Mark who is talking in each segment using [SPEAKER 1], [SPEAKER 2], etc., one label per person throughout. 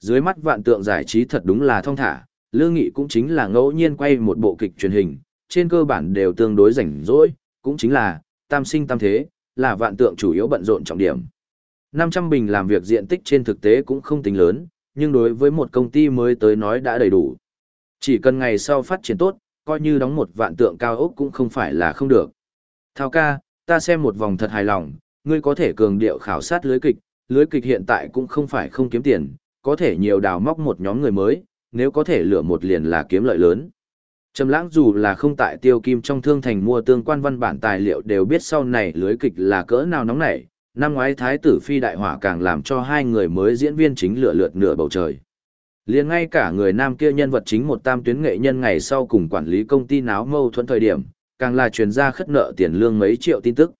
[SPEAKER 1] dưới mắt vạn tượng giải trí thật đúng là thong thả, Lương Nghị cũng chính là ngẫu nhiên quay một bộ kịch truyền hình, trên cơ bản đều tương đối rảnh rỗi, cũng chính là tam sinh tam thế, là vạn tượng chủ yếu bận rộn trọng điểm. 500 bình làm việc diện tích trên thực tế cũng không tính lớn, nhưng đối với một công ty mới tới nói đã đầy đủ. Chỉ cần ngày sau phát triển tốt, coi như đóng một vạn tượng cao ốc cũng không phải là không được. Thao ca, ta xem một vòng thật hài lòng, ngươi có thể cường điệu khảo sát lưới kịch, lưới kịch hiện tại cũng không phải không kiếm tiền, có thể nhiều đào móc một nhóm người mới, nếu có thể lựa một liền là kiếm lợi lớn. Trầm lãng dù là không tại tiêu kim trong thương thành mua tương quan văn bản tài liệu đều biết sau này lưới kịch là cỡ nào nóng nảy, năm ngoái thái tử phi đại hỏa càng làm cho hai người mới diễn viên chính lựa lượt nửa bầu trời. Liền ngay cả người nam kia nhân vật chính một tam tuyến nghệ nhân ngày sau cùng quản lý công ty náo mâu thuẫn thời điểm, càng là truyền ra khất nợ tiền lương mấy triệu tin tức.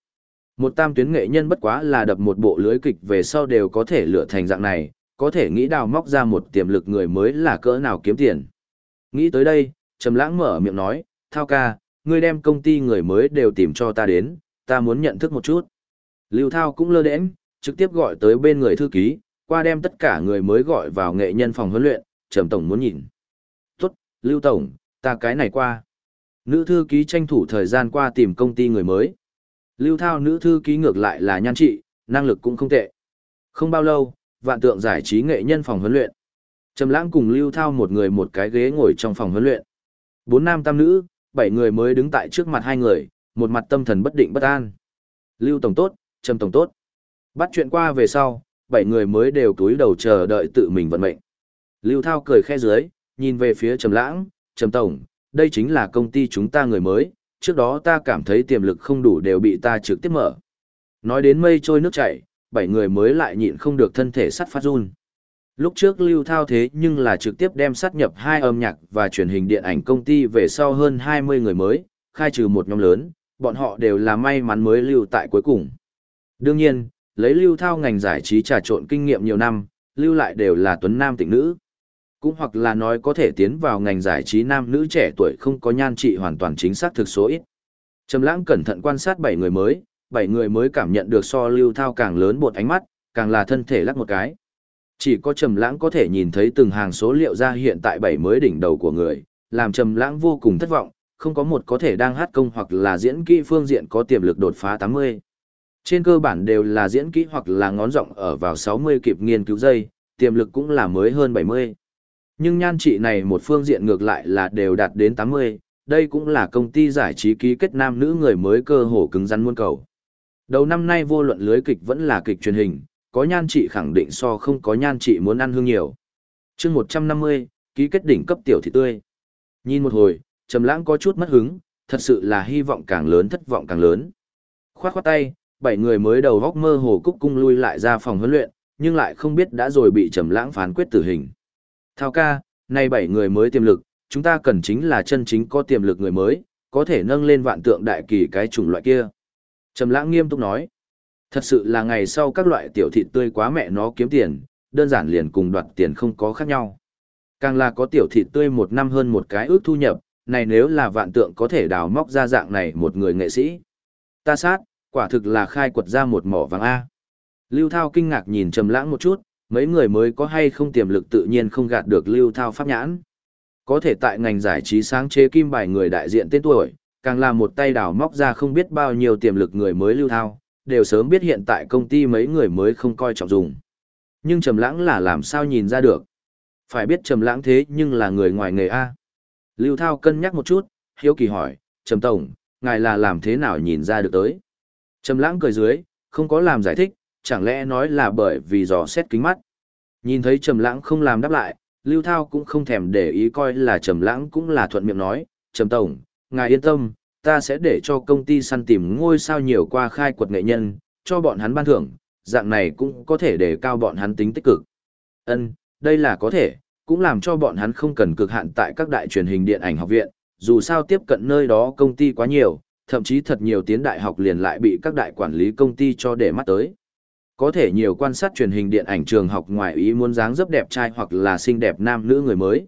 [SPEAKER 1] Một tam tuyến nghệ nhân bất quá là đập một bộ lưới kịch về sau đều có thể lựa thành dạng này, có thể nghĩ đào móc ra một tiềm lực người mới là cỡ nào kiếm tiền. Nghĩ tới đây, Trầm Lãng mở miệng nói, "Thao ca, ngươi đem công ty người mới đều tìm cho ta đến, ta muốn nhận thức một chút." Lưu Thao cũng lơ đễnh, trực tiếp gọi tới bên người thư ký, qua đem tất cả người mới gọi vào nghệ nhân phòng huấn luyện, Trầm tổng muốn nhìn. "Tốt, Lưu tổng, ta cái này qua." Nữ thư ký tranh thủ thời gian qua tìm công ty người mới. Lưu Thao nữ thư ký ngược lại là nhan trị, năng lực cũng không tệ. Không bao lâu, vạn tượng giải trí nghệ nhân phòng huấn luyện. Trầm Lãng cùng Lưu Thao một người một cái ghế ngồi trong phòng huấn luyện. Bốn nam tam nữ, bảy người mới đứng tại trước mặt hai người, một mặt tâm thần bất định bất an. Lưu tổng tốt, Trầm tổng tốt. Bắt chuyện qua về sau, bảy người mới đều cúi đầu chờ đợi tự mình vận mệnh. Lưu Thao cười khẽ dưới, nhìn về phía Trầm Lãng, "Trầm tổng, đây chính là công ty chúng ta người mới, trước đó ta cảm thấy tiềm lực không đủ đều bị ta trực tiếp mở." Nói đến mây trôi nước chảy, bảy người mới lại nhịn không được thân thể sắt phát run. Lúc trước lưu thao thế nhưng là trực tiếp đem sát nhập hai âm nhạc và truyền hình điện ảnh công ty về sau hơn 20 người mới, khai trừ một nhóm lớn, bọn họ đều là may mắn mới lưu tại cuối cùng. Đương nhiên, lấy lưu thao ngành giải trí trà trộn kinh nghiệm nhiều năm, lưu lại đều là tuấn nam tịnh nữ. Cũng hoặc là nói có thể tiến vào ngành giải trí nam nữ trẻ tuổi không có nhan trị hoàn toàn chính xác thực số ít. Trầm lãng cẩn thận quan sát bảy người mới, bảy người mới cảm nhận được so lưu thao càng lớn bột ánh mắt, càng là thân thể lắc một cái. Chỉ có Trầm Lãng có thể nhìn thấy từng hàng số liệu ra hiện tại bảy mới đỉnh đầu của người, làm Trầm Lãng vô cùng thất vọng, không có một có thể đang hát công hoặc là diễn kỹ phương diện có tiềm lực đột phá 80. Trên cơ bản đều là diễn kỹ hoặc là ngón giọng ở vào 60 kịp nghiên cứu dây, tiềm lực cũng là mới hơn 70. Nhưng nhan trị này một phương diện ngược lại là đều đạt đến 80, đây cũng là công ty giải trí ký kết nam nữ người mới cơ hồ cứng rắn muôn cầu. Đầu năm nay vô luận lưới kịch vẫn là kịch truyền hình, có nhan trị khẳng định so không có nhan trị muốn ăn hương nhiều. chương 150, ký kết đỉnh cấp tiểu thị tươi. Nhìn một hồi, Trầm Lãng có chút mất hứng, thật sự là hy vọng càng lớn thất vọng càng lớn. Khoát khoát tay, bảy người mới đầu góc mơ hồ cúc cung lui lại ra phòng huấn luyện, nhưng lại không biết đã rồi bị Trầm Lãng phán quyết tử hình. Thao ca, nay bảy người mới tiềm lực, chúng ta cần chính là chân chính có tiềm lực người mới, có thể nâng lên vạn tượng đại kỳ cái chủng loại kia. Trầm lãng nghiêm túc nói. Thật sự là ngày sau các loại tiểu thịt tươi quá mẹ nó kiếm tiền, đơn giản liền cùng đoạt tiền không có khác nhau. Càng là có tiểu thịt tươi một năm hơn một cái ước thu nhập, này nếu là vạn tượng có thể đào móc ra dạng này một người nghệ sĩ. Ta sát, quả thực là khai quật ra một mỏ vàng A. Lưu Thao kinh ngạc nhìn Trầm Lãng một chút, mấy người mới có hay không tiềm lực tự nhiên không gạt được Lưu Thao pháp nhãn. Có thể tại ngành giải trí sáng chế kim bài người đại diện tên tuổi, càng là một tay đào móc ra không biết bao nhiêu tiềm lực người mới lưu thao, đều sớm biết hiện tại công ty mấy người mới không coi trọng dùng. Nhưng Trầm Lãng là làm sao nhìn ra được? Phải biết Trầm Lãng thế nhưng là người ngoài nghề a. Lưu Thao cân nhắc một chút, hiếu kỳ hỏi, "Trầm tổng, ngài là làm thế nào nhìn ra được tới?" Trầm Lãng cười dưới, không có làm giải thích, chẳng lẽ nói là bởi vì dò xét kính mắt. Nhìn thấy Trầm Lãng không làm đáp lại, Lưu Thao cũng không thèm để ý coi là Trầm Lãng cũng là thuận miệng nói, "Trầm tổng, ngài yên tâm, ta sẽ để cho công ty săn tìm ngôi sao nhiều qua khai quật nghệ nhân, cho bọn hắn ban thưởng, dạng này cũng có thể để cao bọn hắn tính tích cực. Ân, đây là có thể, cũng làm cho bọn hắn không cần cực hạn tại các đại truyền hình điện ảnh học viện, dù sao tiếp cận nơi đó công ty quá nhiều, thậm chí thật nhiều tiến đại học liền lại bị các đại quản lý công ty cho để mắt tới. Có thể nhiều quan sát truyền hình điện ảnh trường học ngoài ý muốn dáng dấp đẹp trai hoặc là xinh đẹp nam nữ người mới.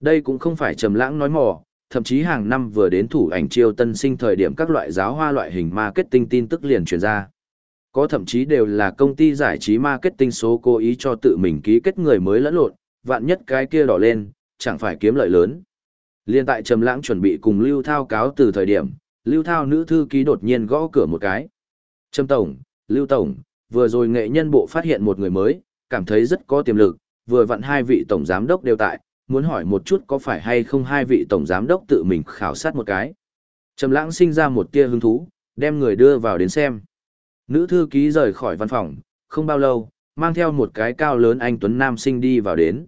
[SPEAKER 1] Đây cũng không phải trầm lãng nói mò, thậm chí hàng năm vừa đến thủ ảnh chiêu tân sinh thời điểm các loại giáo hoa loại hình marketing tin tức liền truyền ra. Có thậm chí đều là công ty giải trí marketing số cố ý cho tự mình ký kết người mới lẫn lộn, vạn nhất cái kia đỏ lên, chẳng phải kiếm lợi lớn. Liên tại Trầm Lãng chuẩn bị cùng Lưu Thao cáo từ thời điểm, Lưu Thao nữ thư ký đột nhiên gõ cửa một cái. "Trầm tổng, Lưu tổng, vừa rồi nghệ nhân bộ phát hiện một người mới, cảm thấy rất có tiềm lực, vừa vặn hai vị tổng giám đốc đều tại, muốn hỏi một chút có phải hay không hai vị tổng giám đốc tự mình khảo sát một cái." Trầm Lãng sinh ra một tia hứng thú, đem người đưa vào đến xem. Nữ thư ký rời khỏi văn phòng, không bao lâu, mang theo một cái cao lớn anh tuấn nam sinh đi vào đến.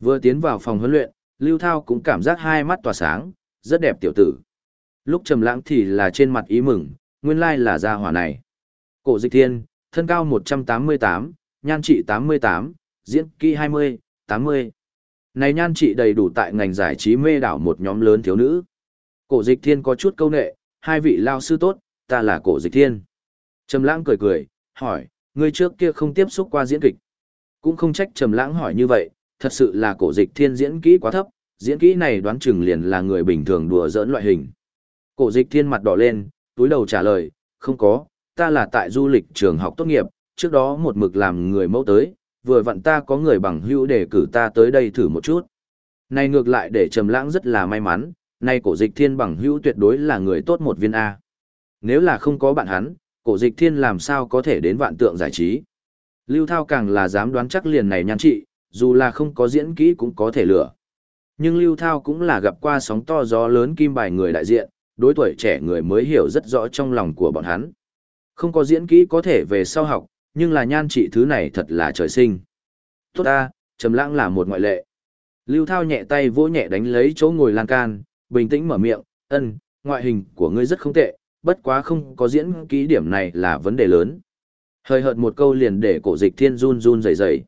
[SPEAKER 1] Vừa tiến vào phòng huấn luyện, Lưu Thao cũng cảm giác hai mắt tỏa sáng, rất đẹp tiểu tử. Lúc trầm lãng thì là trên mặt ý mừng, nguyên lai là gia hỏa này. Cổ Dịch Thiên, thân cao 188, nhan trị 88, diễn kỹ 20, 80. Này nhan trị đầy đủ tại ngành giải trí mê đảo một nhóm lớn thiếu nữ. Cổ Dịch Thiên có chút câu nệ, hai vị lao sư tốt, ta là Cổ Dịch Thiên. Trầm Lãng cười cười, hỏi, ngươi trước kia không tiếp xúc qua diễn kịch. Cũng không trách Trầm Lãng hỏi như vậy, thật sự là cổ dịch thiên diễn kỹ quá thấp, diễn kỹ này đoán chừng liền là người bình thường đùa giỡn loại hình. Cổ dịch thiên mặt đỏ lên, túi đầu trả lời, không có, ta là tại du lịch trường học tốt nghiệp, trước đó một mực làm người mẫu tới, vừa vặn ta có người bằng hữu để cử ta tới đây thử một chút. Này ngược lại để trầm lãng rất là may mắn, nay cổ dịch thiên bằng hữu tuyệt đối là người tốt một viên A. Nếu là không có bạn hắn, cổ dịch thiên làm sao có thể đến vạn tượng giải trí. Lưu Thao càng là dám đoán chắc liền này nhan trị, dù là không có diễn kỹ cũng có thể lựa. Nhưng Lưu Thao cũng là gặp qua sóng to gió lớn kim bài người đại diện, đối tuổi trẻ người mới hiểu rất rõ trong lòng của bọn hắn. Không có diễn kỹ có thể về sau học, nhưng là nhan trị thứ này thật là trời sinh. Tốt ta, Trầm Lãng là một ngoại lệ. Lưu Thao nhẹ tay vỗ nhẹ đánh lấy chỗ ngồi lan can, bình tĩnh mở miệng, "Ân, ngoại hình của ngươi rất không tệ, bất quá không có diễn kỹ điểm này là vấn đề lớn." Hơi hợt một câu liền để cổ dịch thiên run run rẩy rẩy.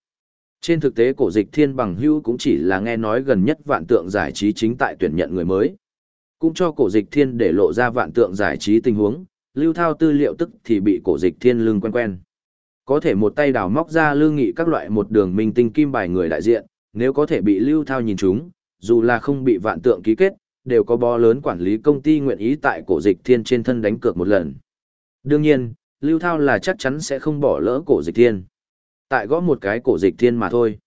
[SPEAKER 1] Trên thực tế cổ dịch thiên bằng hữu cũng chỉ là nghe nói gần nhất vạn tượng giải trí chính tại tuyển nhận người mới. Cũng cho cổ dịch thiên để lộ ra vạn tượng giải trí tình huống, lưu thao tư liệu tức thì bị cổ dịch thiên lưng quen quen. Có thể một tay đào móc ra lương nghị các loại một đường minh tinh kim bài người đại diện, nếu có thể bị lưu thao nhìn chúng, dù là không bị vạn tượng ký kết, đều có bó lớn quản lý công ty nguyện ý tại cổ dịch thiên trên thân đánh cược một lần. Đương nhiên, lưu thao là chắc chắn sẽ không bỏ lỡ cổ dịch thiên. Tại gõ một cái cổ dịch thiên mà thôi.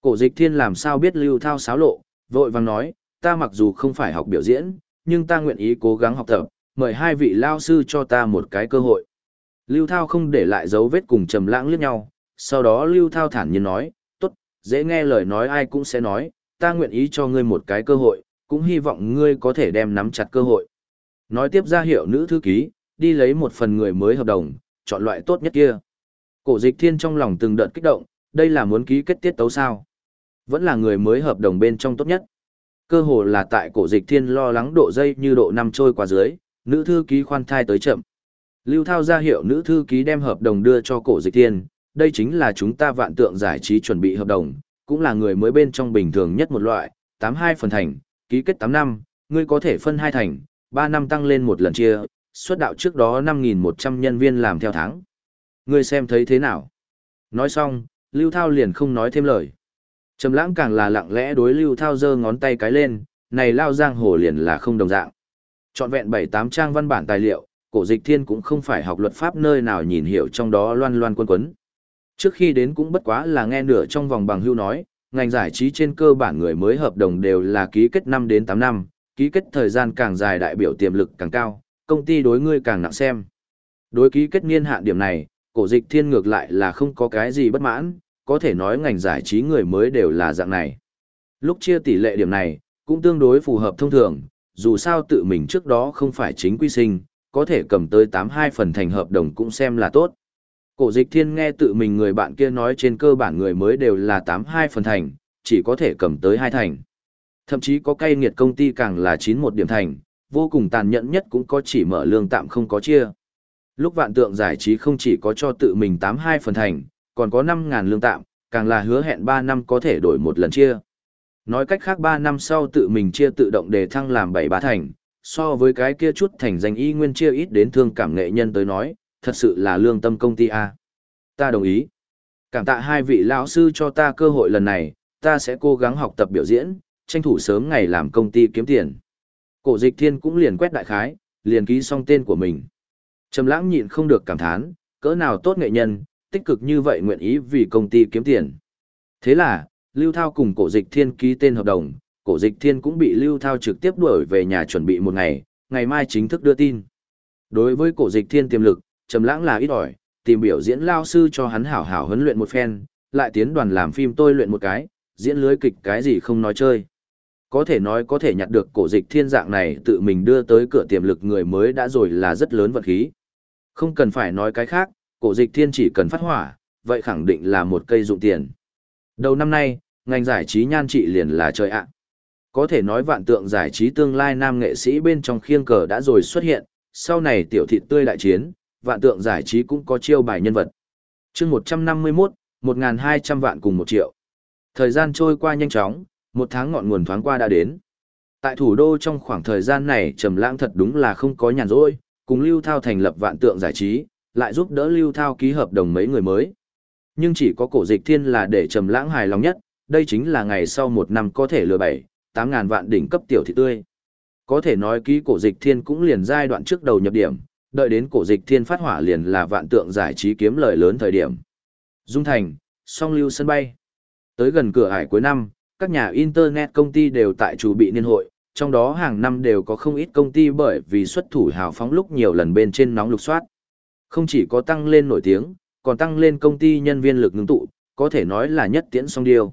[SPEAKER 1] Cổ dịch thiên làm sao biết lưu thao xáo lộ, vội vàng nói, ta mặc dù không phải học biểu diễn, nhưng ta nguyện ý cố gắng học tập, mời hai vị lao sư cho ta một cái cơ hội. Lưu thao không để lại dấu vết cùng trầm lãng liếc nhau, sau đó lưu thao thản nhiên nói, tốt, dễ nghe lời nói ai cũng sẽ nói, ta nguyện ý cho ngươi một cái cơ hội, cũng hy vọng ngươi có thể đem nắm chặt cơ hội. Nói tiếp ra hiệu nữ thư ký, đi lấy một phần người mới hợp đồng, chọn loại tốt nhất kia. Cổ dịch thiên trong lòng từng đợt kích động, đây là muốn ký kết tiết tấu sao. Vẫn là người mới hợp đồng bên trong tốt nhất. Cơ hồ là tại cổ dịch thiên lo lắng độ dây như độ năm trôi qua dưới, nữ thư ký khoan thai tới chậm. Lưu Thao ra hiệu nữ thư ký đem hợp đồng đưa cho cổ dịch thiên, đây chính là chúng ta vạn tượng giải trí chuẩn bị hợp đồng, cũng là người mới bên trong bình thường nhất một loại, 82 phần thành, ký kết 8 năm, ngươi có thể phân hai thành, 3 năm tăng lên một lần chia, xuất đạo trước đó 5.100 nhân viên làm theo tháng. Ngươi xem thấy thế nào? Nói xong, Lưu Thao liền không nói thêm lời. Trầm lãng càng là lặng lẽ đối Lưu Thao giơ ngón tay cái lên, này lao giang hồ liền là không đồng dạng. Chọn vẹn 7-8 trang văn bản tài liệu, cổ dịch thiên cũng không phải học luật pháp nơi nào nhìn hiểu trong đó loan loan quân quấn. Trước khi đến cũng bất quá là nghe nửa trong vòng bằng hưu nói, ngành giải trí trên cơ bản người mới hợp đồng đều là ký kết 5 đến 8 năm, ký kết thời gian càng dài đại biểu tiềm lực càng cao, công ty đối ngươi càng nặng xem. Đối ký kết niên hạn điểm này, cổ dịch thiên ngược lại là không có cái gì bất mãn, có thể nói ngành giải trí người mới đều là dạng này. Lúc chia tỷ lệ điểm này, cũng tương đối phù hợp thông thường, dù sao tự mình trước đó không phải chính quy sinh, có thể cầm tới 82 phần thành hợp đồng cũng xem là tốt. Cổ dịch thiên nghe tự mình người bạn kia nói trên cơ bản người mới đều là 82 phần thành, chỉ có thể cầm tới 2 thành. Thậm chí có cay nghiệt công ty càng là 91 điểm thành, vô cùng tàn nhẫn nhất cũng có chỉ mở lương tạm không có chia. Lúc vạn tượng giải trí không chỉ có cho tự mình 82 phần thành, còn có 5.000 lương tạm, càng là hứa hẹn 3 năm có thể đổi một lần chia. Nói cách khác 3 năm sau tự mình chia tự động đề thăng làm bảy ba thành, so với cái kia chút thành danh y nguyên chia ít đến thương cảm nghệ nhân tới nói, thật sự là lương tâm công ty A. Ta đồng ý. Cảm tạ hai vị lão sư cho ta cơ hội lần này, ta sẽ cố gắng học tập biểu diễn, tranh thủ sớm ngày làm công ty kiếm tiền. Cổ dịch thiên cũng liền quét đại khái, liền ký xong tên của mình. Trầm lãng nhịn không được cảm thán, cỡ nào tốt nghệ nhân, tích cực như vậy nguyện ý vì công ty kiếm tiền. Thế là, Lưu Thao cùng cổ dịch thiên ký tên hợp đồng, cổ dịch thiên cũng bị Lưu Thao trực tiếp đuổi về nhà chuẩn bị một ngày, ngày mai chính thức đưa tin. Đối với cổ dịch thiên tiềm lực, trầm lãng là ít ỏi, tìm biểu diễn lao sư cho hắn hảo hảo huấn luyện một phen, lại tiến đoàn làm phim tôi luyện một cái, diễn lưới kịch cái gì không nói chơi. Có thể nói có thể nhặt được cổ dịch thiên dạng này tự mình đưa tới cửa tiềm lực người mới đã rồi là rất lớn vật khí. Không cần phải nói cái khác, cổ dịch thiên chỉ cần phát hỏa, vậy khẳng định là một cây dụng tiền. Đầu năm nay, ngành giải trí nhan trị liền là trời ạ. Có thể nói vạn tượng giải trí tương lai nam nghệ sĩ bên trong khiêng cờ đã rồi xuất hiện, sau này tiểu thịt tươi đại chiến, vạn tượng giải trí cũng có chiêu bài nhân vật. chương 151, 1.200 vạn cùng 1 triệu. Thời gian trôi qua nhanh chóng, một tháng ngọn nguồn thoáng qua đã đến. Tại thủ đô trong khoảng thời gian này Trầm Lãng thật đúng là không có nhàn rỗi, cùng Lưu Thao thành lập vạn tượng giải trí, lại giúp đỡ Lưu Thao ký hợp đồng mấy người mới. Nhưng chỉ có cổ dịch thiên là để Trầm Lãng hài lòng nhất, đây chính là ngày sau một năm có thể lừa bảy, tám ngàn vạn đỉnh cấp tiểu thị tươi. Có thể nói ký cổ dịch thiên cũng liền giai đoạn trước đầu nhập điểm, đợi đến cổ dịch thiên phát hỏa liền là vạn tượng giải trí kiếm lời lớn thời điểm. Dung Thành, song lưu sân bay. Tới gần cửa ải cuối năm, các nhà Internet công ty đều tại chủ bị niên hội, trong đó hàng năm đều có không ít công ty bởi vì xuất thủ hào phóng lúc nhiều lần bên trên nóng lục soát. Không chỉ có tăng lên nổi tiếng, còn tăng lên công ty nhân viên lực ngưng tụ, có thể nói là nhất tiễn song điều.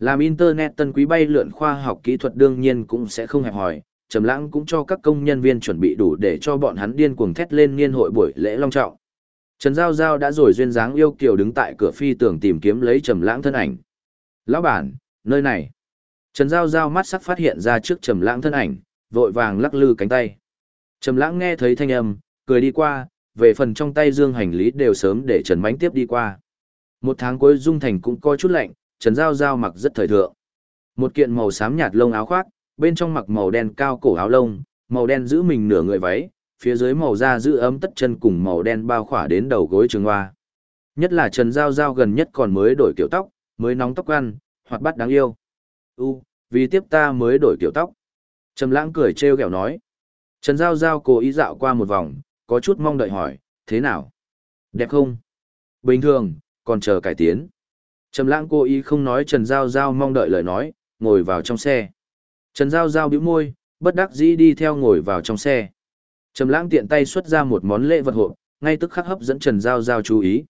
[SPEAKER 1] Làm Internet tân quý bay lượn khoa học kỹ thuật đương nhiên cũng sẽ không hẹp hỏi, Trầm Lãng cũng cho các công nhân viên chuẩn bị đủ để cho bọn hắn điên cuồng thét lên niên hội buổi lễ long trọng. Trần Giao Giao đã rồi duyên dáng yêu kiều đứng tại cửa phi tường tìm kiếm lấy Trầm Lãng thân ảnh. "Lão bản, nơi này." Trần Giao Giao mắt sắc phát hiện ra trước Trầm Lãng thân ảnh, vội vàng lắc lư cánh tay. Trầm Lãng nghe thấy thanh âm, cười đi qua, về phần trong tay dương hành lý đều sớm để Trần Mánh tiếp đi qua. Một tháng cuối Dung Thành cũng có chút lạnh, Trần Giao Giao mặc rất thời thượng. Một kiện màu xám nhạt lông áo khoác, bên trong mặc màu đen cao cổ áo lông, màu đen giữ mình nửa người váy, phía dưới màu da giữ ấm tất chân cùng màu đen bao khỏa đến đầu gối trường hoa. Nhất là Trần Giao Giao gần nhất còn mới đổi kiểu tóc, mới nóng tóc ăn, hoạt bát đáng yêu. U, vì tiếp ta mới đổi kiểu tóc. Trầm lãng cười trêu ghẹo nói. Trần Giao Giao cố ý dạo qua một vòng, có chút mong đợi hỏi, thế nào? Đẹp không? Bình thường, còn chờ cải tiến. Trầm lãng cố ý không nói Trần Giao Giao mong đợi lời nói, ngồi vào trong xe. Trần Giao Giao bĩu môi, bất đắc dĩ đi theo ngồi vào trong xe. Trầm lãng tiện tay xuất ra một món lễ vật hộp, ngay tức khắc hấp dẫn Trần Giao Giao chú ý.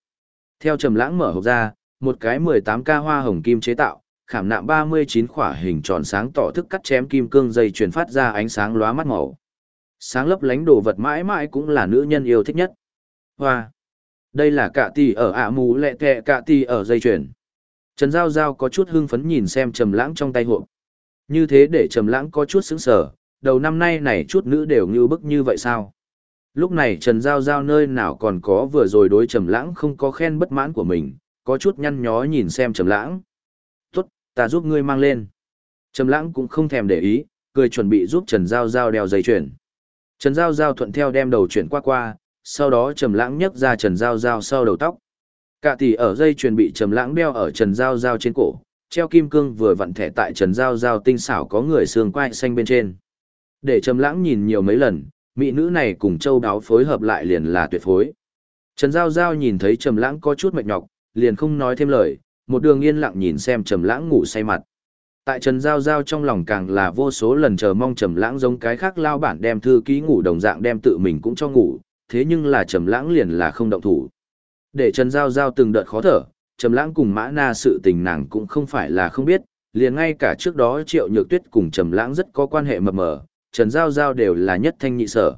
[SPEAKER 1] Theo Trầm lãng mở hộp ra, một cái 18K hoa hồng kim chế tạo, khảm nạm 39 khỏa hình tròn sáng tỏ thức cắt chém kim cương dây truyền phát ra ánh sáng lóa mắt màu. Sáng lấp lánh đồ vật mãi mãi cũng là nữ nhân yêu thích nhất. Hoa! Đây là cạ tỷ ở ạ mù lệ kẹ cạ tỷ ở dây truyền. Trần Giao Giao có chút hưng phấn nhìn xem trầm lãng trong tay hộp. Như thế để trầm lãng có chút sững sờ, đầu năm nay này chút nữ đều như bức như vậy sao? Lúc này Trần Giao Giao nơi nào còn có vừa rồi đối trầm lãng không có khen bất mãn của mình, có chút nhăn nhó nhìn xem trầm lãng. Tốt, ta giúp ngươi mang lên. Trầm lãng cũng không thèm để ý, cười chuẩn bị giúp Trần Giao Giao đeo dây chuyền. Trần Giao Giao thuận theo đem đầu chuyển qua qua, sau đó trầm lãng nhấc ra Trần Giao Giao sau đầu tóc. Cả tỷ ở dây chuyền bị trầm lãng đeo ở Trần Giao Giao trên cổ, treo kim cương vừa vặn thẻ tại Trần Giao Giao tinh xảo có người xương quai xanh bên trên. Để trầm lãng nhìn nhiều mấy lần, mỹ nữ này cùng châu đáo phối hợp lại liền là tuyệt phối. Trần Giao Giao nhìn thấy trầm lãng có chút mệt nhọc, liền không nói thêm lời, một đường yên lặng nhìn xem trầm lãng ngủ say mặt. Tại Trần Giao Giao trong lòng càng là vô số lần chờ mong trầm lãng giống cái khác lao bản đem thư ký ngủ đồng dạng đem tự mình cũng cho ngủ, thế nhưng là trầm lãng liền là không động thủ. Để Trần Giao Giao từng đợt khó thở, Trầm Lãng cùng Mã Na sự tình nàng cũng không phải là không biết, liền ngay cả trước đó Triệu Nhược Tuyết cùng Trầm Lãng rất có quan hệ mập mờ, Trần Giao Giao đều là nhất thanh nhị sở.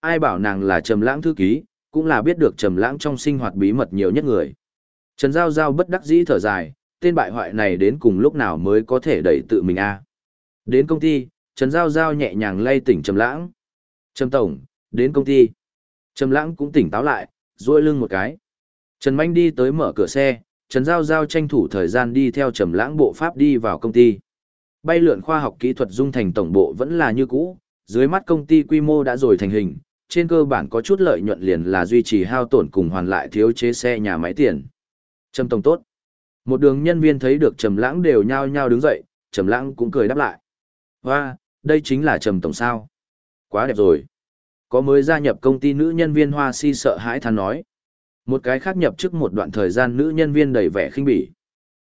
[SPEAKER 1] Ai bảo nàng là Trầm Lãng thư ký, cũng là biết được Trầm Lãng trong sinh hoạt bí mật nhiều nhất người. Trần Giao Giao bất đắc dĩ thở dài, tên bại hoại này đến cùng lúc nào mới có thể đẩy tự mình a. Đến công ty, Trần Giao Giao nhẹ nhàng lay tỉnh Trầm Lãng. "Trầm tổng, đến công ty." Trầm Lãng cũng tỉnh táo lại, duỗi lưng một cái. Trần Mạnh đi tới mở cửa xe, Trần Giao Giao tranh thủ thời gian đi theo Trầm Lãng bộ pháp đi vào công ty. Bay lượn khoa học kỹ thuật dung thành tổng bộ vẫn là như cũ, dưới mắt công ty quy mô đã rồi thành hình, trên cơ bản có chút lợi nhuận liền là duy trì hao tổn cùng hoàn lại thiếu chế xe nhà máy tiền. Trầm tổng tốt. Một đường nhân viên thấy được Trầm Lãng đều nhao nhao đứng dậy, Trầm Lãng cũng cười đáp lại. "Hoa, đây chính là Trầm tổng sao? Quá đẹp rồi." Có mới gia nhập công ty nữ nhân viên Hoa Si sợ hãi than nói. Một cái khác nhập trước một đoạn thời gian nữ nhân viên đầy vẻ khinh bỉ.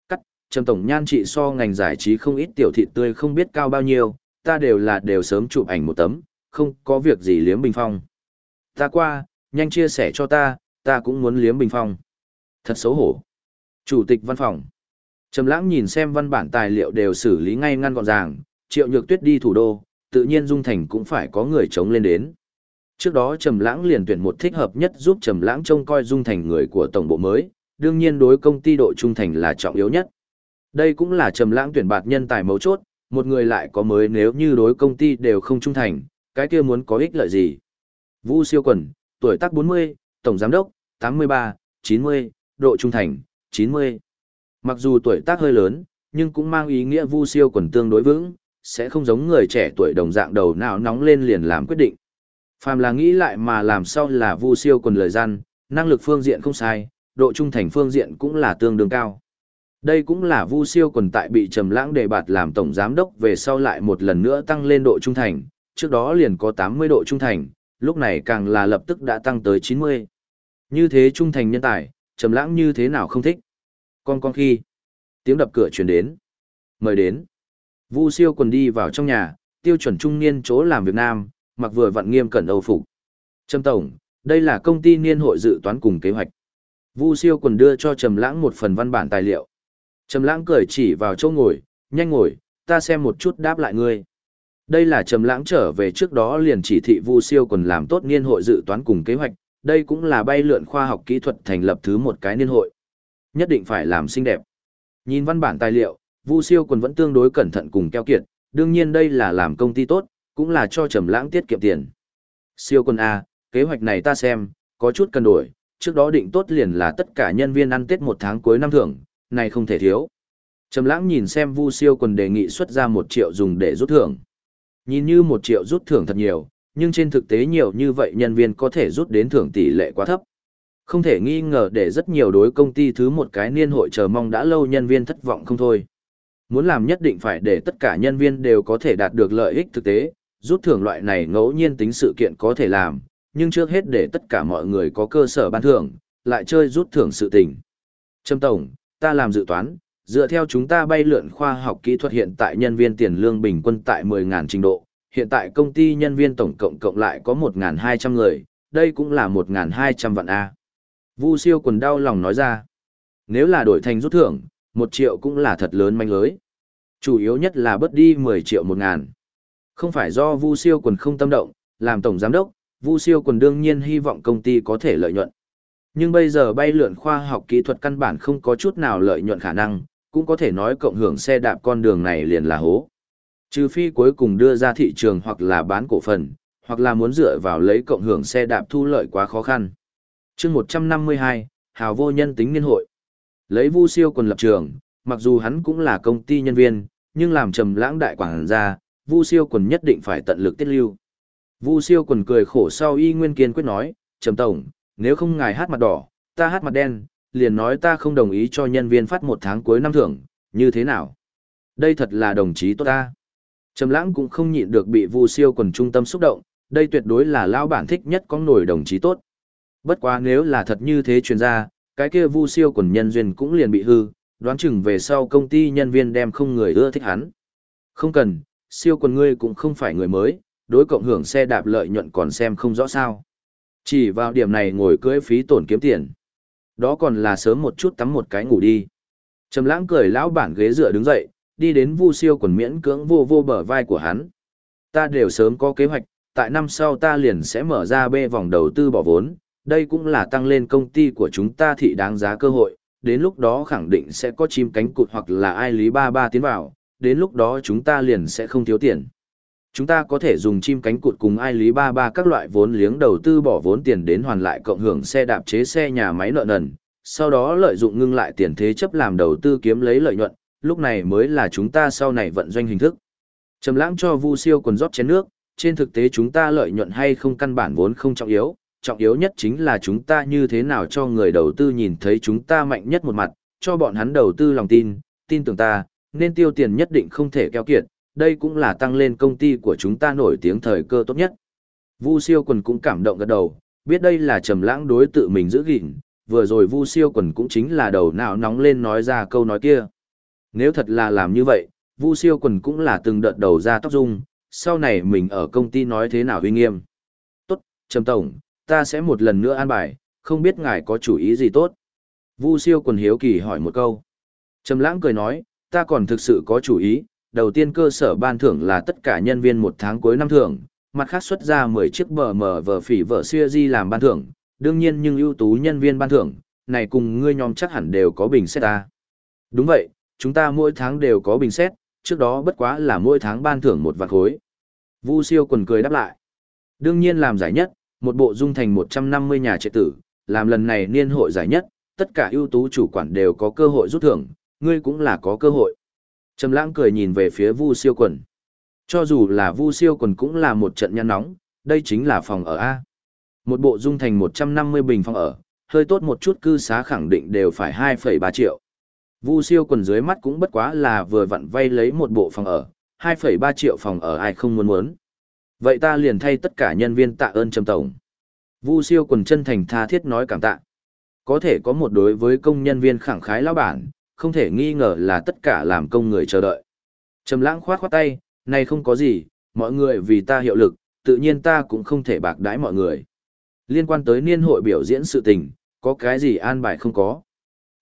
[SPEAKER 1] Cắt, Trầm Tổng nhan trị so ngành giải trí không ít tiểu thị tươi không biết cao bao nhiêu, ta đều là đều sớm chụp ảnh một tấm, không có việc gì liếm bình phong. Ta qua, nhanh chia sẻ cho ta, ta cũng muốn liếm bình phong. Thật xấu hổ. Chủ tịch văn phòng. Trầm lãng nhìn xem văn bản tài liệu đều xử lý ngay ngăn gọn ràng, triệu nhược tuyết đi thủ đô, tự nhiên Dung Thành cũng phải có người chống lên đến. Trước đó Trầm lãng liền tuyển một thích hợp nhất giúp Trầm lãng trông coi Dung Thành người của tổng bộ mới, đương nhiên đối công ty độ trung thành là trọng yếu nhất. Đây cũng là Trầm lãng tuyển bạt nhân tài mấu chốt, một người lại có mới nếu như đối công ty đều không trung thành, cái kia muốn có ích lợi gì. Vu Siêu Quần, tuổi tác 40, tổng giám đốc, 83, 90, độ trung thành, 90. Mặc dù tuổi tác hơi lớn, nhưng cũng mang ý nghĩa Vu Siêu Quần tương đối vững, sẽ không giống người trẻ tuổi đồng dạng đầu não nóng lên liền làm quyết định. Phàm là nghĩ lại mà làm sao là Vu Siêu Quần lời gian, năng lực phương diện không sai, độ trung thành phương diện cũng là tương đương cao. Đây cũng là Vu Siêu Quần tại bị Trầm Lãng đề bạt làm tổng giám đốc về sau lại một lần nữa tăng lên độ trung thành, trước đó liền có 80 độ trung thành, lúc này càng là lập tức đã tăng tới 90. Như thế trung thành nhân tài, Trầm Lãng như thế nào không thích. Con con khi, tiếng đập cửa truyền đến. Mời đến. Vu Siêu Quần đi vào trong nhà, tiêu chuẩn trung niên chỗ làm Việt Nam, mặc vừa vặn nghiêm cẩn Âu phục. Trầm tổng, đây là công ty niên hội dự toán cùng kế hoạch. Vu Siêu Quần đưa cho Trầm Lãng một phần văn bản tài liệu. Trầm lãng cười chỉ vào chỗ ngồi, nhanh ngồi, ta xem một chút đáp lại ngươi. Đây là Trầm lãng trở về trước đó liền chỉ thị Vu Siêu quần làm tốt niên hội dự toán cùng kế hoạch, đây cũng là bay lượn khoa học kỹ thuật thành lập thứ một cái niên hội. Nhất định phải làm xinh đẹp. Nhìn văn bản tài liệu, Vu Siêu quần vẫn tương đối cẩn thận cùng keo kiệt, đương nhiên đây là làm công ty tốt, cũng là cho Trầm lãng tiết kiệm tiền. Siêu quần a, kế hoạch này ta xem, có chút cần đổi, trước đó định tốt liền là tất cả nhân viên ăn Tết một tháng cuối năm thưởng, này không thể thiếu. Trầm lãng nhìn xem Vu Siêu quần đề nghị xuất ra một triệu dùng để rút thưởng. Nhìn như một triệu rút thưởng thật nhiều, nhưng trên thực tế nhiều như vậy nhân viên có thể rút đến thưởng tỷ lệ quá thấp. Không thể nghi ngờ để rất nhiều đối công ty thứ một cái niên hội chờ mong đã lâu nhân viên thất vọng không thôi. Muốn làm nhất định phải để tất cả nhân viên đều có thể đạt được lợi ích thực tế, rút thưởng loại này ngẫu nhiên tính sự kiện có thể làm, nhưng trước hết để tất cả mọi người có cơ sở ban thưởng, lại chơi rút thưởng sự tình. Trâm Tổng, ta làm dự toán, dựa theo chúng ta bay lượn khoa học kỹ thuật hiện tại nhân viên tiền lương bình quân tại 10.000 trình độ, hiện tại công ty nhân viên tổng cộng cộng lại có 1.200 người, đây cũng là 1.200 vạn A. Vu siêu quần đau lòng nói ra, nếu là đổi thành rút thưởng, 1 triệu cũng là thật lớn manh lưới. Chủ yếu nhất là bớt đi 10 triệu 1 ngàn. Không phải do Vu siêu quần không tâm động, làm tổng giám đốc, Vu siêu quần đương nhiên hy vọng công ty có thể lợi nhuận. Nhưng bây giờ bay lượn khoa học kỹ thuật căn bản không có chút nào lợi nhuận khả năng, cũng có thể nói cộng hưởng xe đạp con đường này liền là hố. Trừ phi cuối cùng đưa ra thị trường hoặc là bán cổ phần, hoặc là muốn dựa vào lấy cộng hưởng xe đạp thu lợi quá khó khăn. chương 152, Hào vô nhân tính niên hội. Lấy vu siêu quần lập trường, mặc dù hắn cũng là công ty nhân viên, nhưng làm trầm lãng đại quảng gia, vu siêu quần nhất định phải tận lực tiết lưu. Vu siêu quần cười khổ sau y nguyên kiên quyết nói, trầm tổng, nếu không ngài hát mặt đỏ, ta hát mặt đen, liền nói ta không đồng ý cho nhân viên phát một tháng cuối năm thưởng, như thế nào? Đây thật là đồng chí tốt ta. Trầm lãng cũng không nhịn được bị Vu Siêu quần trung tâm xúc động, đây tuyệt đối là lão bản thích nhất có nổi đồng chí tốt. Bất quá nếu là thật như thế truyền ra, cái kia Vu Siêu quần nhân duyên cũng liền bị hư, đoán chừng về sau công ty nhân viên đem không người ưa thích hắn. Không cần, siêu quần ngươi cũng không phải người mới, đối cộng hưởng xe đạp lợi nhuận còn xem không rõ sao. Chỉ vào điểm này ngồi cưỡi phí tổn kiếm tiền. Đó còn là sớm một chút tắm một cái ngủ đi. Trầm lãng cười lão bản ghế dựa đứng dậy, đi đến Vu Siêu quần miễn cưỡng vô vô bờ vai của hắn. Ta đều sớm có kế hoạch, tại năm sau ta liền sẽ mở ra bê vòng đầu tư bỏ vốn, đây cũng là tăng lên công ty của chúng ta thị đáng giá cơ hội, đến lúc đó khẳng định sẽ có chim cánh cụt hoặc là ai lý ba ba tiến vào, đến lúc đó chúng ta liền sẽ không thiếu tiền. Chúng ta có thể dùng chim cánh cụt cùng ai lý ba ba các loại vốn liếng đầu tư bỏ vốn tiền đến hoàn lại cộng hưởng xe đạp chế xe nhà máy nợ nần, sau đó lợi dụng ngưng lại tiền thế chấp làm đầu tư kiếm lấy lợi nhuận, lúc này mới là chúng ta sau này vận doanh hình thức. Trầm lãng cho Vu Siêu quần rót chén nước, trên thực tế chúng ta lợi nhuận hay không căn bản vốn không trọng yếu, trọng yếu nhất chính là chúng ta như thế nào cho người đầu tư nhìn thấy chúng ta mạnh nhất một mặt, cho bọn hắn đầu tư lòng tin, tin tưởng ta, nên tiêu tiền nhất định không thể keo kiệt, đây cũng là tăng lên công ty của chúng ta nổi tiếng thời cơ tốt nhất. Vu siêu quần cũng cảm động gật đầu, biết đây là trầm lãng đối tự mình giữ gìn, vừa rồi Vu Siêu Quần cũng chính là đầu não nóng lên nói ra câu nói kia. Nếu thật là làm như vậy, Vu Siêu Quần cũng là từng đợt đầu ra tóc dung, sau này mình ở công ty nói thế nào uy nghiêm. Tốt, Trầm Tổng, ta sẽ một lần nữa an bài, không biết ngài có chủ ý gì tốt. Vu Siêu Quần hiếu kỳ hỏi một câu. Trầm Lãng cười nói, ta còn thực sự có chủ ý, đầu tiên cơ sở ban thưởng là tất cả nhân viên một tháng cuối năm thưởng, mặt khác xuất ra 10 chiếc bờ mở vở phỉ vở xưa di làm ban thưởng, đương nhiên nhưng ưu tú nhân viên ban thưởng, này cùng ngươi nhóm chắc hẳn đều có bình xét ta. Đúng vậy, chúng ta mỗi tháng đều có bình xét, trước đó bất quá là mỗi tháng ban thưởng một vạn khối. Vu siêu quần cười đáp lại. Đương nhiên làm giải nhất, một bộ dung thành 150 nhà trệ tử, làm lần này niên hội giải nhất, tất cả ưu tú chủ quản đều có cơ hội rút thưởng, ngươi cũng là có cơ hội. Trầm lãng cười nhìn về phía Vu siêu quần. Cho dù là Vu siêu quần cũng là một trận nhăn nóng, đây chính là phòng ở A. Một bộ dung thành 150 bình phòng ở, hơi tốt một chút cư xá khẳng định đều phải 2,3 triệu. Vu siêu quần dưới mắt cũng bất quá là vừa vặn vay lấy một bộ phòng ở, 2,3 triệu phòng ở ai không muốn muốn. Vậy ta liền thay tất cả nhân viên tạ ơn Trầm Tổng. Vu siêu quần chân thành tha thiết nói cảm tạ. Có thể có một đối với công nhân viên khẳng khái lão bản, không thể nghi ngờ là tất cả làm công người chờ đợi. Trầm lãng khoát khoát tay, này không có gì, mọi người vì ta hiệu lực, tự nhiên ta cũng không thể bạc đãi mọi người. Liên quan tới niên hội biểu diễn sự tình, có cái gì an bài không có.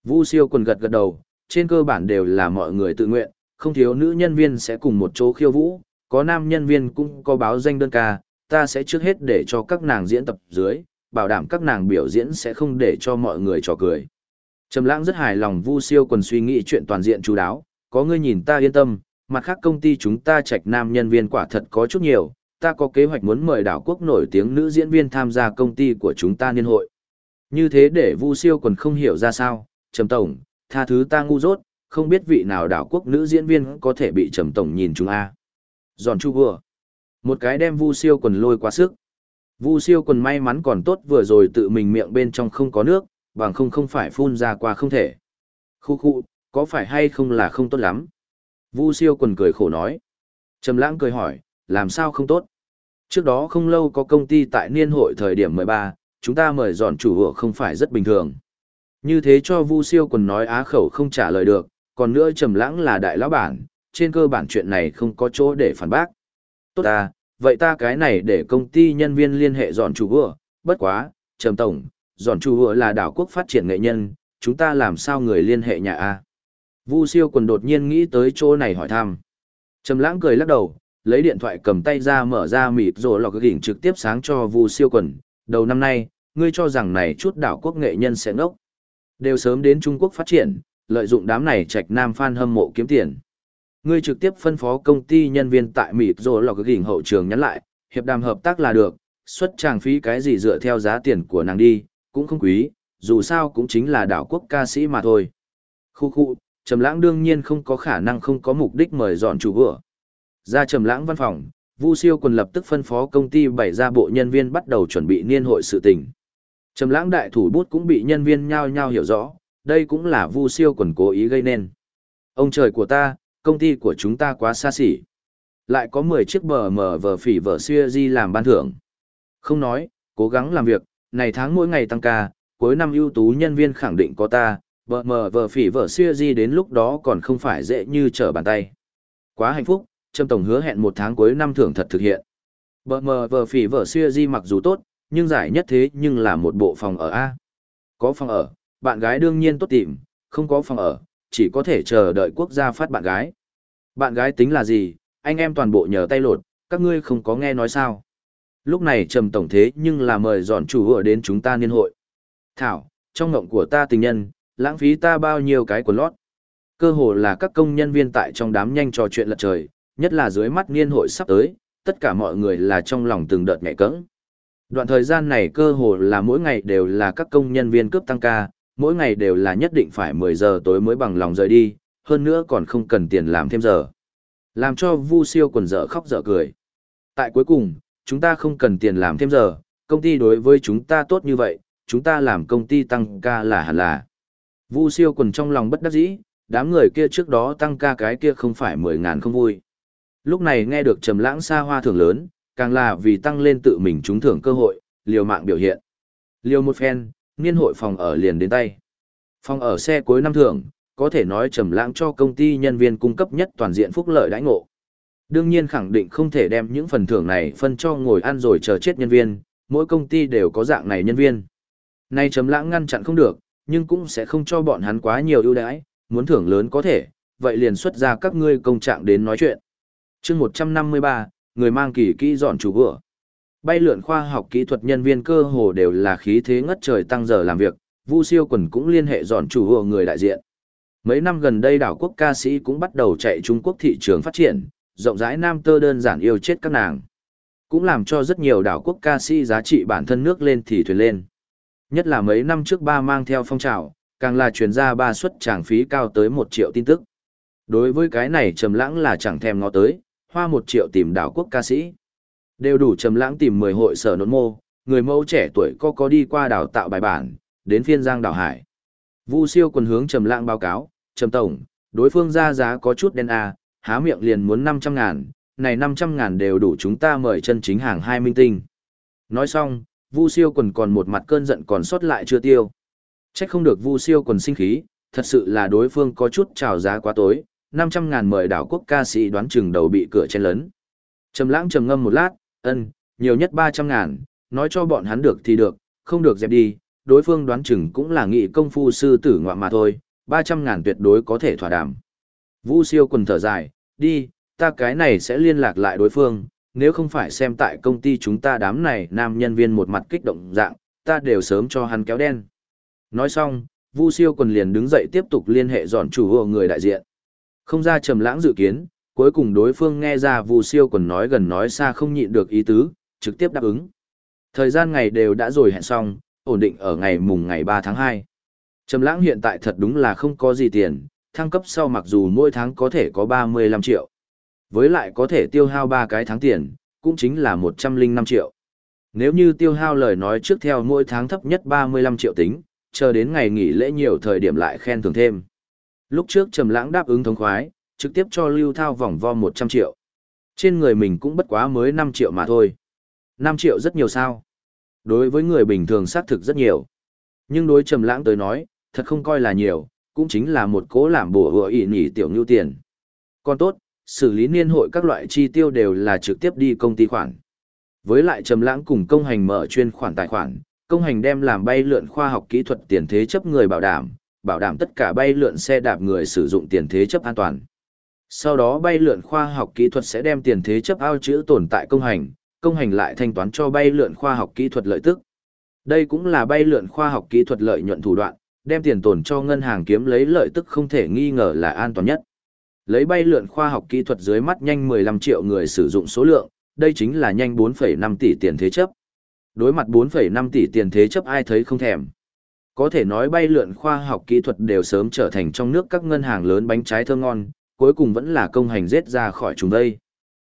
[SPEAKER 1] Vu siêu quần gật gật đầu, trên cơ bản đều là mọi người tự nguyện, không thiếu nữ nhân viên sẽ cùng một chỗ khiêu vũ, có nam nhân viên cũng có báo danh đơn ca, ta sẽ trước hết để cho các nàng diễn tập dưới, bảo đảm các nàng biểu diễn sẽ không để cho mọi người trò cười. Trầm lãng rất hài lòng Vu siêu quần suy nghĩ chuyện toàn diện chú đáo, có ngươi nhìn ta yên tâm, mặt khác công ty chúng ta trạch nam nhân viên quả thật có chút nhiều, ta có kế hoạch muốn mời đảo quốc nổi tiếng nữ diễn viên tham gia công ty của chúng ta niên hội. Như thế để Vu siêu quần không hiểu ra sao, Trầm Tổng, tha thứ ta ngu dốt, không biết vị nào đảo quốc nữ diễn viên có thể bị Trầm Tổng nhìn chúng a. Giòn chu vừa. Một cái đem Vu siêu quần lôi quá sức. Vu siêu quần may mắn còn tốt vừa rồi tự mình miệng bên trong không có nước, bằng không không phải phun ra qua không thể. Khu khu, có phải hay không là không tốt lắm? Vu siêu quần cười khổ nói. Trầm lãng cười hỏi, làm sao không tốt? Trước đó không lâu có công ty tại niên hội thời điểm 13, chúng ta mời dọn chủ hộ không phải rất bình thường. Như thế cho Vu siêu quần nói á khẩu không trả lời được, còn nữa trầm lãng là đại lão bản, trên cơ bản chuyện này không có chỗ để phản bác. Tốt à, vậy ta cái này để công ty nhân viên liên hệ dọn chủ hộ, bất quá, trầm tổng, Giòn chủ hựa là đảo quốc phát triển nghệ nhân, chúng ta làm sao người liên hệ nhà A. Vu siêu quần đột nhiên nghĩ tới chỗ này hỏi thăm. Trầm lãng cười lắc đầu, lấy điện thoại cầm tay ra mở ra mịt rồi lọc gỉnh trực tiếp sáng cho Vu siêu quần. Đầu năm nay, ngươi cho rằng này chút đảo quốc nghệ nhân sẽ ngốc. Đều sớm đến Trung Quốc phát triển, lợi dụng đám này trạch nam fan hâm mộ kiếm tiền. Ngươi trực tiếp phân phó công ty nhân viên tại mịt rồi lọc gỉnh hậu trường nhắn lại, hiệp đàm hợp tác là được, xuất tràng phí cái gì dựa theo giá tiền của nàng đi, cũng không quý, dù sao cũng chính là đảo quốc ca sĩ mà thôi. Khu khu, Trầm Lãng đương nhiên không có khả năng không có mục đích mời dọn chủ vừa. Ra Trầm Lãng văn phòng, Vu Siêu quần lập tức phân phó công ty bày ra bộ nhân viên bắt đầu chuẩn bị niên hội sự tình. Trầm Lãng đại thủ bút cũng bị nhân viên nhao nhao hiểu rõ, đây cũng là Vu Siêu quần cố ý gây nên. Ông trời của ta, công ty của chúng ta quá xa xỉ. Lại có 10 chiếc bờ mở vở phỉ vở xưa di làm ban thưởng. Không nói, cố gắng làm việc, này tháng mỗi ngày tăng ca, cuối năm ưu tú nhân viên khẳng định có ta, vợ mờ vợ phỉ vợ xưa di đến lúc đó còn không phải dễ như trở bàn tay. Quá hạnh phúc, Trâm Tổng hứa hẹn một tháng cuối năm thưởng thật thực hiện. Vợ mờ vợ phỉ vợ xưa di mặc dù tốt, nhưng giải nhất thế nhưng là một bộ phòng ở A. Có phòng ở, bạn gái đương nhiên tốt tìm, không có phòng ở, chỉ có thể chờ đợi quốc gia phát bạn gái. Bạn gái tính là gì, anh em toàn bộ nhờ tay lột, các ngươi không có nghe nói sao. Lúc này trầm tổng thế nhưng là mời dọn chủ ở đến chúng ta niên hội. Thảo, trong ngộng của ta tình nhân, lãng phí ta bao nhiêu cái quần lót. Cơ hồ là các công nhân viên tại trong đám nhanh trò chuyện lật trời, nhất là dưới mắt niên hội sắp tới, tất cả mọi người là trong lòng từng đợt nhẹ cẫng. Đoạn thời gian này cơ hồ là mỗi ngày đều là các công nhân viên cướp tăng ca, mỗi ngày đều là nhất định phải 10 giờ tối mới bằng lòng rời đi, hơn nữa còn không cần tiền làm thêm giờ. Làm cho Vu Siêu quần dở khóc dở cười. Tại cuối cùng, chúng ta không cần tiền làm thêm giờ, công ty đối với chúng ta tốt như vậy, chúng ta làm công ty tăng ca là hẳn là. Vu siêu quần trong lòng bất đắc dĩ, đám người kia trước đó tăng ca cái kia không phải mười ngàn không vui. Lúc này nghe được trầm lãng xa hoa thưởng lớn, càng là vì tăng lên tự mình trúng thưởng cơ hội, liều mạng biểu hiện. Liều một phen, niên hội phòng ở liền đến tay. Phòng ở xe cuối năm thưởng, có thể nói trầm lãng cho công ty nhân viên cung cấp nhất toàn diện phúc lợi đãi ngộ. Đương nhiên khẳng định không thể đem những phần thưởng này phân cho ngồi ăn rồi chờ chết nhân viên, mỗi công ty đều có dạng này nhân viên. Nay chấm lãng ngăn chặn không được, nhưng cũng sẽ không cho bọn hắn quá nhiều ưu đãi, muốn thưởng lớn có thể, vậy liền xuất ra các ngươi công trạng đến nói chuyện. Chương 153, người mang kỳ kỹ dọn chủ vừa. Bay lượn khoa học kỹ thuật nhân viên cơ hồ đều là khí thế ngất trời tăng giờ làm việc, Vu Siêu Quần cũng liên hệ dọn chủ vừa người đại diện. Mấy năm gần đây đảo quốc ca sĩ cũng bắt đầu chạy Trung Quốc thị trường phát triển, rộng rãi nam tơ đơn giản yêu chết các nàng. Cũng làm cho rất nhiều đảo quốc ca sĩ giá trị bản thân nước lên thì thuyền lên. Nhất là mấy năm trước ba mang theo phong trào, càng là truyền ra ba suất tràng phí cao tới một triệu tin tức. Đối với cái này trầm lãng là chẳng thèm ngó tới, hoa một triệu tìm đảo quốc ca sĩ. Đều đủ trầm lãng tìm 10 hội sở nốt mô, người mẫu trẻ tuổi có có đi qua đào tạo bài bản, đến phiên giang đảo hải. Vu siêu quần hướng trầm lãng báo cáo, trầm tổng, đối phương ra giá có chút đen à, há miệng liền muốn 500 ngàn, này 500 ngàn đều đủ chúng ta mời chân chính hàng hai minh tinh. Nói xong, Vu Siêu quần còn một mặt cơn giận còn sót lại chưa tiêu. chắc không được Vu Siêu quần sinh khí, thật sự là đối phương có chút trào giá quá tối, 500 ngàn mời đảo quốc ca sĩ đoán chừng đầu bị cửa chen lớn. Trầm lãng trầm ngâm một lát, ân, nhiều nhất 300 ngàn, nói cho bọn hắn được thì được, không được dẹp đi, đối phương đoán chừng cũng là nghị công phu sư tử ngoạm mà thôi, 300 ngàn tuyệt đối có thể thỏa đàm. Vu siêu quần thở dài, đi, ta cái này sẽ liên lạc lại đối phương, nếu không phải xem tại công ty chúng ta đám này nam nhân viên một mặt kích động dạng, ta đều sớm cho hắn kéo đen. Nói xong, Vu siêu quần liền đứng dậy tiếp tục liên hệ dọn chủ hộ người đại diện. Không ra trầm lãng dự kiến, cuối cùng đối phương nghe ra Vu siêu quần nói gần nói xa không nhịn được ý tứ, trực tiếp đáp ứng. Thời gian ngày đều đã rồi hẹn xong, ổn định ở ngày mùng ngày 3 tháng 2. Trầm lãng hiện tại thật đúng là không có gì tiền, thăng cấp sau mặc dù mỗi tháng có thể có 35 triệu. Với lại có thể tiêu hao 3 cái tháng tiền, cũng chính là 105 triệu. Nếu như tiêu hao lời nói trước theo mỗi tháng thấp nhất 35 triệu tính, chờ đến ngày nghỉ lễ nhiều thời điểm lại khen thưởng thêm. Lúc trước Trầm Lãng đáp ứng thống khoái, trực tiếp cho Lưu Thao vòng vo 100 triệu. Trên người mình cũng bất quá mới 5 triệu mà thôi. 5 triệu rất nhiều sao? Đối với người bình thường xác thực rất nhiều. Nhưng đối Trầm Lãng tới nói, thật không coi là nhiều, cũng chính là một cố làm bùa vừa ỉ nhỉ tiểu nhu tiền. Còn tốt, xử lý niên hội các loại chi tiêu đều là trực tiếp đi công ty khoản. Với lại trầm lãng cùng công hành mở chuyên khoản tài khoản, công hành đem làm bay lượn khoa học kỹ thuật tiền thế chấp người bảo đảm, bảo đảm tất cả bay lượn xe đạp người sử dụng tiền thế chấp an toàn. Sau đó bay lượn khoa học kỹ thuật sẽ đem tiền thế chấp ao chữ tồn tại công hành, công hành lại thanh toán cho bay lượn khoa học kỹ thuật lợi tức. Đây cũng là bay lượn khoa học kỹ thuật lợi nhuận thủ đoạn, đem tiền tồn cho ngân hàng kiếm lấy lợi tức không thể nghi ngờ là an toàn nhất. Lấy bay lượn khoa học kỹ thuật dưới mắt nhanh 15 triệu người sử dụng số lượng, đây chính là nhanh 4,5 tỷ tiền thế chấp. Đối mặt 4,5 tỷ tiền thế chấp ai thấy không thèm. Có thể nói bay lượn khoa học kỹ thuật đều sớm trở thành trong nước các ngân hàng lớn bánh trái thơm ngon, cuối cùng vẫn là công hành giết ra khỏi chúng đây.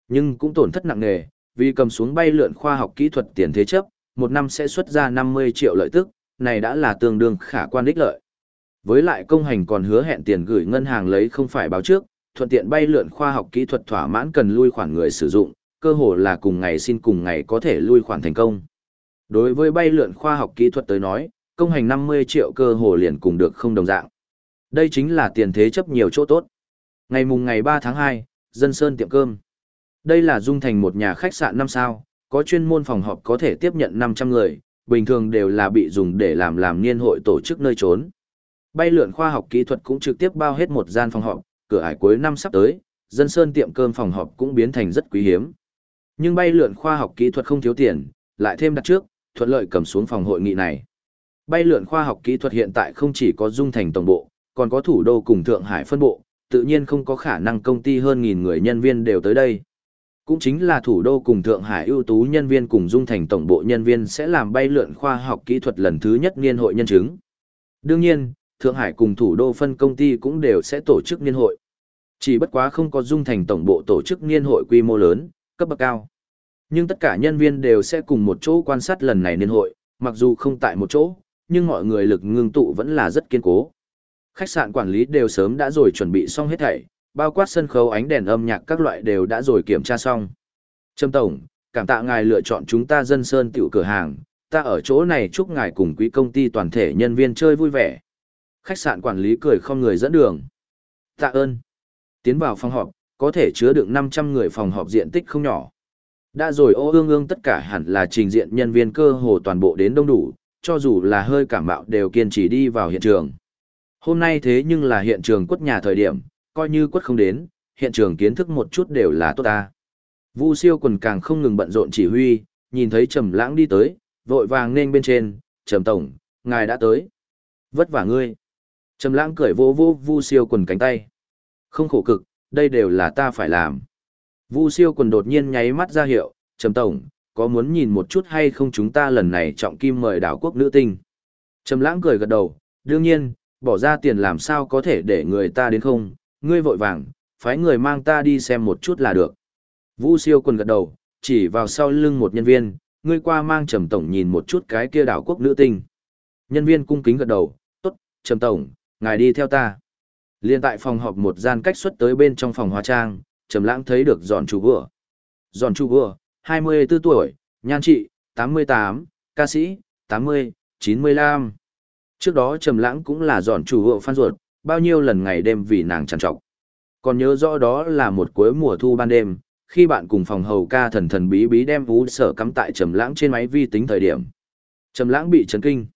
[SPEAKER 1] Nhưng cũng tổn thất nặng nề, vì cầm xuống bay lượn khoa học kỹ thuật tiền thế chấp, một năm sẽ xuất ra 50 triệu lợi tức, này đã là tương đương khả quan đích lợi. Với lại công hành còn hứa hẹn tiền gửi ngân hàng lấy không phải báo trước, thuận tiện bay lượn khoa học kỹ thuật thỏa mãn cần lui khoản người sử dụng, cơ hồ là cùng ngày xin cùng ngày có thể lui khoản thành công. Đối với bay lượn khoa học kỹ thuật tới nói, công hành 50 triệu cơ hồ liền cùng được không đồng dạng. Đây chính là tiền thế chấp nhiều chỗ tốt. Ngày mùng ngày 3 tháng 2, Dân Sơn tiệm cơm. Đây là dung thành một nhà khách sạn 5 sao, có chuyên môn phòng họp có thể tiếp nhận 500 người, bình thường đều là bị dùng để làm làm niên hội tổ chức nơi trốn. Bay lượn khoa học kỹ thuật cũng trực tiếp bao hết một gian phòng họp, cửa ải cuối năm sắp tới, dân sơn tiệm cơm phòng họp cũng biến thành rất quý hiếm. Nhưng bay lượn khoa học kỹ thuật không thiếu tiền, lại thêm đặt trước, thuận lợi cầm xuống phòng hội nghị này. Bay lượn khoa học kỹ thuật hiện tại không chỉ có dung thành tổng bộ, còn có thủ đô cùng Thượng Hải phân bộ, tự nhiên không có khả năng công ty hơn nghìn người nhân viên đều tới đây. Cũng chính là thủ đô cùng Thượng Hải ưu tú nhân viên cùng dung thành tổng bộ nhân viên sẽ làm bay lượn khoa học kỹ thuật lần thứ nhất niên hội nhân chứng. Đương nhiên, Thượng Hải cùng thủ đô phân công ty cũng đều sẽ tổ chức niên hội. Chỉ bất quá không có dung thành tổng bộ tổ chức niên hội quy mô lớn, cấp bậc cao. Nhưng tất cả nhân viên đều sẽ cùng một chỗ quan sát lần này niên hội, mặc dù không tại một chỗ, nhưng mọi người lực ngưng tụ vẫn là rất kiên cố. Khách sạn quản lý đều sớm đã rồi chuẩn bị xong hết thảy, bao quát sân khấu ánh đèn âm nhạc các loại đều đã rồi kiểm tra xong. Trâm Tổng, cảm tạ ngài lựa chọn chúng ta dân sơn tiểu cửa hàng, ta ở chỗ này chúc ngài cùng quý công ty toàn thể nhân viên chơi vui vẻ. Khách sạn quản lý cười không người dẫn đường. Tạ ơn. Tiến vào phòng họp, có thể chứa được 500 người phòng họp diện tích không nhỏ. Đã rồi ô ương ương tất cả hẳn là trình diện nhân viên cơ hồ toàn bộ đến đông đủ, cho dù là hơi cảm mạo đều kiên trì đi vào hiện trường. Hôm nay thế nhưng là hiện trường quất nhà thời điểm, coi như quất không đến, hiện trường kiến thức một chút đều là tốt ta. Vu siêu quần càng không ngừng bận rộn chỉ huy, nhìn thấy Trầm Lãng đi tới, vội vàng nên bên trên, "Trầm tổng, ngài đã tới." "Vất vả ngươi." Trầm Lãng cười vỗ vỗ Vu siêu quần cánh tay. "Không khổ cực, đây đều là ta phải làm." Vu siêu quần đột nhiên nháy mắt ra hiệu, "Trầm tổng, có muốn nhìn một chút hay không chúng ta lần này trọng kim mời đảo quốc nữ tinh?" Trầm Lãng cười gật đầu, "Đương nhiên, bỏ ra tiền làm sao có thể để người ta đến không, ngươi vội vàng, phái người mang ta đi xem một chút là được." Vu siêu quần gật đầu, chỉ vào sau lưng một nhân viên, ngươi qua mang trầm tổng nhìn một chút cái kia đảo quốc nữ tinh. Nhân viên cung kính gật đầu, tốt, trầm tổng, ngài đi theo ta. Liên tại phòng họp một gian cách xuất tới bên trong phòng hóa trang, trầm lãng thấy được giòn chủ vừa. Giòn chủ vừa, 24 tuổi, nhan trị, 88, ca sĩ, 80, 95. Trước đó trầm lãng cũng là giòn chủ vừa phan ruột, bao nhiêu lần ngày đêm vì nàng trằn trọc. Còn nhớ rõ đó là một cuối mùa thu ban đêm, khi bạn cùng phòng hầu ca thần thần bí bí đem vũ sở cắm tại trầm lãng trên máy vi tính thời điểm. Trầm lãng bị chấn kinh.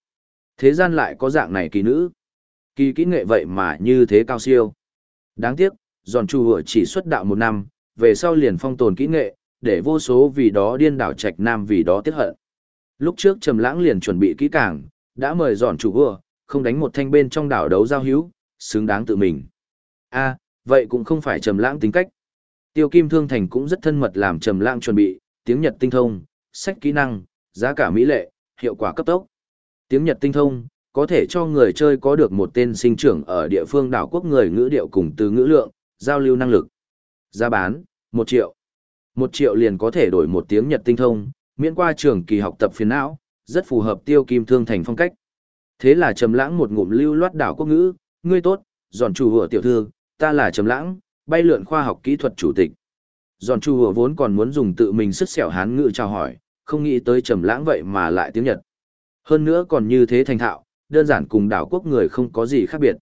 [SPEAKER 1] Thế gian lại có dạng này kỳ nữ. Kỳ kỹ nghệ vậy mà như thế cao siêu. Đáng tiếc giòn chu hựa chỉ xuất đạo một năm về sau liền phong tồn kỹ nghệ để vô số vì đó điên đảo trạch nam vì đó tiếc hận. Lúc trước trầm lãng liền chuẩn bị kỹ càng đã mời dọn chủ vừa không đánh một thanh bên trong đảo đấu giao hữu xứng đáng tự mình a vậy cũng không phải trầm lãng tính cách Tiêu Kim Thương Thành cũng rất thân mật làm trầm lãng chuẩn bị, tiếng Nhật tinh thông, sách kỹ năng, giá cả mỹ lệ, hiệu quả cấp tốc. Tiếng Nhật tinh thông, có thể cho người chơi có được một tên sinh trưởng ở địa phương đảo quốc người ngữ điệu cùng từ ngữ lượng, giao lưu năng lực. Giá bán, 1 triệu. 1 triệu liền có thể đổi một tiếng Nhật tinh thông, miễn qua trường kỳ học tập phiền não, rất phù hợp tiêu kim thương thành phong cách. Thế là trầm lãng một ngụm lưu loát đảo quốc ngữ, ngươi tốt, giòn chủ hựa tiểu thư, ta là trầm lãng, bay lượn khoa học kỹ thuật chủ tịch. Giòn Chủ hùa vốn còn muốn dùng tự mình sức sẹo hán ngữ chào hỏi, không nghĩ tới trầm lãng vậy mà lại tiếng Nhật. Hơn nữa còn như thế thành thạo, đơn giản cùng đảo quốc người không có gì khác biệt.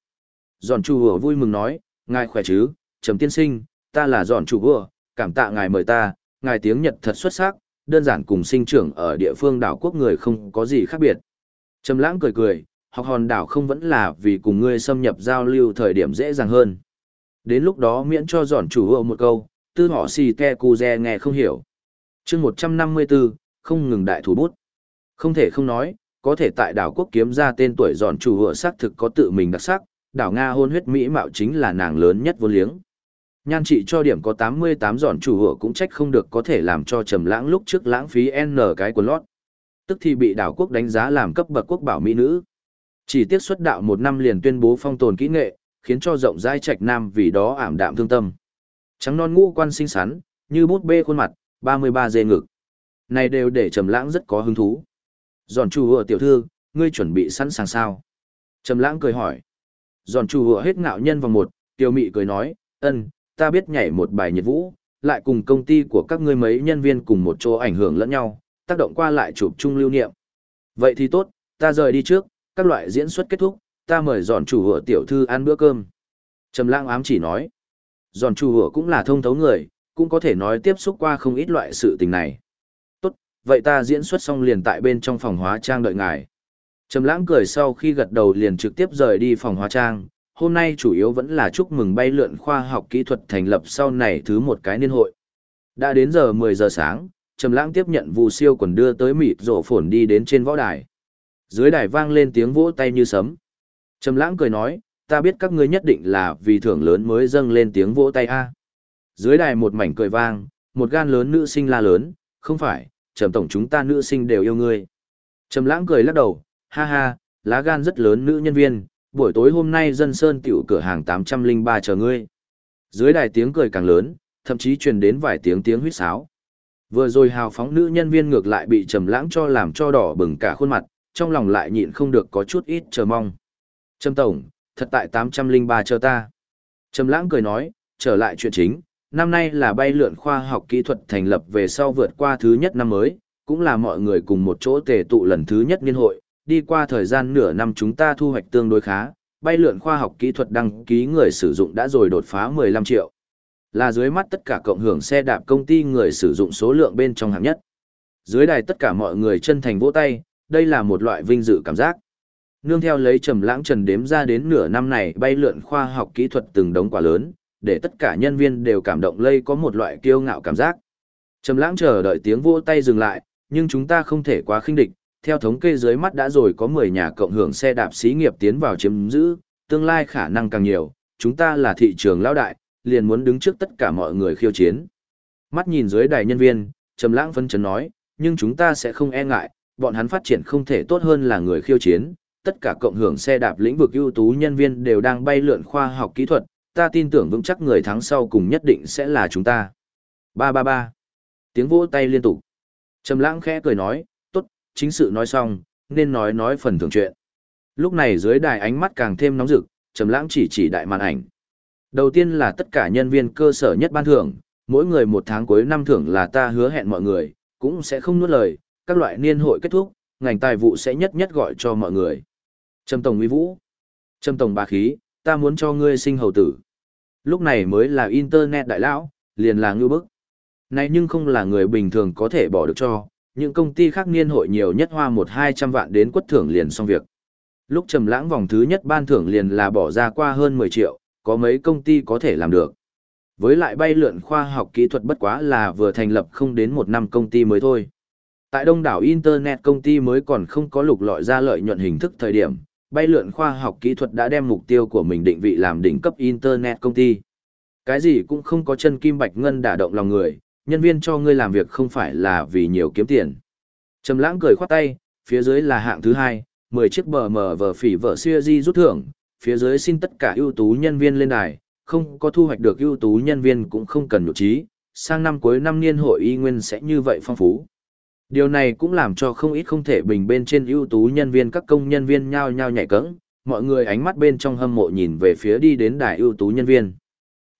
[SPEAKER 1] Giòn Chủ hùa vui mừng nói, ngài khỏe chứ, trầm tiên sinh, ta là giòn Chủ hùa, cảm tạ ngài mời ta, ngài tiếng Nhật thật xuất sắc, đơn giản cùng sinh trưởng ở địa phương đảo quốc người không có gì khác biệt. Trầm lãng cười cười, học hòn đảo không vẫn là vì cùng ngươi xâm nhập giao lưu thời điểm dễ dàng hơn. Đến lúc đó miễn cho giòn chủ hộ một câu, tư họ xì ke cu re nghe không hiểu. chương 154, không ngừng đại thủ bút. Không thể không nói, có thể tại đảo quốc kiếm ra tên tuổi giòn chủ hộ xác thực có tự mình đặc sắc, đảo Nga hôn huyết Mỹ mạo chính là nàng lớn nhất vô liếng. Nhan trị cho điểm có 88 giòn chủ hộ cũng trách không được có thể làm cho trầm lãng lúc trước lãng phí N cái quần lót. Tức thì bị đảo quốc đánh giá làm cấp bậc quốc bảo mỹ nữ. Chỉ tiếc xuất đạo một năm liền tuyên bố phong tồn kỹ nghệ, khiến cho rộng rãi trạch nam vì đó ảm đạm thương tâm. Trắng non ngũ quan xinh xắn, như bút bê khuôn mặt, 33 dê ngực. Này đều để Trầm Lãng rất có hứng thú. Giòn chu hựa tiểu thư, ngươi chuẩn bị sẵn sàng sao? Trầm Lãng cười hỏi. Giòn chu hựa hết ngạo nhân vòng một, tiêu mị cười nói, ân, ta biết nhảy một bài nhiệt vũ, lại cùng công ty của các ngươi mấy nhân viên cùng một chỗ ảnh hưởng lẫn nhau, tác động qua lại chụp chung lưu niệm. Vậy thì tốt, ta rời đi trước, các loại diễn xuất kết thúc, ta mời giòn chủ hựa tiểu thư ăn bữa cơm. Trầm lãng ám chỉ nói, giòn chủ hựa cũng là thông thấu người, cũng có thể nói tiếp xúc qua không ít loại sự tình này. Tốt, vậy ta diễn xuất xong liền tại bên trong phòng hóa trang đợi ngài. Trầm lãng cười sau khi gật đầu liền trực tiếp rời đi phòng hóa trang, hôm nay chủ yếu vẫn là chúc mừng bay lượn khoa học kỹ thuật thành lập sau này thứ một cái niên hội. Đã đến giờ 10 giờ sáng, Trầm lãng tiếp nhận Vu Siêu quần đưa tới mịt rổ phồn đi đến trên võ đài. Dưới đài vang lên tiếng vỗ tay như sấm. Trầm lãng cười nói, ta biết các ngươi nhất định là vì thưởng lớn mới dâng lên tiếng vỗ tay a. Dưới đài một mảnh cười vang, một gan lớn nữ sinh la lớn, không phải, trầm tổng chúng ta nữ sinh đều yêu ngươi. Trầm lãng cười lắc đầu, ha ha, lá gan rất lớn nữ nhân viên, buổi tối hôm nay dân sơn tiểu cửa hàng 803 chờ ngươi. Dưới đài tiếng cười càng lớn, thậm chí truyền đến vài tiếng tiếng huýt sáo. Vừa rồi hào phóng nữ nhân viên ngược lại bị trầm lãng cho làm cho đỏ bừng cả khuôn mặt, trong lòng lại nhịn không được có chút ít chờ mong. Trâm Tổng, thật tại 803 chờ ta. Trầm lãng cười nói, trở lại chuyện chính, năm nay là bay lượn khoa học kỹ thuật thành lập về sau vượt qua thứ nhất năm mới, cũng là mọi người cùng một chỗ tề tụ lần thứ nhất niên hội, đi qua thời gian nửa năm chúng ta thu hoạch tương đối khá, bay lượn khoa học kỹ thuật đăng ký người sử dụng đã rồi đột phá 15 triệu. Là dưới mắt tất cả cộng hưởng xe đạp công ty người sử dụng số lượng bên trong hạng nhất. Dưới đài tất cả mọi người chân thành vỗ tay, đây là một loại vinh dự cảm giác. Nương theo lấy trầm lãng trần đếm ra đến nửa năm này bay lượn khoa học kỹ thuật từng đống quả lớn, để tất cả nhân viên đều cảm động lây có một loại kiêu ngạo cảm giác. Trầm lãng chờ đợi tiếng vỗ tay dừng lại, nhưng chúng ta không thể quá khinh địch, theo thống kê dưới mắt đã rồi có 10 nhà cộng hưởng xe đạp xí nghiệp tiến vào chiếm giữ, tương lai khả năng càng nhiều, chúng ta là thị trường lão đại, liền muốn đứng trước tất cả mọi người khiêu chiến. Mắt nhìn dưới đài nhân viên, Trầm Lãng phân chấn nói, nhưng chúng ta sẽ không e ngại, bọn hắn phát triển không thể tốt hơn là người khiêu chiến, tất cả cộng hưởng xe đạp lĩnh vực ưu tú nhân viên đều đang bay lượn khoa học kỹ thuật, ta tin tưởng vững chắc người thắng sau cùng nhất định sẽ là chúng ta. Ba ba ba. Tiếng vỗ tay liên tục. Trầm lãng khẽ cười nói, tốt, chính sự nói xong, nên nói nói phần thưởng chuyện. Lúc này dưới đài ánh mắt càng thêm nóng rực, Trầm lãng chỉ chỉ đại màn ảnh. Đầu tiên là tất cả nhân viên cơ sở nhất ban thưởng, mỗi người một tháng cuối năm thưởng là ta hứa hẹn mọi người, cũng sẽ không nuốt lời, các loại niên hội kết thúc, ngành tài vụ sẽ nhất nhất gọi cho mọi người. Trầm Tổng uy vũ. Trầm Tổng bà khí, ta muốn cho ngươi sinh hầu tử. Lúc này mới là Internet đại lão, liền là ngư bức. Này nhưng không là người bình thường có thể bỏ được cho, những công ty khác niên hội nhiều nhất hoa một hai trăm vạn đến quất thưởng liền xong việc. Lúc trầm lãng vòng thứ nhất ban thưởng liền là bỏ ra qua hơn 10 triệu, có mấy công ty có thể làm được. Với lại bay lượn khoa học kỹ thuật bất quá là vừa thành lập không đến một năm công ty mới thôi. Tại đông đảo Internet công ty mới còn không có lục lọi ra lợi nhuận hình thức thời điểm, bay lượn khoa học kỹ thuật đã đem mục tiêu của mình định vị làm đỉnh cấp Internet công ty. Cái gì cũng không có chân kim bạch ngân đả động lòng người, nhân viên cho ngươi làm việc không phải là vì nhiều kiếm tiền. Trầm lãng cười khoát tay, phía dưới là hạng thứ hai, 10 chiếc bờ mờ vở phỉ vở xưa di rút thưởng, phía dưới xin tất cả ưu tú nhân viên lên đài, không có thu hoạch được ưu tú nhân viên cũng không cần nhục trí, sang năm cuối năm niên hội y nguyên sẽ như vậy phong phú. Điều này cũng làm cho không ít không thể bình bên trên ưu tú nhân viên các công nhân viên nhao nhao nhảy cẫng, mọi người ánh mắt bên trong hâm mộ nhìn về phía đi đến đài ưu tú nhân viên.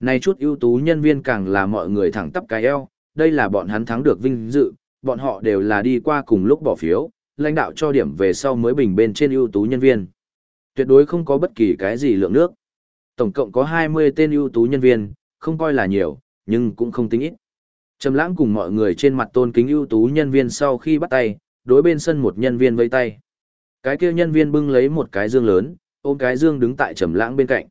[SPEAKER 1] Này chút ưu tú nhân viên càng là mọi người thẳng tắp cái eo, đây là bọn hắn thắng được vinh dự, bọn họ đều là đi qua cùng lúc bỏ phiếu, lãnh đạo cho điểm về sau mới bình bên trên ưu tú nhân viên. Tuyệt đối không có bất kỳ cái gì lượng nước. Tổng cộng có 20 tên ưu tú nhân viên, không coi là nhiều, nhưng cũng không tính ít. Trầm lãng cùng mọi người trên mặt tôn kính ưu tú nhân viên sau khi bắt tay, đối bên sân một nhân viên vây tay. Cái kia nhân viên bưng lấy một cái dương lớn, ôm cái dương đứng tại trầm lãng bên cạnh.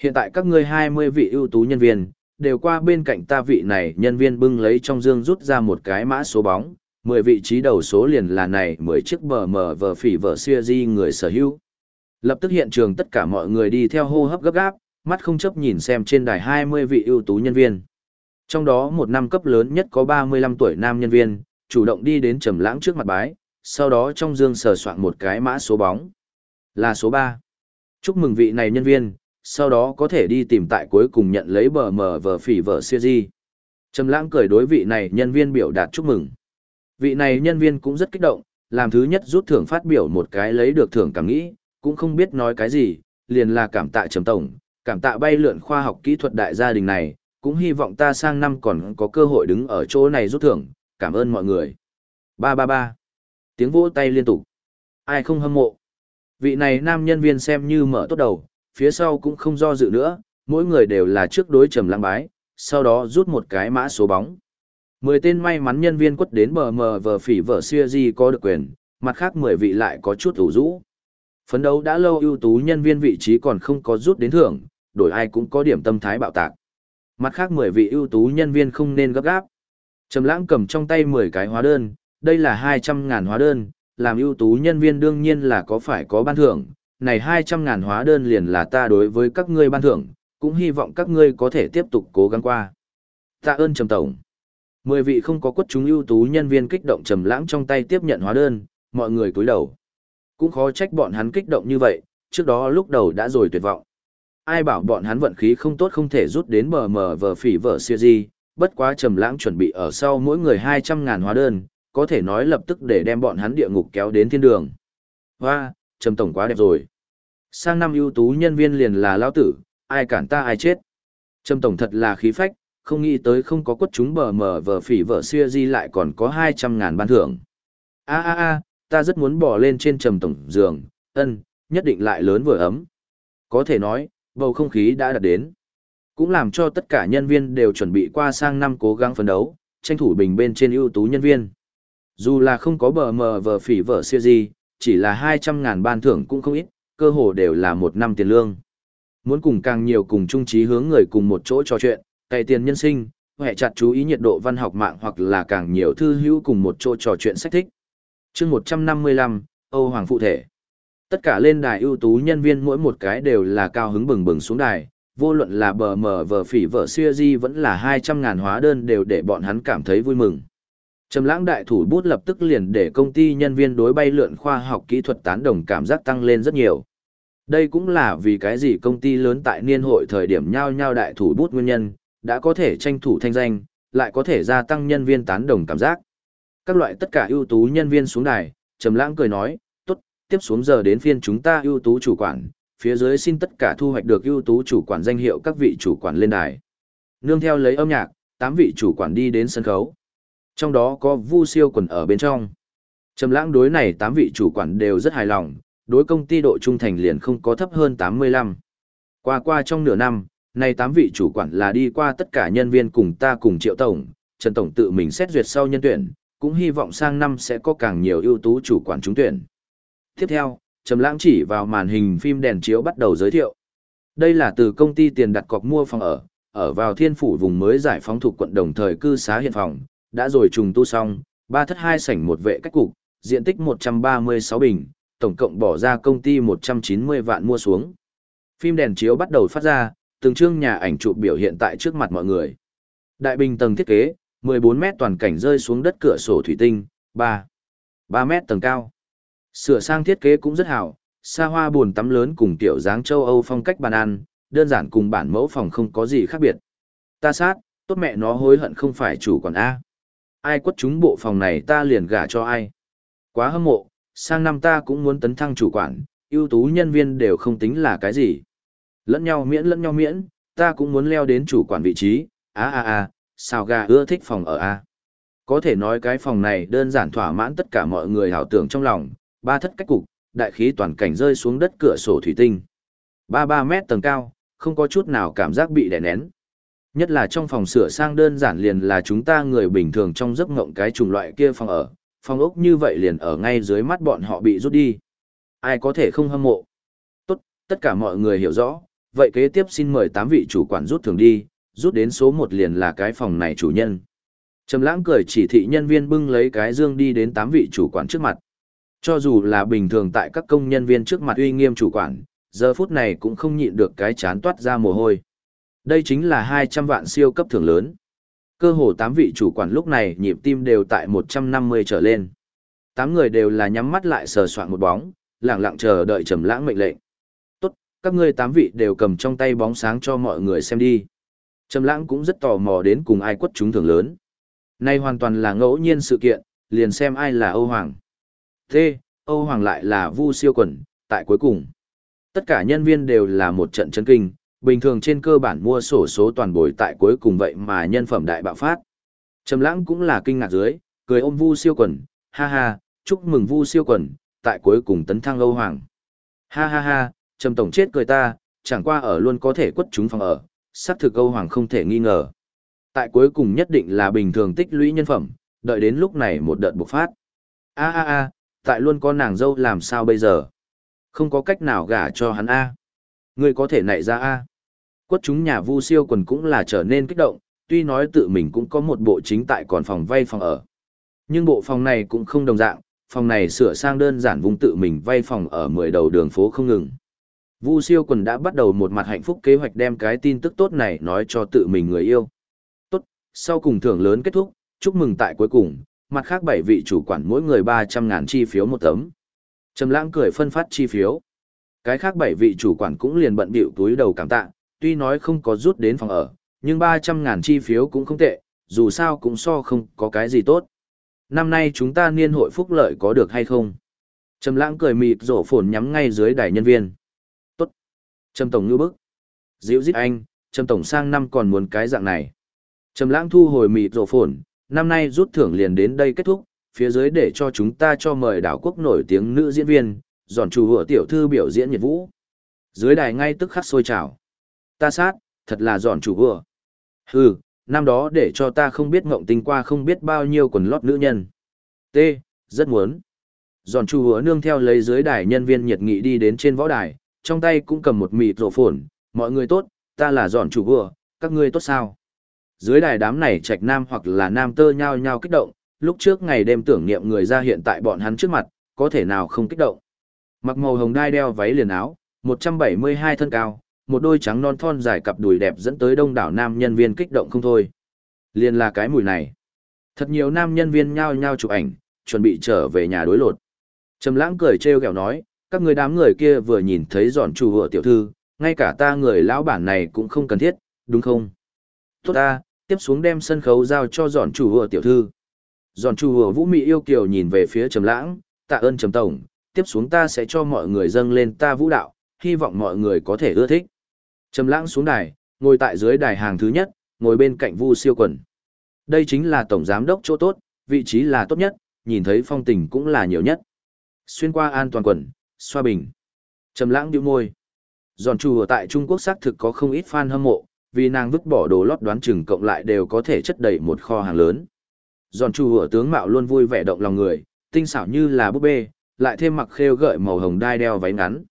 [SPEAKER 1] Hiện tại các ngươi 20 vị ưu tú nhân viên, đều qua bên cạnh ta vị này nhân viên bưng lấy trong dương rút ra một cái mã số bóng, 10 vị trí đầu số liền là này 10 chiếc bờ mờ vờ phỉ vờ xưa di người sở hữu. Lập tức hiện trường tất cả mọi người đi theo hô hấp gấp gáp, mắt không chấp nhìn xem trên đài 20 vị ưu tú nhân viên. Trong đó một năm cấp lớn nhất có 35 tuổi nam nhân viên, chủ động đi đến trầm lãng trước mặt bái, sau đó trong dương sờ soạn một cái mã số bóng. Là số 3. Chúc mừng vị này nhân viên, sau đó có thể đi tìm tại cuối cùng nhận lấy bờ mờ vờ phỉ vở siêu di. Trầm lãng cười đối vị này nhân viên biểu đạt chúc mừng. Vị này nhân viên cũng rất kích động, làm thứ nhất rút thưởng phát biểu một cái lấy được thưởng cảm nghĩ, cũng không biết nói cái gì, liền là cảm tạ trầm tổng, cảm tạ bay lượn khoa học kỹ thuật đại gia đình này, cũng hy vọng ta sang năm còn có cơ hội đứng ở chỗ này rút thưởng, cảm ơn mọi người. Ba ba ba. Tiếng vỗ tay liên tục. Ai không hâm mộ. Vị này nam nhân viên xem như mở tốt đầu, phía sau cũng không do dự nữa, mỗi người đều là trước đối trầm lăng bái, sau đó rút một cái mã số bóng. Mười tên may mắn nhân viên quất đến bờ mờ vờ phỉ vờ xưa gì có được quyền, mặt khác mười vị lại có chút ủ rũ. Phấn đấu đã lâu ưu tú nhân viên vị trí còn không có rút đến thưởng, đổi ai cũng có điểm tâm thái bạo tạc. Mặt khác mười vị ưu tú nhân viên không nên gấp gáp. Trầm lãng cầm trong tay mười cái hóa đơn, đây là hai trăm ngàn hóa đơn, làm ưu tú nhân viên đương nhiên là có phải có ban thưởng, này hai trăm ngàn hóa đơn liền là ta đối với các ngươi ban thưởng, cũng hy vọng các ngươi có thể tiếp tục cố gắng qua. Tạ ơn Trầm Tổng. Mười vị không có quất chúng ưu tú nhân viên kích động trầm lãng trong tay tiếp nhận hóa đơn, mọi người cúi đầu. Cũng khó trách bọn hắn kích động như vậy, trước đó lúc đầu đã rồi tuyệt vọng. Ai bảo bọn hắn vận khí không tốt không thể rút đến bờ mờ vờ phỉ vờ siêu di, bất quá trầm lãng chuẩn bị ở sau mỗi người 200 ngàn hóa đơn, có thể nói lập tức để đem bọn hắn địa ngục kéo đến thiên đường. Hoa, trầm tổng quá đẹp rồi. Sang năm ưu tú nhân viên liền là lão tử, ai cản ta ai chết. Trầm tổng thật là khí phách, không nghĩ tới không có quất chúng bờ mờ vờ phỉ vờ xưa di lại còn có 200 ngàn ban thưởng. a a a ta rất muốn bỏ lên trên trầm tổng giường, ân, nhất định lại lớn vừa ấm. Có thể nói, bầu không khí đã đạt đến. Cũng làm cho tất cả nhân viên đều chuẩn bị qua sang năm cố gắng phấn đấu, tranh thủ bình bên trên ưu tú nhân viên. Dù là không có bờ mờ vờ phỉ vợ siêu gì, chỉ là 200 ngàn ban thưởng cũng không ít, cơ hồ đều là một năm tiền lương. Muốn cùng càng nhiều cùng chung trí hướng người cùng một chỗ trò chuyện, cày tiền nhân sinh, hệ chặt chú ý nhiệt độ văn học mạng hoặc là càng nhiều thư hữu cùng một chỗ trò chuyện sách thích. chương 155, Âu Hoàng Phụ Thể. Tất cả lên đài ưu tú nhân viên mỗi một cái đều là cao hứng bừng bừng xuống đài, vô luận là bờ mờ vờ phỉ vợ xưa di vẫn là 200 ngàn hóa đơn đều để bọn hắn cảm thấy vui mừng. Trầm lãng đại thủ bút lập tức liền để công ty nhân viên đối bay lượn khoa học kỹ thuật tán đồng cảm giác tăng lên rất nhiều. Đây cũng là vì cái gì công ty lớn tại niên hội thời điểm nhau nhau đại thủ bút nguyên nhân, đã có thể tranh thủ thanh danh, lại có thể gia tăng nhân viên tán đồng cảm giác. Các loại tất cả ưu tú nhân viên xuống đài, Trầm lãng cười nói, tiếp xuống giờ đến phiên chúng ta ưu tú chủ quản, phía dưới xin tất cả thu hoạch được ưu tú chủ quản danh hiệu các vị chủ quản lên đài. Nương theo lấy âm nhạc, tám vị chủ quản đi đến sân khấu. Trong đó có Vu Siêu quần ở bên trong. Trầm lãng đối này tám vị chủ quản đều rất hài lòng, đối công ty độ trung thành liền không có thấp hơn 85. Qua qua trong nửa năm, này tám vị chủ quản là đi qua tất cả nhân viên cùng ta cùng Triệu tổng, Trần tổng tự mình xét duyệt sau nhân tuyển, cũng hy vọng sang năm sẽ có càng nhiều ưu tú chủ quản trúng tuyển. Tiếp theo, Trầm Lãng chỉ vào màn hình phim đèn chiếu bắt đầu giới thiệu. Đây là từ công ty tiền đặt cọc mua phòng ở, ở vào Thiên phủ vùng mới giải phóng thuộc quận đồng thời cư xá hiện phòng, đã rồi trùng tu xong, ba thất hai sảnh một vệ cách cục, diện tích 136 bình, tổng cộng bỏ ra công ty 190 vạn mua xuống. Phim đèn chiếu bắt đầu phát ra, từng chương nhà ảnh chụp biểu hiện tại trước mặt mọi người. Đại bình tầng thiết kế, 14 mét toàn cảnh rơi xuống đất cửa sổ thủy tinh, 3, 3 mét tầng cao. Sửa sang thiết kế cũng rất hảo, xa hoa buồn tắm lớn cùng tiểu dáng châu Âu phong cách bàn ăn, đơn giản cùng bản mẫu phòng không có gì khác biệt. Ta sát, tốt mẹ nó hối hận không phải chủ quản A. Ai quất chúng bộ phòng này ta liền gả cho ai. Quá hâm mộ, sang năm ta cũng muốn tấn thăng chủ quản, ưu tú nhân viên đều không tính là cái gì. Lẫn nhau miễn lẫn nhau miễn, ta cũng muốn leo đến chủ quản vị trí, a a a, sao gà ưa thích phòng ở a. Có thể nói cái phòng này đơn giản thỏa mãn tất cả mọi người hảo tưởng trong lòng, ba thất cách cục, đại khí toàn cảnh rơi xuống đất cửa sổ thủy tinh. Ba ba mét tầng cao, không có chút nào cảm giác bị đè nén. Nhất là trong phòng sửa sang đơn giản liền là chúng ta người bình thường trong giấc ngộng cái chủng loại kia phòng ở, phòng ốc như vậy liền ở ngay dưới mắt bọn họ bị rút đi. Ai có thể không hâm mộ? Tốt, tất cả mọi người hiểu rõ, vậy kế tiếp xin mời tám vị chủ quản rút thường đi, rút đến số một liền là cái phòng này chủ nhân. Trầm lãng cười chỉ thị nhân viên bưng lấy cái dương đi đến tám vị chủ quản trước mặt. Cho dù là bình thường tại các công nhân viên trước mặt uy nghiêm chủ quản, giờ phút này cũng không nhịn được cái chán toát ra mồ hôi. Đây chính là 200 vạn siêu cấp thưởng lớn. Cơ hồ 8 vị chủ quản lúc này nhịp tim đều tại 150 trở lên. 8 người đều là nhắm mắt lại sờ soạn một bóng, lặng lặng chờ đợi trầm lãng mệnh lệnh. Tốt, các ngươi 8 vị đều cầm trong tay bóng sáng cho mọi người xem đi. Trầm lãng cũng rất tò mò đến cùng ai quất chúng thưởng lớn. Nay hoàn toàn là ngẫu nhiên sự kiện, liền xem ai là Âu Hoàng. Thế, Âu Hoàng lại là Vu Siêu Quần, tại cuối cùng. Tất cả nhân viên đều là một trận chấn kinh, bình thường trên cơ bản mua sổ số toàn bồi tại cuối cùng vậy mà nhân phẩm đại bạo phát. Trầm lãng cũng là kinh ngạc dưới, cười ôm Vu Siêu Quần, ha ha, chúc mừng Vu Siêu Quần, tại cuối cùng tấn thăng Âu Hoàng. Ha ha ha, Trầm Tổng chết cười ta, chẳng qua ở luôn có thể quất chúng phòng ở, xác thực Âu Hoàng không thể nghi ngờ. Tại cuối cùng nhất định là bình thường tích lũy nhân phẩm, đợi đến lúc này một đợt bộc phát. A a a, tại luôn có nàng dâu làm sao bây giờ? Không có cách nào gả cho hắn A. Ngươi có thể nảy ra A. Quất chúng nhà vu siêu quần cũng là trở nên kích động, tuy nói tự mình cũng có một bộ chính tại còn phòng vay phòng ở. Nhưng bộ phòng này cũng không đồng dạng, phòng này sửa sang đơn giản vùng tự mình vay phòng ở mười đầu đường phố không ngừng. Vu siêu quần đã bắt đầu một mặt hạnh phúc kế hoạch đem cái tin tức tốt này nói cho tự mình người yêu. Tốt, sau cùng thưởng lớn kết thúc, chúc mừng tại cuối cùng, mặt khác bảy vị chủ quản mỗi người ba trăm ngàn chi phiếu một tấm. Trầm lãng cười phân phát chi phiếu. Cái khác bảy vị chủ quản cũng liền bận bịu túi đầu cảm tạ, tuy nói không có rút đến phòng ở, nhưng ba trăm ngàn chi phiếu cũng không tệ, dù sao cũng so không có cái gì tốt. Năm nay chúng ta niên hội phúc lợi có được hay không? Trầm lãng cười mịt rổ phồn nhắm ngay dưới đài nhân viên. Tốt. Trầm tổng như bức. Diễu dít anh, Trầm tổng sang năm còn muốn cái dạng này. Trầm lãng thu hồi mịt rổ phồn, năm nay rút thưởng liền đến đây kết thúc, phía dưới để cho chúng ta cho mời đảo quốc nổi tiếng nữ diễn viên, giòn chủ hựa tiểu thư biểu diễn nhiệt vũ. Dưới đài ngay tức khắc sôi trào. Ta sát, thật là giòn chủ hựa. Hừ, năm đó để cho ta không biết ngộng tinh qua không biết bao nhiêu quần lót nữ nhân. T, rất muốn. Giòn chủ hựa nương theo lấy dưới đài nhân viên nhiệt nghị đi đến trên võ đài, trong tay cũng cầm một mịt rổ phồn, mọi người tốt, ta là giòn chủ hựa, các ngươi tốt sao? Dưới đài đám này trạch nam hoặc là nam tơ nhao nhao kích động, lúc trước ngày đêm tưởng niệm người ra hiện tại bọn hắn trước mặt, có thể nào không kích động. Mặc màu hồng đai đeo váy liền áo, 172 thân cao, một đôi trắng non thon dài cặp đùi đẹp dẫn tới đông đảo nam nhân viên kích động không thôi. Liền là cái mùi này. Thật nhiều nam nhân viên nhao nhao chụp ảnh, chuẩn bị trở về nhà đối lột. Trầm lãng cười trêu ghẹo nói, các người đám người kia vừa nhìn thấy giòn chủ vợ tiểu thư, ngay cả ta người lão bản này cũng không cần thiết, đúng không? Tốt ta, tiếp xuống đem sân khấu giao cho giòn chủ hùa tiểu thư. Giòn chủ hùa vũ mị yêu kiều nhìn về phía trầm lãng, tạ ơn trầm tổng, tiếp xuống ta sẽ cho mọi người dâng lên ta vũ đạo, hy vọng mọi người có thể ưa thích. Trầm lãng xuống đài, ngồi tại dưới đài hàng thứ nhất, ngồi bên cạnh Vu Siêu Quần. Đây chính là tổng giám đốc chỗ tốt, vị trí là tốt nhất, nhìn thấy phong tình cũng là nhiều nhất. Xuyên qua an toàn quần, xoa bình. Trầm lãng điệu môi. Giòn chủ ở tại Trung Quốc xác thực có không ít fan hâm mộ, vì nàng vứt bỏ đồ lót đoán chừng cộng lại đều có thể chất đầy một kho hàng lớn. Giòn chu ở tướng mạo luôn vui vẻ động lòng người, tinh xảo như là búp bê, lại thêm mặc khêu gợi màu hồng đai đeo váy ngắn.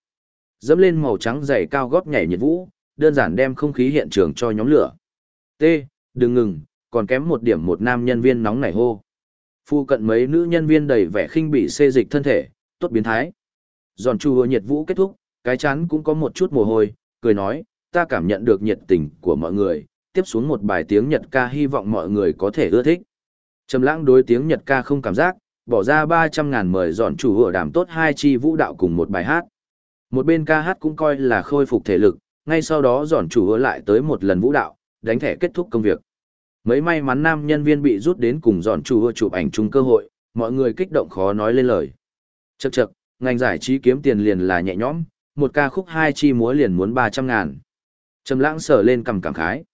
[SPEAKER 1] Dẫm lên màu trắng dày cao gót nhảy nhiệt vũ, đơn giản đem không khí hiện trường cho nhóm lửa. T, đừng ngừng, còn kém một điểm một nam nhân viên nóng nảy hô. Phu cận mấy nữ nhân viên đầy vẻ khinh bị xê dịch thân thể, tốt biến thái. Giòn chu nhiệt vũ kết thúc, cái chán cũng có một chút mồ hôi, cười nói, ta cảm nhận được nhiệt tình của mọi người, tiếp xuống một bài tiếng Nhật ca hy vọng mọi người có thể ưa thích. Trầm lãng đối tiếng Nhật ca không cảm giác, bỏ ra 300 ngàn mời dọn chủ hựa đàm tốt hai chi vũ đạo cùng một bài hát. Một bên ca hát cũng coi là khôi phục thể lực, ngay sau đó dọn chủ ở lại tới một lần vũ đạo, đánh thẻ kết thúc công việc. Mấy may mắn nam nhân viên bị rút đến cùng dọn chủ ở chụp ảnh chung cơ hội, mọi người kích động khó nói lên lời. Chậc chậc, ngành giải trí kiếm tiền liền là nhẹ nhõm, một ca khúc hai chi múa liền muốn 300 ngàn. Trầm lãng sở lên cầm cảm khái.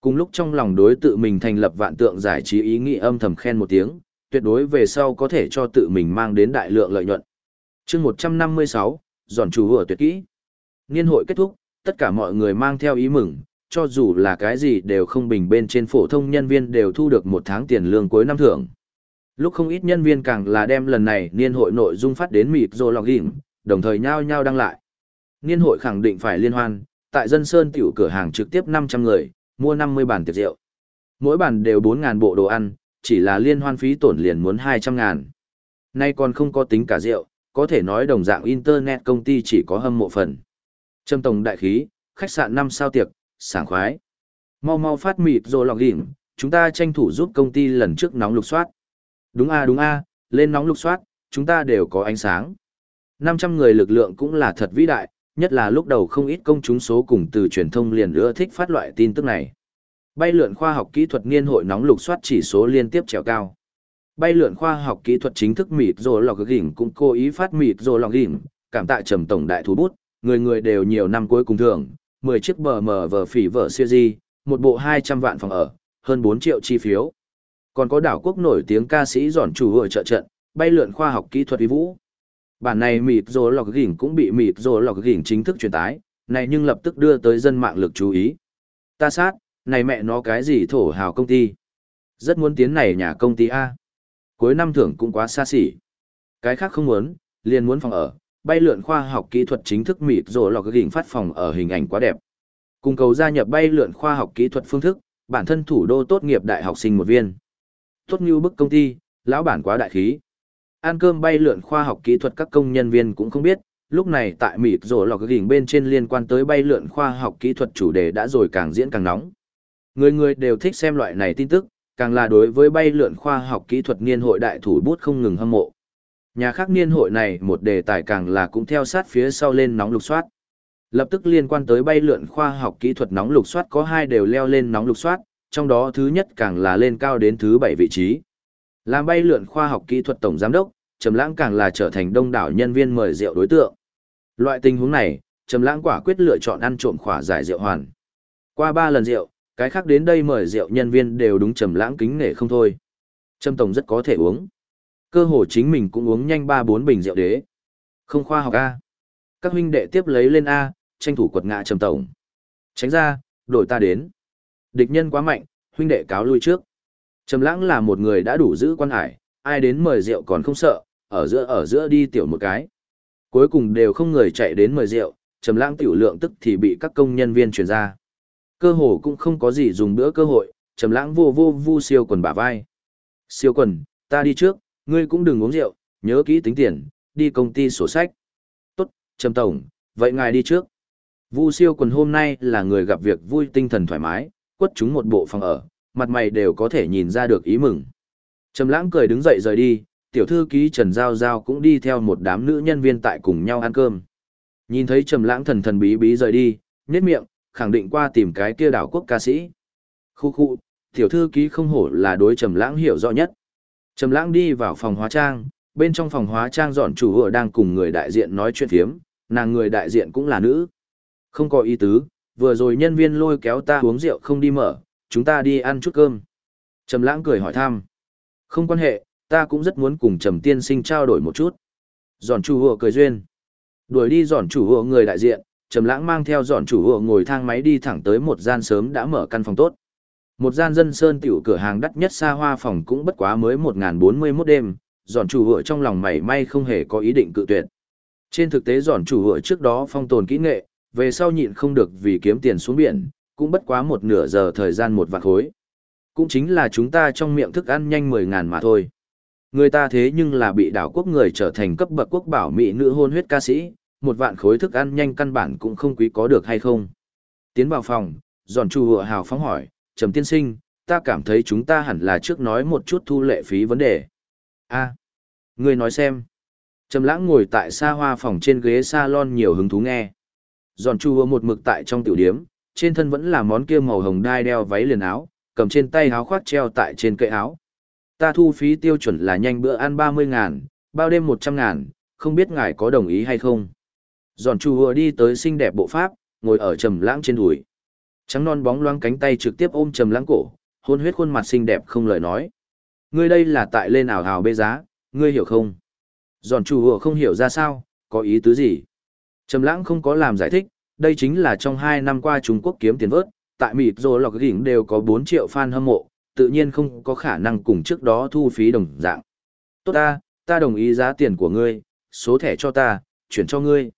[SPEAKER 1] Cùng lúc trong lòng đối tự mình thành lập vạn tượng giải trí ý nghĩ âm thầm khen một tiếng, tuyệt đối về sau có thể cho tự mình mang đến đại lượng lợi nhuận. chương 156, giòn chủ vừa tuyệt kỹ. Niên hội kết thúc, tất cả mọi người mang theo ý mừng, cho dù là cái gì đều không bình bên trên phổ thông nhân viên đều thu được một tháng tiền lương cuối năm thưởng. Lúc không ít nhân viên càng là đem lần này niên hội nội dung phát đến mịp rồi login, đồng thời nhao nhao đăng lại. Niên hội khẳng định phải liên hoan, tại dân sơn tiểu cửa hàng trực tiếp 500 người, mua 50 bàn tiệc rượu. Mỗi bàn đều 4.000 bộ đồ ăn, chỉ là liên hoan phí tổn liền muốn 200 ngàn. Nay còn không có tính cả rượu, có thể nói đồng dạng Internet công ty chỉ có hâm mộ phần. Trâm tổng đại khí, khách sạn 5 sao tiệc, sảng khoái. Mau mau phát mịt rồi lọc đỉnh, chúng ta tranh thủ giúp công ty lần trước nóng lục soát. Đúng a đúng a, lên nóng lục soát, chúng ta đều có ánh sáng. 500 người lực lượng cũng là thật vĩ đại, nhất là lúc đầu không ít công chúng số cùng từ truyền thông liền ưa thích phát loại tin tức này. Bay lượn khoa học kỹ thuật niên hội nóng lục soát chỉ số liên tiếp trèo cao. Bay lượn khoa học kỹ thuật chính thức mịt rồi lọc gỉnh cũng cố ý phát mịt rồi lọc gỉnh, cảm tạ trầm tổng đại thủ bút, người người đều nhiều năm cuối cùng thưởng, 10 chiếc bờ mờ vờ phỉ vở siêu di, một bộ 200 vạn phòng ở, hơn 4 triệu chi phiếu. Còn có đảo quốc nổi tiếng ca sĩ giòn chủ hội trợ trận, bay lượn khoa học kỹ thuật uy vũ. Bản này mịt rồi lọc gỉnh cũng bị mịt rồi lọc gỉnh chính thức truyền tái, này nhưng lập tức đưa tới dân mạng lực chú ý. Ta sát, này mẹ nó cái gì thổ hào công ty. Rất muốn tiến này nhà công ty A. Cuối năm thưởng cũng quá xa xỉ. Cái khác không muốn, liền muốn phòng ở, bay lượn khoa học kỹ thuật chính thức mịt rồi lọc gỉnh phát phòng ở hình ảnh quá đẹp. Cùng cầu gia nhập bay lượn khoa học kỹ thuật phương thức, bản thân thủ đô tốt nghiệp đại học sinh một viên. Tốt như bức công ty, lão bản quá đại khí. Ăn cơm bay lượn khoa học kỹ thuật các công nhân viên cũng không biết, lúc này tại mịt rổ lọc gỉnh bên trên liên quan tới bay lượn khoa học kỹ thuật chủ đề đã rồi càng diễn càng nóng. Người người đều thích xem loại này tin tức, càng là đối với bay lượn khoa học kỹ thuật niên hội đại thủ bút không ngừng hâm mộ. Nhà khác niên hội này một đề tài càng là cũng theo sát phía sau lên nóng lục soát. Lập tức liên quan tới bay lượn khoa học kỹ thuật nóng lục soát có hai đều leo lên nóng lục soát, trong đó thứ nhất càng là lên cao đến thứ bảy vị trí. Làm bay lượn khoa học kỹ thuật tổng giám đốc, Trầm Lãng càng là trở thành đông đảo nhân viên mời rượu đối tượng. Loại tình huống này, Trầm Lãng quả quyết lựa chọn ăn trộm khỏa giải rượu hoàn. Qua ba lần rượu, Cái khác đến đây mời rượu nhân viên đều đúng trầm lãng kính nể không thôi. Trầm tổng rất có thể uống. Cơ hồ chính mình cũng uống nhanh ba bốn bình rượu đế. Không khoa học a. Các huynh đệ tiếp lấy lên a, tranh thủ quật ngã trầm tổng. Tránh ra, đổi ta đến. Địch nhân quá mạnh, huynh đệ cáo lui trước. Trầm lãng là một người đã đủ giữ quan hải, ai đến mời rượu còn không sợ, ở giữa ở giữa đi tiểu một cái. Cuối cùng đều không người chạy đến mời rượu, trầm lãng tiểu lượng tức thì bị các công nhân viên truyền ra. Cơ hồ cũng không có gì dùng bữa cơ hội, trầm lãng vô vô vu siêu quần bả vai. Siêu quần, ta đi trước, ngươi cũng đừng uống rượu, nhớ kỹ tính tiền, đi công ty sổ sách. Tốt, trầm tổng, vậy ngài đi trước. Vu siêu quần hôm nay là người gặp việc vui tinh thần thoải mái, quất chúng một bộ phòng ở, mặt mày đều có thể nhìn ra được ý mừng. Trầm lãng cười đứng dậy rời đi, tiểu thư ký Trần Giao Giao cũng đi theo một đám nữ nhân viên tại cùng nhau ăn cơm. Nhìn thấy Trầm lãng thần thần bí bí rời đi, nhếch miệng, khẳng định qua tìm cái kia đảo quốc ca sĩ. Khu khu, tiểu thư ký không hổ là đối Trầm lãng hiểu rõ nhất. Trầm lãng đi vào phòng hóa trang, bên trong phòng hóa trang dọn chủ vừa đang cùng người đại diện nói chuyện phiếm, nàng người đại diện cũng là nữ. Không có ý tứ, vừa rồi nhân viên lôi kéo ta uống rượu không đi mở, chúng ta đi ăn chút cơm. Trầm lãng cười hỏi thăm. Không quan hệ, ta cũng rất muốn cùng Trầm tiên sinh trao đổi một chút. Giòn chủ hùa cười duyên. Đuổi đi giòn chủ hùa người đại diện, Trầm lãng mang theo giòn chủ hùa ngồi thang máy đi thẳng tới một gian sớm đã mở căn phòng tốt. Một gian dân sơn tiểu cửa hàng đắt nhất xa hoa phòng cũng bất quá mới 1041 đêm, giòn chủ hùa trong lòng mảy may không hề có ý định cự tuyệt. Trên thực tế giòn chủ hùa trước đó phong tồn kỹ nghệ, về sau nhịn không được vì kiếm tiền xuống biển, cũng bất quá một nửa giờ thời gian một vạn khối. Cũng chính là chúng ta trong miệng thức ăn nhanh 10 ngàn mà thôi. Người ta thế nhưng là bị đảo quốc người trở thành cấp bậc quốc bảo mỹ nữ hôn huyết ca sĩ, một vạn khối thức ăn nhanh căn bản cũng không quý có được hay không. Tiến vào phòng, giòn chu hựa hào phóng hỏi, trầm tiên sinh, ta cảm thấy chúng ta hẳn là trước nói một chút thu lệ phí vấn đề. a à, người nói xem. Trầm lãng ngồi tại xa hoa phòng trên ghế salon nhiều hứng thú nghe. Giòn chu hựa một mực tại trong tiểu điếm, trên thân vẫn là món kia màu hồng đai đeo váy liền áo, cầm trên tay áo khoác treo tại trên cây áo. Ta thu phí tiêu chuẩn là nhanh bữa ăn 30 ngàn, bao đêm 100 ngàn, không biết ngài có đồng ý hay không. Giòn chu vừa đi tới xinh đẹp bộ pháp, ngồi ở trầm lãng trên đùi. Trắng non bóng loáng cánh tay trực tiếp ôm trầm lãng cổ, hôn huyết khuôn mặt xinh đẹp không lời nói. Ngươi đây là tại lên ảo hào bê giá, ngươi hiểu không? Giòn chu vừa không hiểu ra sao, có ý tứ gì? Trầm lãng không có làm giải thích, đây chính là trong hai năm qua Trung Quốc kiếm tiền vớt, tại mịt rồi lọc đỉnh đều có 4 triệu fan hâm mộ, tự nhiên không có khả năng cùng trước đó thu phí đồng dạng. Tốt ta, ta đồng ý giá tiền của ngươi, số thẻ cho ta, chuyển cho ngươi.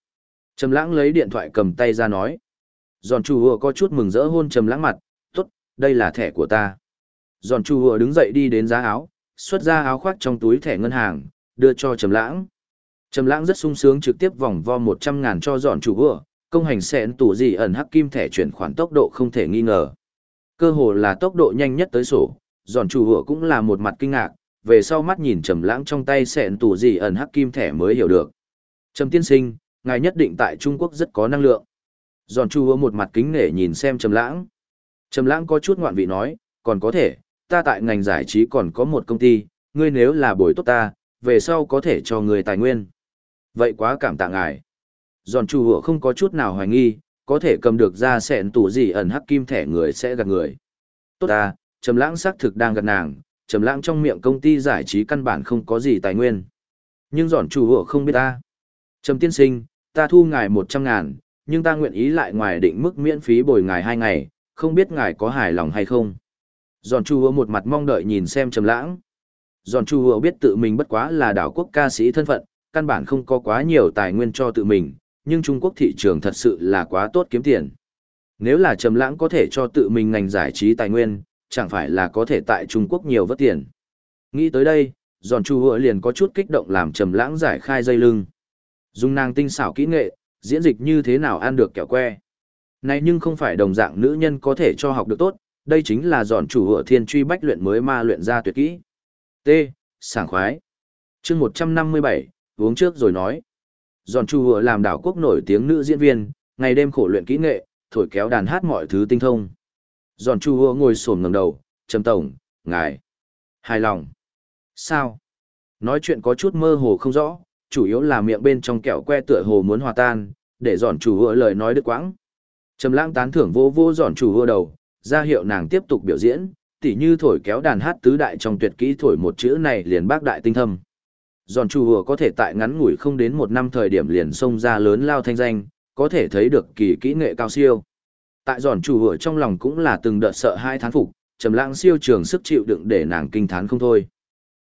[SPEAKER 1] Trầm lãng lấy điện thoại cầm tay ra nói. Giòn chủ hùa có chút mừng rỡ hôn trầm lãng mặt, tốt, đây là thẻ của ta. Giòn chủ hùa đứng dậy đi đến giá áo, xuất ra áo khoác trong túi thẻ ngân hàng, đưa cho trầm lãng. Trầm lãng rất sung sướng trực tiếp vòng vo 100 ngàn cho giòn chủ hùa, công hành xẹn tủ gì ẩn hắc kim thẻ chuyển khoản tốc độ không thể nghi ngờ. Cơ hồ là tốc độ nhanh nhất tới sổ, giòn chủ hựa cũng là một mặt kinh ngạc, về sau mắt nhìn trầm lãng trong tay xẹn tủ gì ẩn hắc kim thẻ mới hiểu được. Trầm tiên sinh, ngài nhất định tại Trung Quốc rất có năng lượng. Giòn chủ hựa một mặt kính nể nhìn xem trầm lãng. Trầm lãng có chút ngoạn vị nói, còn có thể, ta tại ngành giải trí còn có một công ty, ngươi nếu là bồi tốt ta, về sau có thể cho người tài nguyên. Vậy quá cảm tạ ngài giòn chủ hựa không có chút nào hoài nghi, có thể cầm được ra sẹn tủ gì ẩn hắc kim thẻ người sẽ gạt người. Tốt ta, Trầm Lãng xác thực đang gạt nàng, Trầm Lãng trong miệng công ty giải trí căn bản không có gì tài nguyên. Nhưng giòn chủ hựa không biết ta. Trầm tiên sinh, ta thu ngài một trăm ngàn, nhưng ta nguyện ý lại ngoài định mức miễn phí bồi ngài hai ngày, không biết ngài có hài lòng hay không. Giòn chu hựa một mặt mong đợi nhìn xem Trầm Lãng. Giòn chu hựa biết tự mình bất quá là đảo quốc ca sĩ thân phận, căn bản không có quá nhiều tài nguyên cho tự mình, nhưng Trung Quốc thị trường thật sự là quá tốt kiếm tiền. Nếu là Trầm Lãng có thể cho tự mình ngành giải trí tài nguyên, chẳng phải là có thể tại Trung Quốc nhiều vất tiền. Nghĩ tới đây, giòn chu hựa liền có chút kích động làm Trầm Lãng giải khai dây lưng. Dung nàng tinh xảo kỹ nghệ, diễn dịch như thế nào ăn được kẹo que. Này nhưng không phải đồng dạng nữ nhân có thể cho học được tốt, đây chính là giòn chủ hựa thiên truy bách luyện mới ma luyện ra tuyệt kỹ. T. Sảng khoái. Chương 157, uống trước rồi nói giòn chu hựa làm đảo quốc nổi tiếng nữ diễn viên ngày đêm khổ luyện kỹ nghệ thổi kéo đàn hát mọi thứ tinh thông. Giòn chu hựa ngồi sổm ngầm đầu trầm tổng ngài hài lòng? Sao? Nói chuyện có chút mơ hồ không rõ chủ yếu là miệng bên trong kẹo que tựa hồ muốn hòa tan để giòn chủ hựa lời nói đứt quãng. Trầm lãng tán thưởng vô vô giòn chủ hựa đầu ra hiệu nàng tiếp tục biểu diễn, tỉ như thổi kéo đàn hát tứ đại trong tuyệt kỹ thổi một chữ này liền bác đại tinh thâm. Giòn chủ hùa có thể tại ngắn ngủi không đến một năm thời điểm liền xông ra lớn lao thanh danh, có thể thấy được kỳ kỹ nghệ cao siêu. Tại giòn chủ hùa trong lòng cũng là từng đợt sợ hai thán phục, trầm lãng siêu trường sức chịu đựng để nàng kinh thán không thôi.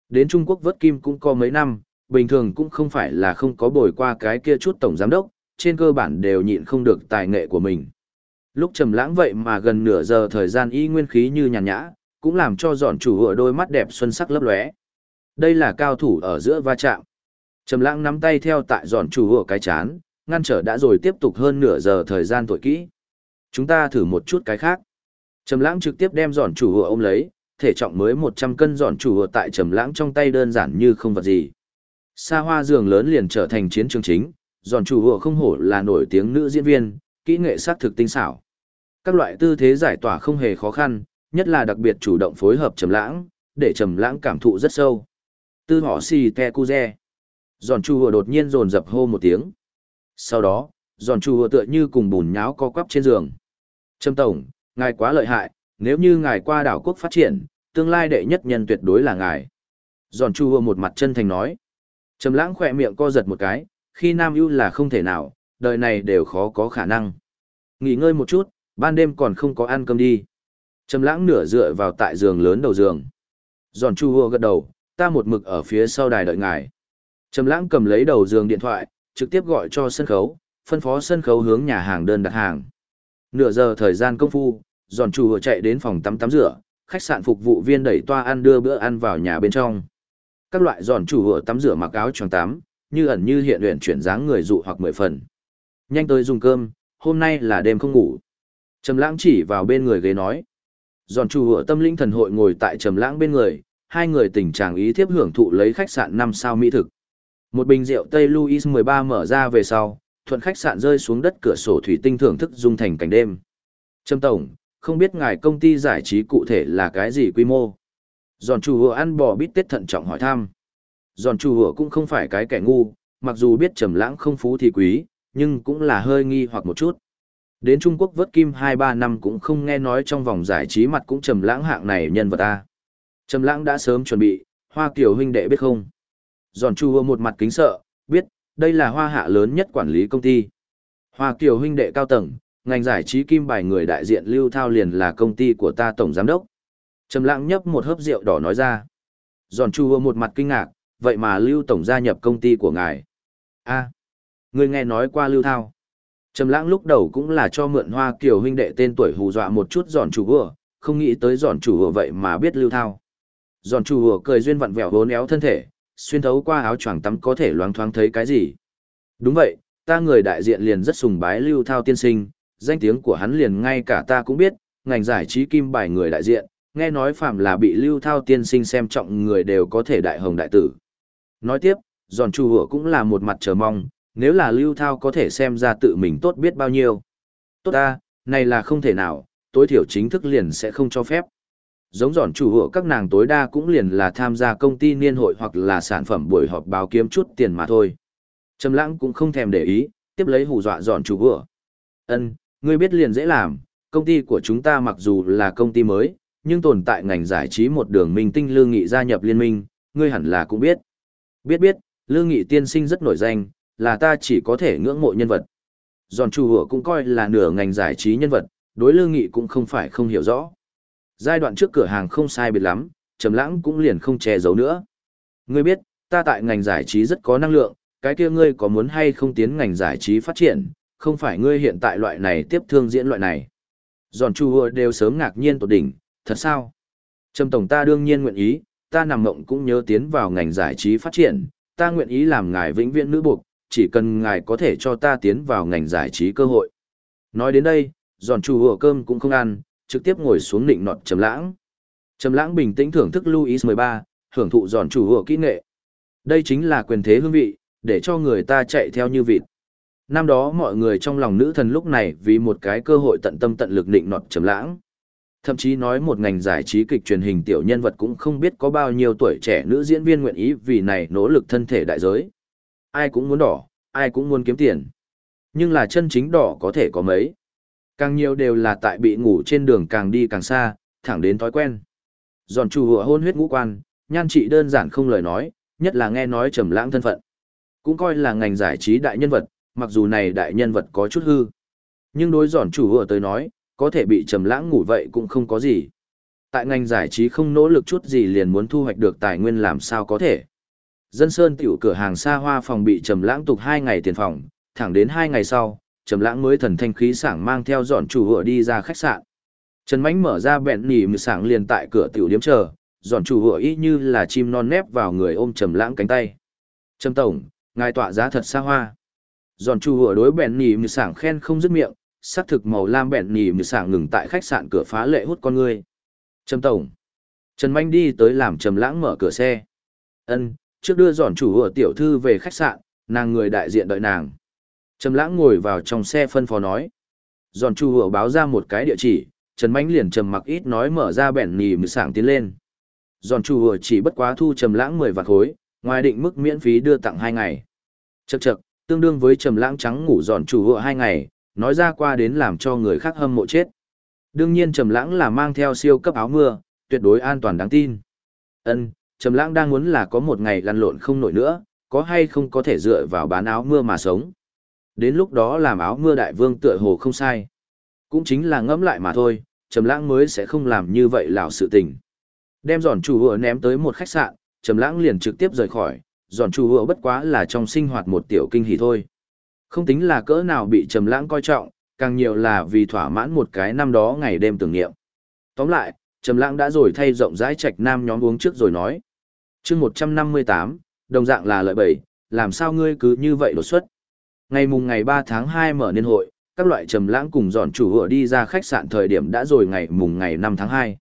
[SPEAKER 1] Đến Trung Quốc vớt kim cũng có mấy năm, bình thường cũng không phải là không có bồi qua cái kia chút tổng giám đốc, trên cơ bản đều nhịn không được tài nghệ của mình. Lúc trầm lãng vậy mà gần nửa giờ thời gian y nguyên khí như nhàn nhã, cũng làm cho giòn chủ hựa đôi mắt đẹp xuân sắc lấp lóe. Đây là cao thủ ở giữa va chạm. Trầm lãng nắm tay theo tại giòn chủ ở cái chán, ngăn trở đã rồi tiếp tục hơn nửa giờ thời gian tuổi kỹ. Chúng ta thử một chút cái khác. Trầm lãng trực tiếp đem giòn chủ hựa ôm lấy, thể trọng mới 100 cân giòn chủ ở tại trầm lãng trong tay đơn giản như không vật gì. Sa hoa giường lớn liền trở thành chiến trường chính, giòn chủ ở không hổ là nổi tiếng nữ diễn viên, kỹ nghệ sắc thực tinh xảo. Các loại tư thế giải tỏa không hề khó khăn, nhất là đặc biệt chủ động phối hợp trầm lãng, để trầm lãng cảm thụ rất sâu. Tư họ xì te cu re. Giòn chu hùa đột nhiên rồn dập hô một tiếng. Sau đó, giòn chu hùa tựa như cùng bùn nháo co quắp trên giường. Trầm tổng, ngài quá lợi hại, nếu như ngài qua đảo quốc phát triển, tương lai đệ nhất nhân tuyệt đối là ngài. Giòn chu hùa một mặt chân thành nói. Trầm lãng khỏe miệng co giật một cái, khi nam ưu là không thể nào, đời này đều khó có khả năng. Nghỉ ngơi một chút, ban đêm còn không có ăn cơm đi. Trầm lãng nửa dựa vào tại giường lớn đầu giường. Giòn chu hùa gật đầu, ta một mực ở phía sau đài đợi ngài. Trầm lãng cầm lấy đầu giường điện thoại, trực tiếp gọi cho sân khấu, phân phó sân khấu hướng nhà hàng đơn đặt hàng. Nửa giờ thời gian công phu, giòn chủ vừa chạy đến phòng tắm tắm rửa, khách sạn phục vụ viên đẩy toa ăn đưa bữa ăn vào nhà bên trong. Các loại giòn chủ hùa tắm rửa mặc áo choàng tắm, như ẩn như hiện luyện chuyển dáng người dụ hoặc mười phần. Nhanh tới dùng cơm, hôm nay là đêm không ngủ. Trầm lãng chỉ vào bên người ghế nói. Giòn chủ hựa tâm linh thần hội ngồi tại trầm lãng bên người, hai người tình trạng ý thiếp hưởng thụ lấy khách sạn năm sao mỹ thực. Một bình rượu Tây Louis 13 mở ra về sau, thuận khách sạn rơi xuống đất cửa sổ thủy tinh thưởng thức dung thành cảnh đêm. Trâm Tổng, không biết ngài công ty giải trí cụ thể là cái gì quy mô? Giòn chủ hựa ăn bò bít tết thận trọng hỏi thăm. Giòn chủ hựa cũng không phải cái kẻ ngu, mặc dù biết trầm lãng không phú thì quý, nhưng cũng là hơi nghi hoặc một chút. Đến Trung Quốc vớt kim 2-3 năm cũng không nghe nói trong vòng giải trí mặt cũng trầm lãng hạng này nhân vật ta. Trầm lãng đã sớm chuẩn bị, Hoa Kiều huynh đệ biết không? Giòn Chu Hô một mặt kính sợ, biết, đây là hoa hạ lớn nhất quản lý công ty. Hoa Kiều huynh đệ cao tầng, ngành giải trí kim bài người đại diện Lưu Thao liền là công ty của ta tổng giám đốc. Trầm lãng nhấp một hớp rượu đỏ nói ra. Giòn Chu Hô một mặt kinh ngạc, vậy mà Lưu tổng gia nhập công ty của ngài. A, người nghe nói qua Lưu Thao. Trầm lãng lúc đầu cũng là cho mượn hoa kiều huynh đệ tên tuổi hù dọa một chút giòn chủ vừa, không nghĩ tới giòn chủ vừa vậy mà biết lưu thao. Giòn chủ hùa cười duyên vặn vẹo hốn éo thân thể, xuyên thấu qua áo choàng tắm có thể loáng thoáng thấy cái gì. Đúng vậy, ta người đại diện liền rất sùng bái lưu thao tiên sinh, danh tiếng của hắn liền ngay cả ta cũng biết, ngành giải trí kim bài người đại diện, nghe nói phạm là bị lưu thao tiên sinh xem trọng người đều có thể đại hồng đại tử. Nói tiếp, giòn chủ hùa cũng là một mặt chờ mong, nếu là lưu thao có thể xem ra tự mình tốt biết bao nhiêu. Tốt ta, này là không thể nào, tối thiểu chính thức liền sẽ không cho phép. Giống giòn chủ hộ các nàng tối đa cũng liền là tham gia công ty niên hội hoặc là sản phẩm buổi họp báo kiếm chút tiền mà thôi. Trầm lãng cũng không thèm để ý, tiếp lấy hù dọa giòn chủ hộ. Ân, ngươi biết liền dễ làm, công ty của chúng ta mặc dù là công ty mới, nhưng tồn tại ngành giải trí một đường minh tinh lương nghị gia nhập liên minh, ngươi hẳn là cũng biết. Biết biết, lương nghị tiên sinh rất nổi danh, là ta chỉ có thể ngưỡng mộ nhân vật. Giòn chủ hựa cũng coi là nửa ngành giải trí nhân vật, đối lương nghị cũng không phải không hiểu rõ. Giai đoạn trước cửa hàng không sai biệt lắm, trầm lãng cũng liền không che giấu nữa. Ngươi biết, ta tại ngành giải trí rất có năng lượng, cái kia ngươi có muốn hay không tiến ngành giải trí phát triển, không phải ngươi hiện tại loại này tiếp thương diễn loại này. Giòn chu hựa đều sớm ngạc nhiên tột đỉnh, thật sao? Trầm tổng ta đương nhiên nguyện ý, ta nằm mộng cũng nhớ tiến vào ngành giải trí phát triển, ta nguyện ý làm ngài vĩnh viễn nữ buộc, chỉ cần ngài có thể cho ta tiến vào ngành giải trí cơ hội. Nói đến đây, giòn chủ hùa cơm cũng không ăn, trực tiếp ngồi xuống nịnh nọt trầm lãng. Trầm lãng bình tĩnh thưởng thức Louis 13, hưởng thụ giòn chủ hùa kỹ nghệ. Đây chính là quyền thế hương vị, để cho người ta chạy theo như vịt. Năm đó mọi người trong lòng nữ thần lúc này vì một cái cơ hội tận tâm tận lực nịnh nọt trầm lãng. Thậm chí nói một ngành giải trí kịch truyền hình tiểu nhân vật cũng không biết có bao nhiêu tuổi trẻ nữ diễn viên nguyện ý vì này nỗ lực thân thể đại giới. Ai cũng muốn đỏ, ai cũng muốn kiếm tiền. Nhưng là chân chính đỏ có thể có mấy. Càng nhiều đều là tại bị ngủ trên đường càng đi càng xa, thẳng đến thói quen. Giòn chủ hựa hôn huyết ngũ quan, nhan trị đơn giản không lời nói, nhất là nghe nói trầm lãng thân phận. Cũng coi là ngành giải trí đại nhân vật, mặc dù này đại nhân vật có chút hư. Nhưng đối giòn chủ hựa tới nói, có thể bị trầm lãng ngủ vậy cũng không có gì. Tại ngành giải trí không nỗ lực chút gì liền muốn thu hoạch được tài nguyên làm sao có thể. Dân Sơn tiểu cửa hàng xa hoa phòng bị trầm lãng tục 2 ngày tiền phòng, thẳng đến 2 ngày sau, trầm lãng mới thần thanh khí sảng mang theo dọn chủ hựa đi ra khách sạn. Trần Mánh mở ra bẹn nỉ mì sảng liền tại cửa tiểu điếm chờ, dọn chủ hựa y như là chim non nép vào người ôm trầm lãng cánh tay. Trầm tổng, ngài tọa giá thật xa hoa. Dọn chủ hựa đối bẹn nỉ mì sảng khen không dứt miệng, sắc thực màu lam bẹn nỉ mì sảng ngừng tại khách sạn cửa phá lệ hút con người. Trầm tổng. Trần Mánh đi tới làm trầm lãng mở cửa xe. Ân, trước đưa dọn chủ hựa tiểu thư về khách sạn, nàng người đại diện đợi nàng. Trầm lãng ngồi vào trong xe phân phó nói. Giòn chu hựa báo ra một cái địa chỉ, Trần Mánh liền trầm mặc ít nói mở ra bẻn nì mì sảng tiến lên. Giòn chu hựa chỉ bất quá thu trầm lãng 10 vạt khối, ngoài định mức miễn phí đưa tặng 2 ngày. Chậc chậc, tương đương với trầm lãng trắng ngủ giòn chu hựa 2 ngày, nói ra qua đến làm cho người khác hâm mộ chết. Đương nhiên trầm lãng là mang theo siêu cấp áo mưa, tuyệt đối an toàn đáng tin. Ân, trầm lãng đang muốn là có một ngày lăn lộn không nổi nữa, có hay không có thể dựa vào bán áo mưa mà sống. Đến lúc đó làm áo mưa đại vương tựa hồ không sai. Cũng chính là ngẫm lại mà thôi, Trầm Lãng mới sẽ không làm như vậy lão sự tình. Đem giòn chủ hựa ném tới một khách sạn, Trầm Lãng liền trực tiếp rời khỏi, giòn chủ hựa bất quá là trong sinh hoạt một tiểu kinh hỉ thôi. Không tính là cỡ nào bị Trầm Lãng coi trọng, càng nhiều là vì thỏa mãn một cái năm đó ngày đêm tưởng niệm. Tóm lại, Trầm Lãng đã rồi thay rộng rãi trạch nam nhóm uống trước rồi nói. Chương 158, đồng dạng là lợi bảy, làm sao ngươi cứ như vậy đột xuất? Ngày mùng ngày 3 tháng 2 mở niên hội, các loại trầm lãng cùng dọn chủ hựa đi ra khách sạn thời điểm đã rồi ngày mùng ngày 5 tháng 2.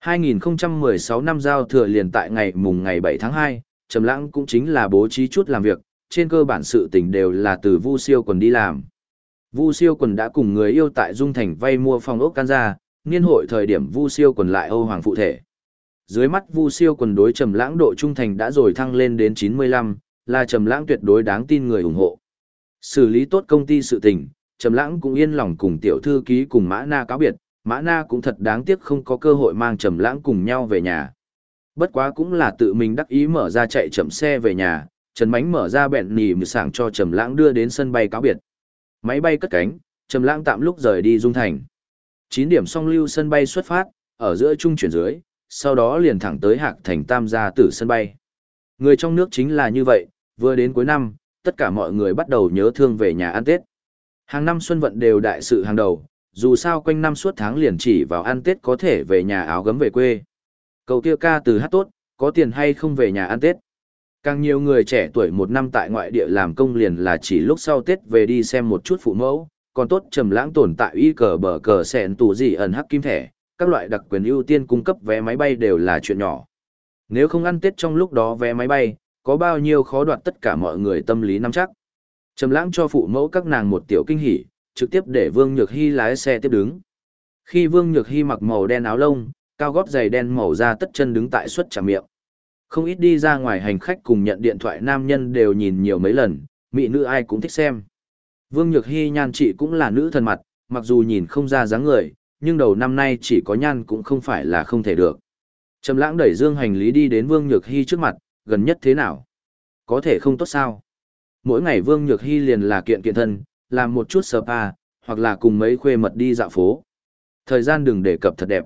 [SPEAKER 1] 2016 năm giao thừa liền tại ngày mùng ngày 7 tháng 2, trầm lãng cũng chính là bố trí chút làm việc, trên cơ bản sự tình đều là từ Vu Siêu quần đi làm. Vu Siêu quần đã cùng người yêu tại Dung Thành vay mua phòng ốc căn gia. niên hội thời điểm Vu Siêu quần lại Âu Hoàng phụ thể. Dưới mắt Vu Siêu quần đối trầm lãng độ trung thành đã rồi thăng lên đến 95, là trầm lãng tuyệt đối đáng tin người ủng hộ. Xử lý tốt công ty sự tình, Trầm Lãng cũng yên lòng cùng tiểu thư ký cùng Mã Na cáo biệt, Mã Na cũng thật đáng tiếc không có cơ hội mang Trầm Lãng cùng nhau về nhà. Bất quá cũng là tự mình đắc ý mở ra chạy chậm xe về nhà, Trần Mánh mở ra bẹn nỉ mì sảng cho Trầm Lãng đưa đến sân bay cáo biệt. Máy bay cất cánh, Trầm Lãng tạm lúc rời đi Dung Thành. 9 điểm song lưu sân bay xuất phát, ở giữa trung chuyển dưới, sau đó liền thẳng tới Hạc Thành Tam gia tử sân bay. Người trong nước chính là như vậy, vừa đến cuối năm, tất cả mọi người bắt đầu nhớ thương về nhà ăn Tết. Hàng năm xuân vận đều đại sự hàng đầu, dù sao quanh năm suốt tháng liền chỉ vào ăn Tết có thể về nhà áo gấm về quê. Cầu kia ca từ hát tốt, có tiền hay không về nhà ăn Tết. Càng nhiều người trẻ tuổi một năm tại ngoại địa làm công liền là chỉ lúc sau Tết về đi xem một chút phụ mẫu, còn tốt trầm lãng tồn tại y cờ bờ cờ sẹn tủ gì ẩn hắc kim thẻ, các loại đặc quyền ưu tiên cung cấp vé máy bay đều là chuyện nhỏ. Nếu không ăn Tết trong lúc đó vé máy bay, có bao nhiêu khó đoạt tất cả mọi người tâm lý nắm chắc. Trầm lãng cho phụ mẫu các nàng một tiểu kinh hỉ, trực tiếp để Vương Nhược Hy lái xe tiếp đứng. Khi Vương Nhược Hy mặc màu đen áo lông, cao gót giày đen màu da tất chân đứng tại suất trà miệng. Không ít đi ra ngoài hành khách cùng nhận điện thoại nam nhân đều nhìn nhiều mấy lần, mỹ nữ ai cũng thích xem. Vương Nhược Hy nhan chị cũng là nữ thần mặt, mặc dù nhìn không ra dáng người, nhưng đầu năm nay chỉ có nhan cũng không phải là không thể được. Trầm lãng đẩy dương hành lý đi đến Vương Nhược Hy trước mặt, gần nhất thế nào? Có thể không tốt sao? Mỗi ngày Vương Nhược Hy liền là kiện kiện thân, làm một chút spa, hoặc là cùng mấy khuê mật đi dạo phố. Thời gian đừng đề cập thật đẹp.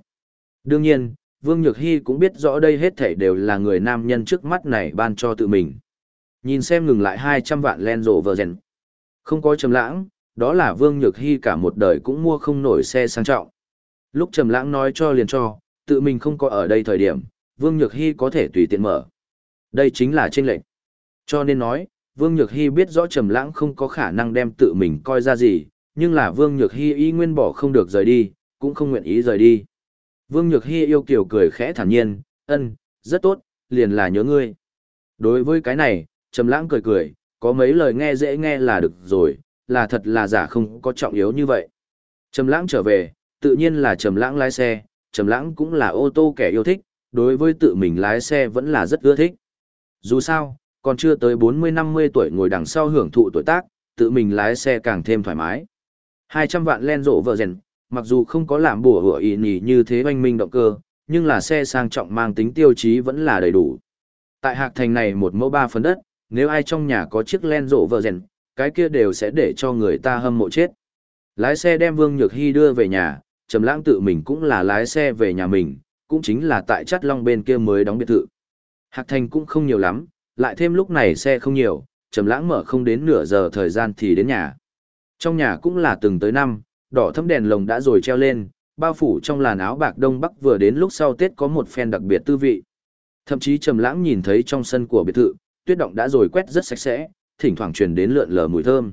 [SPEAKER 1] Đương nhiên, Vương Nhược Hy cũng biết rõ đây hết thảy đều là người nam nhân trước mắt này ban cho tự mình. Nhìn xem ngừng lại 200 vạn len rộ vờ rèn. Không có trầm lãng, đó là Vương Nhược Hy cả một đời cũng mua không nổi xe sang trọng. Lúc trầm lãng nói cho liền cho, tự mình không có ở đây thời điểm, Vương Nhược Hy có thể tùy tiện mở. Đây chính là chênh lệnh. Cho nên nói, Vương Nhược Hy biết rõ Trầm Lãng không có khả năng đem tự mình coi ra gì, nhưng là Vương Nhược Hy ý nguyên bỏ không được rời đi, cũng không nguyện ý rời đi. Vương Nhược Hy yêu kiều cười khẽ thản nhiên, "Ân, rất tốt, liền là nhớ ngươi." Đối với cái này, Trầm Lãng cười cười, có mấy lời nghe dễ nghe là được rồi, là thật là giả không có trọng yếu như vậy. Trầm Lãng trở về, tự nhiên là Trầm Lãng lái xe, Trầm Lãng cũng là ô tô kẻ yêu thích, đối với tự mình lái xe vẫn là rất ưa thích. Dù sao, còn chưa tới 40-50 tuổi ngồi đằng sau hưởng thụ tuổi tác, tự mình lái xe càng thêm thoải mái. 200 vạn len rộ vợ rèn, mặc dù không có làm bùa hựa ý nhì như thế oanh minh động cơ, nhưng là xe sang trọng mang tính tiêu chí vẫn là đầy đủ. Tại hạc thành này một mẫu ba phần đất, nếu ai trong nhà có chiếc len rộ vợ rèn, cái kia đều sẽ để cho người ta hâm mộ chết. Lái xe đem Vương Nhược Hy đưa về nhà, Trầm Lãng tự mình cũng là lái xe về nhà mình, cũng chính là tại Chát Long bên kia mới đóng biệt thự. Hạc Thành cũng không nhiều lắm, lại thêm lúc này xe không nhiều, Trầm Lãng mở không đến nửa giờ thời gian thì đến nhà. Trong nhà cũng là từng tới năm, đỏ thấm đèn lồng đã rồi treo lên, bao phủ trong làn áo bạc đông bắc vừa đến lúc sau Tết có một phen đặc biệt tư vị. Thậm chí Trầm Lãng nhìn thấy trong sân của biệt thự, tuyết động đã rồi quét rất sạch sẽ, thỉnh thoảng truyền đến lượn lờ mùi thơm.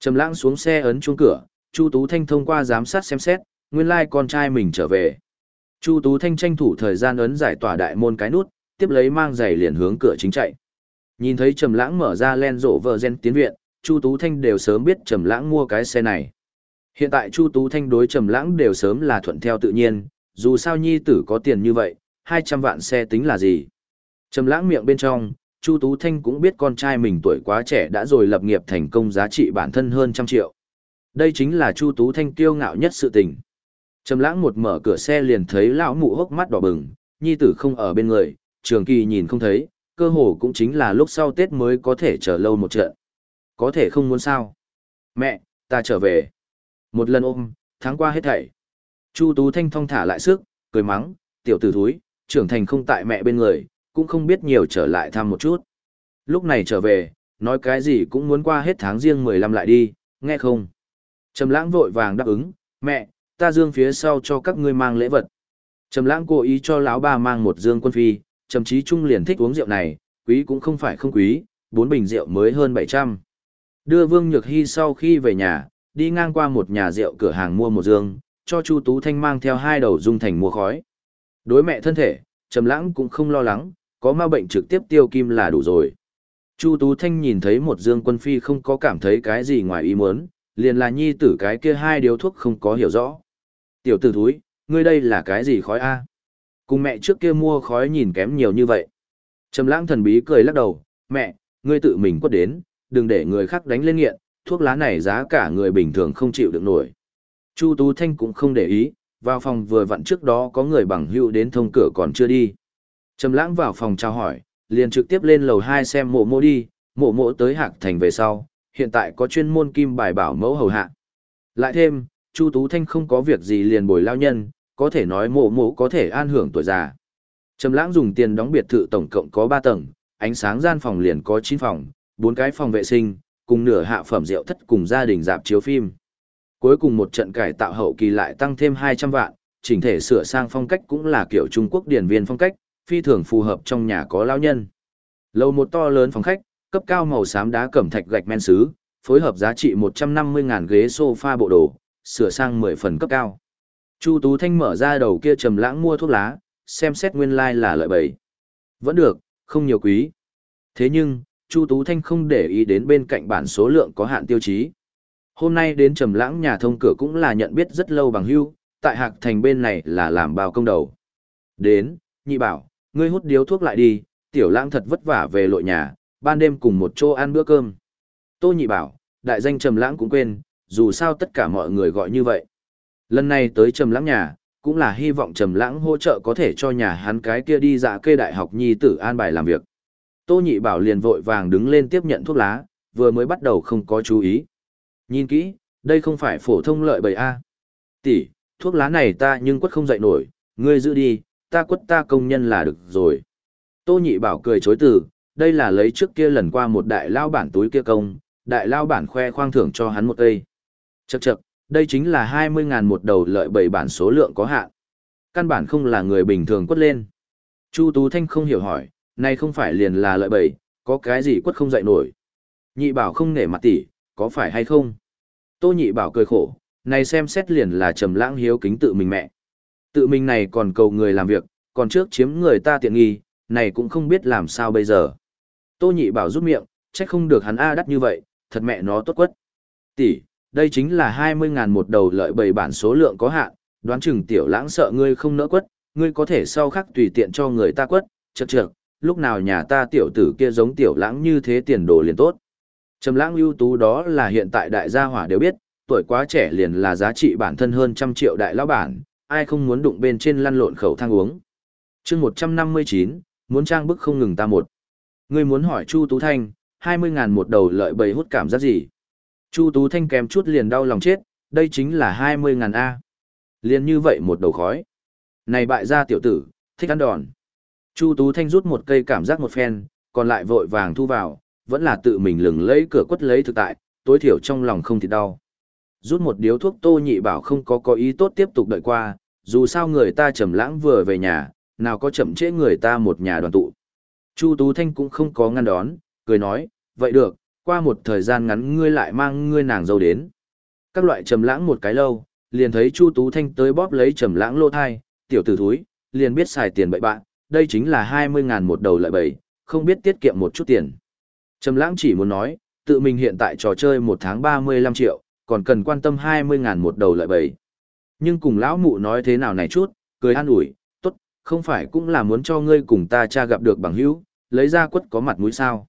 [SPEAKER 1] Trầm Lãng xuống xe ấn chuông cửa, Chu Tú Thanh thông qua giám sát xem xét, nguyên lai like con trai mình trở về. Chu Tú Thanh tranh thủ thời gian ấn giải tỏa đại môn cái nút, tiếp lấy mang giày liền hướng cửa chính chạy. Nhìn thấy Trầm Lãng mở ra len rộ vợ gen tiến viện, Chu Tú Thanh đều sớm biết Trầm Lãng mua cái xe này. Hiện tại Chu Tú Thanh đối Trầm Lãng đều sớm là thuận theo tự nhiên, dù sao nhi tử có tiền như vậy, 200 vạn xe tính là gì. Trầm Lãng miệng bên trong, Chu Tú Thanh cũng biết con trai mình tuổi quá trẻ đã rồi lập nghiệp thành công giá trị bản thân hơn trăm triệu. Đây chính là Chu Tú Thanh kiêu ngạo nhất sự tình. Trầm Lãng một mở cửa xe liền thấy lão mụ hốc mắt đỏ bừng, nhi tử không ở bên người, Trường Kỳ nhìn không thấy, cơ hồ cũng chính là lúc sau Tết mới có thể chờ lâu một trận. Có thể không muốn sao? Mẹ, ta trở về. Một lần ôm, tháng qua hết thảy. Chu Tú Thanh thong thả lại sức, cười mắng, tiểu tử thúi, trưởng thành không tại mẹ bên người, cũng không biết nhiều trở lại thăm một chút. Lúc này trở về, nói cái gì cũng muốn qua hết tháng riêng 15 lại đi, nghe không? Trầm lãng vội vàng đáp ứng, mẹ, ta dương phía sau cho các ngươi mang lễ vật. Trầm lãng cố ý cho lão ba mang một dương quân phi, trầm chí trung liền thích uống rượu này, quý cũng không phải không quý, bốn bình rượu mới hơn 700. Đưa Vương Nhược Hy sau khi về nhà, đi ngang qua một nhà rượu cửa hàng mua một dương, cho Chu Tú Thanh mang theo hai đầu dung thành mua khói. Đối mẹ thân thể, Trầm Lãng cũng không lo lắng, có ma bệnh trực tiếp tiêu kim là đủ rồi. Chu Tú Thanh nhìn thấy một dương quân phi không có cảm thấy cái gì ngoài ý muốn, liền là nhi tử cái kia hai điếu thuốc không có hiểu rõ. Tiểu tử thúi, ngươi đây là cái gì khói a? Cùng mẹ trước kia mua khói nhìn kém nhiều như vậy. Trầm lãng thần bí cười lắc đầu, mẹ, ngươi tự mình quất đến, đừng để người khác đánh lên nghiện, thuốc lá này giá cả người bình thường không chịu được nổi. Chu Tú Thanh cũng không để ý, vào phòng vừa vặn trước đó có người bằng hữu đến thông cửa còn chưa đi. Trầm lãng vào phòng chào hỏi, liền trực tiếp lên lầu 2 xem mộ mộ đi, mộ mộ tới hạc thành về sau, hiện tại có chuyên môn kim bài bảo mẫu hầu hạ. Lại thêm, Chu Tú Thanh không có việc gì liền bồi lao nhân, có thể nói mộ mộ có thể an hưởng tuổi già. Trầm lãng dùng tiền đóng biệt thự tổng cộng có 3 tầng, ánh sáng gian phòng liền có 9 phòng, 4 cái phòng vệ sinh, cùng nửa hạ phẩm rượu thất cùng gia đình dạp chiếu phim. Cuối cùng một trận cải tạo hậu kỳ lại tăng thêm 200 vạn, chỉnh thể sửa sang phong cách cũng là kiểu Trung Quốc điển viên phong cách, phi thường phù hợp trong nhà có lão nhân. Lầu một to lớn phòng khách, cấp cao màu xám đá cẩm thạch gạch men sứ, phối hợp giá trị 150.000 ghế sofa bộ đồ, sửa sang 10 phần cấp cao. Chu Tú Thanh mở ra đầu kia trầm lãng mua thuốc lá, xem xét nguyên lai like là lợi bẩy. Vẫn được, không nhiều quý. Thế nhưng, Chu Tú Thanh không để ý đến bên cạnh bản số lượng có hạn tiêu chí. Hôm nay đến trầm lãng nhà thông cửa cũng là nhận biết rất lâu bằng hữu, tại Hạc Thành bên này là làm bao công đầu. Đến, nhị bảo, ngươi hút điếu thuốc lại đi, tiểu lãng thật vất vả về lội nhà, ban đêm cùng một chỗ ăn bữa cơm. Tô nhị bảo, đại danh trầm lãng cũng quên, dù sao tất cả mọi người gọi như vậy. Lần này tới trầm lãng nhà, cũng là hy vọng trầm lãng hỗ trợ có thể cho nhà hắn cái kia đi dạ kê đại học nhi tử an bài làm việc. Tô nhị bảo liền vội vàng đứng lên tiếp nhận thuốc lá, vừa mới bắt đầu không có chú ý. Nhìn kỹ, đây không phải phổ thông lợi bầy A. Tỷ, thuốc lá này ta nhưng quất không dậy nổi, ngươi giữ đi, ta quất ta công nhân là được rồi. Tô nhị bảo cười chối từ, đây là lấy trước kia lần qua một đại lao bản túi kia công, đại lao bản khoe khoang thưởng cho hắn một cây. Chậc chậc, đây chính là 20 ngàn một đầu lợi bảy bản số lượng có hạn. Căn bản không là người bình thường quất lên. Chu Tú Thanh không hiểu hỏi, này không phải liền là lợi bảy, có cái gì quất không dậy nổi. Nhị bảo không nể mặt tỷ, có phải hay không? Tô nhị bảo cười khổ, này xem xét liền là trầm lãng hiếu kính tự mình mẹ. Tự mình này còn cầu người làm việc, còn trước chiếm người ta tiện nghi, này cũng không biết làm sao bây giờ. Tô nhị bảo rút miệng, trách không được hắn A đắt như vậy, thật mẹ nó tốt quất. Tỷ, đây chính là 20 ngàn một đầu lợi bầy bản số lượng có hạn, đoán chừng tiểu lãng sợ ngươi không nỡ quất, ngươi có thể sau khắc tùy tiện cho người ta quất, chật chật, lúc nào nhà ta tiểu tử kia giống tiểu lãng như thế tiền đồ liền tốt. Trầm lãng ưu tú đó là hiện tại đại gia hỏa đều biết, tuổi quá trẻ liền là giá trị bản thân hơn trăm triệu đại lão bản, ai không muốn đụng bên trên lăn lộn khẩu thang uống. chương 159, muốn trang bức không ngừng ta một. Ngươi muốn hỏi Chu Tú Thanh, 20 ngàn một đầu lợi bầy hút cảm giác gì? Chu Tú Thanh kèm chút liền đau lòng chết, đây chính là 20 ngàn A. Liền như vậy một đầu khói. Này bại gia tiểu tử, thích ăn đòn. Chu Tú Thanh rút một cây cảm giác một phen, còn lại vội vàng thu vào, vẫn là tự mình lừng lấy cửa quất lấy thực tại, tối thiểu trong lòng không thì đau. Rút một điếu thuốc tô nhị bảo không có có ý tốt tiếp tục đợi qua, dù sao người ta trầm lãng vừa về nhà, nào có chậm trễ người ta một nhà đoàn tụ. Chu Tú Thanh cũng không có ngăn đón, cười nói, vậy được, qua một thời gian ngắn ngươi lại mang ngươi nàng dâu đến. Các loại trầm lãng một cái lâu, liền thấy Chu Tú Thanh tới bóp lấy trầm lãng lô thai, tiểu tử thúi, liền biết xài tiền bậy bạn, đây chính là 20 ngàn một đầu lợi bậy, không biết tiết kiệm một chút tiền. Trầm lãng chỉ muốn nói, tự mình hiện tại trò chơi một tháng 35 triệu, còn cần quan tâm 20 ngàn một đầu lợi bậy. Nhưng cùng lão mụ nói thế nào này chút, cười an ủi, tốt, không phải cũng là muốn cho ngươi cùng ta cha gặp được bằng hữu, lấy ra quất có mặt mũi sao.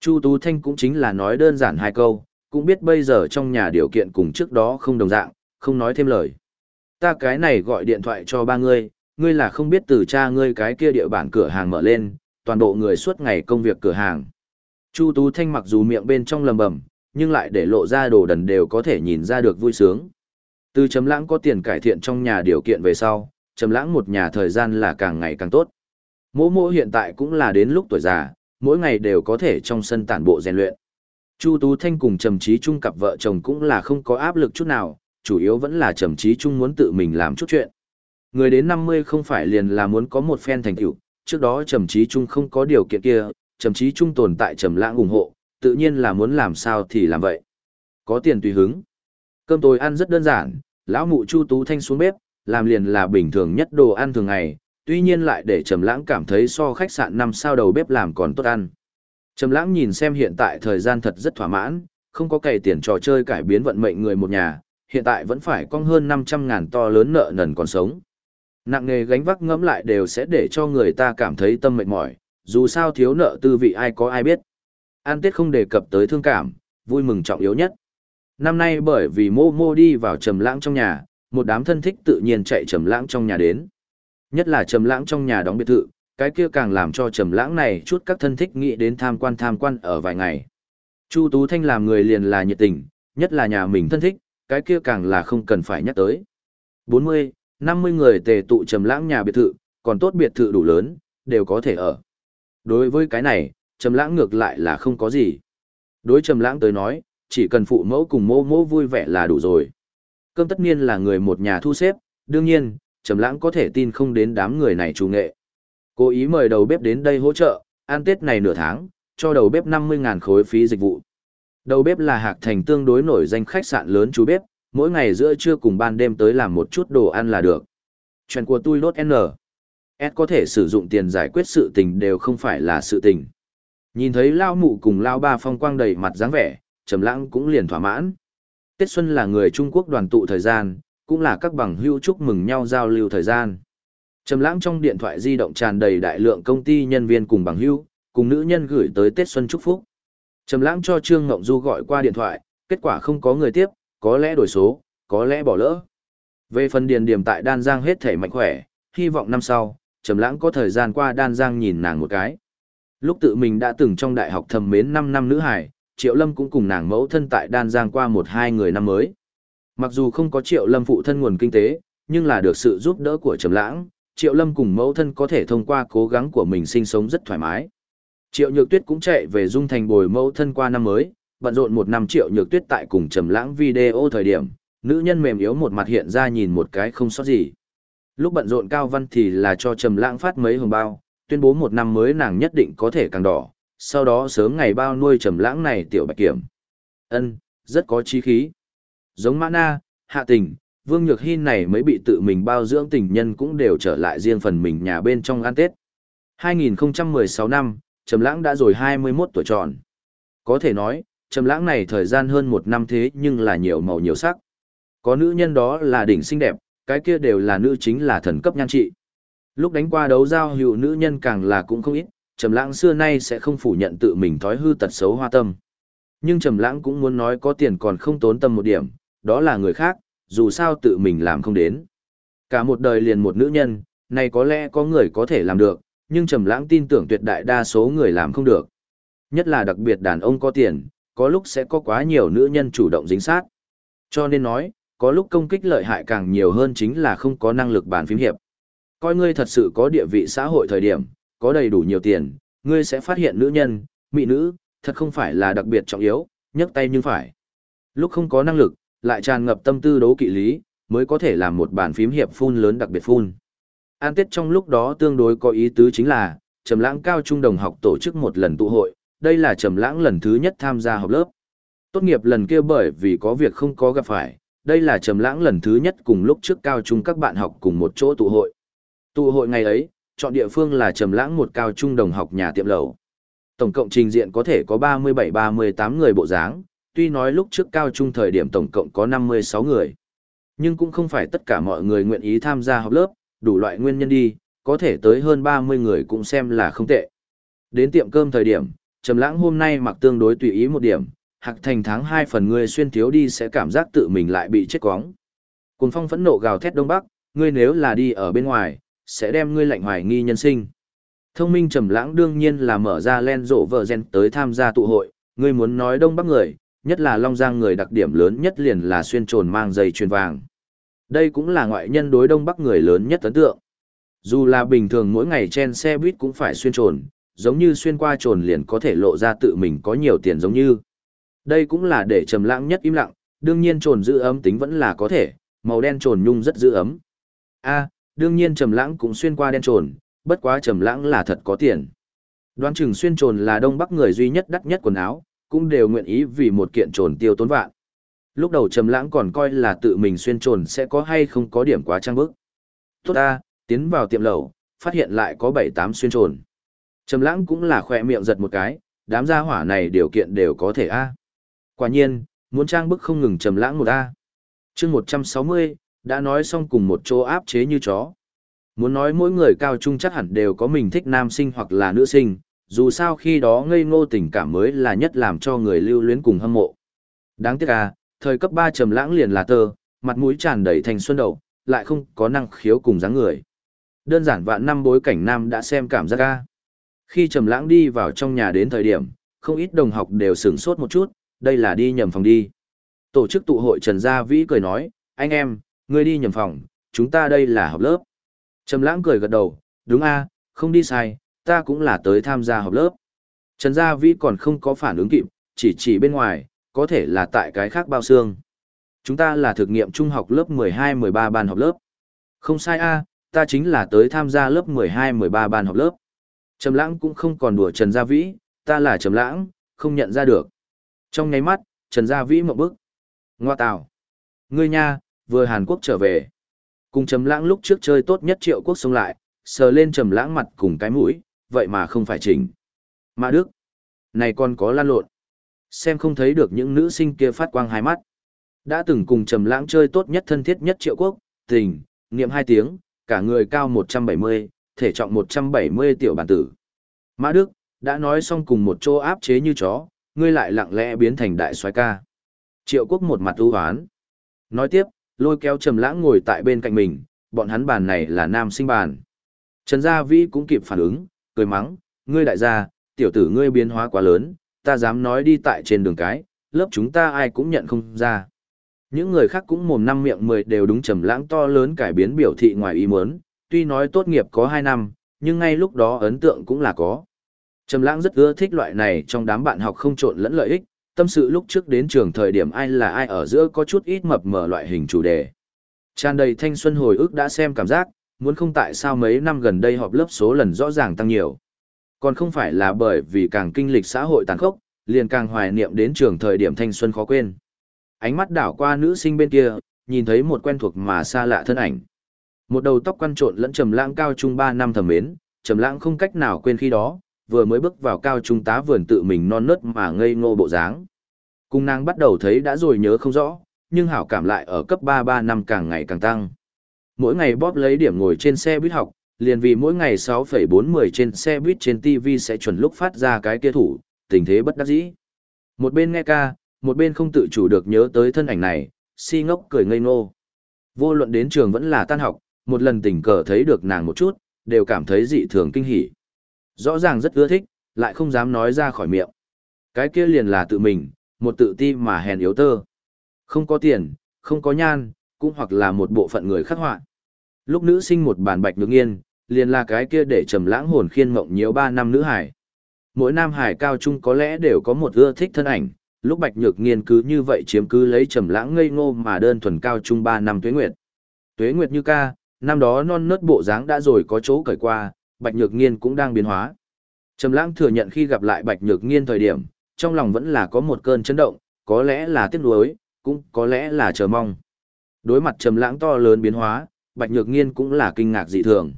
[SPEAKER 1] Chu Tú Thanh cũng chính là nói đơn giản hai câu, cũng biết bây giờ trong nhà điều kiện cùng trước đó không đồng dạng, không nói thêm lời. Ta cái này gọi điện thoại cho ba ngươi, ngươi là không biết từ cha ngươi cái kia địa bản cửa hàng mở lên, toàn bộ người suốt ngày công việc cửa hàng. Chu Tú Thanh mặc dù miệng bên trong lầm bầm, nhưng lại để lộ ra đồ đần đều có thể nhìn ra được vui sướng. Từ chấm lãng có tiền cải thiện trong nhà điều kiện về sau, chấm lãng một nhà thời gian là càng ngày càng tốt. Mỗ mỗ hiện tại cũng là đến lúc tuổi già, mỗi ngày đều có thể trong sân tản bộ rèn luyện. Chu Tú Thanh cùng Trầm Chí Trung cặp vợ chồng cũng là không có áp lực chút nào, chủ yếu vẫn là Trầm Chí Trung muốn tự mình làm chút chuyện. Người đến 50 không phải liền là muốn có một phen thành tựu, trước đó Trầm Chí Trung không có điều kiện kia, Trầm Chí Trung tồn tại Trầm Lãng ủng hộ, tự nhiên là muốn làm sao thì làm vậy. Có tiền tùy hứng. Cơm tối ăn rất đơn giản, lão mụ Chu Tú Thanh xuống bếp, làm liền là bình thường nhất đồ ăn thường ngày, tuy nhiên lại để Trầm Lãng cảm thấy so khách sạn năm sao đầu bếp làm còn tốt ăn. Trầm Lãng nhìn xem hiện tại thời gian thật rất thỏa mãn, không có cày tiền trò chơi cải biến vận mệnh người một nhà, hiện tại vẫn phải cong hơn 500 ngàn to lớn nợ nần còn sống. Nặng nghề gánh vác ngẫm lại đều sẽ để cho người ta cảm thấy tâm mệt mỏi, dù sao thiếu nợ tư vị ai có ai biết. An Tết không đề cập tới thương cảm, vui mừng trọng yếu nhất. Năm nay bởi vì mô mô đi vào trầm lãng trong nhà, một đám thân thích tự nhiên chạy trầm lãng trong nhà đến. Nhất là trầm lãng trong nhà đóng biệt thự, cái kia càng làm cho trầm lãng này chút các thân thích nghĩ đến tham quan tham quan ở vài ngày. Chu Tú Thanh làm người liền là nhiệt tình, nhất là nhà mình thân thích, cái kia càng là không cần phải nhắc tới. 40, 50 người tề tụ trầm lãng nhà biệt thự, còn tốt biệt thự đủ lớn, đều có thể ở. Đối với cái này, trầm lãng ngược lại là không có gì. Đối trầm lãng tới nói, chỉ cần phụ mẫu cùng mô mô vui vẻ là đủ rồi. Cơm tất nhiên là người một nhà thu xếp, đương nhiên, trầm lãng có thể tin không đến đám người này chủ nghệ. Cố ý mời đầu bếp đến đây hỗ trợ, ăn Tết này nửa tháng, cho đầu bếp 50.000 khối phí dịch vụ. Đầu bếp là Hạc Thành tương đối nổi danh khách sạn lớn chú bếp, mỗi ngày giữa trưa cùng ban đêm tới làm một chút đồ ăn là được. Chuyện của tôi lốt N. S có thể sử dụng tiền giải quyết sự tình đều không phải là sự tình. Nhìn thấy Lao Mụ cùng Lao Ba phong quang đầy mặt dáng vẻ, Trầm Lãng cũng liền thỏa mãn. Tết Xuân là người Trung Quốc đoàn tụ thời gian, cũng là các bằng hữu chúc mừng nhau giao lưu thời gian. Trầm lãng trong điện thoại di động tràn đầy đại lượng công ty nhân viên cùng bằng hữu, cùng nữ nhân gửi tới Tết Xuân chúc phúc. Trầm lãng cho Trương Ngộng Du gọi qua điện thoại, kết quả không có người tiếp, có lẽ đổi số, có lẽ bỏ lỡ. Về phần điền điểm tại Đan Giang hết thể mạnh khỏe, hy vọng năm sau, Trầm lãng có thời gian qua Đan Giang nhìn nàng một cái. Lúc tự mình đã từng trong đại học thầm mến 5 năm nữ hải, Triệu Lâm cũng cùng nàng mẫu thân tại Đan Giang qua một hai người năm mới. Mặc dù không có Triệu Lâm phụ thân nguồn kinh tế, nhưng là được sự giúp đỡ của Trầm Lãng, Triệu Lâm cùng mẫu thân có thể thông qua cố gắng của mình sinh sống rất thoải mái. Triệu Nhược Tuyết cũng chạy về Dung Thành bồi mẫu thân qua năm mới, bận rộn một năm Triệu Nhược Tuyết tại cùng Trầm Lãng video thời điểm, nữ nhân mềm yếu một mặt hiện ra nhìn một cái không sót gì. Lúc bận rộn Cao Văn thì là cho Trầm Lãng phát mấy hồng bao, tuyên bố một năm mới nàng nhất định có thể càng đỏ, sau đó sớm ngày bao nuôi Trầm Lãng này tiểu bạch kiểm. Ân, rất có chí khí. Giống Mã Na, Hạ Tình, Vương Nhược Hy này mới bị tự mình bao dưỡng tình nhân cũng đều trở lại riêng phần mình nhà bên trong ăn Tết. 2016 năm, Trầm Lãng đã rồi 21 tuổi tròn. Có thể nói, Trầm Lãng này thời gian hơn một năm thế nhưng là nhiều màu nhiều sắc. Có nữ nhân đó là đỉnh xinh đẹp, cái kia đều là nữ chính là thần cấp nhan trị. Lúc đánh qua đấu giao hữu nữ nhân càng là cũng không ít, Trầm Lãng xưa nay sẽ không phủ nhận tự mình thói hư tật xấu hoa tâm. Nhưng Trầm Lãng cũng muốn nói có tiền còn không tốn tâm một điểm, đó là người khác, dù sao tự mình làm không đến. Cả một đời liền một nữ nhân, này có lẽ có người có thể làm được, nhưng Trầm Lãng tin tưởng tuyệt đại đa số người làm không được. Nhất là đặc biệt đàn ông có tiền, có lúc sẽ có quá nhiều nữ nhân chủ động dính sát. Cho nên nói, có lúc công kích lợi hại càng nhiều hơn chính là không có năng lực bàn phím hiệp. Coi ngươi thật sự có địa vị xã hội thời điểm, có đầy đủ nhiều tiền, ngươi sẽ phát hiện nữ nhân, mỹ nữ, thật không phải là đặc biệt trọng yếu, nhấc tay nhưng phải. Lúc không có năng lực, lại tràn ngập tâm tư đấu kỵ lý, mới có thể làm một bàn phím hiệp phun lớn đặc biệt phun. An tiết trong lúc đó tương đối có ý tứ chính là, Trầm Lãng cao trung đồng học tổ chức một lần tụ hội, đây là Trầm Lãng lần thứ nhất tham gia học lớp. Tốt nghiệp lần kia bởi vì có việc không có gặp phải, đây là Trầm Lãng lần thứ nhất cùng lúc trước cao trung các bạn học cùng một chỗ tụ hội. Tụ hội ngày ấy, chọn địa phương là Trầm Lãng một cao trung đồng học nhà tiệm lẩu. Tổng cộng trình diện có thể có 37-38 người bộ dáng, tuy nói lúc trước cao trung thời điểm tổng cộng có 56 người. Nhưng cũng không phải tất cả mọi người nguyện ý tham gia học lớp, đủ loại nguyên nhân đi, có thể tới hơn 30 người cũng xem là không tệ. Đến tiệm cơm thời điểm, Trầm Lãng hôm nay mặc tương đối tùy ý một điểm, hạc thành tháng 2 phần ngươi xuyên thiếu đi sẽ cảm giác tự mình lại bị chết quóng. Cùng phong phẫn nộ gào thét đông bắc, ngươi nếu là đi ở bên ngoài, sẽ đem ngươi lạnh hoài nghi nhân sinh. Thông minh trầm lãng đương nhiên là mở ra len rộ vợ gen tới tham gia tụ hội, ngươi muốn nói đông bắc người, nhất là Long Giang người đặc điểm lớn nhất liền là xuyên trồn mang dây chuyền vàng. Đây cũng là ngoại nhân đối đông bắc người lớn nhất ấn tượng. Dù là bình thường mỗi ngày trên xe buýt cũng phải xuyên trồn, giống như xuyên qua trồn liền có thể lộ ra tự mình có nhiều tiền giống như. Đây cũng là để trầm lãng nhất im lặng, đương nhiên trồn giữ ấm tính vẫn là có thể, màu đen trồn nhung rất giữ ấm. A, đương nhiên trầm lãng cũng xuyên qua đen trồn, bất quá trầm lãng là thật có tiền. Đoán chừng xuyên trồn là đông bắc người duy nhất đắt nhất quần áo, cũng đều nguyện ý vì một kiện trồn tiêu tốn vạn. Lúc đầu trầm lãng còn coi là tự mình xuyên trồn sẽ có hay không có điểm quá trang bức. Tốt ta, tiến vào tiệm lẩu, phát hiện lại có 7-8 xuyên trồn. Trầm lãng cũng là khẽ miệng giật một cái, đám gia hỏa này điều kiện đều có thể a. Quả nhiên, muốn trang bức không ngừng trầm lãng một a. Chương 160, đã nói xong cùng một chỗ áp chế như chó. Muốn nói mỗi người cao trung chắc hẳn đều có mình thích nam sinh hoặc là nữ sinh, dù sao khi đó ngây ngô tình cảm mới là nhất làm cho người lưu luyến cùng hâm mộ. Đáng tiếc à, thời cấp 3 trầm lãng liền là tơ, mặt mũi tràn đầy thành xuân đầu, lại không có năng khiếu cùng dáng người. Đơn giản vạn năm bối cảnh nam đã xem cảm giác a. Khi trầm lãng đi vào trong nhà đến thời điểm, không ít đồng học đều sửng sốt một chút, đây là đi nhầm phòng đi. Tổ chức tụ hội Trần Gia Vĩ cười nói, anh em, ngươi đi nhầm phòng, chúng ta đây là học lớp. Trầm lãng cười gật đầu, đúng a, không đi sai, ta cũng là tới tham gia học lớp. Trần Gia Vĩ còn không có phản ứng kịp, chỉ chỉ bên ngoài, có thể là tại cái khác bao xương. Chúng ta là thực nghiệm trung học lớp 12-13 ban học lớp. Không sai a, ta chính là tới tham gia lớp 12-13 ban học lớp. Trầm lãng cũng không còn đùa Trần Gia Vĩ, ta là Trầm lãng, không nhận ra được. Trong nháy mắt, Trần Gia Vĩ một bước. Ngoa tào. Ngươi nha, vừa Hàn Quốc trở về. Cùng Trầm lãng lúc trước chơi tốt nhất triệu quốc xông lại, sờ lên Trầm lãng mặt cùng cái mũi, vậy mà không phải chỉnh. Mã Đức. Này còn có lan lộn. Xem không thấy được những nữ sinh kia phát quang hai mắt. Đã từng cùng Trầm lãng chơi tốt nhất thân thiết nhất triệu quốc, tình, niệm hai tiếng, cả người cao 170, thể trọng 170 tiểu bản tử. Mã Đức, đã nói xong cùng một chỗ áp chế như chó, ngươi lại lặng lẽ biến thành đại soái ca. Triệu quốc một mặt ưu hoán. Nói tiếp, lôi kéo trầm lãng ngồi tại bên cạnh mình, bọn hắn bàn này là nam sinh bàn. Trần Gia Vĩ cũng kịp phản ứng, cười mắng, ngươi đại gia, tiểu tử ngươi biến hóa quá lớn, ta dám nói đi tại trên đường cái, lớp chúng ta ai cũng nhận không ra. Những người khác cũng mồm năm miệng mười đều đúng trầm lãng to lớn cải biến biểu thị ngoài ý muốn, tuy nói tốt nghiệp có 2 năm, nhưng ngay lúc đó ấn tượng cũng là có. Trầm lãng rất ưa thích loại này trong đám bạn học không trộn lẫn lợi ích, tâm sự lúc trước đến trường thời điểm ai là ai ở giữa có chút ít mập mờ loại hình chủ đề. Tràn đầy thanh xuân hồi ức đã xem cảm giác, muốn không tại sao mấy năm gần đây họp lớp số lần rõ ràng tăng nhiều. Còn không phải là bởi vì càng kinh lịch xã hội tàn khốc, liền càng hoài niệm đến trường thời điểm thanh xuân khó quên. Ánh mắt đảo qua nữ sinh bên kia, nhìn thấy một quen thuộc mà xa lạ thân ảnh. Một đầu tóc quăn trộn lẫn trầm lãng cao trung 3 năm thầm mến, trầm lãng không cách nào quên khi đó, vừa mới bước vào cao trung tá vườn tự mình non nớt mà ngây ngô bộ dáng. Cung nàng bắt đầu thấy đã rồi nhớ không rõ, nhưng hảo cảm lại ở cấp 3-3 năm càng ngày càng tăng. Mỗi ngày bóp lấy điểm ngồi trên xe buýt học, liền vì mỗi ngày 6,40 trên xe buýt trên TV sẽ chuẩn lúc phát ra cái kia thủ, tình thế bất đắc dĩ. Một bên nghe ca, một bên không tự chủ được nhớ tới thân ảnh này, si ngốc cười ngây ngô. Vô luận đến trường vẫn là tan học, một lần tình cờ thấy được nàng một chút, đều cảm thấy dị thường kinh hỉ. Rõ ràng rất ưa thích, lại không dám nói ra khỏi miệng. Cái kia liền là tự mình, một tự ti mà hèn yếu tơ. Không có tiền, không có nhan, cũng hoặc là một bộ phận người khắc họa. Lúc nữ sinh một bản bạch nhược yên, liền là cái kia để trầm lãng hồn khiên mộng nhiều ba năm nữ hải. Mỗi nam hải cao trung có lẽ đều có một ưa thích thân ảnh, lúc bạch nhược nghiên cứ như vậy chiếm cứ lấy trầm lãng ngây ngô mà đơn thuần cao trung ba năm tuế nguyệt. Tuế nguyệt như ca, năm đó non nớt bộ dáng đã rồi có chỗ cởi qua, bạch nhược nghiên cũng đang biến hóa. Trầm lãng thừa nhận khi gặp lại bạch nhược nghiên thời điểm, trong lòng vẫn là có một cơn chấn động, có lẽ là tiếc nuối, cũng có lẽ là chờ mong. Đối mặt trầm lãng to lớn biến hóa, Bạch Nhược Nghiên cũng là kinh ngạc dị thường.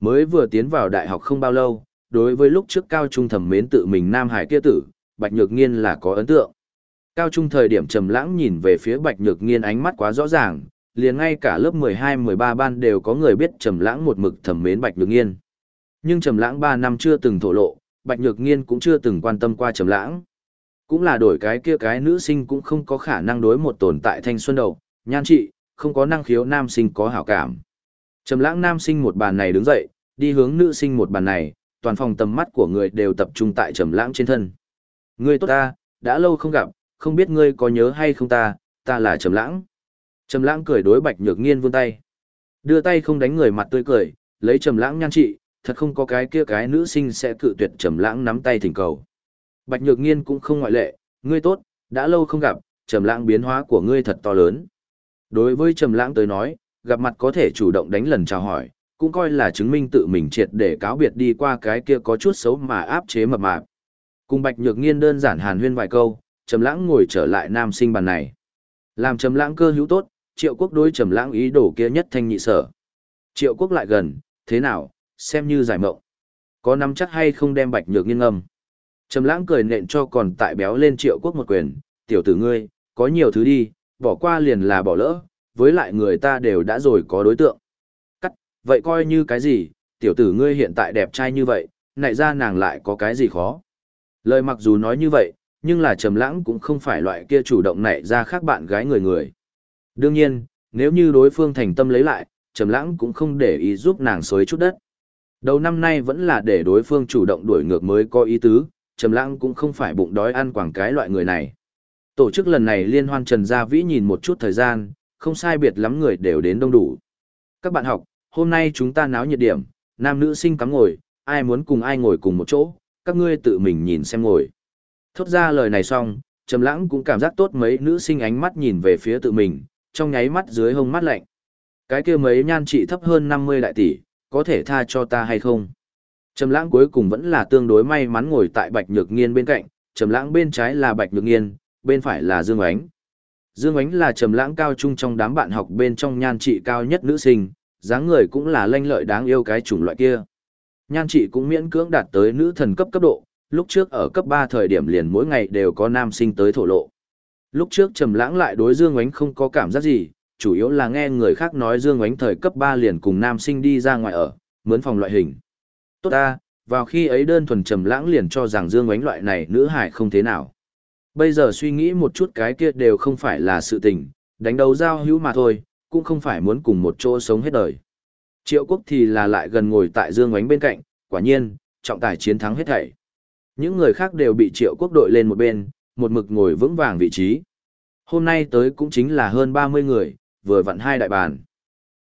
[SPEAKER 1] Mới vừa tiến vào đại học không bao lâu, đối với lúc trước cao trung thẩm mến tự mình Nam Hải kia tử, Bạch Nhược Nghiên là có ấn tượng. Cao trung thời điểm trầm lãng nhìn về phía Bạch Nhược Nghiên ánh mắt quá rõ ràng, liền ngay cả lớp 12-13 ban đều có người biết trầm lãng một mực thẩm mến Bạch Nhược Nghiên. Nhưng trầm lãng 3 năm chưa từng thổ lộ, Bạch Nhược Nghiên cũng chưa từng quan tâm qua trầm lãng. Cũng là đổi cái kia cái nữ sinh cũng không có khả năng đối một tồn tại thanh xuân đầu, nhan trị, không có năng khiếu nam sinh có hảo cảm. Trầm lãng nam sinh một bàn này đứng dậy, đi hướng nữ sinh một bàn này, toàn phòng tầm mắt của người đều tập trung tại trầm lãng trên thân. Ngươi tốt ta, đã lâu không gặp, không biết ngươi có nhớ hay không ta, ta là trầm lãng. Trầm lãng cười đối bạch nhược nghiên vươn tay. Đưa tay không đánh người mặt tươi cười, lấy trầm lãng nhan trị, thật không có cái kia cái nữ sinh sẽ cự tuyệt trầm lãng nắm tay thỉnh cầu. Bạch nhược nghiên cũng không ngoại lệ, ngươi tốt, đã lâu không gặp, trầm lãng biến hóa của ngươi thật to lớn. Đối với Trầm Lãng tới nói, gặp mặt có thể chủ động đánh lần chào hỏi, cũng coi là chứng minh tự mình triệt để cáo biệt đi qua cái kia có chút xấu mà áp chế mập mạp. Cùng Bạch Nhược Nghiên đơn giản hàn huyên vài câu, Trầm Lãng ngồi trở lại nam sinh bàn này. Làm Trầm Lãng cơ hữu tốt, Triệu Quốc đối Trầm Lãng ý đồ kia nhất thanh nhị sở. Triệu Quốc lại gần, thế nào, xem như giải mộng. Có nắm chắc hay không đem Bạch Nhược Nghiên ngâm. Trầm Lãng cười nện cho còn tại béo lên Triệu Quốc một quyền, tiểu tử ngươi, có nhiều thứ đi, bỏ qua liền là bỏ lỡ, với lại người ta đều đã rồi có đối tượng. Cắt, vậy coi như cái gì, tiểu tử ngươi hiện tại đẹp trai như vậy, nại ra nàng lại có cái gì khó. Lời mặc dù nói như vậy, nhưng là trầm lãng cũng không phải loại kia chủ động nảy ra khác bạn gái người người. Đương nhiên, nếu như đối phương thành tâm lấy lại, trầm lãng cũng không để ý giúp nàng xối chút đất. Đầu năm nay vẫn là để đối phương chủ động đuổi ngược mới có ý tứ, trầm lãng cũng không phải bụng đói ăn quảng cái loại người này. Tổ chức lần này liên hoan Trần Gia Vĩ nhìn một chút thời gian, không sai biệt lắm người đều đến đông đủ. Các bạn học, hôm nay chúng ta náo nhiệt điểm, nam nữ sinh cắm ngồi, ai muốn cùng ai ngồi cùng một chỗ, các ngươi tự mình nhìn xem ngồi. Thốt ra lời này xong, Trầm Lãng cũng cảm giác tốt mấy nữ sinh ánh mắt nhìn về phía tự mình, trong nháy mắt dưới hông mắt lạnh. Cái kia mấy nhan trị thấp hơn 50 đại tỷ, có thể tha cho ta hay không? Trầm Lãng cuối cùng vẫn là tương đối may mắn ngồi tại Bạch Nhược Nghiên bên cạnh, Trầm Lãng bên trái là Bạch Nhược Nghiên, bên phải là Dương Ánh. Dương Ánh là trầm lãng cao trung trong đám bạn học bên trong nhan trị cao nhất nữ sinh, dáng người cũng là lanh lợi đáng yêu cái chủng loại kia. Nhan trị cũng miễn cưỡng đạt tới nữ thần cấp cấp độ, lúc trước ở cấp 3 thời điểm liền mỗi ngày đều có nam sinh tới thổ lộ. Lúc trước trầm lãng lại đối Dương Ánh không có cảm giác gì, chủ yếu là nghe người khác nói Dương Ánh thời cấp 3 liền cùng nam sinh đi ra ngoài ở, mướn phòng loại hình. Tốt ta, vào khi ấy đơn thuần trầm lãng liền cho rằng Dương Ánh loại này nữ hài không thế nào. Bây giờ suy nghĩ một chút cái kia đều không phải là sự tình, đánh đấu giao hữu mà thôi, cũng không phải muốn cùng một chỗ sống hết đời. Triệu quốc thì là lại gần ngồi tại Dương Ánh bên cạnh, quả nhiên, trọng tài chiến thắng hết thảy. Những người khác đều bị triệu quốc đội lên một bên, một mực ngồi vững vàng vị trí. Hôm nay tới cũng chính là hơn 30 người, vừa vặn hai đại bàn.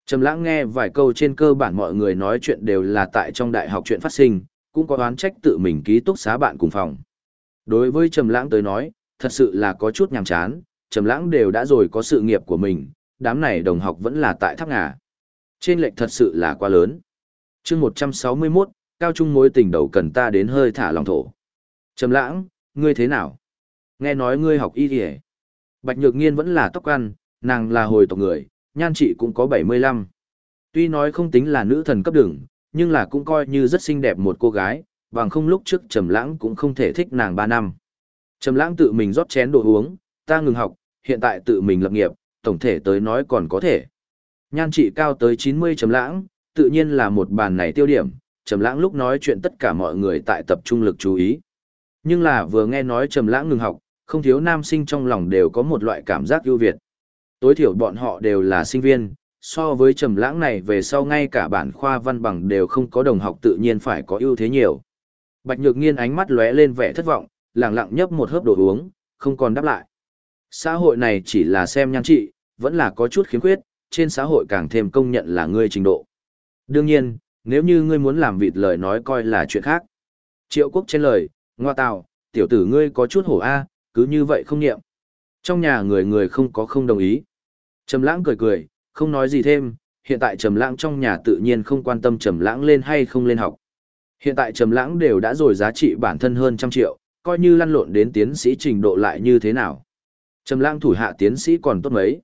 [SPEAKER 1] Trầm lãng nghe vài câu trên cơ bản mọi người nói chuyện đều là tại trong đại học chuyện phát sinh, cũng có đoán trách tự mình ký túc xá bạn cùng phòng. Đối với Trầm lãng tới nói, thật sự là có chút nhàm chán, Trầm Lãng đều đã rồi có sự nghiệp của mình, đám này đồng học vẫn là tại tháp ngà. Trên lệch thật sự là quá lớn. Chương 161, cao trung mối tình đầu cần ta đến hơi thả lòng thổ. Trầm Lãng, ngươi thế nào? Nghe nói ngươi học y y. Bạch Nhược Nghiên vẫn là tóc ăn, nàng là hồi tộc người, nhan trị cũng có 75. Tuy nói không tính là nữ thần cấp đường, nhưng là cũng coi như rất xinh đẹp một cô gái, bằng không lúc trước Trầm Lãng cũng không thể thích nàng 3 năm. Trầm lãng tự mình rót chén đồ uống, ta ngừng học, hiện tại tự mình lập nghiệp, tổng thể tới nói còn có thể. Nhan trị cao tới 90 trầm lãng, tự nhiên là một bàn này tiêu điểm, trầm lãng lúc nói chuyện tất cả mọi người tại tập trung lực chú ý. Nhưng là vừa nghe nói trầm lãng ngừng học, không thiếu nam sinh trong lòng đều có một loại cảm giác ưu việt. Tối thiểu bọn họ đều là sinh viên, so với trầm lãng này về sau ngay cả bản khoa văn bằng đều không có đồng học tự nhiên phải có ưu thế nhiều. Bạch Nhược Nghiên ánh mắt lóe lên vẻ thất vọng, lặng lặng nhấp một hớp đồ uống, không còn đáp lại. Xã hội này chỉ là xem nhan trị, vẫn là có chút khiếm khuyết, trên xã hội càng thêm công nhận là ngươi trình độ. Đương nhiên, nếu như ngươi muốn làm vịt lời nói coi là chuyện khác. Triệu quốc trên lời, ngoa tào, tiểu tử ngươi có chút hổ a, cứ như vậy không nghiệm. Trong nhà người người không có không đồng ý. Trầm lãng cười cười, không nói gì thêm, hiện tại Trầm lãng trong nhà tự nhiên không quan tâm Trầm lãng lên hay không lên học. Hiện tại Trầm lãng đều đã rồi giá trị bản thân hơn trăm triệu, coi như lăn lộn đến tiến sĩ trình độ lại như thế nào. Trầm lãng thủ hạ tiến sĩ còn tốt mấy.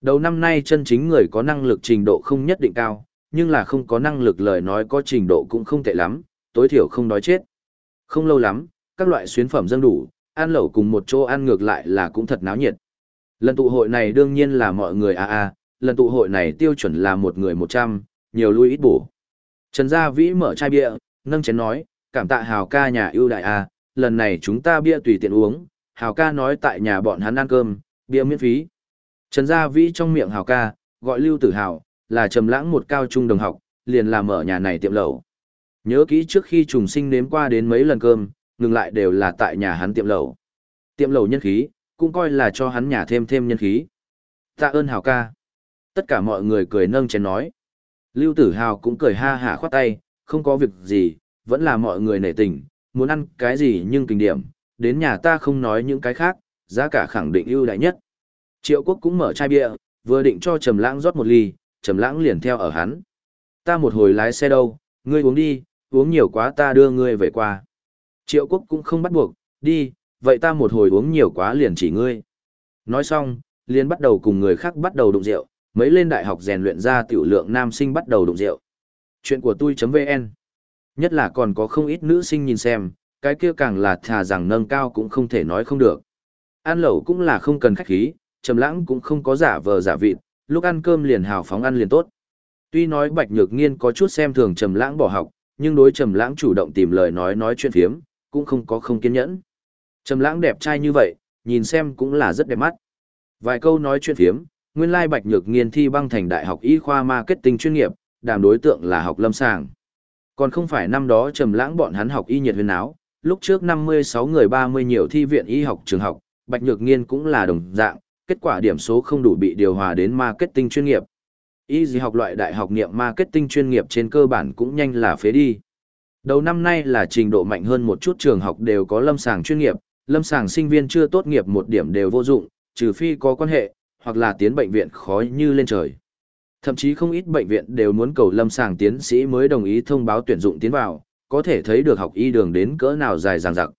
[SPEAKER 1] Đầu năm nay chân chính người có năng lực trình độ không nhất định cao, nhưng là không có năng lực lời nói có trình độ cũng không tệ lắm, tối thiểu không đói chết. Không lâu lắm, các loại xuyến phẩm dâng đủ, ăn lẩu cùng một chỗ ăn ngược lại là cũng thật náo nhiệt. Lần tụ hội này đương nhiên là mọi người a a, lần tụ hội này tiêu chuẩn là một người một trăm, nhiều lui ít bổ. Trần Gia Vĩ mở chai bia, nâng chén nói, cảm tạ Hào ca nhà ưu đại a, lần này chúng ta bia tùy tiện uống, Hào ca nói tại nhà bọn hắn ăn cơm, bia miễn phí. Trần Gia Vĩ trong miệng Hào ca, gọi Lưu Tử Hào, là trầm lãng một cao trung đồng học, liền làm ở nhà này tiệm lẩu. Nhớ kỹ trước khi trùng sinh nếm qua đến mấy lần cơm, ngừng lại đều là tại nhà hắn tiệm lẩu. Tiệm lẩu nhân khí, cũng coi là cho hắn nhà thêm thêm nhân khí. Tạ ơn Hào ca. Tất cả mọi người cười nâng chén nói. Lưu Tử Hào cũng cười ha hả khoát tay, không có việc gì, vẫn là mọi người nể tình, muốn ăn cái gì nhưng kinh điểm, đến nhà ta không nói những cái khác, giá cả khẳng định ưu đại nhất. Triệu Quốc cũng mở chai bia, vừa định cho Trầm Lãng rót một ly, Trầm Lãng liền theo ở hắn. Ta một hồi lái xe đâu, ngươi uống đi, uống nhiều quá ta đưa ngươi về qua. Triệu Quốc cũng không bắt buộc, đi, vậy ta một hồi uống nhiều quá liền chỉ ngươi. Nói xong, liền bắt đầu cùng người khác bắt đầu đụng rượu, mấy lên đại học rèn luyện ra tiểu lượng nam sinh bắt đầu đụng rượu. Chuyện của tôi.vn Nhất là còn có không ít nữ sinh nhìn xem, cái kia càng là thà rằng nâng cao cũng không thể nói không được. Ăn lẩu cũng là không cần khách khí, trầm lãng cũng không có giả vờ giả vịt, lúc ăn cơm liền hào phóng ăn liền tốt. Tuy nói Bạch Nhược Nghiên có chút xem thường trầm lãng bỏ học, nhưng đối trầm lãng chủ động tìm lời nói nói chuyện phiếm, cũng không có không kiên nhẫn. Trầm lãng đẹp trai như vậy, nhìn xem cũng là rất đẹp mắt. Vài câu nói chuyện phiếm, nguyên lai Bạch Nhược Nghiên thi băng thành đại học y khoa marketing chuyên nghiệp, đàm đối tượng là học lâm sàng. Còn không phải năm đó trầm lãng bọn hắn học y nhiệt huyền áo, lúc trước 56 người 30 nhiều thi viện y học trường học, Bạch Nhược Nghiên cũng là đồng dạng, kết quả điểm số không đủ bị điều hòa đến marketing chuyên nghiệp. Y gì học loại đại học niệm marketing chuyên nghiệp trên cơ bản cũng nhanh là phế đi. Đầu năm nay là trình độ mạnh hơn một chút trường học đều có lâm sàng chuyên nghiệp, lâm sàng sinh viên chưa tốt nghiệp một điểm đều vô dụng, trừ phi có quan hệ, hoặc là tiến bệnh viện khó như lên trời. Thậm chí không ít bệnh viện đều muốn cầu lâm sàng tiến sĩ mới đồng ý thông báo tuyển dụng tiến vào, có thể thấy được học y đường đến cỡ nào dài dằng dặc.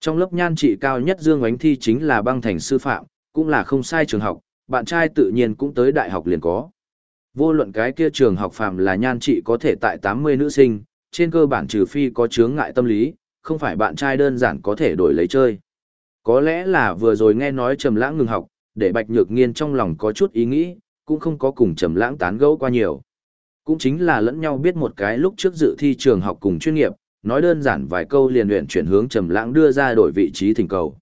[SPEAKER 1] Trong lớp nhan trị cao nhất Dương Oánh thi chính là băng thành sư phạm, cũng là không sai trường học, bạn trai tự nhiên cũng tới đại học liền có. Vô luận cái kia trường học phạm là nhan trị có thể tại 80 nữ sinh, trên cơ bản trừ phi có chướng ngại tâm lý, không phải bạn trai đơn giản có thể đổi lấy chơi. Có lẽ là vừa rồi nghe nói Trầm Lãng ngừng học, để Bạch Nhược Nghiên trong lòng có chút ý nghĩ, cũng không có cùng Trầm Lãng tán gẫu qua nhiều. Cũng chính là lẫn nhau biết một cái lúc trước dự thi trường học cùng chuyên nghiệp, nói đơn giản vài câu liền luyện chuyển hướng Trầm Lãng đưa ra đổi vị trí thỉnh cầu.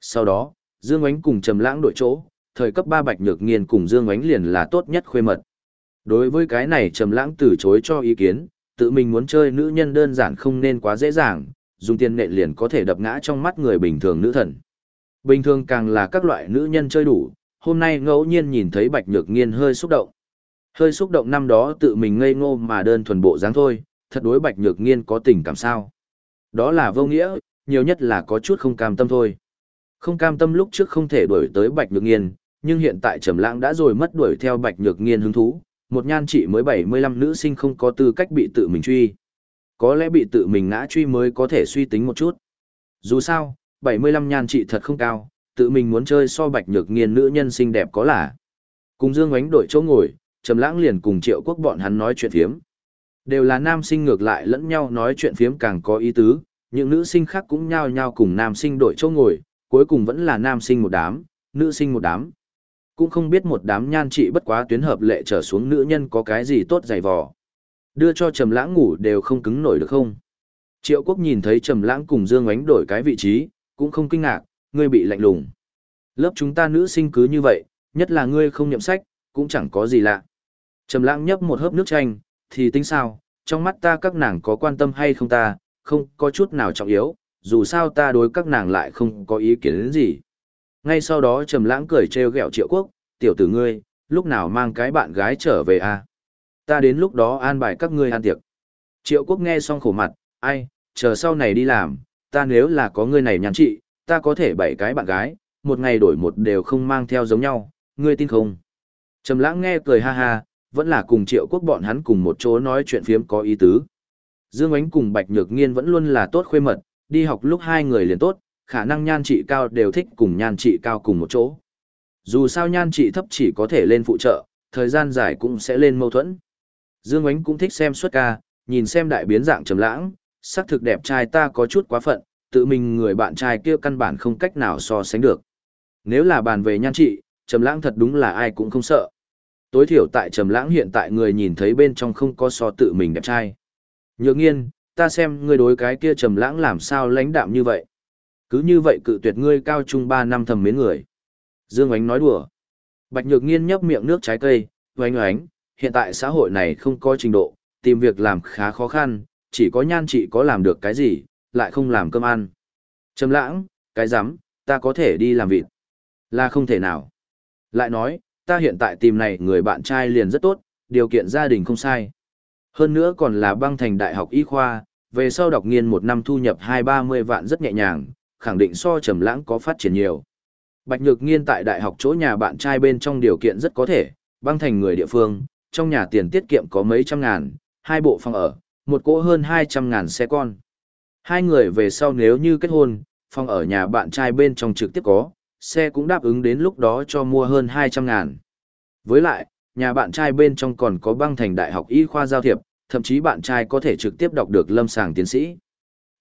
[SPEAKER 1] Sau đó, Dương Ánh cùng Trầm Lãng đổi chỗ, thời cấp 3 Bạch Nhược Nghiên cùng Dương Ánh liền là tốt nhất khuê mật. Đối với cái này Trầm Lãng từ chối cho ý kiến, tự mình muốn chơi nữ nhân đơn giản không nên quá dễ dàng, dùng tiền nệ liền có thể đập ngã trong mắt người bình thường nữ thần. Bình thường càng là các loại nữ nhân chơi đủ, hôm nay ngẫu nhiên nhìn thấy Bạch Nhược Nghiên hơi xúc động. Hơi xúc động năm đó tự mình ngây ngô mà đơn thuần bộ dáng thôi, thật đối Bạch Nhược Nghiên có tình cảm sao. Đó là vô nghĩa, nhiều nhất là có chút không cam tâm thôi. Không cam tâm lúc trước không thể đuổi tới Bạch Nhược Nghiên, nhưng hiện tại Trầm Lãng đã rồi mất đuổi theo Bạch Nhược Nghiên hứng thú, một nhan trị mới 75 nữ sinh không có tư cách bị tự mình truy. Có lẽ bị tự mình ngã truy mới có thể suy tính một chút. Dù sao, 75 nhan trị thật không cao, tự mình muốn chơi so Bạch Nhược Nghiên nữ nhân xinh đẹp có là. Cùng Dương Ánh đổi chỗ ngồi, Trầm Lãng liền cùng Triệu Quốc bọn hắn nói chuyện phiếm. Đều là nam sinh ngược lại lẫn nhau nói chuyện phiếm càng có ý tứ, những nữ sinh khác cũng nhao nhao cùng nam sinh đổi chỗ ngồi, cuối cùng vẫn là nam sinh một đám, nữ sinh một đám. Cũng không biết một đám nhan trị bất quá tuyến hợp lệ trở xuống nữ nhân có cái gì tốt dày vò. Đưa cho Trầm Lãng ngủ đều không cứng nổi được không? Triệu Quốc nhìn thấy Trầm Lãng cùng Dương Ánh đổi cái vị trí, cũng không kinh ngạc, ngươi bị lạnh lùng. Lớp chúng ta nữ sinh cứ như vậy, nhất là ngươi không niệm sách, cũng chẳng có gì lạ. Trầm lãng nhấp một hớp nước chanh, thì tính sao, trong mắt ta các nàng có quan tâm hay không ta, không có chút nào trọng yếu, dù sao ta đối các nàng lại không có ý kiến đến gì. Ngay sau đó Trầm lãng cười trêu ghẹo triệu quốc, tiểu tử ngươi, lúc nào mang cái bạn gái trở về à? Ta đến lúc đó an bài các ngươi ăn tiệc. Triệu quốc nghe xong khổ mặt, ai, chờ sau này đi làm, ta nếu là có ngươi này nhắn chị, ta có thể bảy cái bạn gái, một ngày đổi một đều không mang theo giống nhau, ngươi tin không? Trầm lãng nghe cười ha ha, vẫn là cùng triệu quốc bọn hắn cùng một chỗ nói chuyện phiếm có ý tứ. Dương Ánh cùng Bạch Nhược Nghiên vẫn luôn là tốt khuê mật, đi học lúc hai người liền tốt, khả năng nhan trị cao đều thích cùng nhan trị cao cùng một chỗ. Dù sao nhan trị thấp chỉ có thể lên phụ trợ, thời gian dài cũng sẽ lên mâu thuẫn. Dương Ánh cũng thích xem xuất ca, nhìn xem đại biến dạng trầm lãng, sắc thực đẹp trai ta có chút quá phận, tự mình người bạn trai kia căn bản không cách nào so sánh được. Nếu là bàn về nhan trị, trầm lãng thật đúng là ai cũng không sợ. Tối thiểu tại trầm lãng hiện tại người nhìn thấy bên trong không có so tự mình đẹp trai. Nhược nghiên, ta xem ngươi đối cái kia trầm lãng làm sao lãnh đạm như vậy. Cứ như vậy cự tuyệt ngươi cao trung 3 năm thầm mến người. Dương Oánh nói đùa. Bạch Nhược Nghiên nhấp miệng nước trái cây, oánh oánh, hiện tại xã hội này không có trình độ, tìm việc làm khá khó khăn, chỉ có nhan trị có làm được cái gì, lại không làm cơm ăn. Trầm lãng, cái rắm ta có thể đi làm vịt. Là không thể nào. Lại nói, ta hiện tại tìm này người bạn trai liền rất tốt, điều kiện gia đình không sai. Hơn nữa còn là băng thành đại học y khoa, về sau đọc nghiên một năm thu nhập hai ba mươi vạn rất nhẹ nhàng, khẳng định so trầm lãng có phát triển nhiều. Bạch Nhược Nghiên tại đại học chỗ nhà bạn trai bên trong điều kiện rất có thể, băng thành người địa phương, trong nhà tiền tiết kiệm có mấy trăm ngàn, hai bộ phòng ở, một cỗ hơn hai trăm ngàn xe con. Hai người về sau nếu như kết hôn, phòng ở nhà bạn trai bên trong trực tiếp có, xe cũng đáp ứng đến lúc đó cho mua hơn hai trăm ngàn. Với lại, nhà bạn trai bên trong còn có băng thành đại học y khoa giao thiệp, thậm chí bạn trai có thể trực tiếp đọc được lâm sàng tiến sĩ.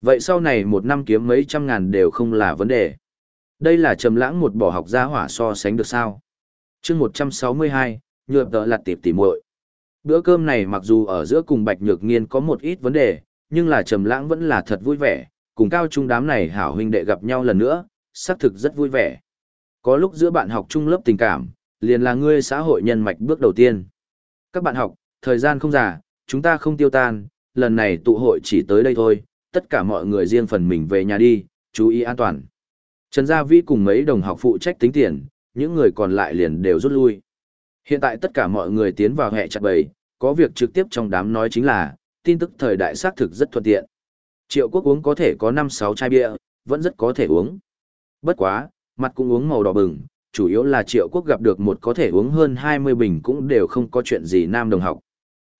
[SPEAKER 1] Vậy sau này một năm kiếm mấy trăm ngàn đều không là vấn đề. Đây là trầm lãng một bỏ học gia hỏa so sánh được sao. chương 162, nhược đỡ lặt tiệp tỉ muội Bữa cơm này mặc dù ở giữa cùng Bạch Nhược Nghiên có một ít vấn đề, nhưng là trầm lãng vẫn là thật vui vẻ, cùng cao trung đám này hảo huynh đệ gặp nhau lần nữa, xác thực rất vui vẻ. Có lúc giữa bạn học chung lớp tình cảm, liền là ngươi xã hội nhân mạch bước đầu tiên. Các bạn học, thời gian không già, chúng ta không tiêu tan, lần này tụ hội chỉ tới đây thôi, tất cả mọi người riêng phần mình về nhà đi, chú ý an toàn. Trần Gia Vĩ cùng mấy đồng học phụ trách tính tiền, những người còn lại liền đều rút lui. Hiện tại tất cả mọi người tiến vào hệ chặt bầy, có việc trực tiếp trong đám nói chính là, tin tức thời đại xác thực rất thuận tiện. Triệu quốc uống có thể có 5-6 chai bia, vẫn rất có thể uống. Bất quá, mặt cũng uống màu đỏ bừng, chủ yếu là triệu quốc gặp được một có thể uống hơn 20 bình cũng đều không có chuyện gì nam đồng học.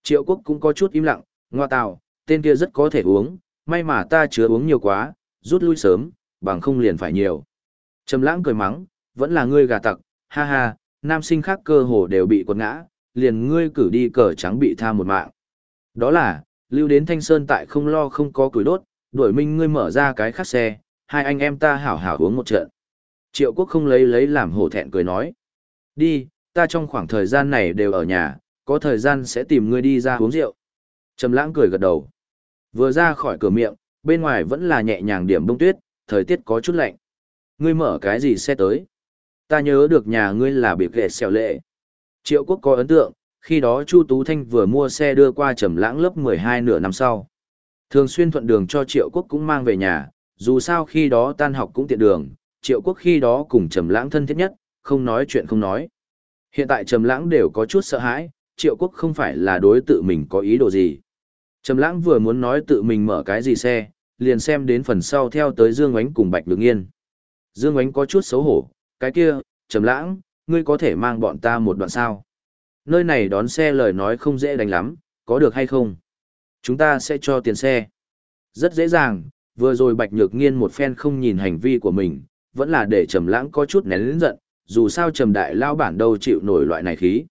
[SPEAKER 1] Triệu quốc cũng có chút im lặng, ngoa tào, tên kia rất có thể uống, may mà ta chứa uống nhiều quá, rút lui sớm, bằng không liền phải nhiều. Trầm lãng cười mắng, vẫn là ngươi gà tặc, ha ha, nam sinh khác cơ hồ đều bị quật ngã, liền ngươi cử đi cờ trắng bị tha một mạng. Đó là, lưu đến thanh sơn tại không lo không có củi đốt, đuổi minh ngươi mở ra cái khắc xe, hai anh em ta hảo hảo uống một trận. Triệu quốc không lấy lấy làm hổ thẹn cười nói. Đi, ta trong khoảng thời gian này đều ở nhà, có thời gian sẽ tìm ngươi đi ra uống rượu. Trầm lãng cười gật đầu. Vừa ra khỏi cửa miệng, bên ngoài vẫn là nhẹ nhàng điểm bông tuyết, thời tiết có chút lạnh. Ngươi mở cái gì xe tới? Ta nhớ được nhà ngươi là biệt lệ xèo lệ. Triệu quốc có ấn tượng, khi đó Chu Tú Thanh vừa mua xe đưa qua trầm lãng lớp 12 nửa năm sau. Thường xuyên thuận đường cho Triệu quốc cũng mang về nhà, dù sao khi đó tan học cũng tiện đường, Triệu quốc khi đó cùng trầm lãng thân thiết nhất, không nói chuyện không nói. Hiện tại trầm lãng đều có chút sợ hãi, Triệu quốc không phải là đối tự mình có ý đồ gì. Trầm lãng vừa muốn nói tự mình mở cái gì xe, liền xem đến phần sau theo tới Dương Ngoánh cùng Bạch Đường Yên. Dương Ngoánh có chút xấu hổ, cái kia, Trầm lãng, ngươi có thể mang bọn ta một đoạn sao? Nơi này đón xe lời nói không dễ đánh lắm, có được hay không? Chúng ta sẽ cho tiền xe. Rất dễ dàng, vừa rồi Bạch Nhược Nghiên một phen không nhìn hành vi của mình, vẫn là để Trầm Lãng có chút nén giận, dù sao Trầm đại lao bản đâu chịu nổi loại này khí.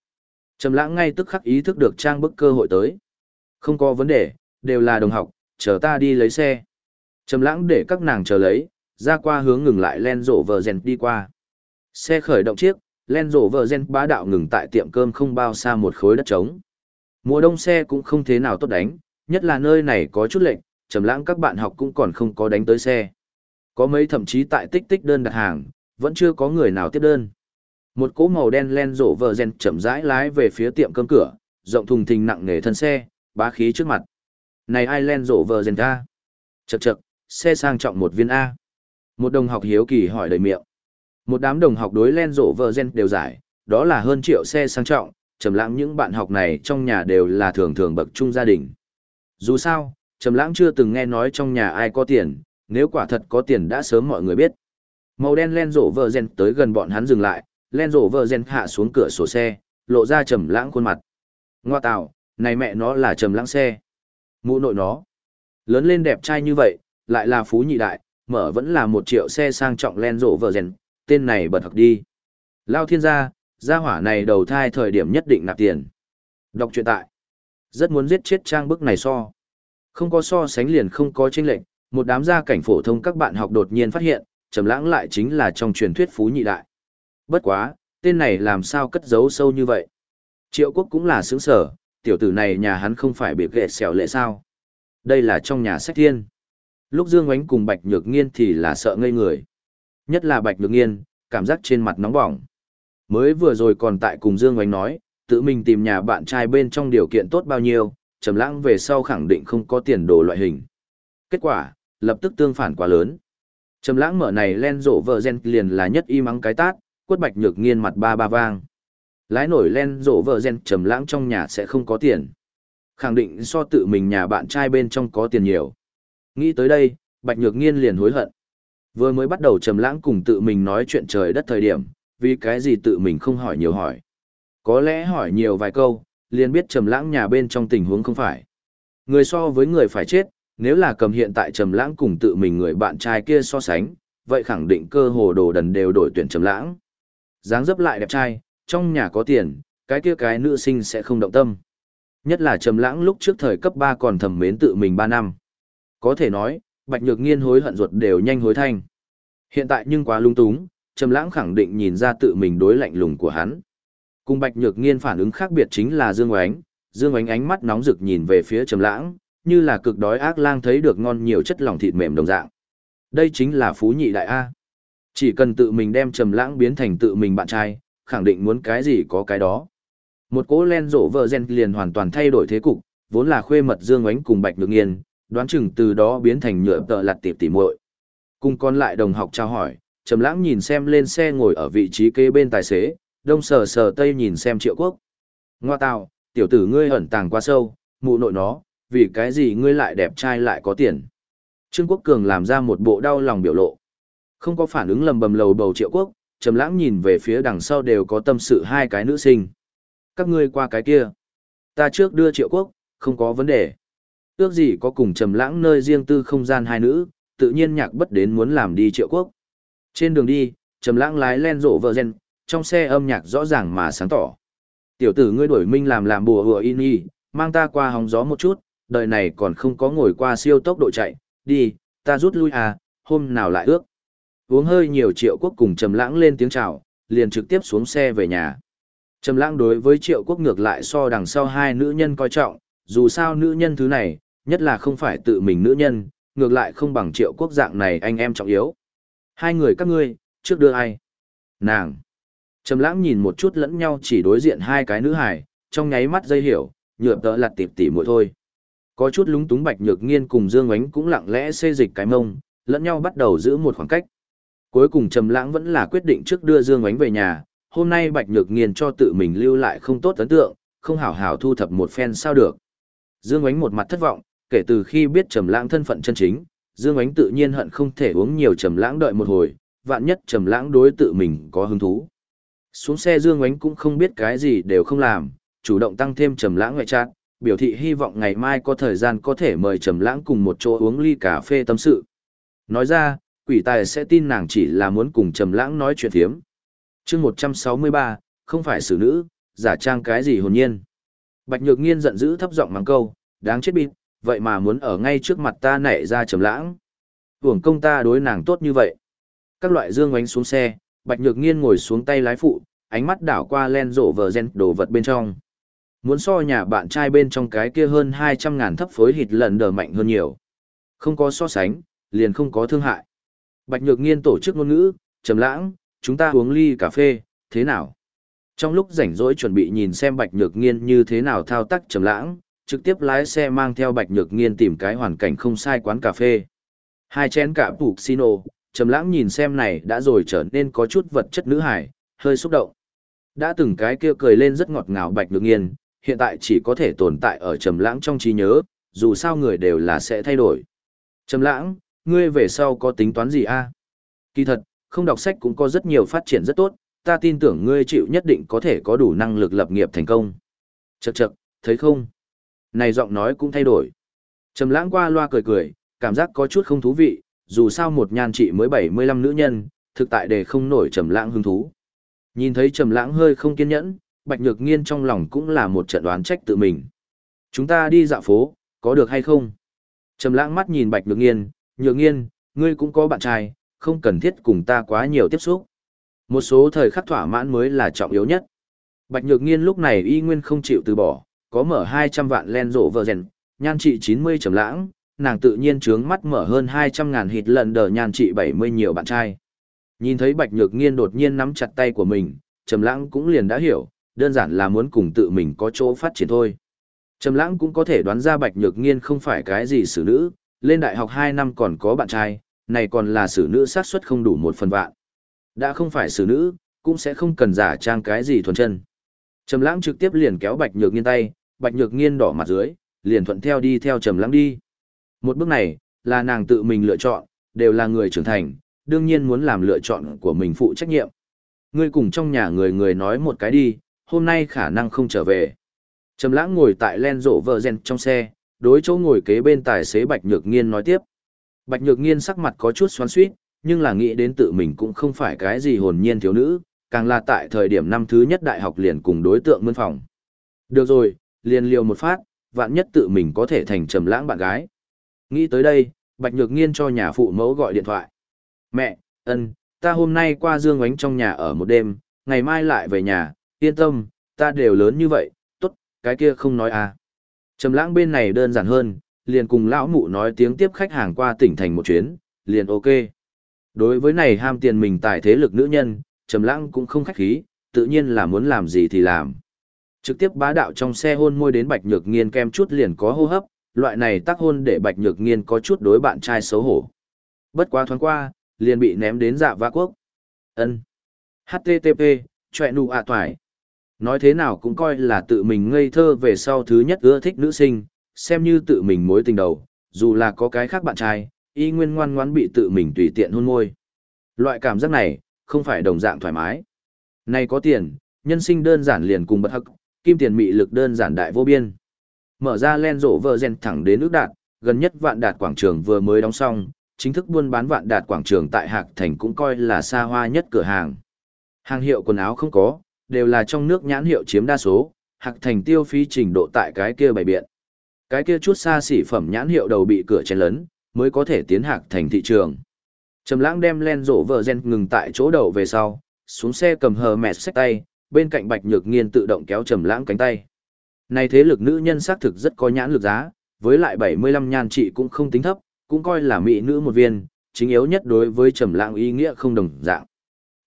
[SPEAKER 1] Trầm Lãng ngay tức khắc ý thức được trang bức cơ hội tới. Không có vấn đề, đều là đồng học, chờ ta đi lấy xe. Trầm Lãng để các nàng chờ lấy, ra qua hướng ngừng lại len rộ vờ rèn đi qua. Xe khởi động chiếc, len rộ vợ gen bá đạo ngừng tại tiệm cơm không bao xa một khối đất trống mùa đông xe cũng không thế nào tốt đánh nhất là nơi này có chút lệnh trầm lãng các bạn học cũng còn không có đánh tới xe có mấy thậm chí tại tích tích đơn đặt hàng vẫn chưa có người nào tiếp đơn Một cỗ màu đen len rổ vợ gen chậm rãi lái về phía tiệm cơm cửa, rộng thùng thình nặng nề thân xe, bá khí trước mặt. Này ai len rổ vợ gen ta? chật chật xe sang trọng một viên A. Một đồng học hiếu kỳ hỏi đầy miệng. Một đám đồng học đối len rổ vợ gen đều giải, đó là hơn triệu xe sang trọng, trầm lãng những bạn học này trong nhà đều là thường thường bậc trung gia đình. Dù sao, trầm lãng chưa từng nghe nói trong nhà ai có tiền, nếu quả thật có tiền đã sớm mọi người biết. Màu đen len rổ vợ gen tới gần bọn hắn dừng lại, len rổ vợ gen hạ xuống cửa sổ xe, lộ ra trầm lãng khuôn mặt. Ngoa tạo, này mẹ nó là trầm lãng xe. Mụ nội nó. Lớn lên đẹp trai như vậy, lại là phú nhị đại, mở vẫn là một triệu xe sang trọng len rổ vợ gen, tên này bật học đi. Lao thiên gia, gia hỏa này đầu thai thời điểm nhất định nạp tiền. Đọc truyện tại. Rất muốn giết chết trang bức này so. Không có so sánh liền không có chênh lệnh, một đám gia cảnh phổ thông các bạn học đột nhiên phát hiện, trầm lãng lại chính là trong truyền thuyết phú nhị đại. Bất quá, tên này làm sao cất giấu sâu như vậy? Triệu quốc cũng là sướng sở, tiểu tử này nhà hắn không phải bị ghệ xẻo lệ sao? Đây là trong nhà sách thiên. Lúc Dương Ngoánh cùng Bạch Nhược Nghiên thì là sợ ngây người. Nhất là Bạch Nhược Nghiên, cảm giác trên mặt nóng bỏng. Mới vừa rồi còn tại cùng Dương Oánh nói, tự mình tìm nhà bạn trai bên trong điều kiện tốt bao nhiêu, trầm lãng về sau khẳng định không có tiền đồ loại hình. Kết quả, lập tức tương phản quá lớn. Trầm lãng mở này len rộ vợ gen liền là nhất y mắng cái tát, quất bạch nhược nghiên mặt ba ba vang. Lái nổi len rộ vợ gen trầm lãng trong nhà sẽ không có tiền. Khẳng định so tự mình nhà bạn trai bên trong có tiền nhiều. Nghĩ tới đây, bạch nhược nghiên liền hối hận. Vừa mới bắt đầu trầm lãng cùng tự mình nói chuyện trời đất thời điểm, vì cái gì tự mình không hỏi nhiều hỏi. Có lẽ hỏi nhiều vài câu, liền biết trầm lãng nhà bên trong tình huống không phải. Người so với người phải chết, nếu là cầm hiện tại trầm lãng cùng tự mình người bạn trai kia so sánh, vậy khẳng định cơ hồ đồ đần đều đổi tuyển trầm lãng. Dáng dấp lại đẹp trai, trong nhà có tiền, cái kia cái nữ sinh sẽ không động tâm. Nhất là trầm lãng lúc trước thời cấp 3 còn thầm mến tự mình 3 năm. Có thể nói, Bạch Nhược Nghiên hối hận ruột đều nhanh hối thanh. Hiện tại nhưng quá lung túng, trầm lãng khẳng định nhìn ra tự mình đối lạnh lùng của hắn. Cùng Bạch Nhược Nghiên phản ứng khác biệt chính là Dương Oánh, Dương Oánh ánh mắt nóng rực nhìn về phía Trầm Lãng, như là cực đói ác lang thấy được ngon nhiều chất lỏng thịt mềm đồng dạng. Đây chính là phú nhị đại a. Chỉ cần tự mình đem Trầm Lãng biến thành tự mình bạn trai, khẳng định muốn cái gì có cái đó. Một cỗ len rộ vợ gen liền hoàn toàn thay đổi thế cục, vốn là khuê mật Dương Oánh cùng Bạch Nhược Nghiên, đoán chừng từ đó biến thành nhựa tợ lặt tiệp tỉ muội. Cùng còn lại đồng học trao hỏi, Trầm Lãng nhìn xem lên xe ngồi ở vị trí kế bên tài xế, đông sờ sờ tây nhìn xem triệu quốc. Ngoa tào, tiểu tử ngươi ẩn tàng quá sâu, mụ nội nó, vì cái gì ngươi lại đẹp trai lại có tiền. Trương Quốc Cường làm ra một bộ đau lòng biểu lộ. Không có phản ứng lầm bầm lầu bầu triệu quốc, trầm lãng nhìn về phía đằng sau đều có tâm sự hai cái nữ sinh. Các ngươi qua cái kia. Ta trước đưa triệu quốc, không có vấn đề. Ước gì có cùng trầm lãng nơi riêng tư không gian hai nữ, tự nhiên nhạc bất đến muốn làm đi triệu quốc. Trên đường đi, trầm lãng lái len rộ vợ gen, trong xe âm nhạc rõ ràng mà sáng tỏ. Tiểu tử ngươi đổi minh làm làm bùa hùa in y, mang ta qua hóng gió một chút, đời này còn không có ngồi qua siêu tốc độ chạy, đi, ta rút lui à, hôm nào lại ước. Uống hơi nhiều triệu quốc cùng trầm lãng lên tiếng chào, liền trực tiếp xuống xe về nhà. Trầm lãng đối với triệu quốc ngược lại so đằng sau hai nữ nhân coi trọng, dù sao nữ nhân thứ này, nhất là không phải tự mình nữ nhân, ngược lại không bằng triệu quốc dạng này anh em trọng yếu. Hai người các ngươi, trước đưa ai? Nàng. Trầm lãng nhìn một chút lẫn nhau chỉ đối diện hai cái nữ hài, trong nháy mắt dây hiểu, nhượng tợ lặt tịp tỉ muội thôi. Có chút lúng túng bạch nhược nghiên cùng Dương Ánh cũng lặng lẽ xê dịch cái mông, lẫn nhau bắt đầu giữ một khoảng cách. Cuối cùng Trầm lãng vẫn là quyết định trước đưa Dương Ánh về nhà, hôm nay bạch nhược nghiên cho tự mình lưu lại không tốt ấn tượng, không hảo hảo thu thập một phen sao được. Dương Ánh một mặt thất vọng, kể từ khi biết Trầm lãng thân phận chân chính, Dương Ánh tự nhiên hận không thể uống nhiều Trầm lãng đợi một hồi, vạn nhất Trầm lãng đối tự mình có hứng thú. Xuống xe Dương Ánh cũng không biết cái gì đều không làm, chủ động tăng thêm trầm lãng ngoại trạng, biểu thị hy vọng ngày mai có thời gian có thể mời trầm lãng cùng một chỗ uống ly cà phê tâm sự. Nói ra, quỷ tài sẽ tin nàng chỉ là muốn cùng trầm lãng nói chuyện thiếm. Chương 163, không phải xử nữ, giả trang cái gì hồn nhiên. Bạch Nhược Nghiên giận dữ thấp giọng mắng câu, đáng chết bịt, vậy mà muốn ở ngay trước mặt ta nảy ra trầm lãng. Hưởng công ta đối nàng tốt như vậy. Các loại dương oánh xuống xe, Bạch Nhược Nghiên ngồi xuống tay lái phụ, ánh mắt đảo qua len rộ vờ gen đồ vật bên trong. Muốn so nhà bạn trai bên trong cái kia hơn 200 ngàn thấp phối hịt lần đờ mạnh hơn nhiều. Không có so sánh, liền không có thương hại. Bạch Nhược Nghiên tổ chức ngôn ngữ, trầm lãng, chúng ta uống ly cà phê, thế nào? Trong lúc rảnh rỗi chuẩn bị nhìn xem Bạch Nhược Nghiên như thế nào thao tác trầm lãng, trực tiếp lái xe mang theo Bạch Nhược Nghiên tìm cái hoàn cảnh không sai quán cà phê. Hai chén cả phục xino, trầm lãng nhìn xem này đã rồi trở nên có chút vật chất nữ hải, hơi xúc động. Đã từng cái kia cười lên rất ngọt ngào Bạch Nhược Nghiên, hiện tại chỉ có thể tồn tại ở trầm lãng trong trí nhớ, dù sao người đều là sẽ thay đổi. Trầm lãng, ngươi về sau có tính toán gì a? Kỳ thật, không đọc sách cũng có rất nhiều phát triển rất tốt, ta tin tưởng ngươi chịu nhất định có thể có đủ năng lực lập nghiệp thành công. Chậc chậc, thấy không? Này giọng nói cũng thay đổi. Trầm lãng qua loa cười cười, cảm giác có chút không thú vị, dù sao một nhan trị mới 75 nữ nhân, thực tại để không nổi trầm lãng hứng thú. Nhìn thấy trầm lãng hơi không kiên nhẫn, Bạch Nhược Nghiên trong lòng cũng là một trận đoán trách tự mình. Chúng ta đi dạo phố, có được hay không? Trầm lãng mắt nhìn Bạch Nhược Nghiên, Nhược Nghiên, ngươi cũng có bạn trai, không cần thiết cùng ta quá nhiều tiếp xúc. Một số thời khắc thỏa mãn mới là trọng yếu nhất. Bạch Nhược Nghiên lúc này y nguyên không chịu từ bỏ, có mở 200 vạn len rộ vợ rèn, nhan trị 90 trầm lãng, nàng tự nhiên trướng mắt mở hơn 200 ngàn hịt lần đờ nhan trị 70 nhiều bạn trai. Nhìn thấy Bạch Nhược Nghiên đột nhiên nắm chặt tay của mình, Trầm Lãng cũng liền đã hiểu, đơn giản là muốn cùng tự mình có chỗ phát triển thôi. Trầm Lãng cũng có thể đoán ra Bạch Nhược Nghiên không phải cái gì xử nữ, lên đại học 2 năm còn có bạn trai, này còn là xử nữ xác suất không đủ một phần vạn. Đã không phải xử nữ, cũng sẽ không cần giả trang cái gì thuần chân. Trầm Lãng trực tiếp liền kéo Bạch Nhược Nghiên tay, Bạch Nhược Nghiên đỏ mặt dưới, liền thuận theo đi theo Trầm Lãng đi. Một bước này, là nàng tự mình lựa chọn, đều là người trưởng thành, đương nhiên muốn làm lựa chọn của mình phụ trách nhiệm. Ngươi cùng trong nhà người người nói một cái đi, hôm nay khả năng không trở về. Trầm lãng ngồi tại len rộ vợ rèn trong xe, đối chỗ ngồi kế bên tài xế Bạch Nhược Nghiên nói tiếp. Bạch Nhược Nghiên sắc mặt có chút xoắn xuýt, nhưng là nghĩ đến tự mình cũng không phải cái gì hồn nhiên thiếu nữ, càng là tại thời điểm năm thứ nhất đại học liền cùng đối tượng mươn phòng. Được rồi, liền liều một phát, vạn nhất tự mình có thể thành trầm lãng bạn gái. Nghĩ tới đây, Bạch Nhược Nghiên cho nhà phụ mẫu gọi điện thoại. Mẹ, ân, ta hôm nay qua Dương Oánh trong nhà ở một đêm, ngày mai lại về nhà, yên tâm, ta đều lớn như vậy, tốt, cái kia không nói à. Trầm lãng bên này đơn giản hơn, liền cùng lão mụ nói tiếng tiếp khách hàng qua tỉnh thành một chuyến, liền ok. Đối với này ham tiền mình tài thế lực nữ nhân, Trầm lãng cũng không khách khí, tự nhiên là muốn làm gì thì làm. Trực tiếp bá đạo trong xe hôn môi đến Bạch Nhược Nghiên kem chút liền có hô hấp, loại này tác hôn để Bạch Nhược Nghiên có chút đối bạn trai xấu hổ. Bất quá thoáng qua, liền bị ném đến dạ va quốc. Ân. HTTP, chọe nụ ạ toải. Nói thế nào cũng coi là tự mình ngây thơ về sau thứ nhất ưa thích nữ sinh, xem như tự mình mối tình đầu, dù là có cái khác bạn trai, y nguyên ngoan ngoãn bị tự mình tùy tiện hôn môi. Loại cảm giác này, không phải đồng dạng thoải mái. Này có tiền, nhân sinh đơn giản liền cùng bất hắc, kim tiền mị lực đơn giản đại vô biên. Mở ra len rộ vợ rèn thẳng đến nước đạt, gần nhất vạn đạt quảng trường vừa mới đóng xong, chính thức buôn bán vạn đạt quảng trường tại Hạc Thành cũng coi là xa hoa nhất cửa hàng. Hàng hiệu quần áo không có, đều là trong nước nhãn hiệu chiếm đa số, Hạc Thành tiêu phí trình độ tại cái kia bày biện. Cái kia chút xa xỉ phẩm nhãn hiệu đầu bị cửa chen lớn mới có thể tiến Hạc Thành thị trường. Trầm lãng đem len rổ vợ rèn ngừng tại chỗ đầu về sau, xuống xe cầm hờ mẹt xách tay, bên cạnh Bạch Nhược Nghiên tự động kéo Trầm lãng cánh tay. Này thế lực nữ nhân xác thực rất có nhãn lực giá, với lại 75 nhan trị cũng không tính thấp, cũng coi là mỹ nữ một viên, chính yếu nhất đối với Trầm Lãng ý nghĩa không đồng dạng.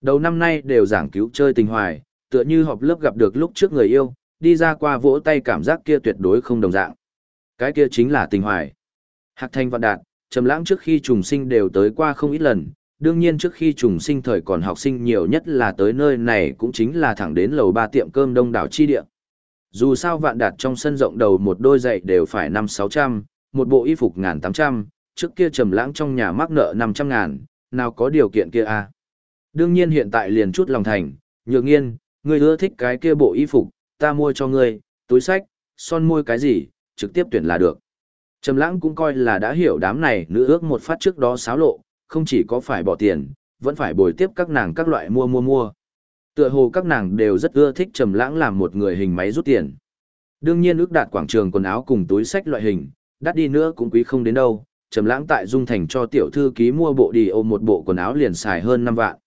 [SPEAKER 1] Đầu năm nay đều giảng cứu chơi tình hoài, tựa như họp lớp gặp được lúc trước người yêu, đi ra qua vỗ tay cảm giác kia tuyệt đối không đồng dạng. Cái kia chính là tình hoài. Hạc Thanh Vạn Đạt, Trầm Lãng trước khi trùng sinh đều tới qua không ít lần, đương nhiên trước khi trùng sinh thời còn học sinh nhiều nhất là tới nơi này cũng chính là thẳng đến lầu ba tiệm cơm đông đảo chi địa. Dù sao Vạn Đạt trong sân rộng đầu một đôi giày đều phải năm sáu trăm, một bộ y phục ngàn tám trăm, trước kia trầm lãng trong nhà mắc nợ 500 ngàn, nào có điều kiện kia à. Đương nhiên hiện tại liền chút lòng thành, nhược nghiên, ngươi ưa thích cái kia bộ y phục, ta mua cho ngươi, túi sách, son môi cái gì, trực tiếp tuyển là được. Trầm lãng cũng coi là đã hiểu đám này nữ ước một phát trước đó xáo lộ, không chỉ có phải bỏ tiền, vẫn phải bồi tiếp các nàng các loại mua mua mua. Tựa hồ các nàng đều rất ưa thích trầm lãng làm một người hình máy rút tiền. Đương nhiên ước đạt quảng trường quần áo cùng túi sách loại hình, đắt đi nữa cũng quý không đến đâu, trầm lãng tại dung thành cho tiểu thư ký mua bộ đi ôm một bộ quần áo liền xài hơn năm vạn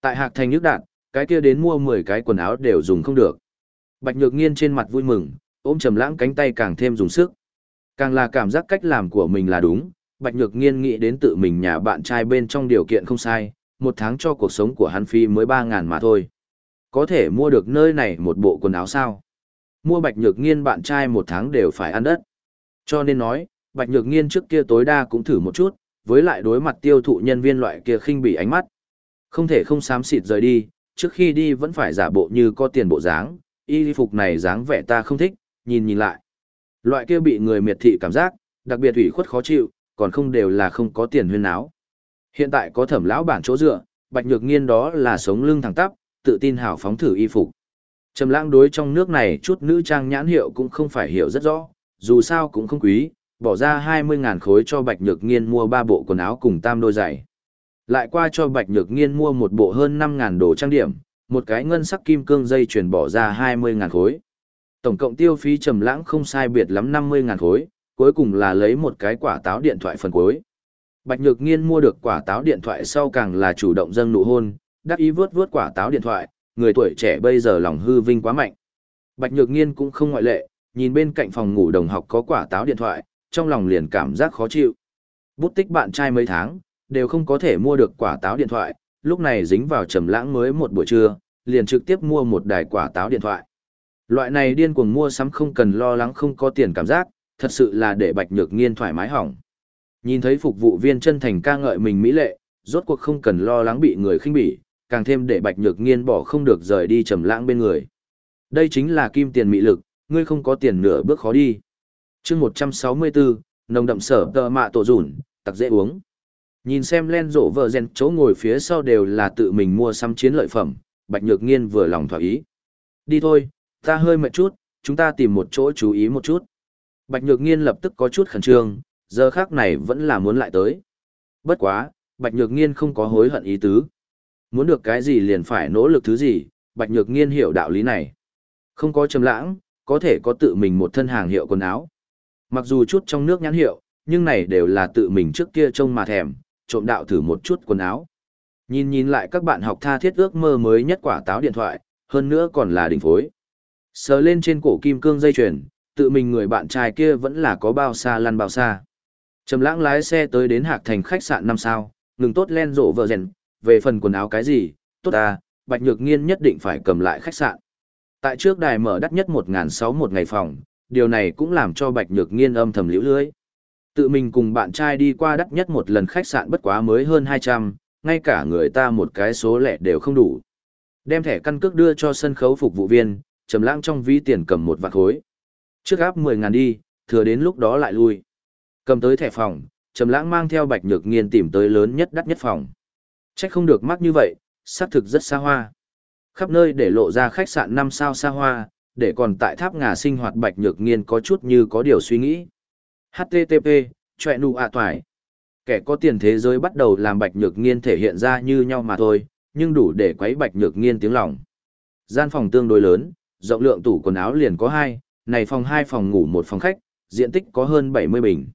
[SPEAKER 1] tại hạc thành nước đạt, cái kia đến mua mười cái quần áo đều dùng không được bạch nhược nghiên trên mặt vui mừng ôm trầm lãng cánh tay càng thêm dùng sức càng là cảm giác cách làm của mình là đúng bạch nhược nghiên nghĩ đến tự mình nhà bạn trai bên trong điều kiện không sai một tháng cho cuộc sống của hắn phi mới ba ngàn mà thôi có thể mua được nơi này một bộ quần áo sao? Mua Bạch Nhược Nghiên bạn trai một tháng đều phải ăn đất. Cho nên nói, Bạch Nhược Nghiên trước kia tối đa cũng thử một chút, với lại đối mặt tiêu thụ nhân viên loại kia khinh bị ánh mắt. Không thể không xám xịt rời đi, trước khi đi vẫn phải giả bộ như có tiền bộ dáng, y phục này dáng vẻ ta không thích, nhìn nhìn lại. Loại kia bị người miệt thị cảm giác, đặc biệt ủy khuất khó chịu, còn không đều là không có tiền huyên áo. Hiện tại có thẩm lão bản chỗ dựa, Bạch Nhược Nghiên đó là sống lưng thẳng tắp, tự tin hào phóng thử y phục. Trầm lãng đối trong nước này chút nữ trang nhãn hiệu cũng không phải hiểu rất rõ, dù sao cũng không quý, bỏ ra 20.000 khối cho Bạch Nhược Nghiên mua 3 bộ quần áo cùng tam đôi giày. Lại qua cho Bạch Nhược Nghiên mua một bộ hơn 5.000 đồ trang điểm, một cái ngân sắc kim cương dây chuyển bỏ ra 20.000 khối. Tổng cộng tiêu phí trầm lãng không sai biệt lắm 50.000 khối, cuối cùng là lấy một cái quả táo điện thoại phần cuối. Bạch Nhược Nghiên mua được quả táo điện thoại sau càng là chủ động dâng nụ hôn, đắc ý vớt vớt quả táo điện thoại, người tuổi trẻ bây giờ lòng hư vinh quá mạnh. Bạch Nhược Nghiên cũng không ngoại lệ, nhìn bên cạnh phòng ngủ đồng học có quả táo điện thoại, trong lòng liền cảm giác khó chịu. Bút tích bạn trai mấy tháng, đều không có thể mua được quả táo điện thoại, lúc này dính vào trầm lãng mới một buổi trưa, liền trực tiếp mua một đài quả táo điện thoại. Loại này điên cuồng mua sắm không cần lo lắng không có tiền cảm giác, thật sự là để Bạch Nhược Nghiên thoải mái hỏng. Nhìn thấy phục vụ viên chân thành ca ngợi mình mỹ lệ, rốt cuộc không cần lo lắng bị người khinh bỉ, càng thêm để Bạch Nhược Nghiên bỏ không được rời đi trầm lãng bên người. Đây chính là kim tiền mỹ lực, ngươi không có tiền nửa bước khó đi. Chương 164, nồng đậm sở tơ mạ tổ rủn, tặc dễ uống. Nhìn xem len rộ vợ rèn chỗ ngồi phía sau đều là tự mình mua xăm chiến lợi phẩm, Bạch Nhược Nghiên vừa lòng thỏa ý. Đi thôi, ta hơi mệt chút, chúng ta tìm một chỗ chú ý một chút. Bạch Nhược Nghiên lập tức có chút khẩn trương, giờ khác này vẫn là muốn lại tới. Bất quá, Bạch Nhược Nghiên không có hối hận ý tứ. Muốn được cái gì liền phải nỗ lực thứ gì, Bạch Nhược Nghiên hiểu đạo lý này. Không có trầm lãng, có thể có tự mình một thân hàng hiệu quần áo. Mặc dù chút trong nước nhãn hiệu, nhưng này đều là tự mình trước kia trông mà thèm, trộm đạo thử một chút quần áo. Nhìn nhìn lại các bạn học tha thiết ước mơ mới nhất quả táo điện thoại, hơn nữa còn là đỉnh phối. Sờ lên trên cổ kim cương dây chuyền, tự mình người bạn trai kia vẫn là có bao xa lăn bao xa. Trầm lãng lái xe tới đến Hạc Thành khách sạn năm sao, ngừng tốt len rộ vợ rèn, về phần quần áo cái gì, tốt à, Bạch Nhược Nghiên nhất định phải cầm lại khách sạn. Tại trước đài mở đắt nhất 1.600 một ngày phòng, điều này cũng làm cho Bạch Nhược Nghiên âm thầm liễu lưới. Tự mình cùng bạn trai đi qua đắt nhất một lần khách sạn bất quá mới hơn 200, ngay cả người ta một cái số lẻ đều không đủ. Đem thẻ căn cước đưa cho sân khấu phục vụ viên, trầm lãng trong ví tiền cầm một vạn khối. Trước áp 10 ngàn đi, thừa đến lúc đó lại lui. Cầm tới thẻ phòng, trầm lãng mang theo Bạch Nhược Nghiên tìm tới lớn nhất đắt nhất phòng. Chắc không được mắc như vậy, xác thực rất xa hoa. Khắp nơi để lộ ra khách sạn 5 sao xa hoa, để còn tại tháp ngà sinh hoạt Bạch Nhược Nghiên có chút như có điều suy nghĩ. HTTP, choẹ nụ ạ toải. Kẻ có tiền thế giới bắt đầu làm Bạch Nhược Nghiên thể hiện ra như nhau mà thôi, nhưng đủ để quấy Bạch Nhược Nghiên tiếng lòng. Gian phòng tương đối lớn, rộng lượng tủ quần áo liền có hai, này phòng hai phòng ngủ một phòng khách, diện tích có hơn 70 bình.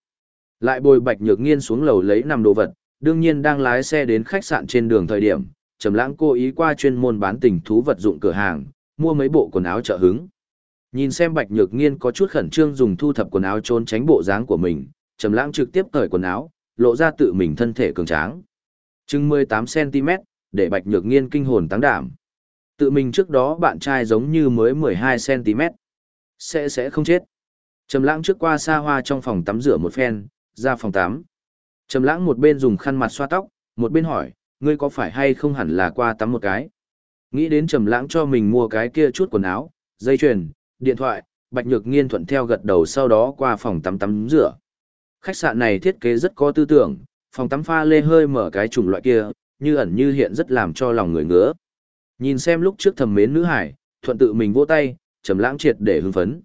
[SPEAKER 1] Lại bồi Bạch Nhược Nghiên xuống lầu lấy nằm đồ vật, đương nhiên đang lái xe đến khách sạn trên đường thời điểm, Trầm Lãng cố ý qua chuyên môn bán tình thú vật dụng cửa hàng, mua mấy bộ quần áo trợ hứng. Nhìn xem Bạch Nhược Nghiên có chút khẩn trương dùng thu thập quần áo trốn tránh bộ dáng của mình, Trầm Lãng trực tiếp cởi quần áo, lộ ra tự mình thân thể cường tráng. Chừng 18 cm, để Bạch Nhược Nghiên kinh hồn táng đảm. Tự mình trước đó bạn trai giống như mới 12 cm. Sẽ sẽ không chết. Trầm Lãng trước qua xa hoa trong phòng tắm rửa một phen, ra phòng tắm. Trầm Lãng một bên dùng khăn mặt xoa tóc, một bên hỏi, ngươi có phải hay không hẳn là qua tắm một cái? Nghĩ đến Trầm Lãng cho mình mua cái kia chút quần áo, dây chuyền, điện thoại, Bạch Nhược Nghiên thuận theo gật đầu sau đó qua phòng tắm tắm rửa. Khách sạn này thiết kế rất có tư tưởng, phòng tắm pha lê hơi mở cái chủng loại kia, như ẩn như hiện rất làm cho lòng người ngứa. Nhìn xem lúc trước thầm mến nữ hải, thuận tự mình vỗ tay, trầm lãng triệt để hưng phấn.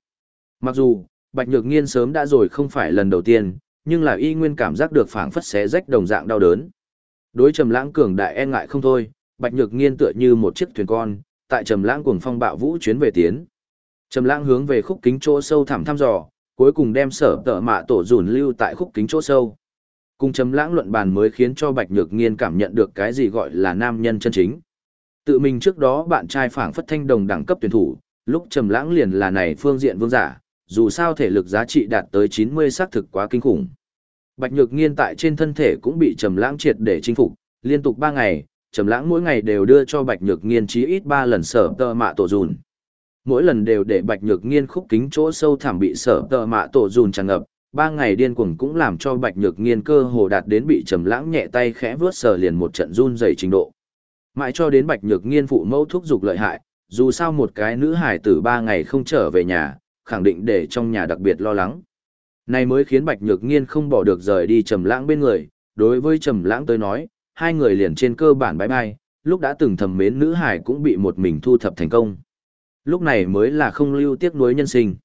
[SPEAKER 1] Mặc dù, Bạch Nhược Nghiên sớm đã rồi không phải lần đầu tiên, nhưng là y nguyên cảm giác được phảng phất xé rách đồng dạng đau đớn. Đối trầm lãng cường đại e ngại không thôi, Bạch Nhược Nghiên tựa như một chiếc thuyền con, tại trầm lãng cuồng phong bạo vũ chuyến về tiến. Trầm lãng hướng về khúc kính chỗ sâu thẳm thăm dò, cuối cùng đem sở tợ mạ tổ dùn lưu tại khúc kính chỗ sâu. Cùng trầm lãng luận bàn mới khiến cho Bạch Nhược Nghiên cảm nhận được cái gì gọi là nam nhân chân chính. Tự mình trước đó bạn trai phảng phất thanh đồng đẳng cấp tuyển thủ, lúc trầm lãng liền là này phương diện vương giả, dù sao thể lực giá trị đạt tới 90 xác thực quá kinh khủng. Bạch Nhược Nghiên tại trên thân thể cũng bị trầm lãng triệt để chinh phục, liên tục 3 ngày, Trầm Lãng mỗi ngày đều đưa cho Bạch Nhược Nghiên chí ít 3 lần sở tơ mạ tổ dùn. Mỗi lần đều để Bạch Nhược Nghiên khúc kính chỗ sâu thẳm bị sở tơ mạ tổ dùn tràn ngập, ba ngày điên cuồng cũng làm cho Bạch Nhược Nghiên cơ hồ đạt đến bị Trầm Lãng nhẹ tay khẽ vuốt sờ liền một trận run rẩy trình độ. Mãi cho đến Bạch Nhược Nghiên phụ mẫu thúc dục lợi hại, dù sao một cái nữ hải tử ba ngày không trở về nhà, khẳng định để trong nhà đặc biệt lo lắng. Này mới khiến Bạch Nhược Nghiên không bỏ được rời đi Trầm Lãng bên người, đối với Trầm Lãng tới nói, hai người liền trên cơ bản bye bye, lúc đã từng thầm mến nữ hải cũng bị một mình thu thập thành công. Lúc này mới là không lưu tiếc nuối nhân sinh.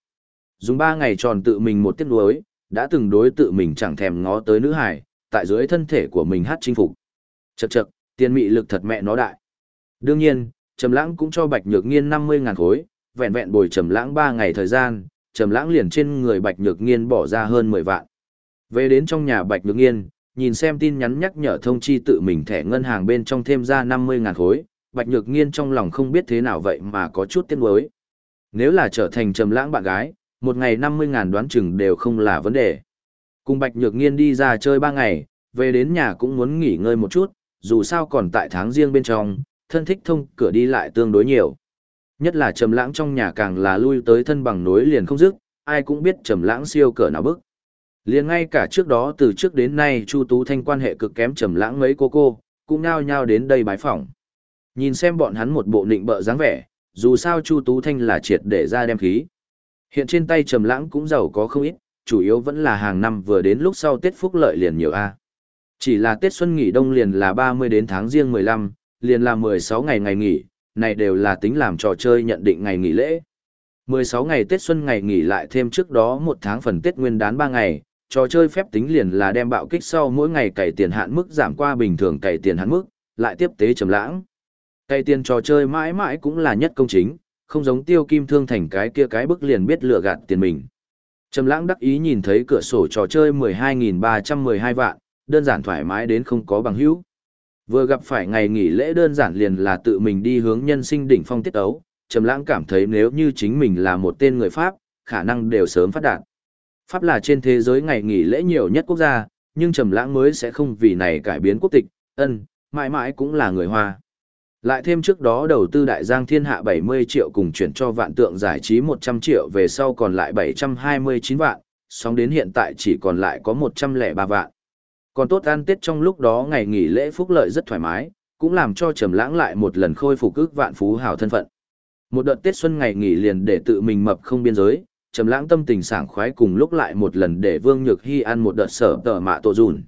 [SPEAKER 1] Dùng ba ngày tròn tự mình một tiếc nuối, đã từng đối tự mình chẳng thèm ngó tới nữ hải, tại dưới thân thể của mình hát chinh phục. Chậc chậc, tiên mị lực thật mẹ nó đại. Đương nhiên, Trầm Lãng cũng cho Bạch Nhược Nghiên 50000 khối, vẹn vẹn bồi Trầm Lãng 3 ngày thời gian, Trầm Lãng liền trên người Bạch Nhược Nghiên bỏ ra hơn 10 vạn. Về đến trong nhà Bạch Nhược Nghiên, nhìn xem tin nhắn nhắc nhở thông chi tự mình thẻ ngân hàng bên trong thêm ra 50.000 khối, Bạch Nhược Nghiên trong lòng không biết thế nào vậy mà có chút tiếc nuối. Nếu là trở thành trầm lãng bạn gái, một ngày 50.000 đoán chừng đều không là vấn đề. Cùng Bạch Nhược Nghiên đi ra chơi 3 ngày, về đến nhà cũng muốn nghỉ ngơi một chút, dù sao còn tại tháng riêng bên trong, thân thích thông cửa đi lại tương đối nhiều. Nhất là trầm lãng trong nhà càng là lui tới thân bằng nối liền không dứt, ai cũng biết trầm lãng siêu cỡ nào bức. Liền ngay cả trước đó từ trước đến nay Chu Tú Thanh quan hệ cực kém trầm lãng mấy cô cô, cũng nao nhao đến đây bái phỏng. Nhìn xem bọn hắn một bộ nịnh bợ dáng vẻ, dù sao Chu Tú Thanh là triệt để ra đem khí. Hiện trên tay trầm lãng cũng giàu có không ít, chủ yếu vẫn là hàng năm vừa đến lúc sau Tết phúc lợi liền nhiều a. Chỉ là Tết xuân nghỉ đông liền là 30 đến tháng riêng 15, liền là 16 ngày ngày nghỉ, này đều là tính làm trò chơi nhận định ngày nghỉ lễ. 16 ngày Tết xuân ngày nghỉ lại thêm trước đó một tháng phần Tết nguyên đán 3 ngày, trò chơi phép tính liền là đem bạo kích sau mỗi ngày cày tiền hạn mức giảm qua bình thường cày tiền hạn mức, lại tiếp tế trầm lãng. Cày tiền trò chơi mãi mãi cũng là nhất công chính, không giống tiêu kim thương thành cái kia cái bức liền biết lừa gạt tiền mình. Trầm lãng đắc ý nhìn thấy cửa sổ trò chơi 12.312 vạn, đơn giản thoải mái đến không có bằng hữu. Vừa gặp phải ngày nghỉ lễ đơn giản liền là tự mình đi hướng nhân sinh đỉnh phong tiết ấu, Trầm lãng cảm thấy nếu như chính mình là một tên người Pháp, khả năng đều sớm phát đạt. Pháp là trên thế giới ngày nghỉ lễ nhiều nhất quốc gia, nhưng Trầm Lãng mới sẽ không vì này cải biến quốc tịch, ân, mãi mãi cũng là người Hoa. Lại thêm trước đó đầu tư đại giang thiên hạ 70 triệu cùng chuyển cho vạn tượng giải trí 100 triệu về sau còn lại 729 vạn, song đến hiện tại chỉ còn lại có 103 vạn. Còn tốt ăn Tết trong lúc đó ngày nghỉ lễ phúc lợi rất thoải mái, cũng làm cho Trầm Lãng lại một lần khôi phục ước vạn phú hào thân phận. Một đợt Tết xuân ngày nghỉ liền để tự mình mập không biên giới, trầm lãng tâm tình sảng khoái cùng lúc lại một lần để Vương Nhược Hy ăn một đợt sở tờ mạ tổ dùn.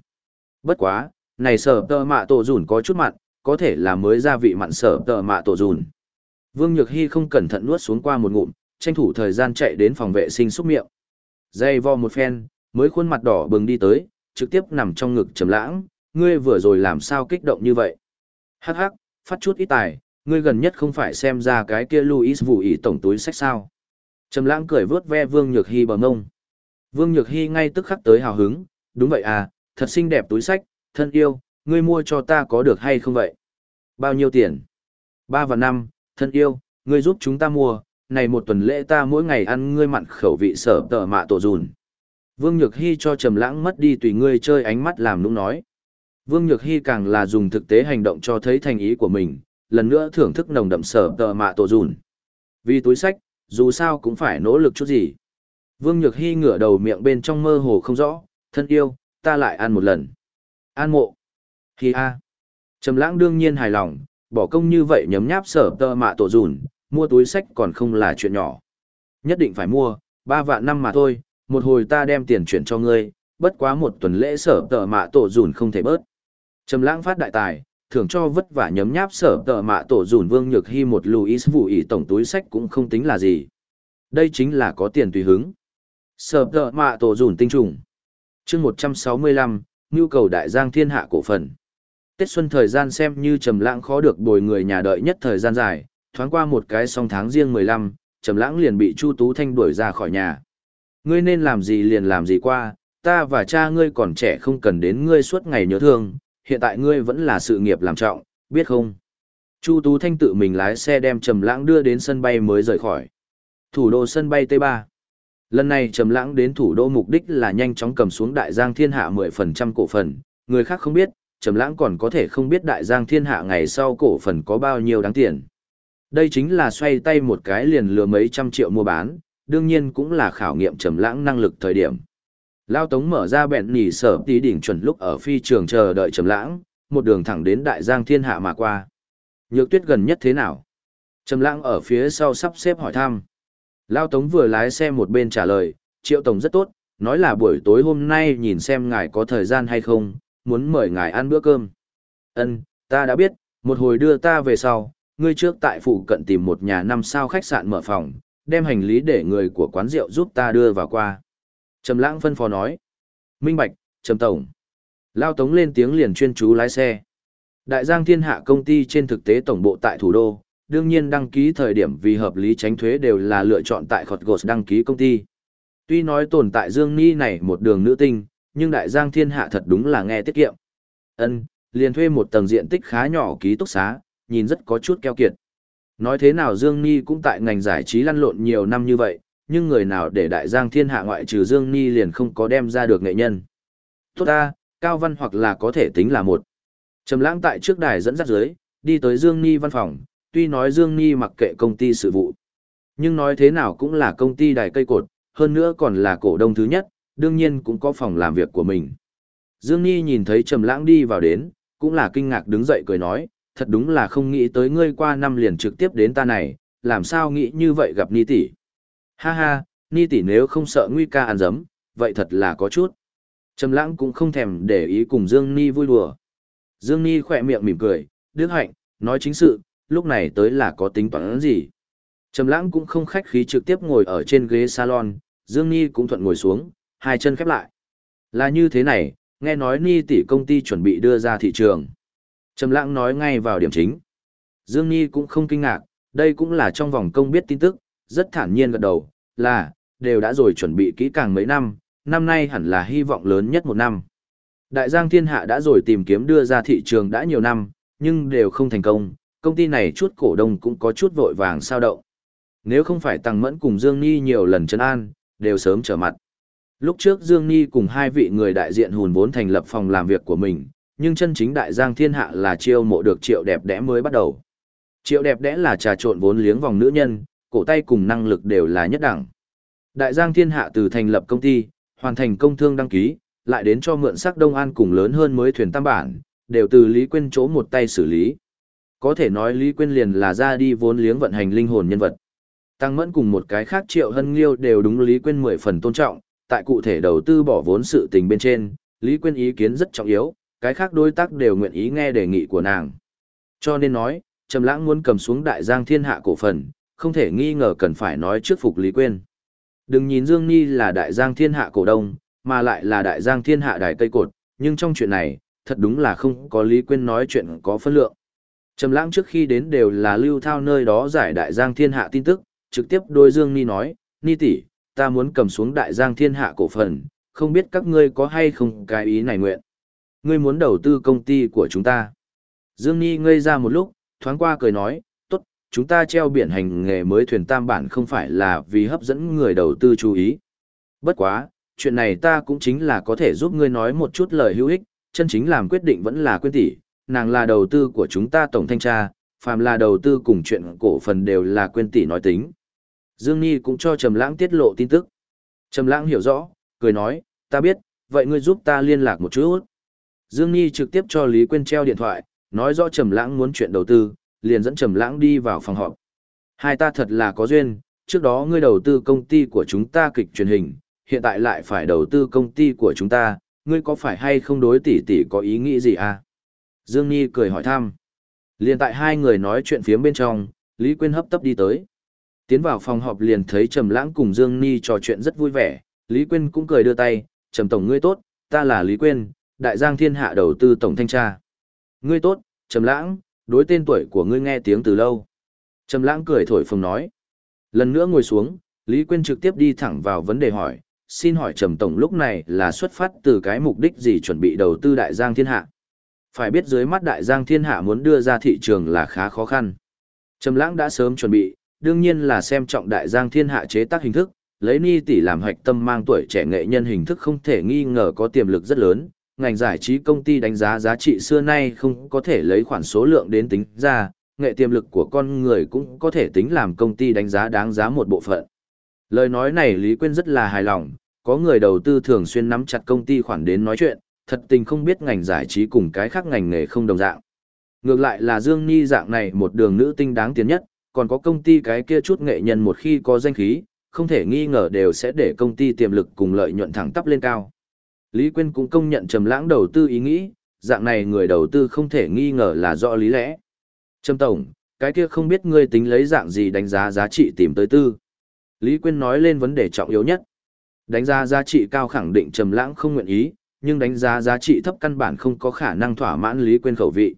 [SPEAKER 1] Bất quá, này sở tờ mạ tổ dùn có chút mặn, có thể là mới gia vị mặn sở tờ mạ tổ dùn. Vương Nhược Hy không cẩn thận nuốt xuống qua một ngụm, tranh thủ thời gian chạy đến phòng vệ sinh xúc miệng. Dây vo một phen, mới khuôn mặt đỏ bừng đi tới, trực tiếp nằm trong ngực trầm lãng, ngươi vừa rồi làm sao kích động như vậy? Hắc hắc, phát chút ít tài, ngươi gần nhất không phải xem ra cái kia Louis vụ ý tổng túi sách sao? Trầm lãng cười vớt ve Vương Nhược Hy bờ ngông. Vương Nhược Hy ngay tức khắc tới hào hứng, đúng vậy à, thật xinh đẹp túi sách, thân yêu, ngươi mua cho ta có được hay không vậy? Bao nhiêu tiền? Ba và năm, thân yêu, ngươi giúp chúng ta mua, này một tuần lễ ta mỗi ngày ăn ngươi mặn khẩu vị sở tờ mạ tổ dùn. Vương Nhược Hy cho Trầm Lãng mất đi tùy ngươi chơi ánh mắt làm nũng nói. Vương Nhược Hy càng là dùng thực tế hành động cho thấy thành ý của mình, lần nữa thưởng thức nồng đậm sở tờ mạ tổ dùn. Vì túi sách, dù sao cũng phải nỗ lực chút gì. Vương Nhược Hy ngửa đầu miệng bên trong mơ hồ không rõ, thân yêu, ta lại ăn một lần. An mộ. Hi a. Trầm lãng đương nhiên hài lòng, bỏ công như vậy nhấm nháp sở tơ mạ tổ dùn, mua túi sách còn không là chuyện nhỏ. Nhất định phải mua, ba vạn năm mà thôi, một hồi ta đem tiền chuyển cho ngươi, bất quá một tuần lễ sở tờ mạ tổ dùn không thể bớt. Trầm lãng phát đại tài, thưởng cho vất vả nhấm nháp sở tờ mạ tổ dùn vương nhược hy một Louis vụ ý tổng túi sách cũng không tính là gì. Đây chính là có tiền tùy hứng. Sở tờ mạ tổ dùn tinh trùng. chương một trăm sáu mươi lăm nhu cầu đại giang thiên hạ cổ phần. Tết xuân thời gian xem như trầm lãng khó được bồi người nhà đợi nhất thời gian dài, thoáng qua một cái song tháng riêng mười lăm trầm lãng liền bị Chu Tú Thanh đuổi ra khỏi nhà. Ngươi nên làm gì liền làm gì qua, ta và cha ngươi còn trẻ không cần đến ngươi suốt ngày nhớ thương, hiện tại ngươi vẫn là sự nghiệp làm trọng, biết không? Chu Tú Thanh tự mình lái xe đem Trầm Lãng đưa đến sân bay mới rời khỏi. Thủ đô sân bay T3. Lần này Trầm Lãng đến thủ đô mục đích là nhanh chóng cầm xuống Đại Giang Thiên Hạ 10% cổ phần, người khác không biết, Trầm Lãng còn có thể không biết Đại Giang Thiên Hạ ngày sau cổ phần có bao nhiêu đáng tiền. Đây chính là xoay tay một cái liền lừa mấy trăm triệu mua bán, đương nhiên cũng là khảo nghiệm Trầm Lãng năng lực thời điểm. Lao Tống mở ra bẹn nỉ sở tí đỉnh chuẩn lúc ở phi trường chờ đợi Trầm Lãng, một đường thẳng đến Đại Giang Thiên Hạ mà qua. Nhược Tuyết gần nhất thế nào? Trầm Lãng ở phía sau sắp xếp hỏi thăm. Lao Tống vừa lái xe một bên trả lời, Triệu Tổng rất tốt, nói là buổi tối hôm nay nhìn xem ngài có thời gian hay không, muốn mời ngài ăn bữa cơm. Ân, ta đã biết, một hồi đưa ta về sau, ngươi trước tại phụ cận tìm một nhà năm sao khách sạn mở phòng, đem hành lý để người của quán rượu giúp ta đưa vào qua. Trầm lãng phân phó nói. Minh Bạch, Trầm Tổng. Lao Tống lên tiếng liền chuyên chú lái xe. Đại Giang Thiên Hạ công ty trên thực tế tổng bộ tại thủ đô, đương nhiên đăng ký thời điểm vì hợp lý tránh thuế đều là lựa chọn tại Khọt Gột đăng ký công ty. Tuy nói tồn tại Dương Ni này một đường nữ tinh, nhưng Đại Giang Thiên Hạ thật đúng là nghe tiết kiệm. Ân, liền thuê một tầng diện tích khá nhỏ ký túc xá, nhìn rất có chút keo kiệt. Nói thế nào Dương Ni cũng tại ngành giải trí lăn lộn nhiều năm như vậy, nhưng người nào để Đại Giang Thiên Hạ ngoại trừ Dương Ni liền không có đem ra được nghệ nhân. Tốt ta, Cao Văn hoặc là có thể tính là một. Trầm lãng tại trước đài dẫn dắt dưới, đi tới Dương Ni văn phòng, tuy nói Dương Ni mặc kệ công ty sự vụ. Nhưng nói thế nào cũng là công ty đài cây cột, hơn nữa còn là cổ đông thứ nhất, đương nhiên cũng có phòng làm việc của mình. Dương Ni nhìn thấy Trầm Lãng đi vào đến, cũng là kinh ngạc đứng dậy cười nói, thật đúng là không nghĩ tới ngươi qua năm liền trực tiếp đến ta này, làm sao nghĩ như vậy gặp Ni tỷ. Ha ha, Ni tỷ nếu không sợ nguy ca ăn dấm, vậy thật là có chút. Trầm Lãng cũng không thèm để ý cùng Dương Ni vui đùa. Dương Ni khẽ miệng mỉm cười, "Đức Hạnh, nói chính sự, lúc này tới là có tính toán gì?" Trầm lãng cũng không khách khí trực tiếp ngồi ở trên ghế salon, Dương Ni cũng thuận ngồi xuống, hai chân khép lại. Là như thế này, nghe nói Ni tỷ công ty chuẩn bị đưa ra thị trường. Trầm lãng nói ngay vào điểm chính. Dương Nhi cũng không kinh ngạc, đây cũng là trong vòng công biết tin tức, rất thản nhiên gật đầu, là, đều đã rồi chuẩn bị kỹ càng mấy năm, năm nay hẳn là hy vọng lớn nhất một năm. Đại Giang Thiên Hạ đã rồi tìm kiếm đưa ra thị trường đã nhiều năm, nhưng đều không thành công, công ty này chút cổ đông cũng có chút vội vàng sao động. Nếu không phải Tăng Mẫn cùng Dương Nhi nhiều lần chân an, đều sớm trở mặt. Lúc trước Dương Nhi cùng hai vị người đại diện hùn vốn thành lập phòng làm việc của mình, nhưng chân chính đại giang thiên hạ là chiêu mộ được triệu đẹp đẽ mới bắt đầu. Triệu đẹp đẽ là trà trộn vốn liếng vòng nữ nhân, cổ tay cùng năng lực đều là nhất đẳng. Đại giang thiên hạ từ thành lập công ty, hoàn thành công thương đăng ký, lại đến cho mượn sắc Đông An cùng lớn hơn mới thuyền tam bản, đều từ Lý Quyên chỗ một tay xử lý. Có thể nói Lý Quyên liền là ra đi vốn liếng vận hành linh hồn nhân vật. Tăng Mẫn cùng một cái khác Triệu Hân Liêu đều đúng Lý Quyên mười phần tôn trọng, tại cụ thể đầu tư bỏ vốn sự tình bên trên, Lý Quyên ý kiến rất trọng yếu, cái khác đối tác đều nguyện ý nghe đề nghị của nàng. Cho nên nói, Trầm Lãng muốn cầm xuống Đại Giang Thiên Hạ cổ phần, không thể nghi ngờ cần phải nói trước phục Lý Quyên. Đừng nhìn Dương Nhi là Đại Giang Thiên Hạ cổ đông, mà lại là Đại Giang Thiên Hạ đài cây cột, nhưng trong chuyện này, thật đúng là không có Lý Quyên nói chuyện có phân lượng. Trầm Lãng trước khi đến đều là lưu thao nơi đó giải Đại Giang Thiên Hạ tin tức, trực tiếp đối Dương Ni nói, Ni tỷ, ta muốn cầm xuống đại giang thiên hạ cổ phần, không biết các ngươi có hay không cái ý này nguyện. Ngươi muốn đầu tư công ty của chúng ta. Dương Ni ngây ra một lúc, thoáng qua cười nói, tốt, chúng ta treo biển hành nghề mới thuyền tam bản không phải là vì hấp dẫn người đầu tư chú ý. Bất quá, chuyện này ta cũng chính là có thể giúp ngươi nói một chút lời hữu ích, chân chính làm quyết định vẫn là quyên tỷ, nàng là đầu tư của chúng ta tổng thanh tra, phàm là đầu tư cùng chuyện cổ phần đều là quyên tỷ nói tính. Dương Nhi cũng cho Trầm Lãng tiết lộ tin tức. Trầm Lãng hiểu rõ, cười nói, "Ta biết, vậy ngươi giúp ta liên lạc một chút." Dương Nhi trực tiếp cho Lý Quyên treo điện thoại, nói rõ Trầm Lãng muốn chuyện đầu tư, liền dẫn Trầm Lãng đi vào phòng họp. Hai ta thật là có duyên, trước đó ngươi đầu tư công ty của chúng ta kịch truyền hình, hiện tại lại phải đầu tư công ty của chúng ta, ngươi có phải hay không đối tỷ tỷ có ý nghĩ gì à? Dương Nhi cười hỏi thăm. Liên tại hai người nói chuyện phía bên trong, Lý Quyên hấp tấp đi tới. Tiến vào phòng họp liền thấy Trầm Lãng cùng Dương Nhi trò chuyện rất vui vẻ, Lý Quyên cũng cười đưa tay, "Trầm tổng ngươi tốt, ta là Lý Quyên, Đại Giang Thiên Hạ đầu tư tổng thanh tra." "Ngươi tốt, Trầm Lãng, đối tên tuổi của ngươi nghe tiếng từ lâu." Trầm Lãng cười thổi phồng nói. Lần nữa ngồi xuống, Lý Quyên trực tiếp đi thẳng vào vấn đề hỏi, "Xin hỏi Trầm tổng lúc này là xuất phát từ cái mục đích gì chuẩn bị đầu tư Đại Giang Thiên Hạ?" Phải biết dưới mắt Đại Giang Thiên Hạ muốn đưa ra thị trường là khá khó khăn. Trầm Lãng đã sớm chuẩn bị, đương nhiên là xem trọng đại giang thiên hạ chế tác hình thức, lấy ni tỷ làm hoạch tâm mang tuổi trẻ nghệ nhân hình thức không thể nghi ngờ có tiềm lực rất lớn, ngành giải trí công ty đánh giá giá trị xưa nay không có thể lấy khoản số lượng đến tính ra, nghệ tiềm lực của con người cũng có thể tính làm công ty đánh giá đáng giá một bộ phận. Lời nói này Lý Quyên rất là hài lòng, có người đầu tư thường xuyên nắm chặt công ty khoản đến nói chuyện, thật tình không biết ngành giải trí cùng cái khác ngành nghề không đồng dạng. Ngược lại là Dương Nhi dạng này một đường nữ tinh đáng tiến nhất, còn có công ty cái kia chút nghệ nhân một khi có danh khí, không thể nghi ngờ đều sẽ để công ty tiềm lực cùng lợi nhuận thẳng tắp lên cao. Lý Quyên cũng công nhận Trầm Lãng đầu tư ý nghĩ, dạng này người đầu tư không thể nghi ngờ là rõ lý lẽ. Trầm Tổng, cái kia không biết ngươi tính lấy dạng gì đánh giá giá trị tìm tới tư. Lý Quyên nói lên vấn đề trọng yếu nhất. Đánh giá giá trị cao khẳng định Trầm Lãng không nguyện ý, nhưng đánh giá giá trị thấp căn bản không có khả năng thỏa mãn Lý Quyên khẩu vị.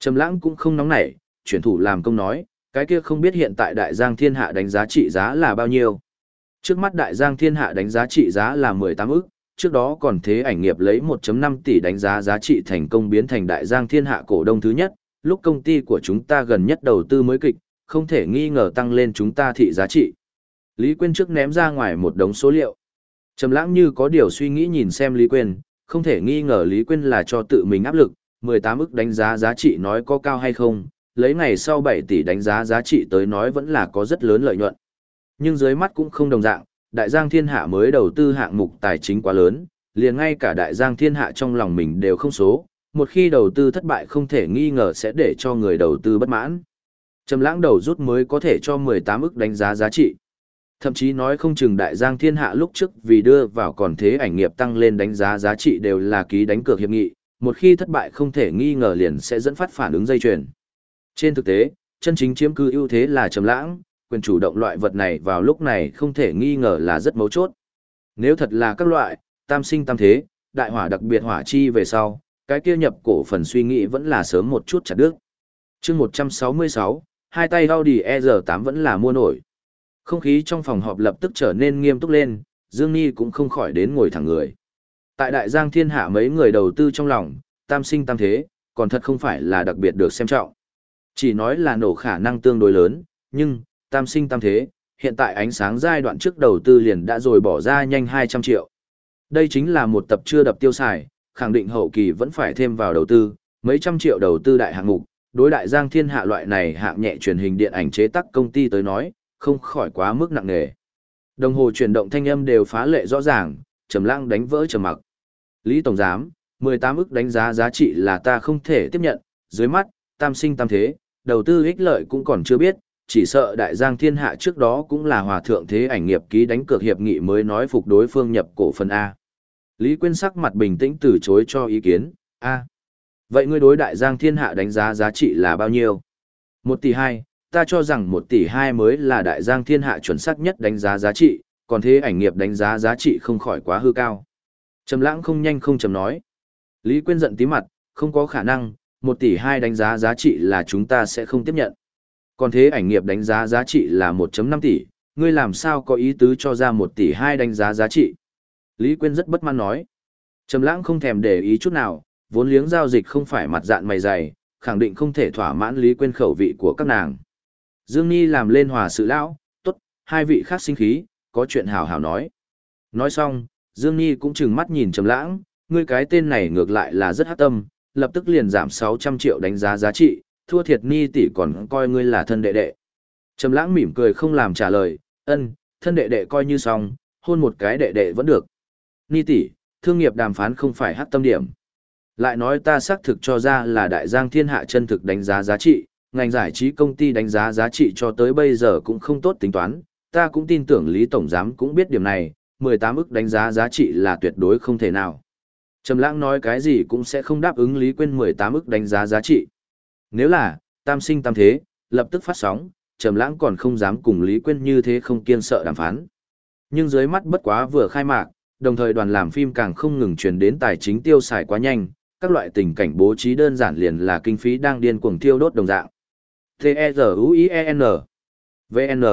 [SPEAKER 1] Trầm Lãng cũng không nóng nảy, chuyển thủ làm công nói, cái kia không biết hiện tại Đại Giang Thiên Hạ đánh giá trị giá là bao nhiêu. Trước mắt Đại Giang Thiên Hạ đánh giá trị giá là 18 ức, trước đó còn thế ảnh nghiệp lấy 1.5 tỷ đánh giá giá trị thành công biến thành Đại Giang Thiên Hạ cổ đông thứ nhất, lúc công ty của chúng ta gần nhất đầu tư mới kịch, không thể nghi ngờ tăng lên chúng ta thị giá trị. Lý Quyên trước ném ra ngoài một đống số liệu. Trầm lãng như có điều suy nghĩ nhìn xem Lý Quyên, không thể nghi ngờ Lý Quyên là cho tự mình áp lực, 18 ức đánh giá giá trị nói có cao hay không, lấy ngày sau 7 tỷ đánh giá giá trị tới nói vẫn là có rất lớn lợi nhuận. Nhưng dưới mắt cũng không đồng dạng, Đại Giang Thiên Hạ mới đầu tư hạng mục tài chính quá lớn, liền ngay cả Đại Giang Thiên Hạ trong lòng mình đều không số, một khi đầu tư thất bại không thể nghi ngờ sẽ để cho người đầu tư bất mãn. Trầm lãng đầu rút mới có thể cho 18 ức đánh giá giá trị. Thậm chí nói không chừng đại giang thiên hạ lúc trước vì đưa vào còn thế ảnh nghiệp tăng lên đánh giá giá trị đều là ký đánh cược hiệp nghị, một khi thất bại không thể nghi ngờ liền sẽ dẫn phát phản ứng dây chuyền. Trên thực tế, chân chính chiếm cư ưu thế là trầm lãng, quyền chủ động loại vật này vào lúc này không thể nghi ngờ là rất mấu chốt. Nếu thật là các loại, tam sinh tam thế, đại hỏa đặc biệt hỏa chi về sau, cái kia nhập cổ phần suy nghĩ vẫn là sớm một chút chặt đứt. Chương 166, hai tay Audi EZ8 vẫn là mua nổi. Không khí trong phòng họp lập tức trở nên nghiêm túc lên, Dương Nhi cũng không khỏi đến ngồi thẳng người. Tại Đại Giang Thiên Hạ mấy người đầu tư trong lòng, tam sinh tam thế, còn thật không phải là đặc biệt được xem trọng. Chỉ nói là nổ khả năng tương đối lớn, nhưng, tam sinh tam thế, hiện tại ánh sáng giai đoạn trước đầu tư liền đã rồi bỏ ra nhanh 200 triệu. Đây chính là một tập chưa đập tiêu xài, khẳng định hậu kỳ vẫn phải thêm vào đầu tư, mấy trăm triệu đầu tư đại hạng mục, đối đại giang thiên hạ loại này hạng nhẹ truyền hình điện ảnh chế tác công ty tới nói, không khỏi quá mức nặng nề. Đồng hồ chuyển động thanh âm đều phá lệ rõ ràng, trầm lặng đánh vỡ trầm mặc. Lý Tổng Giám, 18 ức đánh giá giá trị là ta không thể tiếp nhận, dưới mắt, tam sinh tam thế, đầu tư ích lợi cũng còn chưa biết, chỉ sợ đại giang thiên hạ trước đó cũng là hòa thượng thế ảnh nghiệp ký đánh cược hiệp nghị mới nói phục đối phương nhập cổ phần A. Lý Quyên sắc mặt bình tĩnh từ chối cho ý kiến, A. Vậy ngươi đối đại giang thiên hạ đánh giá giá trị là bao nhiêu? Một tỷ hai, ta cho rằng một tỷ hai mới là đại giang thiên hạ chuẩn xác nhất đánh giá giá trị, còn thế ảnh nghiệp đánh giá giá trị không khỏi quá hư cao. Trầm lãng không nhanh không chầm nói. Lý Quyên giận tí mặt, không có khả năng, một tỷ hai đánh giá giá trị là chúng ta sẽ không tiếp nhận. Còn thế ảnh nghiệp đánh giá giá trị là 1.5 tỷ, ngươi làm sao có ý tứ cho ra một tỷ hai đánh giá giá trị? Lý Quyên rất bất mãn nói. Trầm lãng không thèm để ý chút nào, vốn liếng giao dịch không phải mặt dạn mày dày, khẳng định không thể thỏa mãn Lý Quyên khẩu vị của các nàng. Dương Nhi làm lên hòa sự lão, tốt, hai vị khác sinh khí, có chuyện hào hào nói. Nói xong, Dương Nhi cũng chừng mắt nhìn Trầm Lãng, ngươi cái tên này ngược lại là rất hắc tâm, lập tức liền giảm 600 triệu đánh giá giá trị, thua thiệt Ni tỷ còn coi ngươi là thân đệ đệ. Trầm Lãng mỉm cười không làm trả lời, "Ân, thân đệ đệ coi như xong, hôn một cái đệ đệ vẫn được." Ni tỷ, thương nghiệp đàm phán không phải hát tâm điểm. Lại nói ta xác thực cho ra là đại giang thiên hạ chân thực đánh giá giá trị, ngành giải trí công ty đánh giá giá trị cho tới bây giờ cũng không tốt tính toán, ta cũng tin tưởng Lý Tổng Giám cũng biết điểm này, 18 ức đánh giá giá trị là tuyệt đối không thể nào. Trầm lãng nói cái gì cũng sẽ không đáp ứng Lý Quyên 18 ức đánh giá giá trị. Nếu là, tam sinh tam thế, lập tức phát sóng, Trầm lãng còn không dám cùng Lý Quyên như thế không kiên sợ đàm phán. Nhưng dưới mắt bất quá vừa khai mạc, đồng thời đoàn làm phim càng không ngừng truyền đến tài chính tiêu xài quá nhanh, các loại tình cảnh bố trí đơn giản liền là kinh phí đang điên cuồng thiêu đốt đồng dạng. T-E-Z-U-I-E-N V-N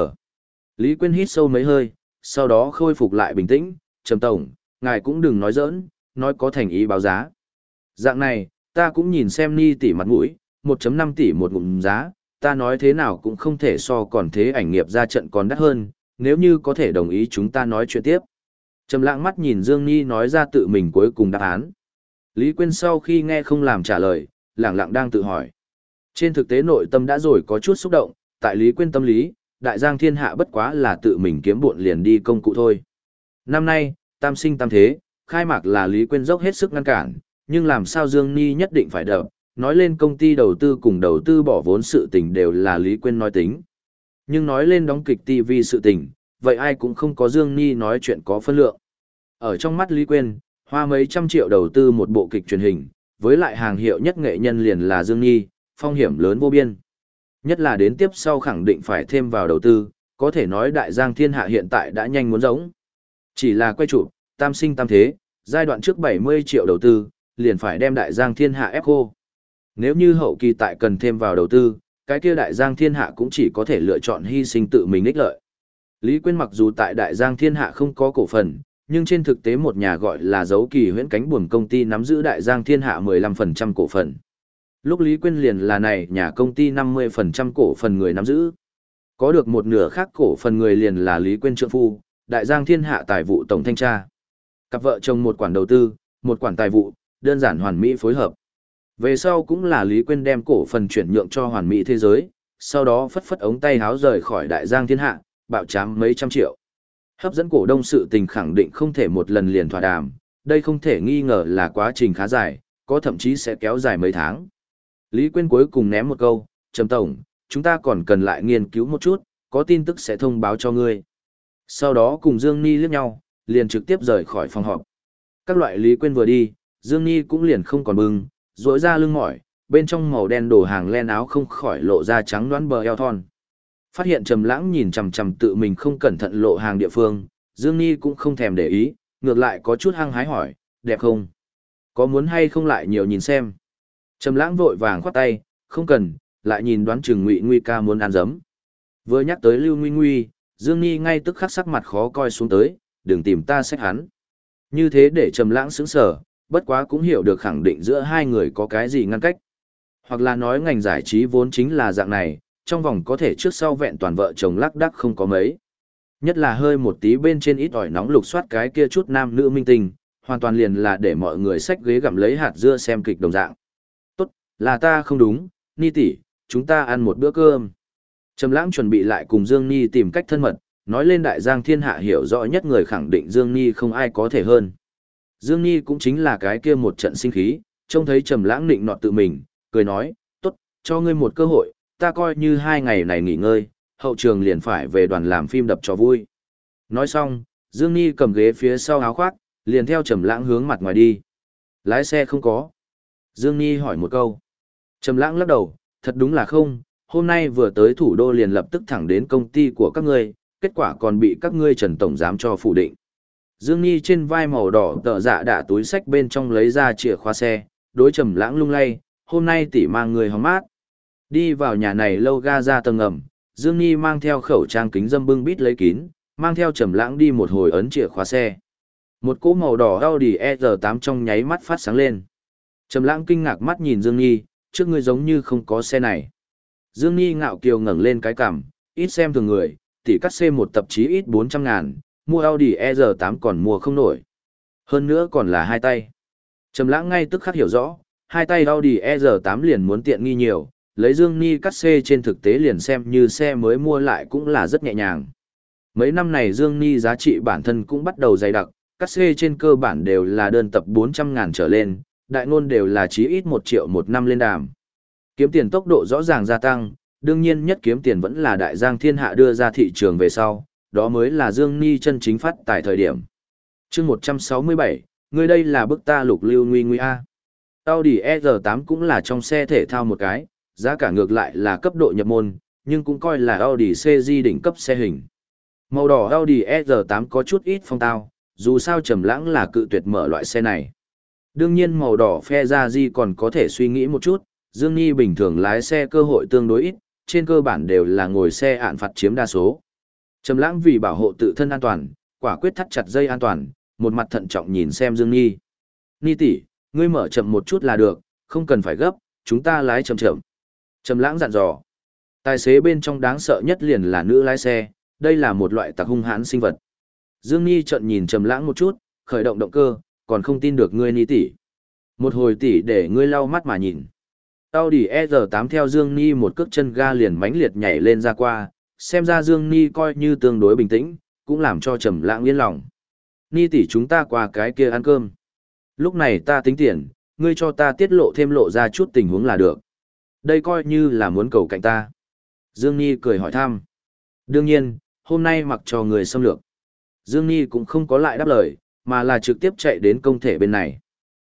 [SPEAKER 1] Lý Quyên hít sâu mấy hơi, sau đó khôi phục lại bình tĩnh, trầm tổng, ngài cũng đừng nói giỡn, nói có thành ý báo giá. Dạng này, ta cũng nhìn xem ni tỷ mặt mũi, 1.5 tỷ một ngụm giá, ta nói thế nào cũng không thể so còn thế ảnh nghiệp ra trận còn đắt hơn, nếu như có thể đồng ý chúng ta nói chuyện tiếp. Trầm lãng mắt nhìn Dương Ni nói ra tự mình cuối cùng đáp án. Lý Quyên sau khi nghe không làm trả lời, lẳng lặng đang tự hỏi. Trên thực tế nội tâm đã rồi có chút xúc động, tại Lý Quyên tâm lý, đại giang thiên hạ bất quá là tự mình kiếm buộn liền đi công cụ thôi. Năm nay, tam sinh tam thế, khai mạc là Lý Quyên dốc hết sức ngăn cản, nhưng làm sao Dương Ni nhất định phải đập, nói lên công ty đầu tư cùng đầu tư bỏ vốn sự tình đều là Lý Quyên nói tính. Nhưng nói lên đóng kịch TV sự tình, vậy ai cũng không có Dương Ni nói chuyện có phân lượng. Ở trong mắt Lý Quyên, hoa mấy trăm triệu đầu tư một bộ kịch truyền hình, với lại hàng hiệu nhất nghệ nhân liền là Dương Ni, phong hiểm lớn vô biên. Nhất là đến tiếp sau khẳng định phải thêm vào đầu tư, có thể nói đại giang thiên hạ hiện tại đã nhanh muốn giống. Chỉ là quay chủ, tam sinh tam thế, giai đoạn trước 70 triệu đầu tư, liền phải đem đại giang thiên hạ ép khô. Nếu như hậu kỳ tại cần thêm vào đầu tư, cái kia đại giang thiên hạ cũng chỉ có thể lựa chọn hy sinh tự mình ích lợi. Lý Quyên mặc dù tại đại giang thiên hạ không có cổ phần, nhưng trên thực tế một nhà gọi là dấu kỳ huyễn cánh buồm công ty nắm giữ đại giang thiên hạ 15% cổ phần. Lúc Lý Quyên liền là này nhà công ty 50% cổ phần người nắm giữ. Có được một nửa khác cổ phần người liền là Lý Quyên trượng phu, đại giang thiên hạ tài vụ tổng thanh tra. Cặp vợ chồng một quản đầu tư, một quản tài vụ, đơn giản hoàn mỹ phối hợp. Về sau cũng là Lý Quyên đem cổ phần chuyển nhượng cho hoàn mỹ thế giới, sau đó phất phất ống tay háo rời khỏi đại giang thiên hạ, bạo chám mấy trăm triệu. Hấp dẫn cổ đông sự tình khẳng định không thể một lần liền thỏa đàm, đây không thể nghi ngờ là quá trình khá dài, có thậm chí sẽ kéo dài mấy tháng. Lý Quyên cuối cùng ném một câu, Trầm Tổng, chúng ta còn cần lại nghiên cứu một chút, có tin tức sẽ thông báo cho ngươi. Sau đó cùng Dương Ni liếc nhau, liền trực tiếp rời khỏi phòng họp. Các loại Lý Quyên vừa đi, Dương Ni cũng liền không còn bưng, rỗi ra lưng mỏi, bên trong màu đen đồ hàng len áo không khỏi lộ ra trắng đoán bờ eo thon. Phát hiện Trầm Lãng nhìn chằm chằm tự mình không cẩn thận lộ hàng địa phương, Dương Ni cũng không thèm để ý, ngược lại có chút hăng hái hỏi, đẹp không? Có muốn hay không lại nhiều nhìn xem? Trầm Lãng vội vàng khoát tay, không cần, lại nhìn đoán chừng Ngụy Nguy ca muốn ăn dấm. Vừa nhắc tới Lưu Nguy Nguy, Dương Ni ngay tức khắc sắc mặt khó coi xuống tới, đừng tìm ta xét hắn. Như thế để Trầm Lãng sững sờ, bất quá cũng hiểu được khẳng định giữa hai người có cái gì ngăn cách. Hoặc là nói ngành giải trí vốn chính là dạng này, trong vòng có thể trước sau vẹn toàn vợ chồng lắc đắc không có mấy. Nhất là hơi một tí bên trên ít ỏi nóng lục soát cái kia chút nam nữ minh tinh, hoàn toàn liền là để mọi người xách ghế gặm lấy hạt dưa xem kịch đồng dạng. Tốt, là ta không đúng, Ni tỷ, chúng ta ăn một bữa cơm. Trầm lãng chuẩn bị lại cùng Dương Ni tìm cách thân mật, nói lên đại giang thiên hạ hiểu rõ nhất người khẳng định Dương Ni không ai có thể hơn. Dương Nhi cũng chính là cái kia một trận sinh khí, trông thấy Trầm lãng nịnh nọt tự mình, cười nói, tốt, cho ngươi một cơ hội, ta coi như hai ngày này nghỉ ngơi, hậu trường liền phải về đoàn làm phim đập cho vui. Nói xong, Dương Nhi cầm ghế phía sau áo khoác, liền theo Trầm Lãng hướng mặt ngoài đi. Lái xe không có. Dương Nhi hỏi một câu. Trầm Lãng lắc đầu, thật đúng là không, hôm nay vừa tới thủ đô liền lập tức thẳng đến công ty của các ngươi, kết quả còn bị các ngươi Trần tổng giám cho phủ định. Dương Nhi trên vai màu đỏ tợ dạ đã túi sách bên trong lấy ra chìa khóa xe, đối Trầm Lãng lung lay, hôm nay tỷ mang người hóng mát. Đi vào nhà này lâu ga ra tầng ngầm, Dương Nhi mang theo khẩu trang kính dâm bưng bít lấy kín, mang theo trầm lãng đi một hồi ấn chìa khóa xe. Một cỗ màu đỏ Audi R8 trong nháy mắt phát sáng lên. Trầm lãng kinh ngạc mắt nhìn Dương Nhi, trước người giống như không có xe này. Dương Nhi ngạo kiều ngẩng lên cái cằm, ít xem thường người, tỷ cắt xe một tập chí ít 400 ngàn, mua Audi R8 còn mua không nổi. Hơn nữa còn là hai tay. Trầm lãng ngay tức khắc hiểu rõ, hai tay Audi R8 liền muốn tiện nghi nhiều, lấy Dương Ni cắt xe trên thực tế liền xem như xe mới mua lại cũng là rất nhẹ nhàng. Mấy năm này Dương Ni giá trị bản thân cũng bắt đầu dày đặc, cắt xe trên cơ bản đều là đơn tập 400 ngàn trở lên, đại ngôn đều là chí ít 1 triệu một năm lên đàm. Kiếm tiền tốc độ rõ ràng gia tăng, đương nhiên nhất kiếm tiền vẫn là đại giang thiên hạ đưa ra thị trường về sau, đó mới là Dương Ni chân chính phát tại thời điểm. chương 167, người đây là bức ta lục lưu nguy nguy A. Audi R8 cũng là trong xe thể thao một cái, giá cả ngược lại là cấp độ nhập môn, nhưng cũng coi là Audi CG đỉnh cấp xe hình. Màu đỏ Audi R8 có chút ít phong tao, dù sao trầm lãng là cự tuyệt mở loại xe này. Đương nhiên màu đỏ phe ra di còn có thể suy nghĩ một chút, Dương Nhi bình thường lái xe cơ hội tương đối ít, trên cơ bản đều là ngồi xe ạn phạt chiếm đa số. Trầm lãng vì bảo hộ tự thân an toàn, quả quyết thắt chặt dây an toàn, một mặt thận trọng nhìn xem Dương Nhi. Nhi tỷ, ngươi mở chậm một chút là được, không cần phải gấp, chúng ta lái chậm chậm. Trầm lãng dặn dò. Tài xế bên trong đáng sợ nhất liền là nữ lái xe, đây là một loại tặc hung hãn sinh vật. Dương Nhi trợn nhìn Trầm lãng một chút, khởi động động cơ, còn không tin được ngươi ni tỷ. Một hồi tỷ để ngươi lau mắt mà nhìn. Audi R8 theo Dương Ni một cước chân ga liền mãnh liệt nhảy lên ra qua, xem ra Dương Ni coi như tương đối bình tĩnh, cũng làm cho Trầm Lãng yên lòng. Ni tỷ chúng ta qua cái kia ăn cơm. Lúc này ta tính tiền, ngươi cho ta tiết lộ thêm lộ ra chút tình huống là được. Đây coi như là muốn cầu cạnh ta. Dương Ni cười hỏi thăm. Đương nhiên, hôm nay mặc cho người xâm lược. Dương Ni cũng không có lại đáp lời, mà là trực tiếp chạy đến công thể bên này.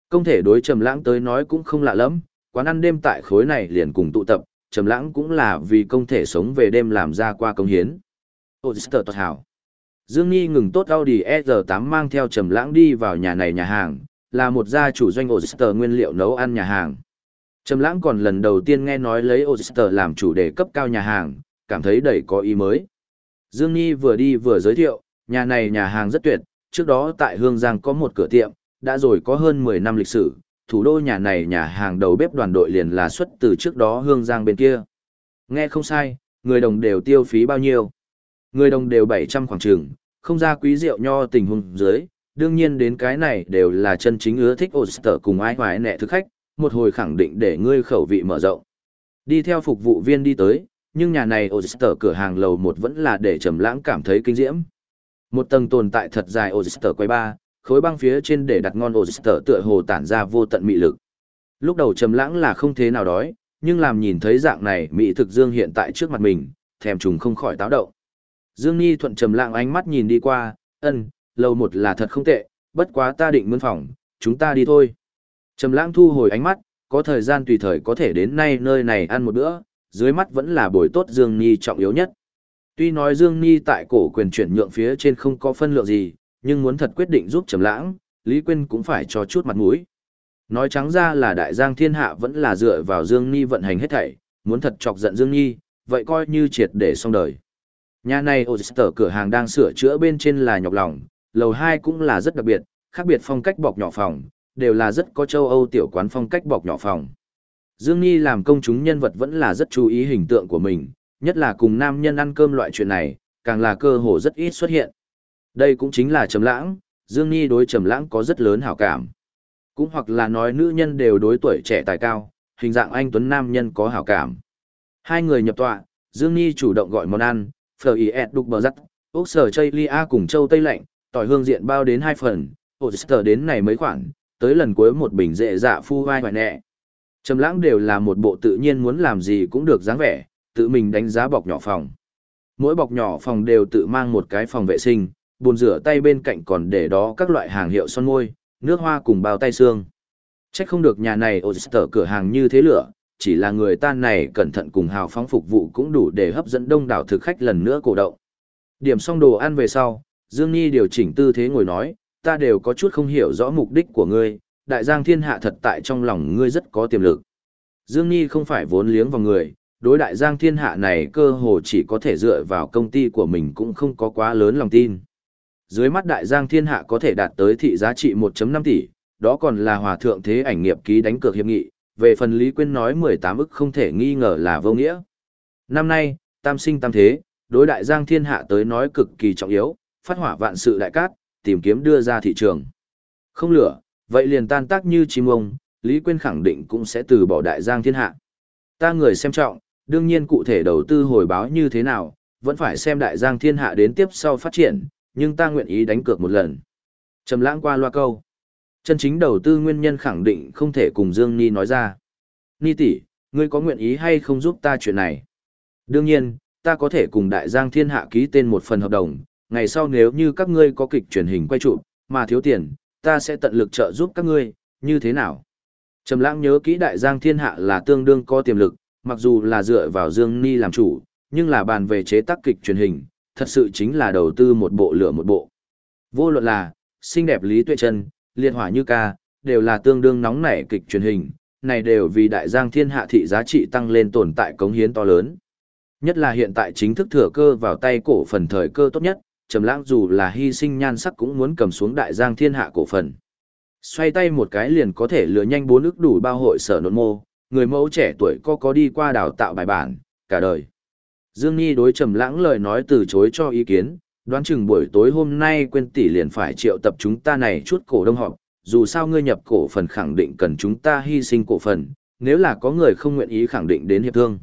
[SPEAKER 1] Công thể đối Trầm Lãng tới nói cũng không lạ lắm, quán ăn đêm tại khối này liền cùng tụ tập, Trầm Lãng cũng là vì công thể sống về đêm làm ra qua công hiến. Oyster tốt hảo. Dương Nhi ngừng tốt Audi R8 mang theo Trầm Lãng đi vào nhà này nhà hàng, là một gia chủ doanh Oyster nguyên liệu nấu ăn nhà hàng. Trầm Lãng còn lần đầu tiên nghe nói lấy Oyster làm chủ đề cấp cao nhà hàng, cảm thấy đầy có ý mới. Dương Nhi vừa đi vừa giới thiệu, nhà này nhà hàng rất tuyệt, trước đó tại Hương Giang có một cửa tiệm, đã rồi có hơn 10 năm lịch sử, thủ đô nhà này nhà hàng đầu bếp đoàn đội liền là xuất từ trước đó Hương Giang bên kia. Nghe không sai, người đồng đều tiêu phí bao nhiêu? Người đồng đều 700 khoảng trường, không ra quý rượu nho tình huống dưới, đương nhiên đến cái này đều là chân chính ưa thích Oyster cùng ai hoài nẹ thực khách, một hồi khẳng định để ngươi khẩu vị mở rộng. Đi theo phục vụ viên đi tới, nhưng nhà này Oyster cửa hàng lầu một vẫn là để trầm lãng cảm thấy kinh diễm. Một tầng tồn tại thật dài Oyster quay ba, khối băng phía trên để đặt ngon Oyster tựa hồ tản ra vô tận mị lực. Lúc đầu trầm lãng là không thế nào đói, nhưng làm nhìn thấy dạng này mỹ thực dương hiện tại trước mặt mình, thèm trùng không khỏi táo động. Dương Nhi thuận trầm lãng ánh mắt nhìn đi qua, "Ừm, lầu một là thật không tệ, bất quá ta định mướn phòng, chúng ta đi thôi. Trầm lãng thu hồi ánh mắt, có thời gian tùy thời có thể đến nay nơi này ăn một bữa, dưới mắt vẫn là buổi tốt Dương Nhi trọng yếu nhất. Tuy nói Dương Nhi tại cổ quyền chuyển nhượng phía trên không có phân lượng gì, nhưng muốn thật quyết định giúp Trầm Lãng, Lý Quyên cũng phải cho chút mặt mũi. Nói trắng ra là đại giang thiên hạ vẫn là dựa vào Dương Nhi vận hành hết thảy, muốn thật chọc giận Dương Nhi, vậy coi như triệt để xong đời. Nhà này Oyster cửa hàng đang sửa chữa bên trên là nhọc lòng, lầu 2 cũng là rất đặc biệt, khác biệt phong cách bọc nhỏ phòng, đều là rất có châu Âu tiểu quán phong cách bọc nhỏ phòng. Dương Nhi làm công chúng nhân vật vẫn là rất chú ý hình tượng của mình, nhất là cùng nam nhân ăn cơm loại chuyện này, càng là cơ hội rất ít xuất hiện. Đây cũng chính là Trầm Lãng, Dương Nhi đối Trầm Lãng có rất lớn hảo cảm. Cũng hoặc là nói nữ nhân đều đối tuổi trẻ tài cao, hình dạng anh tuấn nam nhân có hảo cảm. Hai người nhập tọa, Dương Nhi chủ động gọi món ăn, phở ý ẹt đục bờ rắc, ốc sở chây lia cùng châu tây lạnh, tỏi hương diện bao đến hai phần, oyster đến này mấy khoản, tới lần cuối một bình dễ dạ phu vai hoài nẹ. Trầm lãng đều là một bộ tự nhiên muốn làm gì cũng được dáng vẻ, tự mình đánh giá bọc nhỏ phòng. Mỗi bọc nhỏ phòng đều tự mang một cái phòng vệ sinh, bồn rửa tay bên cạnh còn để đó các loại hàng hiệu son môi, nước hoa cùng bao tay xương. Chắc không được nhà này Oyster cửa hàng như thế lửa, chỉ là người ta này cẩn thận cùng hào phóng phục vụ cũng đủ để hấp dẫn đông đảo thực khách lần nữa cổ động. Điểm xong đồ ăn về sau, Dương Nhi điều chỉnh tư thế ngồi nói, ta đều có chút không hiểu rõ mục đích của ngươi, đại giang thiên hạ thật tại trong lòng ngươi rất có tiềm lực. Dương Nhi không phải vốn liếng vào người, đối đại giang thiên hạ này cơ hồ chỉ có thể dựa vào công ty của mình cũng không có quá lớn lòng tin. Dưới mắt đại giang thiên hạ có thể đạt tới thị giá trị 1.5 tỷ, đó còn là hòa thượng thế ảnh nghiệp ký đánh cược hiệp nghị, về phần Lý Quyên nói 18 ức không thể nghi ngờ là vô nghĩa. Năm nay, tam sinh tam thế, đối đại giang thiên hạ tới nói cực kỳ trọng yếu, phát hỏa vạn sự đại cát, tìm kiếm đưa ra thị trường. Không lửa, vậy liền tan tác như chim ông, Lý Quyên khẳng định cũng sẽ từ bỏ đại giang thiên hạ. Ta người xem trọng, đương nhiên cụ thể đầu tư hồi báo như thế nào, vẫn phải xem đại giang thiên hạ đến tiếp sau phát triển, nhưng ta nguyện ý đánh cược một lần. Trầm lãng qua loa câu. Chân chính đầu tư nguyên nhân khẳng định không thể cùng Dương Ni nói ra. Ni tỷ, ngươi có nguyện ý hay không giúp ta chuyện này? Đương nhiên, ta có thể cùng đại giang thiên hạ ký tên một phần hợp đồng, ngày sau nếu như các ngươi có kịch truyền hình quay trụ, mà thiếu tiền, ta sẽ tận lực trợ giúp các ngươi, như thế nào? Trầm lãng nhớ kỹ đại giang thiên hạ là tương đương có tiềm lực, mặc dù là dựa vào Dương Ni làm chủ, nhưng là bàn về chế tác kịch truyền hình, thật sự chính là đầu tư một bộ lửa một bộ. Vô luận là, xinh đẹp Lý Tuệ Trân, liệt hỏa như ca, đều là tương đương nóng nảy kịch truyền hình, này đều vì đại giang thiên hạ thị giá trị tăng lên tồn tại cống hiến to lớn. Nhất là hiện tại chính thức thừa cơ vào tay cổ phần thời cơ tốt nhất, Trầm Lãng dù là hy sinh nhan sắc cũng muốn cầm xuống đại giang thiên hạ cổ phần. Xoay tay một cái liền có thể lừa nhanh bốn ức đủ bao hội sở nộn mô, người mẫu trẻ tuổi có có đi qua đào tạo bài bản, cả đời. Dương Nhi đối Trầm Lãng lời nói từ chối cho ý kiến, đoán chừng buổi tối hôm nay quên tỷ liền phải triệu tập chúng ta này chút cổ đông họp, dù sao ngươi nhập cổ phần khẳng định cần chúng ta hy sinh cổ phần, nếu là có người không nguyện ý khẳng định đến hiệp thương.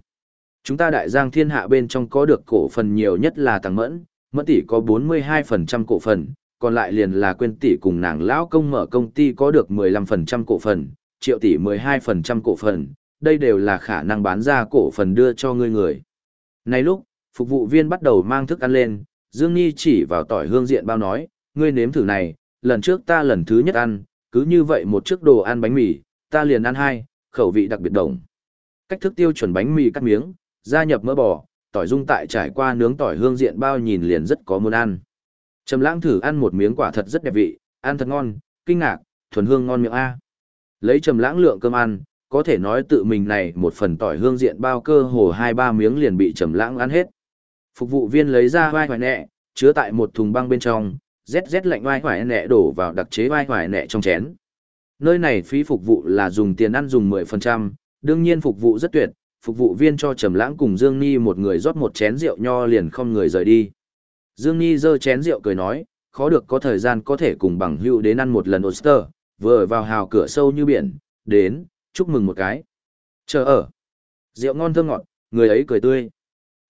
[SPEAKER 1] Chúng ta đại giang thiên hạ bên trong có được cổ phần nhiều nhất là Tăng Mẫn, Mẫn tỷ có 42% cổ phần, còn lại liền là quên tỷ cùng nàng lão công mở công ty có được 15% cổ phần, triệu tỷ 12% cổ phần, đây đều là khả năng bán ra cổ phần đưa cho ngươi người. Này lúc, phục vụ viên bắt đầu mang thức ăn lên, Dương Nhi chỉ vào tỏi hương diện bao nói, ngươi nếm thử này, lần trước ta lần thứ nhất ăn, cứ như vậy một chiếc đồ ăn bánh mì, ta liền ăn hai, khẩu vị đặc biệt đồng. Cách thức tiêu chuẩn bánh mì cắt miếng, gia nhập mỡ bò, tỏi dung tại trải qua nướng tỏi hương diện bao nhìn liền rất có muốn ăn. Trầm lãng thử ăn một miếng quả thật rất đẹp vị, ăn thật ngon, kinh ngạc, thuần hương ngon miệng A. Lấy trầm lãng lượng cơm ăn, có thể nói tự mình này một phần tỏi hương diện bao cơ hồ hai ba miếng liền bị trầm lãng ăn hết. Phục vụ viên lấy ra vai hoài nẹ, chứa tại một thùng băng bên trong, rét rét lạnh vai hoài nẹ đổ vào đặc chế vai hoài nẹ trong chén. Nơi này phí phục vụ là dùng tiền ăn dùng 10%, đương nhiên phục vụ rất tuyệt, phục vụ viên cho Trầm Lãng cùng Dương Ni một người rót một chén rượu nho liền không người rời đi. Dương Ni giơ chén rượu cười nói, khó được có thời gian có thể cùng bằng hữu đến ăn một lần oyster, vừa vào hào cửa sâu như biển, đến, chúc mừng một cái. Chờ ở. Rượu ngon thơm ngọt, người ấy cười tươi.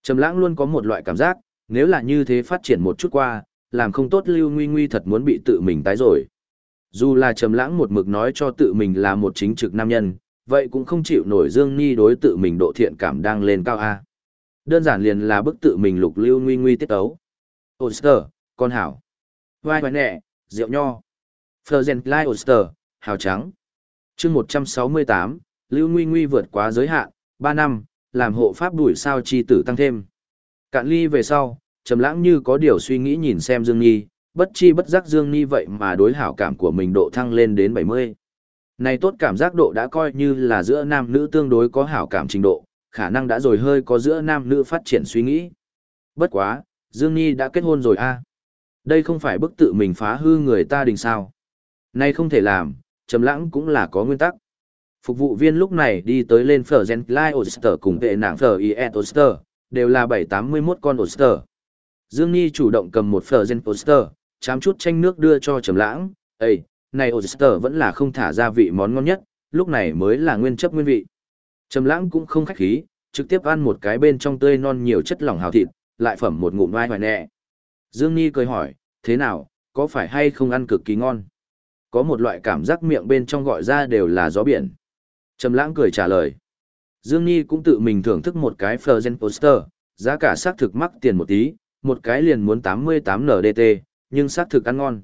[SPEAKER 1] Trầm Lãng luôn có một loại cảm giác, nếu là như thế phát triển một chút qua, làm không tốt Lưu Nguy Nguy thật muốn bị tự mình tái rồi. Dù là Trầm Lãng một mực nói cho tự mình là một chính trực nam nhân, vậy cũng không chịu nổi Dương Ni đối tự mình độ thiện cảm đang lên cao a. Đơn giản liền là bức tự mình lục lưu nguy nguy tiết tấu. Oster, con hảo. Vai vai nẹ, rượu nho. Frozen Lai Oster, hào trắng chương 168, Lưu Nguy Nguy vượt quá giới hạn, 3 năm, làm hộ pháp đuổi sao chi tử tăng thêm. Cạn ly về sau, trầm lãng như có điều suy nghĩ nhìn xem Dương Nhi, bất chi bất giác Dương Nhi vậy mà đối hảo cảm của mình độ thăng lên đến 70. Này tốt cảm giác độ đã coi như là giữa nam nữ tương đối có hảo cảm trình độ, khả năng đã rồi hơi có giữa nam nữ phát triển suy nghĩ. Bất quá, Dương Nhi đã kết hôn rồi a. Đây không phải bức tự mình phá hư người ta đình sao. Này không thể làm, trầm lãng cũng là có nguyên tắc. Phục vụ viên lúc này đi tới lên phở Gen Oyster cùng vệ nàng phở IS Oyster, đều là 781 con Oyster. Dương Nhi chủ động cầm một phở Gen Oyster, chám chút chanh nước đưa cho trầm lãng. Ê, này oyster vẫn là không thả gia vị món ngon nhất, lúc này mới là nguyên chấp nguyên vị. Trầm lãng cũng không khách khí, trực tiếp ăn một cái bên trong tươi non nhiều chất lỏng hào thịt, lại phẩm một ngụm oai hoài nẹ. Dương Nhi cười hỏi, thế nào, có phải hay không ăn cực kỳ ngon? Có một loại cảm giác miệng bên trong gọi ra đều là gió biển. Trầm lãng cười trả lời. Dương Nhi cũng tự mình thưởng thức một cái Frozen Poster, giá cả xác thực mắc tiền một tí, một cái liền muốn 88 NDT, nhưng xác thực ăn ngon.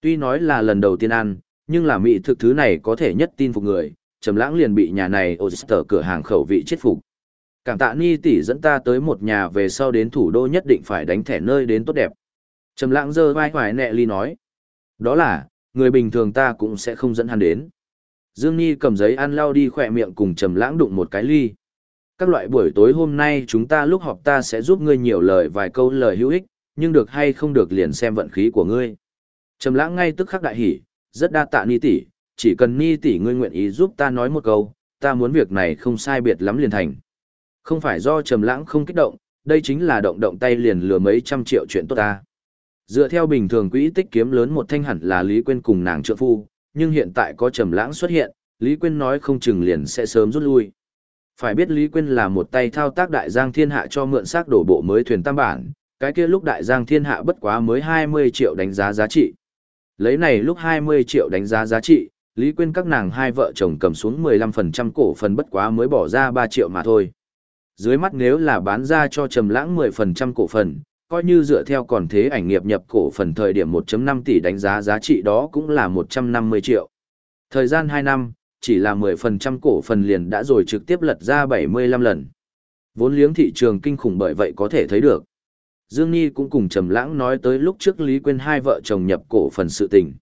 [SPEAKER 1] Tuy nói là lần đầu tiên ăn, nhưng là mỹ thực thứ này có thể nhất tin phục người, Trầm Lãng liền bị nhà này Oyster cửa hàng khẩu vị chết phục. Cảm tạ Ni tỷ dẫn ta tới một nhà về sau đến thủ đô nhất định phải đánh thẻ nơi đến tốt đẹp. Trầm Lãng giơ vai hoài nệ ly nói, đó là, người bình thường ta cũng sẽ không dẫn hắn đến. Dương Nhi cầm giấy ăn lau đi khỏe miệng cùng Trầm Lãng đụng một cái ly. Các loại buổi tối hôm nay chúng ta lúc họp ta sẽ giúp ngươi nhiều lời vài câu lời hữu ích, nhưng được hay không được liền xem vận khí của ngươi. Trầm lãng ngay tức khắc đại hỉ, rất đa tạ Ni tỷ, chỉ cần Ni tỷ ngươi nguyện ý giúp ta nói một câu, ta muốn việc này không sai biệt lắm liền thành. Không phải do Trầm lãng không kích động, đây chính là động động tay liền lừa mấy trăm triệu chuyện tốt ta. Dựa theo bình thường quỹ tích kiếm lớn một thanh hẳn là Lý Quyên cùng nàng trợ phu, nhưng hiện tại có Trầm lãng xuất hiện, Lý Quyên nói không chừng liền sẽ sớm rút lui. Phải biết Lý Quyên là một tay thao tác đại giang thiên hạ cho mượn xác đổ bộ mới thuyền tam bản, cái kia lúc đại giang thiên hạ bất quá mới 20 triệu đánh giá giá trị. Lấy này lúc 20 triệu đánh giá giá trị, Lý Quyên các nàng hai vợ chồng cầm xuống 15% cổ phần bất quá mới bỏ ra 3 triệu mà thôi. Dưới mắt nếu là bán ra cho trầm lãng 10% cổ phần, coi như dựa theo còn thế ảnh nghiệp nhập cổ phần thời điểm 1.5 tỷ đánh giá giá trị đó cũng là 150 triệu. Thời gian 2 năm, chỉ là 10% cổ phần liền đã rồi trực tiếp lật ra 75 lần. Vốn liếng thị trường kinh khủng bởi vậy có thể thấy được. Dương Nhi cũng cùng Trầm Lãng nói tới lúc trước Lý Quyên hai vợ chồng nhập cổ phần sự tình.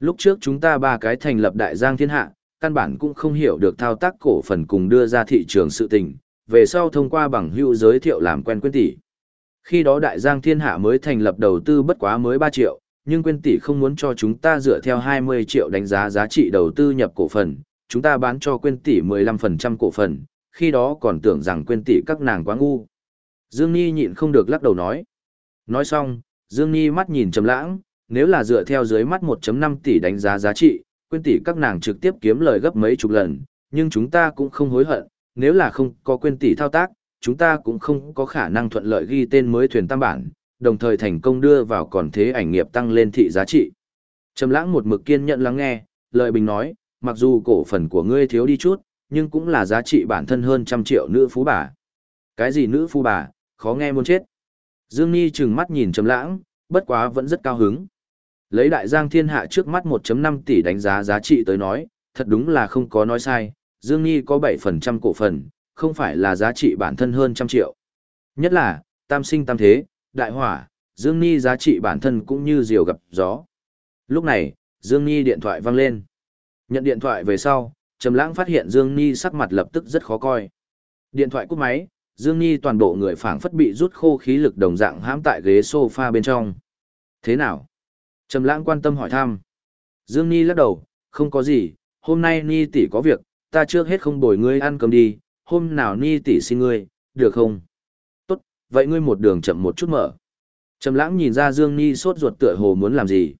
[SPEAKER 1] Lúc trước chúng ta ba cái thành lập Đại Giang Thiên Hạ, căn bản cũng không hiểu được thao tác cổ phần cùng đưa ra thị trường sự tình, về sau thông qua bằng hữu giới thiệu làm quen Quyên tỷ. Khi đó Đại Giang Thiên Hạ mới thành lập đầu tư bất quá mới 3 triệu, nhưng Quyên tỷ không muốn cho chúng ta dựa theo 20 triệu đánh giá giá trị đầu tư nhập cổ phần, chúng ta bán cho Quyên tỷ 15% cổ phần, khi đó còn tưởng rằng Quyên tỷ các nàng quá ngu. Dương Nhi nhịn không được lắc đầu nói. Nói xong, Dương Nhi mắt nhìn trầm lãng, nếu là dựa theo dưới mắt 1.5 tỷ đánh giá giá trị, quên tỷ các nàng trực tiếp kiếm lời gấp mấy chục lần, nhưng chúng ta cũng không hối hận, nếu là không có quên tỷ thao tác, chúng ta cũng không có khả năng thuận lợi ghi tên mới thuyền tam bản, đồng thời thành công đưa vào còn thế ảnh nghiệp tăng lên thị giá trị. Trầm lãng một mực kiên nhận lắng nghe, lợi bình nói, mặc dù cổ phần của ngươi thiếu đi chút, nhưng cũng là giá trị bản thân hơn trăm triệu nữ phú bà. Cái gì nữ phú bà, khó nghe muốn chết. Dương Nhi trừng mắt nhìn Trầm lãng, bất quá vẫn rất cao hứng. Lấy đại giang thiên hạ trước mắt 1.5 tỷ đánh giá giá trị tới nói, thật đúng là không có nói sai, Dương Nhi có 7% cổ phần, không phải là giá trị bản thân hơn trăm triệu. Nhất là, tam sinh tam thế, đại hỏa, Dương Nhi giá trị bản thân cũng như diều gặp gió. Lúc này, Dương Nhi điện thoại vang lên. Nhận điện thoại về sau, Trầm Lãng phát hiện Dương Nhi sắc mặt lập tức rất khó coi. Điện thoại cúp máy, Dương Nhi toàn bộ người phảng phất bị rút khô khí lực đồng dạng hãm tại ghế sofa bên trong. Thế nào? Trầm Lãng quan tâm hỏi thăm. Dương Nhi lắc đầu, không có gì, hôm nay Nhi tỷ có việc, ta trước hết không bồi ngươi ăn cơm đi, hôm nào Nhi tỷ xin ngươi, được không? Tốt, vậy ngươi một đường chậm một chút mở. Trầm Lãng nhìn ra Dương Nhi sốt ruột tựa hồ muốn làm gì.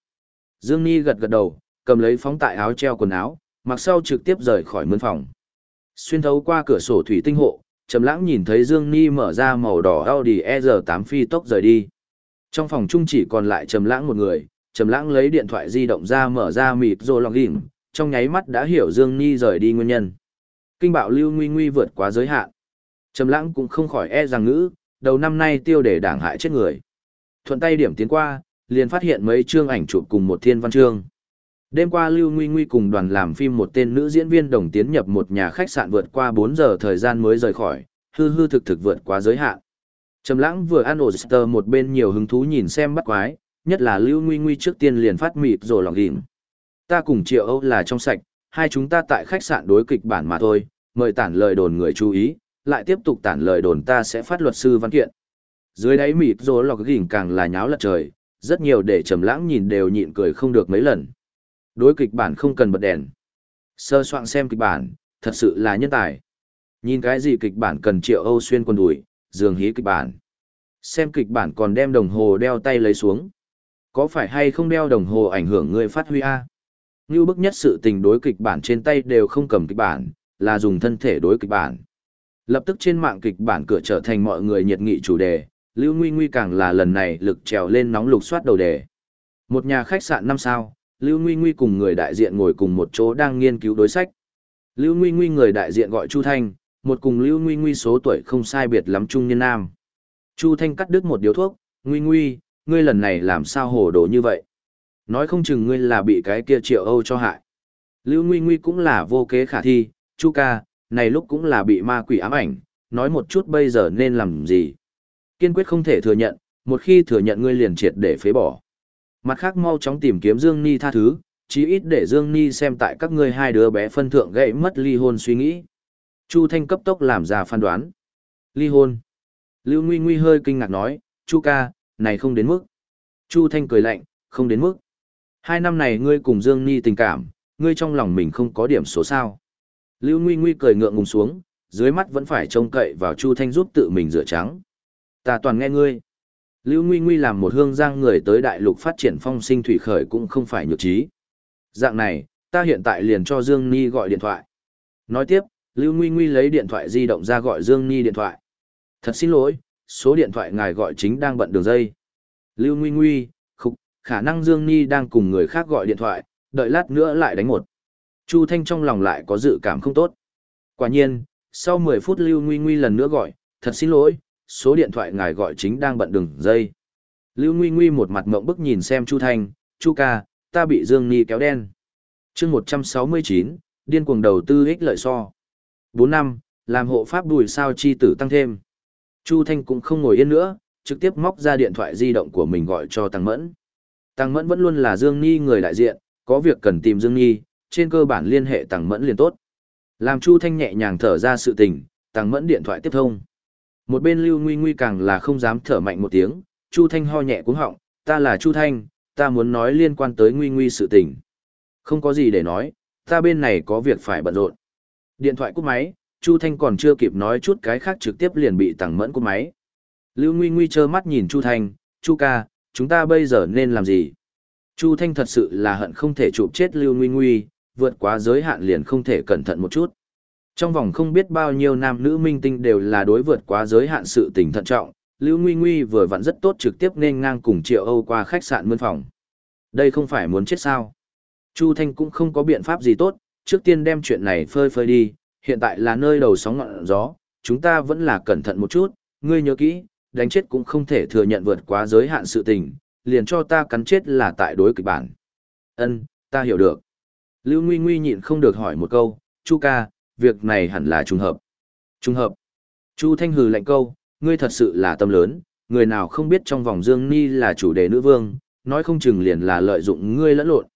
[SPEAKER 1] Dương Nhi gật gật đầu, cầm lấy phóng tại áo treo quần áo, mặc sau trực tiếp rời khỏi mướn phòng. Xuyên thấu qua cửa sổ thủy tinh hộ, Trầm Lãng nhìn thấy Dương Nhi mở ra màu đỏ Audi R8 phi tốc rời đi. Trong phòng chung chỉ còn lại Trầm Lãng một người, Trầm Lãng lấy điện thoại di động ra mở ra mịt rồi login, trong nháy mắt đã hiểu Dương Nhi rời đi nguyên nhân. Kinh bạo lưu nguy nguy vượt quá giới hạn. Trầm Lãng cũng không khỏi e rằng ngữ, đầu năm nay tiêu để đảng hại chết người. Thuận tay điểm tiến qua, liền phát hiện mấy chương ảnh chụp cùng một thiên văn chương. Đêm qua Lưu Nguy Nguy cùng đoàn làm phim một tên nữ diễn viên đồng tiến nhập một nhà khách sạn vượt qua 4 giờ thời gian mới rời khỏi, hư hư thực thực vượt quá giới hạn. Trầm Lãng vừa ăn oyster một bên nhiều hứng thú nhìn xem bắt quái, nhất là Lưu Nguy Nguy trước tiên liền phát mịt rồi lòng gìn. Ta cùng Triệu Âu là trong sạch, hai chúng ta tại khách sạn đối kịch bản mà thôi, mời tản lời đồn người chú ý, lại tiếp tục tản lời đồn ta sẽ phát luật sư văn kiện. Dưới đáy mịt rồ lọc gỉnh càng là nháo lật trời, rất nhiều để trầm lãng nhìn đều nhịn cười không được mấy lần. Đối kịch bản không cần bật đèn. Sơ soạn xem kịch bản, thật sự là nhân tài. Nhìn cái gì kịch bản cần triệu Âu xuyên quần đùi, giường hí kịch bản. Xem kịch bản còn đem đồng hồ đeo tay lấy xuống. Có phải hay không đeo đồng hồ ảnh hưởng người phát huy A? Như bức nhất sự tình đối kịch bản trên tay đều không cầm kịch bản, là dùng thân thể đối kịch bản. Lập tức trên mạng kịch bản cửa trở thành mọi người nhiệt nghị chủ đề, Lưu Nguy Nguy càng là lần này lực trèo lên nóng lục soát đầu đề. Một nhà khách sạn năm sao, Lưu Nguy Nguy cùng người đại diện ngồi cùng một chỗ đang nghiên cứu đối sách. Lưu Nguy Nguy người đại diện gọi Chu Thanh, một cùng Lưu Nguy Nguy số tuổi không sai biệt lắm trung niên nam. Chu Thanh cắt đứt một điếu thuốc, Nguy Nguy, ngươi lần này làm sao hồ đồ như vậy? Nói không chừng ngươi là bị cái kia triệu Âu cho hại. Lưu Nguy Nguy cũng là vô kế khả thi, Chu ca, này lúc cũng là bị ma quỷ ám ảnh, nói một chút bây giờ nên làm gì? Kiên quyết không thể thừa nhận, một khi thừa nhận ngươi liền triệt để phế bỏ. Mặt khác mau chóng tìm kiếm Dương Ni tha thứ, chí ít để Dương Ni xem tại các ngươi hai đứa bé phân thượng gãy mất ly hôn suy nghĩ. Chu Thanh cấp tốc làm ra phán đoán. Ly hôn. Lưu Nguy Nguy hơi kinh ngạc nói, Chu ca, này không đến mức. Chu Thanh cười lạnh, không đến mức. Hai năm này ngươi cùng Dương Ni tình cảm, ngươi trong lòng mình không có điểm số sao. Lưu Nguy Nguy cười ngượng ngùng xuống, dưới mắt vẫn phải trông cậy vào Chu Thanh giúp tự mình rửa trắng ta toàn nghe ngươi. Lưu Nguy Nguy làm một hương giang người tới đại lục phát triển phong sinh thủy khởi cũng không phải nhược trí. Dạng này, ta hiện tại liền cho Dương Ni gọi điện thoại. Nói tiếp, Lưu Nguy Nguy lấy điện thoại di động ra gọi Dương Ni điện thoại. Thật xin lỗi, số điện thoại ngài gọi chính đang bận đường dây. Lưu Nguy Nguy, khục, khả năng Dương Ni đang cùng người khác gọi điện thoại, đợi lát nữa lại đánh một. Chu Thanh trong lòng lại có dự cảm không tốt. Quả nhiên, sau 10 phút Lưu Nguy Nguy lần nữa gọi, thật xin lỗi, số điện thoại ngài gọi chính đang bận đường dây. Lưu Nguy Nguy một mặt mộng bức nhìn xem Chu Thanh, Chu ca, ta bị Dương Ni kéo đen. chương 169, điên cuồng đầu tư ích lợi so. 4 năm, làm hộ pháp đùi sao chi tử tăng thêm. Chu Thanh cũng không ngồi yên nữa, trực tiếp móc ra điện thoại di động của mình gọi cho Tăng Mẫn. Tăng Mẫn vẫn luôn là Dương Ni người đại diện, có việc cần tìm Dương Ni, trên cơ bản liên hệ tàng Mẫn liền tốt. Làm Chu Thanh nhẹ nhàng thở ra sự tình, tàng Mẫn điện thoại tiếp thông. Một bên Lưu Nguy Nguy càng là không dám thở mạnh một tiếng, Chu Thanh ho nhẹ cuống họng, ta là Chu Thanh, ta muốn nói liên quan tới Nguy Nguy sự tình. Không có gì để nói, ta bên này có việc phải bận rộn. Điện thoại cúp máy, Chu Thanh còn chưa kịp nói chút cái khác trực tiếp liền bị tàng mẫn cúp máy. Lưu Nguy Nguy trơ mắt nhìn Chu Thanh, Chu ca, chúng ta bây giờ nên làm gì? Chu Thanh thật sự là hận không thể chụp chết Lưu Nguy Nguy, vượt quá giới hạn liền không thể cẩn thận một chút. Trong vòng không biết bao nhiêu nam nữ minh tinh đều là đối vượt quá giới hạn sự tình thận trọng, Lưu Nguy Nguy vừa vặn rất tốt trực tiếp nên ngang cùng Triệu Âu qua khách sạn mươn phòng. Đây không phải muốn chết sao. Chu Thanh cũng không có biện pháp gì tốt, trước tiên đem chuyện này phơi phơi đi, hiện tại là nơi đầu sóng ngọn gió, chúng ta vẫn là cẩn thận một chút, ngươi nhớ kỹ, đánh chết cũng không thể thừa nhận vượt quá giới hạn sự tình, liền cho ta cắn chết là tại đối kịch bản. Ân, ta hiểu được. Lưu Nguy Nguy nhịn không được hỏi một câu, Chu ca, việc này hẳn là trùng hợp. Trùng hợp. Chu Thanh hừ lạnh câu, ngươi thật sự là tâm lớn, người nào không biết trong vòng Dương Ni là chủ đề nữ vương, nói không chừng liền là lợi dụng ngươi lẫn lộn.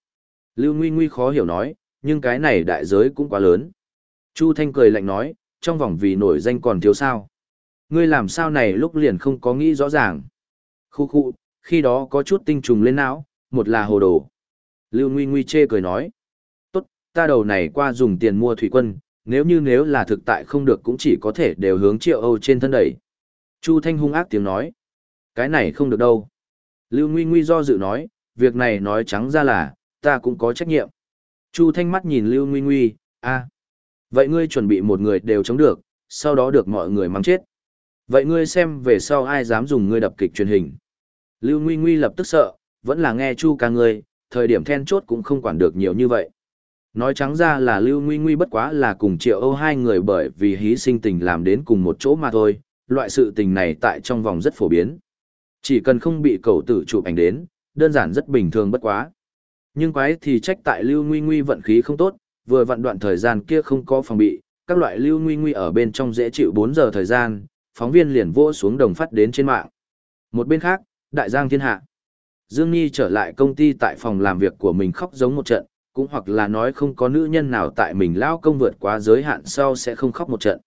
[SPEAKER 1] Lưu Nguy Nguy khó hiểu nói, nhưng cái này đại giới cũng quá lớn. Chu Thanh cười lạnh nói, trong vòng vì nổi danh còn thiếu sao. Ngươi làm sao này lúc liền không có nghĩ rõ ràng. Khu khu, khi đó có chút tinh trùng lên não, một là hồ đồ. Lưu Nguy Nguy chê cười nói, ta đầu này qua dùng tiền mua thủy quân, nếu như nếu là thực tại không được cũng chỉ có thể đều hướng triệu Âu trên thân đẩy. Chu Thanh hung ác tiếng nói, cái này không được đâu. Lưu Nguy Nguy do dự nói, việc này nói trắng ra là, ta cũng có trách nhiệm. Chu Thanh mắt nhìn Lưu Nguy Nguy, a, vậy ngươi chuẩn bị một người đều chống được, sau đó được mọi người mắng chết. Vậy ngươi xem về sau ai dám dùng ngươi đập kịch truyền hình. Lưu Nguy Nguy lập tức sợ, vẫn là nghe Chu ca ngươi, thời điểm then chốt cũng không quản được nhiều như vậy. Nói trắng ra là Lưu Nguy Nguy bất quá là cùng Triệu Âu hai người bởi vì hí sinh tình làm đến cùng một chỗ mà thôi, loại sự tình này tại trong vòng rất phổ biến. Chỉ cần không bị cầu tử chụp ảnh đến, đơn giản rất bình thường bất quá. Nhưng quái thì trách tại Lưu Nguy Nguy vận khí không tốt, vừa vận đoạn thời gian kia không có phòng bị, các loại Lưu Nguy Nguy ở bên trong dễ chịu 4 giờ thời gian, phóng viên liền vô xuống đồng phát đến trên mạng. Một bên khác, Đại Giang Thiên Hạ. Dương Nhi trở lại công ty tại phòng làm việc của mình khóc giống một trận, cũng hoặc là nói không có nữ nhân nào tại mình lao công vượt quá giới hạn sau sẽ không khóc một trận.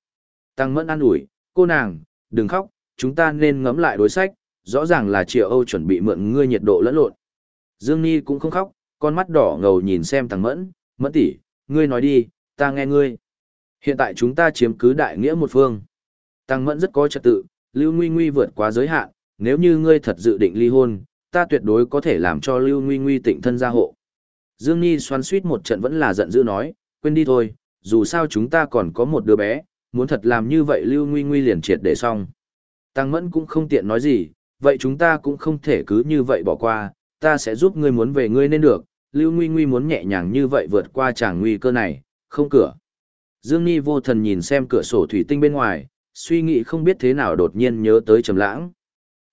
[SPEAKER 1] Tăng mẫn an ủi, cô nàng, đừng khóc, chúng ta nên ngẫm lại đối sách, rõ ràng là triệu Âu chuẩn bị mượn ngươi nhiệt độ lẫn lộn. Dương ni cũng không khóc, con mắt đỏ ngầu nhìn xem Tăng mẫn, mẫn tỷ, ngươi nói đi, ta nghe ngươi. Hiện tại chúng ta chiếm cứ đại nghĩa một phương. Tăng mẫn rất có trật tự, Lưu Nguy Nguy vượt quá giới hạn, nếu như ngươi thật dự định ly hôn, ta tuyệt đối có thể làm cho Lưu Nguy Nguy tịnh thân gia hộ. Dương Nhi xoắn suýt một trận vẫn là giận dữ nói, quên đi thôi, dù sao chúng ta còn có một đứa bé, muốn thật làm như vậy Lưu Nguy Nguy liền triệt để xong. Tăng Mẫn cũng không tiện nói gì, vậy chúng ta cũng không thể cứ như vậy bỏ qua, ta sẽ giúp ngươi muốn về ngươi nên được, Lưu Nguy Nguy muốn nhẹ nhàng như vậy vượt qua chàng nguy cơ này, không cửa. Dương Nhi vô thần nhìn xem cửa sổ thủy tinh bên ngoài, suy nghĩ không biết thế nào đột nhiên nhớ tới Trầm Lãng.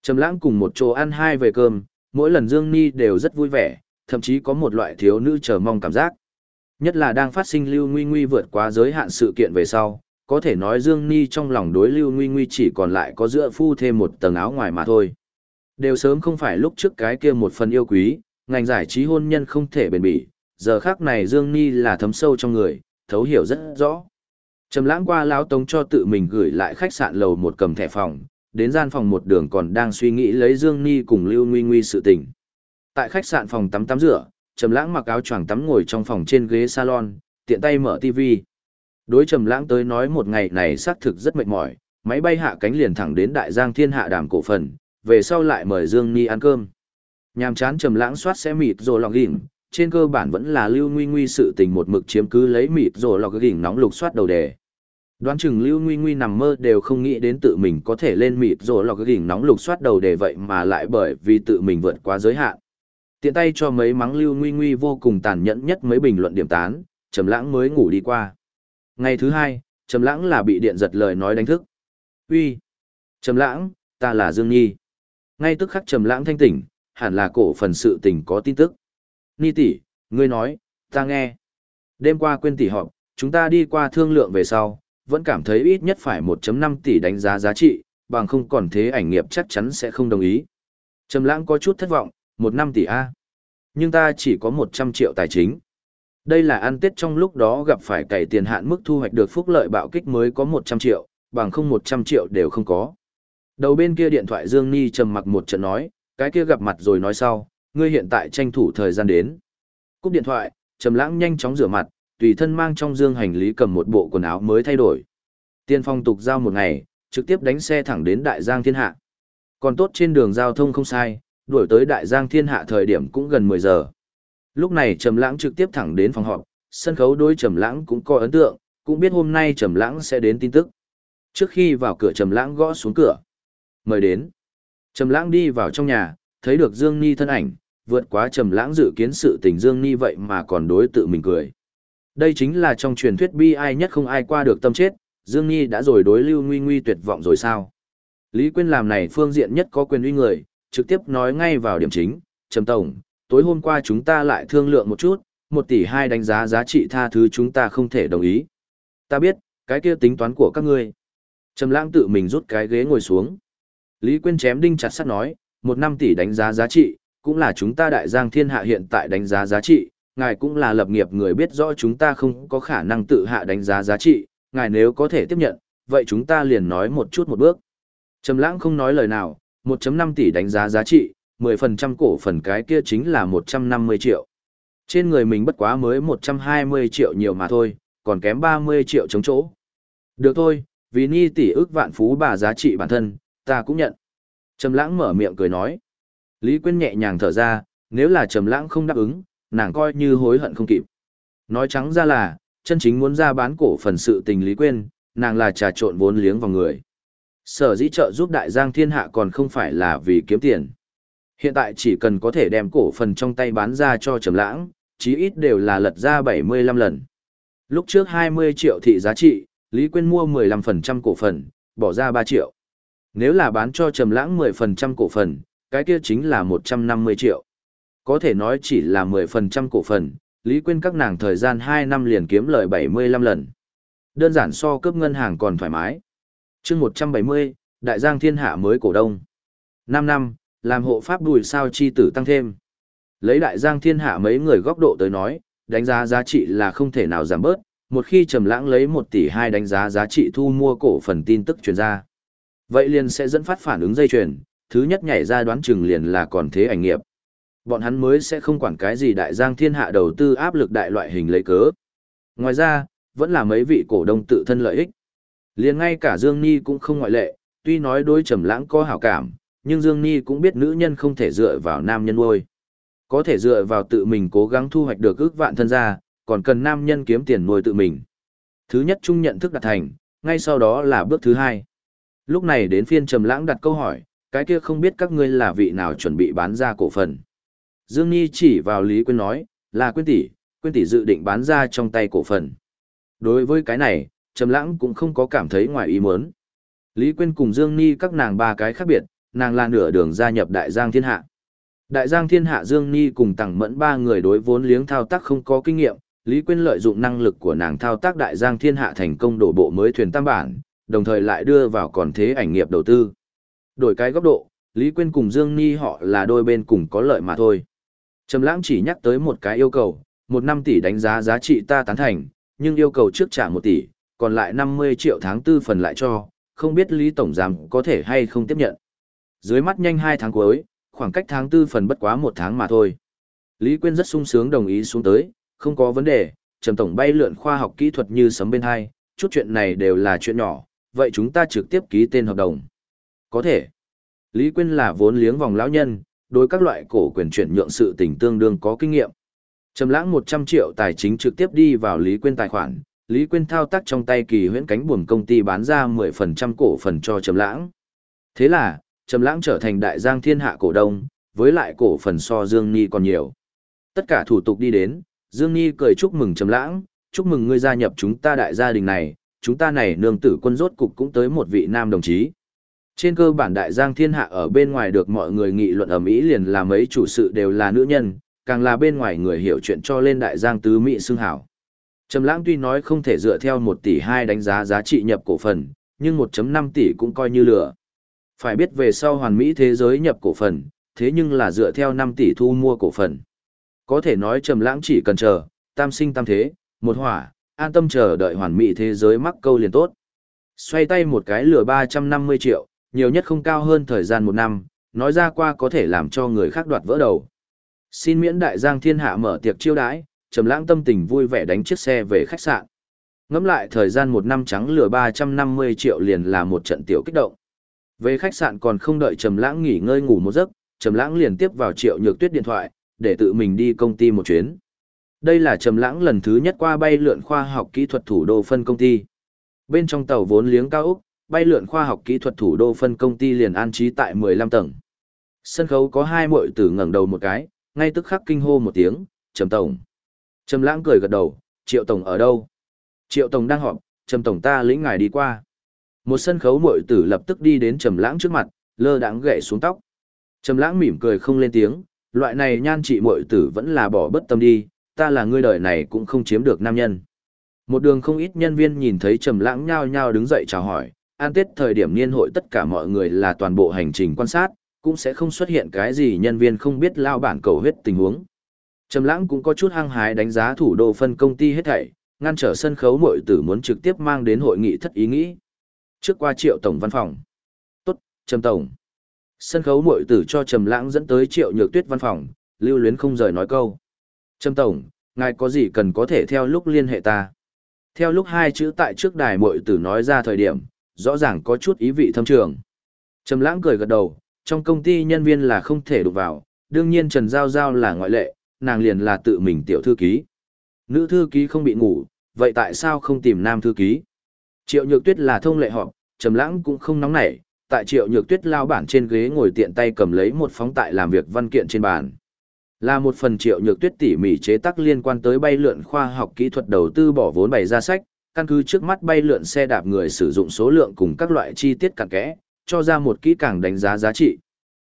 [SPEAKER 1] Trầm Lãng cùng một chỗ ăn hai về cơm, mỗi lần Dương Nhi đều rất vui vẻ, thậm chí có một loại thiếu nữ chờ mong cảm giác. Nhất là đang phát sinh Lưu Nguy Nguy vượt quá giới hạn sự kiện về sau, có thể nói Dương Nhi trong lòng đối Lưu Nguy Nguy chỉ còn lại có giữa phu thêm một tầng áo ngoài mà thôi. Đều sớm không phải lúc trước cái kia một phần yêu quý, ngành giải trí hôn nhân không thể bền bỉ, giờ khác này Dương Nhi là thấm sâu trong người, thấu hiểu rất rõ. Trầm lãng qua lão tống cho tự mình gửi lại khách sạn lầu một cầm thẻ phòng, đến gian phòng một đường còn đang suy nghĩ lấy Dương Nhi cùng Lưu Nguy Nguy sự tình. Tại khách sạn phòng tắm tắm rửa, Trầm Lãng mặc áo choàng tắm ngồi trong phòng trên ghế salon, tiện tay mở tv Đối Trầm Lãng tới nói một ngày này xác thực rất mệt mỏi, máy bay hạ cánh liền thẳng đến Đại Giang Thiên Hạ Đàm cổ phần, về sau lại mời Dương Ni ăn cơm. Nhàm chán Trầm Lãng soát sẽ mịt rồi log in, trên cơ bản vẫn là Lưu Nguy Nguy sự tình một mực chiếm cứ lấy mịt rồi log in nóng lục soát đầu đề. Đoán chừng Lưu Nguy Nguy nằm mơ đều không nghĩ đến tự mình có thể lên mịt rồi lọc in nóng lục soát đầu đề vậy mà lại bởi vì tự mình vượt quá giới hạn. Tiện tay cho mấy mắng lưu nguy nguy vô cùng tàn nhẫn nhất mấy bình luận điểm tán, Trầm Lãng mới ngủ đi qua. Ngày thứ hai, Trầm Lãng là bị điện giật lời nói đánh thức. "Uy, Trầm Lãng, ta là Dương Nhi." Ngay tức khắc Trầm Lãng thanh tỉnh, hẳn là cổ phần sự tình có tin tức. "Ni tỷ, ngươi nói, ta nghe." Đêm qua quên tỷ họp, chúng ta đi qua thương lượng về sau, vẫn cảm thấy ít nhất phải 1.5 tỷ đánh giá giá trị, bằng không còn thế ảnh nghiệp chắc chắn sẽ không đồng ý. Trầm Lãng có chút thất vọng, một năm tỷ A. Nhưng ta chỉ có một trăm triệu tài chính. Đây là ăn tết trong lúc đó gặp phải cày tiền hạn mức thu hoạch được phúc lợi bạo kích mới có một trăm triệu, bằng không một trăm triệu đều không có. Đầu bên kia điện thoại Dương Ni trầm mặc một trận nói, cái kia gặp mặt rồi nói sau, ngươi hiện tại tranh thủ thời gian đến. Cúp điện thoại, Trầm Lãng nhanh chóng rửa mặt, tùy thân mang trong dương hành lý cầm một bộ quần áo mới thay đổi. Tiên phong tục giao một ngày, trực tiếp đánh xe thẳng đến Đại Giang Thiên Hạ. Còn tốt trên đường giao thông không sai, đuổi tới đại giang thiên hạ thời điểm cũng gần 10 giờ. Lúc này Trầm Lãng trực tiếp thẳng đến phòng họp, sân khấu đối Trầm Lãng cũng có ấn tượng, cũng biết hôm nay Trầm Lãng sẽ đến tin tức. Trước khi vào cửa Trầm Lãng gõ xuống cửa. Mời đến. Trầm Lãng đi vào trong nhà, thấy được Dương Ni thân ảnh, vượt quá Trầm Lãng dự kiến sự tình Dương Ni vậy mà còn đối tự mình cười. Đây chính là trong truyền thuyết bi ai nhất không ai qua được tâm chết, Dương Ni đã rồi đối Lưu Nguy Nguy tuyệt vọng rồi sao? Lý Quyên làm này phương diện nhất có quyền uy người, trực tiếp nói ngay vào điểm chính, Trầm Tổng, tối hôm qua chúng ta lại thương lượng một chút, một tỷ hai đánh giá giá trị tha thứ chúng ta không thể đồng ý. Ta biết, cái kia tính toán của các ngươi. Trầm lãng tự mình rút cái ghế ngồi xuống. Lý Quyên chém đinh chặt sắt nói, một năm tỷ đánh giá giá trị, cũng là chúng ta đại giang thiên hạ hiện tại đánh giá giá trị, ngài cũng là lập nghiệp người biết rõ chúng ta không có khả năng tự hạ đánh giá giá trị, ngài nếu có thể tiếp nhận, vậy chúng ta liền nói một chút một bước. Trầm lãng không nói lời nào, 1.5 tỷ đánh giá giá trị, 10% cổ phần cái kia chính là 150 triệu. Trên người mình bất quá mới 120 triệu nhiều mà thôi, còn kém 30 triệu chống chỗ. Được thôi, vì ni tỷ ước vạn phú bà giá trị bản thân, ta cũng nhận. Trầm lãng mở miệng cười nói. Lý Quyên nhẹ nhàng thở ra, nếu là Trầm lãng không đáp ứng, nàng coi như hối hận không kịp. Nói trắng ra là, chân chính muốn ra bán cổ phần sự tình Lý Quyên, nàng là trà trộn vốn liếng vào người. Sở dĩ trợ giúp đại giang thiên hạ còn không phải là vì kiếm tiền. Hiện tại chỉ cần có thể đem cổ phần trong tay bán ra cho trầm lãng, chí ít đều là lật ra 75 lần. Lúc trước 20 triệu thị giá trị, Lý Quyên mua 15% cổ phần, bỏ ra 3 triệu. Nếu là bán cho trầm lãng 10% cổ phần, cái kia chính là 150 triệu. Có thể nói chỉ là 10% cổ phần, Lý Quyên các nàng thời gian 2 năm liền kiếm lời 75 lần. Đơn giản so cấp ngân hàng còn thoải mái chương 170, Đại Giang Thiên Hạ mới cổ đông. 5 năm, làm hộ pháp đùi sao chi tử tăng thêm. Lấy Đại Giang Thiên Hạ mấy người góc độ tới nói, đánh giá giá trị là không thể nào giảm bớt, một khi trầm lãng lấy 1 tỷ 2 đánh giá giá trị thu mua cổ phần tin tức truyền ra. Vậy liền sẽ dẫn phát phản ứng dây chuyền, thứ nhất nhảy ra đoán chừng liền là còn thế ảnh nghiệp. Bọn hắn mới sẽ không quản cái gì đại giang thiên hạ đầu tư áp lực đại loại hình lấy cớ. Ngoài ra, vẫn là mấy vị cổ đông tự thân lợi ích. Liền ngay cả Dương Ni cũng không ngoại lệ, tuy nói đối trầm lãng có hảo cảm, nhưng Dương Ni cũng biết nữ nhân không thể dựa vào nam nhân nuôi. Có thể dựa vào tự mình cố gắng thu hoạch được ước vạn thân gia, còn cần nam nhân kiếm tiền nuôi tự mình. Thứ nhất chung nhận thức đạt thành, ngay sau đó là bước thứ hai. Lúc này đến phiên Trầm Lãng đặt câu hỏi, cái kia không biết các ngươi là vị nào chuẩn bị bán ra cổ phần. Dương Nhi chỉ vào Lý Quyên nói, là Quyên tỷ, Quyên tỷ dự định bán ra trong tay cổ phần. Đối với cái này, Trầm Lãng cũng không có cảm thấy ngoài ý muốn. Lý Quyên cùng Dương Nhi các nàng ba cái khác biệt, nàng là nửa đường gia nhập Đại Giang Thiên Hạ. Đại Giang Thiên Hạ Dương Nhi cùng Tằng Mẫn ba người đối vốn liếng thao tác không có kinh nghiệm, Lý Quyên lợi dụng năng lực của nàng thao tác Đại Giang Thiên Hạ thành công đổ bộ mới thuyền tam bản, đồng thời lại đưa vào còn thế ảnh nghiệp đầu tư. Đổi cái góc độ, Lý Quyên cùng Dương Nhi họ là đôi bên cùng có lợi mà thôi. Trầm lãng chỉ nhắc tới một cái yêu cầu, một năm tỷ đánh giá giá trị ta tán thành, nhưng yêu cầu trước trả một tỷ, còn lại 50 triệu tháng tư phần lại cho, không biết Lý Tổng Giám có thể hay không tiếp nhận. Dưới mắt nhanh 2 tháng cuối, khoảng cách tháng tư phần bất quá một tháng mà thôi. Lý Quyên rất sung sướng đồng ý xuống tới, không có vấn đề, Trầm Tổng bay lượn khoa học kỹ thuật như sấm bên hai, chút chuyện này đều là chuyện nhỏ, vậy chúng ta trực tiếp ký tên hợp đồng. Có thể. Lý Quyên là vốn liếng vòng lão nhân, đối các loại cổ quyền chuyển nhượng sự tình tương đương có kinh nghiệm. Trầm lãng 100 triệu tài chính trực tiếp đi vào Lý Quyên tài khoản, Lý Quyên thao tác trong tay kỳ huyễn cánh buồm công ty bán ra 10% cổ phần cho Trầm lãng. Thế là, Trầm lãng trở thành đại giang thiên hạ cổ đông, với lại cổ phần so Dương Ni còn nhiều. Tất cả thủ tục đi đến, Dương Ni cười chúc mừng Trầm lãng, chúc mừng ngươi gia nhập chúng ta đại gia đình này, chúng ta này nương tử quân rốt cục cũng tới một vị nam đồng chí. Trên cơ bản đại giang thiên hạ ở bên ngoài được mọi người nghị luận ầm ĩ liền là mấy chủ sự đều là nữ nhân, càng là bên ngoài người hiểu chuyện cho lên đại giang tứ mỹ xưng hảo. Trầm lãng tuy nói không thể dựa theo 1 tỷ 2 đánh giá giá trị nhập cổ phần, nhưng 1.5 tỷ cũng coi như lửa. Phải biết về sau hoàn mỹ thế giới nhập cổ phần, thế nhưng là dựa theo 5 tỷ thu mua cổ phần. Có thể nói trầm lãng chỉ cần chờ, tam sinh tam thế, một hỏa, an tâm chờ đợi hoàn mỹ thế giới mắc câu liền tốt. Xoay tay một cái lửa 350 triệu, nhiều nhất không cao hơn thời gian một năm, nói ra qua có thể làm cho người khác đoạt vỡ đầu. Xin miễn đại giang thiên hạ mở tiệc chiêu đãi, trầm lãng tâm tình vui vẻ đánh chiếc xe về khách sạn. Ngắm lại thời gian một năm trắng lửa 350 triệu liền là một trận tiểu kích động. Về khách sạn còn không đợi trầm lãng nghỉ ngơi ngủ một giấc, trầm lãng liền tiếp vào triệu nhược tuyết điện thoại, để tự mình đi công ty một chuyến. Đây là Trầm Lãng lần thứ nhất qua bay lượn khoa học kỹ thuật thủ đô phân công ty. Bên trong tàu vốn liếng cao ốc, bay lượn khoa học kỹ thuật thủ đô phân công ty liền an trí tại 15 tầng. Sân khấu có hai muội tử ngẩng đầu một cái, ngay tức khắc kinh hô một tiếng, "Trầm tổng." Trầm Lãng cười gật đầu, "Triệu tổng ở đâu?" "Triệu tổng đang họp, Trầm tổng ta lĩnh ngài đi qua." Một sân khấu muội tử lập tức đi đến Trầm Lãng trước mặt, lơ đãng gậy xuống tóc. Trầm Lãng mỉm cười không lên tiếng, loại này nhan trị muội tử vẫn là bỏ bất tâm đi, ta là người đời này cũng không chiếm được nam nhân. Một đường không ít nhân viên nhìn thấy Trầm Lãng nhao nhao đứng dậy chào hỏi, an tết thời điểm niên hội tất cả mọi người là toàn bộ hành trình quan sát, cũng sẽ không xuất hiện cái gì nhân viên không biết lao bản cầu huyết tình huống. Trầm Lãng cũng có chút hăng hái đánh giá thủ đô phân công ty hết thảy, ngăn trở sân khấu muội tử muốn trực tiếp mang đến hội nghị thất ý nghĩ. Trước qua Triệu tổng văn phòng. "Tốt, Trầm tổng." Sân khấu muội tử cho Trầm Lãng dẫn tới Triệu Nhược Tuyết văn phòng, lưu luyến không rời nói câu. "Trầm tổng, ngài có gì cần có thể theo lúc liên hệ ta." Theo lúc hai chữ tại trước đài muội tử nói ra thời điểm, rõ ràng có chút ý vị thâm trường. Trầm Lãng cười gật đầu, trong công ty nhân viên là không thể đụng vào, đương nhiên Trần Giao Giao là ngoại lệ, nàng liền là tự mình tiểu thư ký. Nữ thư ký không bị ngủ, vậy tại sao không tìm nam thư ký? Triệu Nhược Tuyết là thông lệ họp, Trầm Lãng cũng không nóng nảy, tại Triệu Nhược Tuyết lao bản trên ghế ngồi tiện tay cầm lấy một phóng tại làm việc văn kiện trên bàn. Là một phần Triệu Nhược Tuyết tỉ mỉ chế tác liên quan tới bay lượn khoa học kỹ thuật đầu tư bỏ vốn bày ra sách, căn cứ trước mắt bay lượn xe đạp người sử dụng số lượng cùng các loại chi tiết cặn kẽ, cho ra một kỹ càng đánh giá giá trị.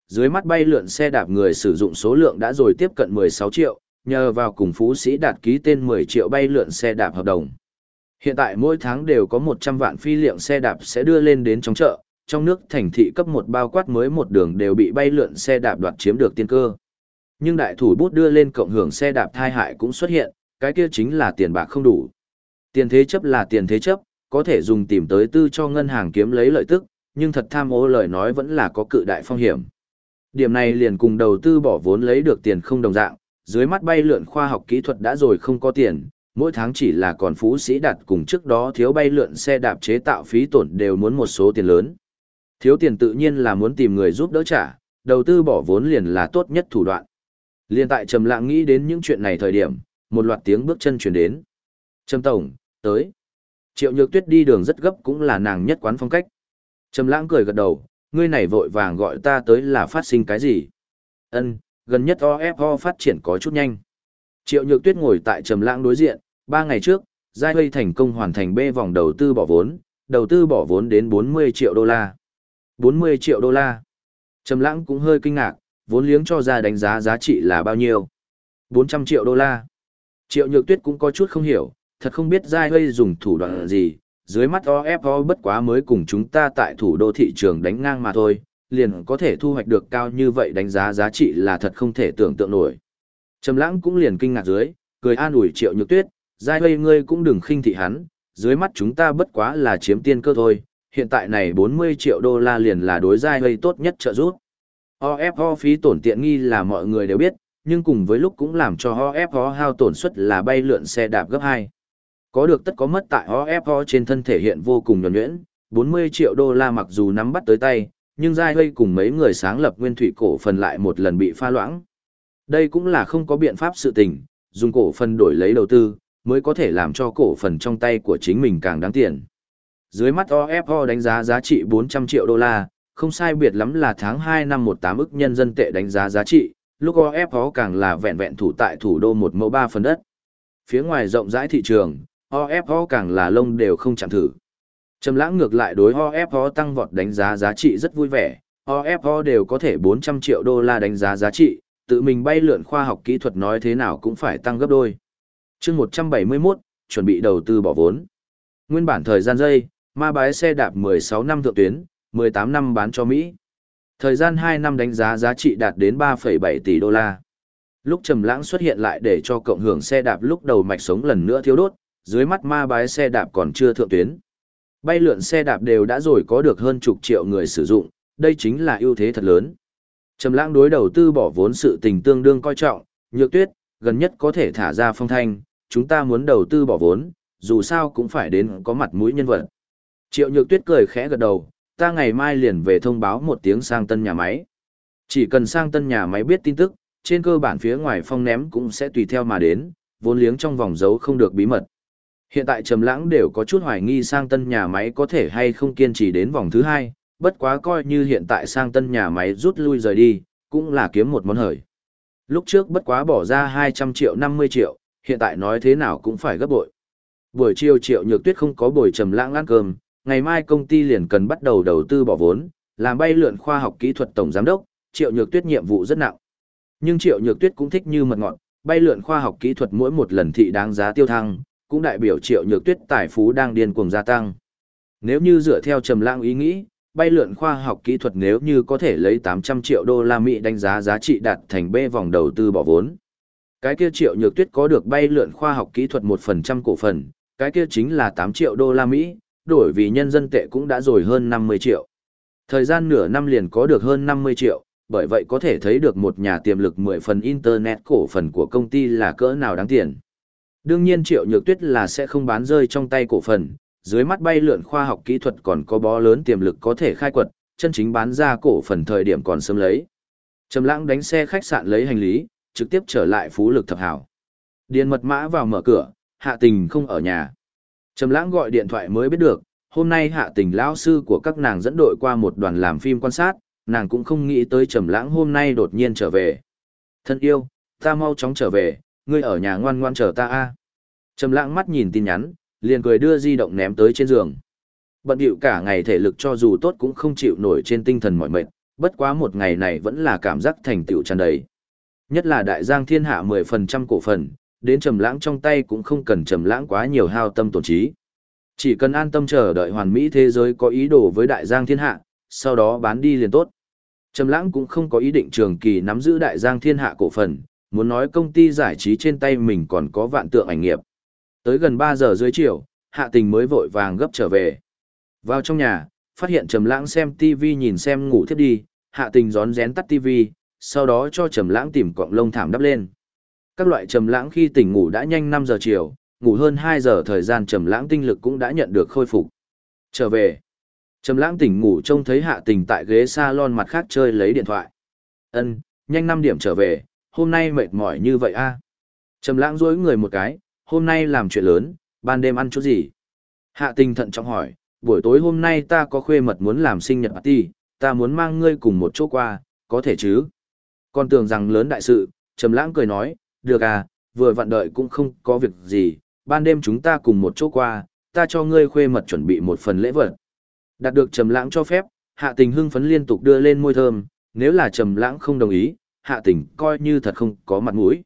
[SPEAKER 1] Dưới mắt bay lượn xe đạp người sử dụng số lượng đã rồi tiếp cận 16 triệu, nhờ vào cùng phú sĩ đạt ký tên 10 triệu bay lượn xe đạp hợp đồng. Hiện tại mỗi tháng đều có 100 vạn phi liệu xe đạp sẽ đưa lên đến trong chợ, trong nước thành thị cấp một bao quát mới một đường đều bị bay lượn xe đạp đoạt chiếm được tiên cơ. Nhưng đại thủ bút đưa lên cộng hưởng xe đạp thai hại cũng xuất hiện, cái kia chính là tiền bạc không đủ. Tiền thế chấp là tiền thế chấp, có thể dùng tìm tới tư cho ngân hàng kiếm lấy lợi tức, nhưng thật tham ô lời nói vẫn là có cự đại phong hiểm. Điểm này liền cùng đầu tư bỏ vốn lấy được tiền không đồng dạng, dưới mắt bay lượn khoa học kỹ thuật đã rồi không có tiền, mỗi tháng chỉ là còn phú sĩ đặt cùng trước đó thiếu bay lượn xe đạp chế tạo phí tổn đều muốn một số tiền lớn. Thiếu tiền tự nhiên là muốn tìm người giúp đỡ trả, đầu tư bỏ vốn liền là tốt nhất thủ đoạn. Liên tại Trầm Lãng nghĩ đến những chuyện này thời điểm, một loạt tiếng bước chân truyền đến. "Trầm tổng, tới." Triệu Nhược Tuyết đi đường rất gấp cũng là nàng nhất quán phong cách. Trầm Lãng cười gật đầu, ngươi này vội vàng gọi ta tới là phát sinh cái gì? Ân, gần nhất OFO phát triển có chút nhanh. Triệu Nhược Tuyết ngồi tại Trầm Lãng đối diện, ba ngày trước, Giai Huy thành công hoàn thành B vòng đầu tư bỏ vốn, đầu tư bỏ vốn đến 40 triệu đô la. 40 triệu đô la. Trầm Lãng cũng hơi kinh ngạc, vốn liếng cho ra đánh giá giá trị là bao nhiêu? 400 triệu đô la. Triệu Nhược Tuyết cũng có chút không hiểu, thật không biết Giai Huy dùng thủ đoạn gì, dưới mắt OFO bất quá mới cùng chúng ta tại thủ đô thị trường đánh ngang mà thôi, liền có thể thu hoạch được cao như vậy đánh giá giá trị là thật không thể tưởng tượng nổi. Trầm lãng cũng liền kinh ngạc dưới, cười an ủi triệu nhược tuyết, giai hây ngươi cũng đừng khinh thị hắn, dưới mắt chúng ta bất quá là chiếm tiên cơ thôi, hiện tại này 40 triệu đô la liền là đối giai hây tốt nhất trợ giúp. OFO phí tổn tiện nghi là mọi người đều biết, nhưng cùng với lúc cũng làm cho OFO hao tổn suất là bay lượn xe đạp gấp 2. Có được tất có mất tại OFO trên thân thể hiện vô cùng nhuẩn nhuyễn, 40 triệu đô la mặc dù nắm bắt tới tay, nhưng Giai Huy cùng mấy người sáng lập nguyên thủy cổ phần lại một lần bị pha loãng. Đây cũng là không có biện pháp sự tình, dùng cổ phần đổi lấy đầu tư, mới có thể làm cho cổ phần trong tay của chính mình càng đáng tiền. Dưới mắt OFO đánh giá giá trị 400 triệu đô la, không sai biệt lắm là tháng 2 năm 18 ức nhân dân tệ đánh giá giá trị, lúc OFO càng là vẹn vẹn thủ tại thủ đô một mẫu ba phần đất. Phía ngoài rộng rãi thị trường, OFO càng là lông đều không chạm thử. Trầm lãng ngược lại đối OFO tăng vọt đánh giá giá trị rất vui vẻ, OFO đều có thể 400 triệu đô la đánh giá giá trị, tự mình bay lượn khoa học kỹ thuật nói thế nào cũng phải tăng gấp đôi. Chương 171, chuẩn bị đầu tư bỏ vốn. Nguyên bản thời gian dây, ma bái xe đạp 16 năm thượng tuyến, 18 năm bán cho Mỹ. Thời gian 2 năm đánh giá giá trị đạt đến 3,7 tỷ đô la. Lúc trầm lãng xuất hiện lại để cho cộng hưởng xe đạp lúc đầu mạch sống lần nữa thiếu đốt, dưới mắt ma bái xe đạp còn chưa thượng tuyến. Bay lượn xe đạp đều đã rồi có được hơn chục triệu người sử dụng, đây chính là ưu thế thật lớn. Trầm lãng đối đầu tư bỏ vốn sự tình tương đương coi trọng, nhược tuyết, gần nhất có thể thả ra phong thanh, chúng ta muốn đầu tư bỏ vốn, dù sao cũng phải đến có mặt mũi nhân vật. Triệu nhược tuyết cười khẽ gật đầu, ta ngày mai liền về thông báo một tiếng sang tân nhà máy. Chỉ cần sang tân nhà máy biết tin tức, trên cơ bản phía ngoài phong ném cũng sẽ tùy theo mà đến, vốn liếng trong vòng giấu không được bí mật. Hiện tại Trầm Lãng đều có chút hoài nghi sang tân nhà máy có thể hay không kiên trì đến vòng thứ hai, bất quá coi như hiện tại sang tân nhà máy rút lui rời đi, cũng là kiếm một món hời. Lúc trước bất quá bỏ ra 200 triệu 50 triệu, hiện tại nói thế nào cũng phải gấp bội. Buổi chiều Triệu Nhược Tuyết không có buổi Trầm Lãng ăn cơm, ngày mai công ty liền cần bắt đầu đầu tư bỏ vốn, làm bay lượn khoa học kỹ thuật tổng giám đốc, Triệu Nhược Tuyết nhiệm vụ rất nặng. Nhưng Triệu Nhược Tuyết cũng thích như mật ngọt, bay lượn khoa học kỹ thuật mỗi một lần thị đáng giá tiêu thăng, cũng đại biểu Triệu Nhược Tuyết tài phú đang điên cuồng gia tăng. Nếu như dựa theo Trầm Lãng ý nghĩ, bay lượn khoa học kỹ thuật nếu như có thể lấy 800 triệu đô la Mỹ đánh giá giá trị đạt thành B vòng đầu tư bỏ vốn. Cái kia Triệu Nhược Tuyết có được bay lượn khoa học kỹ thuật 1% cổ phần, cái kia chính là 8 triệu đô la Mỹ, đổi vì nhân dân tệ cũng đã rồi hơn 50 triệu. Thời gian nửa năm liền có được hơn 50 triệu, bởi vậy có thể thấy được một nhà tiềm lực 10 phần Internet cổ phần của công ty là cỡ nào đáng tiền. Đương nhiên Triệu Nhược Tuyết là sẽ không bán rơi trong tay cổ phần, dưới mắt bay lượn khoa học kỹ thuật còn có bó lớn tiềm lực có thể khai quật, chân chính bán ra cổ phần thời điểm còn sớm lấy. Trầm Lãng đánh xe khách sạn lấy hành lý, trực tiếp trở lại Phú Lực Thập Hảo. Điền mật mã vào mở cửa, Hạ Tình không ở nhà. Trầm Lãng gọi điện thoại mới biết được, hôm nay Hạ Tình lão sư của các nàng dẫn đội qua một đoàn làm phim quan sát, nàng cũng không nghĩ tới Trầm Lãng hôm nay đột nhiên trở về. "Thân yêu, ta mau chóng trở về, ngươi ở nhà ngoan ngoan chờ ta a." Trầm Lãng mắt nhìn tin nhắn, liền cười đưa di động ném tới trên giường. Bận điệu cả ngày thể lực cho dù tốt cũng không chịu nổi trên tinh thần mỏi mệt, bất quá một ngày này vẫn là cảm giác thành tựu tràn đầy. Nhất là đại giang thiên hạ 10% cổ phần, đến trầm lãng trong tay cũng không cần trầm lãng quá nhiều hao tâm tổn trí. Chỉ cần an tâm chờ đợi hoàn mỹ thế giới có ý đồ với đại giang thiên hạ, sau đó bán đi liền tốt. Trầm lãng cũng không có ý định trường kỳ nắm giữ đại giang thiên hạ cổ phần, muốn nói công ty giải trí trên tay mình còn có vạn tượng ảnh nghiệp. Tới gần 3 giờ dưới chiều, hạ tình mới vội vàng gấp trở về. Vào trong nhà, phát hiện Trầm Lãng xem TV nhìn xem ngủ thiếp đi, hạ tình gión rén tắt TV, sau đó cho Trầm Lãng tìm cọng lông thảm đắp lên. Các loại Trầm Lãng khi tỉnh ngủ đã nhanh 5 giờ chiều, ngủ hơn 2 giờ thời gian Trầm Lãng tinh lực cũng đã nhận được khôi phục. Trở về. Trầm Lãng tỉnh ngủ trông thấy Hạ Tình tại ghế salon mặt khác chơi lấy điện thoại. "Ân, nhanh 5 điểm trở về, hôm nay mệt mỏi như vậy a." Trầm Lãng dối người một cái, hôm nay làm chuyện lớn, ban đêm ăn chút gì? Hạ tình thận trọng hỏi, buổi tối hôm nay ta có khuê mật muốn làm sinh nhật party, ta muốn mang ngươi cùng một chỗ qua, có thể chứ? Con tưởng rằng lớn đại sự, Trầm Lãng cười nói, được à, vừa vặn đợi cũng không có việc gì, ban đêm chúng ta cùng một chỗ qua, ta cho ngươi khuê mật chuẩn bị một phần lễ vật. Đạt được Trầm Lãng cho phép, Hạ Tình hưng phấn liên tục đưa lên môi thơm, nếu là Trầm Lãng không đồng ý, Hạ Tình coi như thật không có mặt mũi.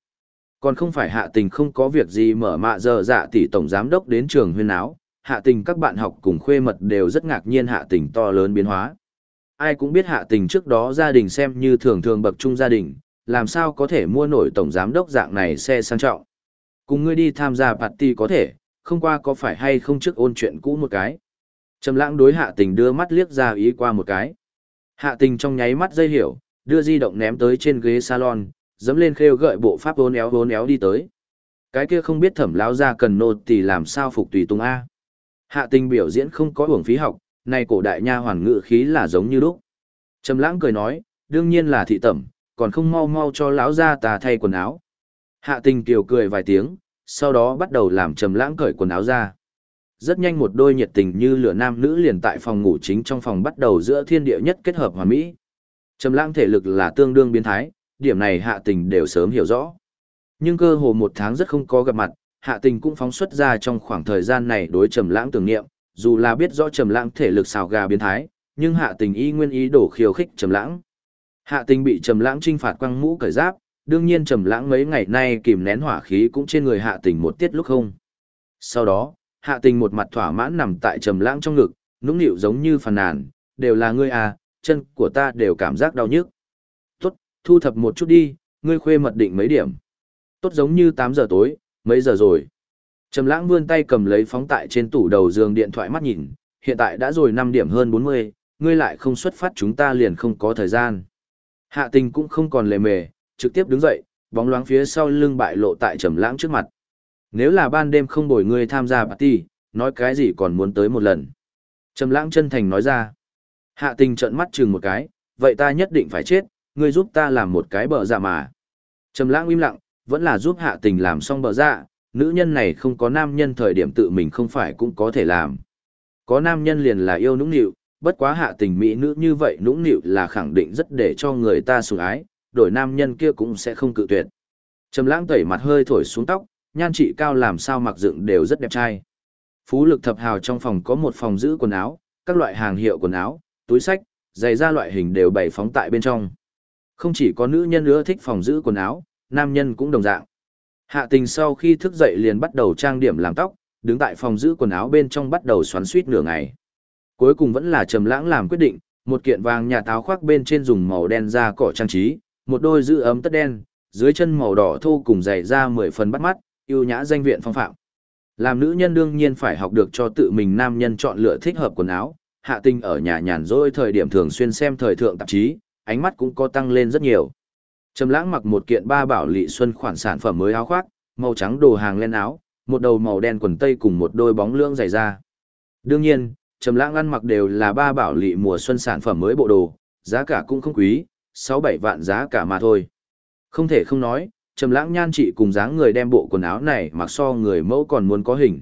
[SPEAKER 1] Còn không phải hạ tình không có việc gì mở mạ giờ dạ tỷ tổng giám đốc đến trường huyên áo, hạ tình các bạn học cùng khuê mật đều rất ngạc nhiên hạ tình to lớn biến hóa. Ai cũng biết hạ tình trước đó gia đình xem như thường thường bậc trung gia đình, làm sao có thể mua nổi tổng giám đốc dạng này xe sang trọng. Cùng ngươi đi tham gia party có thể, không qua có phải hay không trước ôn chuyện cũ một cái. Trầm lãng đối hạ tình đưa mắt liếc ra ý qua một cái. Hạ tình trong nháy mắt dây hiểu, đưa di động ném tới trên ghế salon, dẫm lên khêu gợi bộ pháp vốn éo vốn éo đi tới. Cái kia không biết thẩm lão ra cần nô thì làm sao phục tùy tung A. Hạ tình biểu diễn không có hưởng phí học, này cổ đại nha hoàn ngự khí là giống như lúc. Trầm lãng cười nói, đương nhiên là thị tẩm, còn không mau mau cho lão gia ta thay quần áo. Hạ tình kiều cười vài tiếng, sau đó bắt đầu làm trầm lãng cởi quần áo ra. Rất nhanh một đôi nhiệt tình như lửa nam nữ liền tại phòng ngủ chính trong phòng bắt đầu giữa thiên địa nhất kết hợp hoàn mỹ. Trầm lãng thể lực là tương đương biến thái, điểm này hạ tình đều sớm hiểu rõ. Nhưng cơ hồ một tháng rất không có gặp mặt, hạ tình cũng phóng xuất ra trong khoảng thời gian này đối trầm lãng tưởng niệm, dù là biết rõ trầm lãng thể lực xào gà biến thái, nhưng hạ tình y nguyên ý đổ khiêu khích trầm lãng. Hạ tình bị trầm lãng trinh phạt quăng mũ cởi giáp, đương nhiên trầm lãng mấy ngày nay kìm nén hỏa khí cũng trên người hạ tình một tiết lúc không. Sau đó, hạ tình một mặt thỏa mãn nằm tại trầm lãng trong ngực, nũng nịu giống như phàn nàn, đều là ngươi à, chân của ta đều cảm giác đau nhức tốt thu thập một chút đi, ngươi khuê mật định mấy điểm. Tốt giống như 8 giờ tối, mấy giờ rồi. Trầm lãng vươn tay cầm lấy phóng tại trên tủ đầu giường điện thoại mắt nhìn, hiện tại đã rồi 5 điểm hơn 40, ngươi lại không xuất phát chúng ta liền không có thời gian. Hạ tình cũng không còn lề mề, trực tiếp đứng dậy, bóng loáng phía sau lưng bại lộ tại trầm lãng trước mặt. Nếu là ban đêm không bồi ngươi tham gia party, nói cái gì còn muốn tới một lần. Trầm lãng chân thành nói ra. Hạ tình trợn mắt chừng một cái, vậy ta nhất định phải chết, ngươi giúp ta làm một cái bờ dạ mà. Trầm lãng im lặng, vẫn là giúp hạ tình làm xong bờ dạ, nữ nhân này không có nam nhân thời điểm tự mình không phải cũng có thể làm. Có nam nhân liền là yêu nũng nịu, bất quá hạ tình mỹ nữ như vậy nũng nịu là khẳng định rất để cho người ta sủng ái, đổi nam nhân kia cũng sẽ không cự tuyệt. Trầm lãng tẩy mặt hơi thổi xuống tóc, nhan trị cao làm sao mặc dựng đều rất đẹp trai. Phú lực thập hào trong phòng có một phòng giữ quần áo, các loại hàng hiệu quần áo, túi sách, giày da loại hình đều bày phóng tại bên trong. Không chỉ có nữ nhân nữa thích phòng giữ quần áo, nam nhân cũng đồng dạng. Hạ tình sau khi thức dậy liền bắt đầu trang điểm làm tóc, đứng tại phòng giữ quần áo bên trong bắt đầu xoắn suýt nửa ngày. Cuối cùng vẫn là trầm lãng làm quyết định, một kiện vàng nhà táo khoác bên trên dùng màu đen da cỏ trang trí, một đôi giữ ấm tất đen, dưới chân màu đỏ thô cùng giày da mười phần bắt mắt, yêu nhã danh viện phong phạm. Làm nữ nhân đương nhiên phải học được cho tự mình nam nhân chọn lựa thích hợp quần áo, hạ tình ở nhà nhàn rỗi thời điểm thường xuyên xem thời thượng tạp chí, ánh mắt cũng có tăng lên rất nhiều. Trầm lãng mặc một kiện ba bảo lị xuân khoản sản phẩm mới áo khoác, màu trắng đồ hàng len áo, một đầu màu đen quần tây cùng một đôi bóng lưỡng dày da. Đương nhiên, Trầm lãng ăn mặc đều là ba bảo lị mùa xuân sản phẩm mới bộ đồ, giá cả cũng không quý, 6-7 vạn giá cả mà thôi. Không thể không nói, Trầm lãng nhan trị cùng dáng người đem bộ quần áo này mặc so người mẫu còn muốn có hình.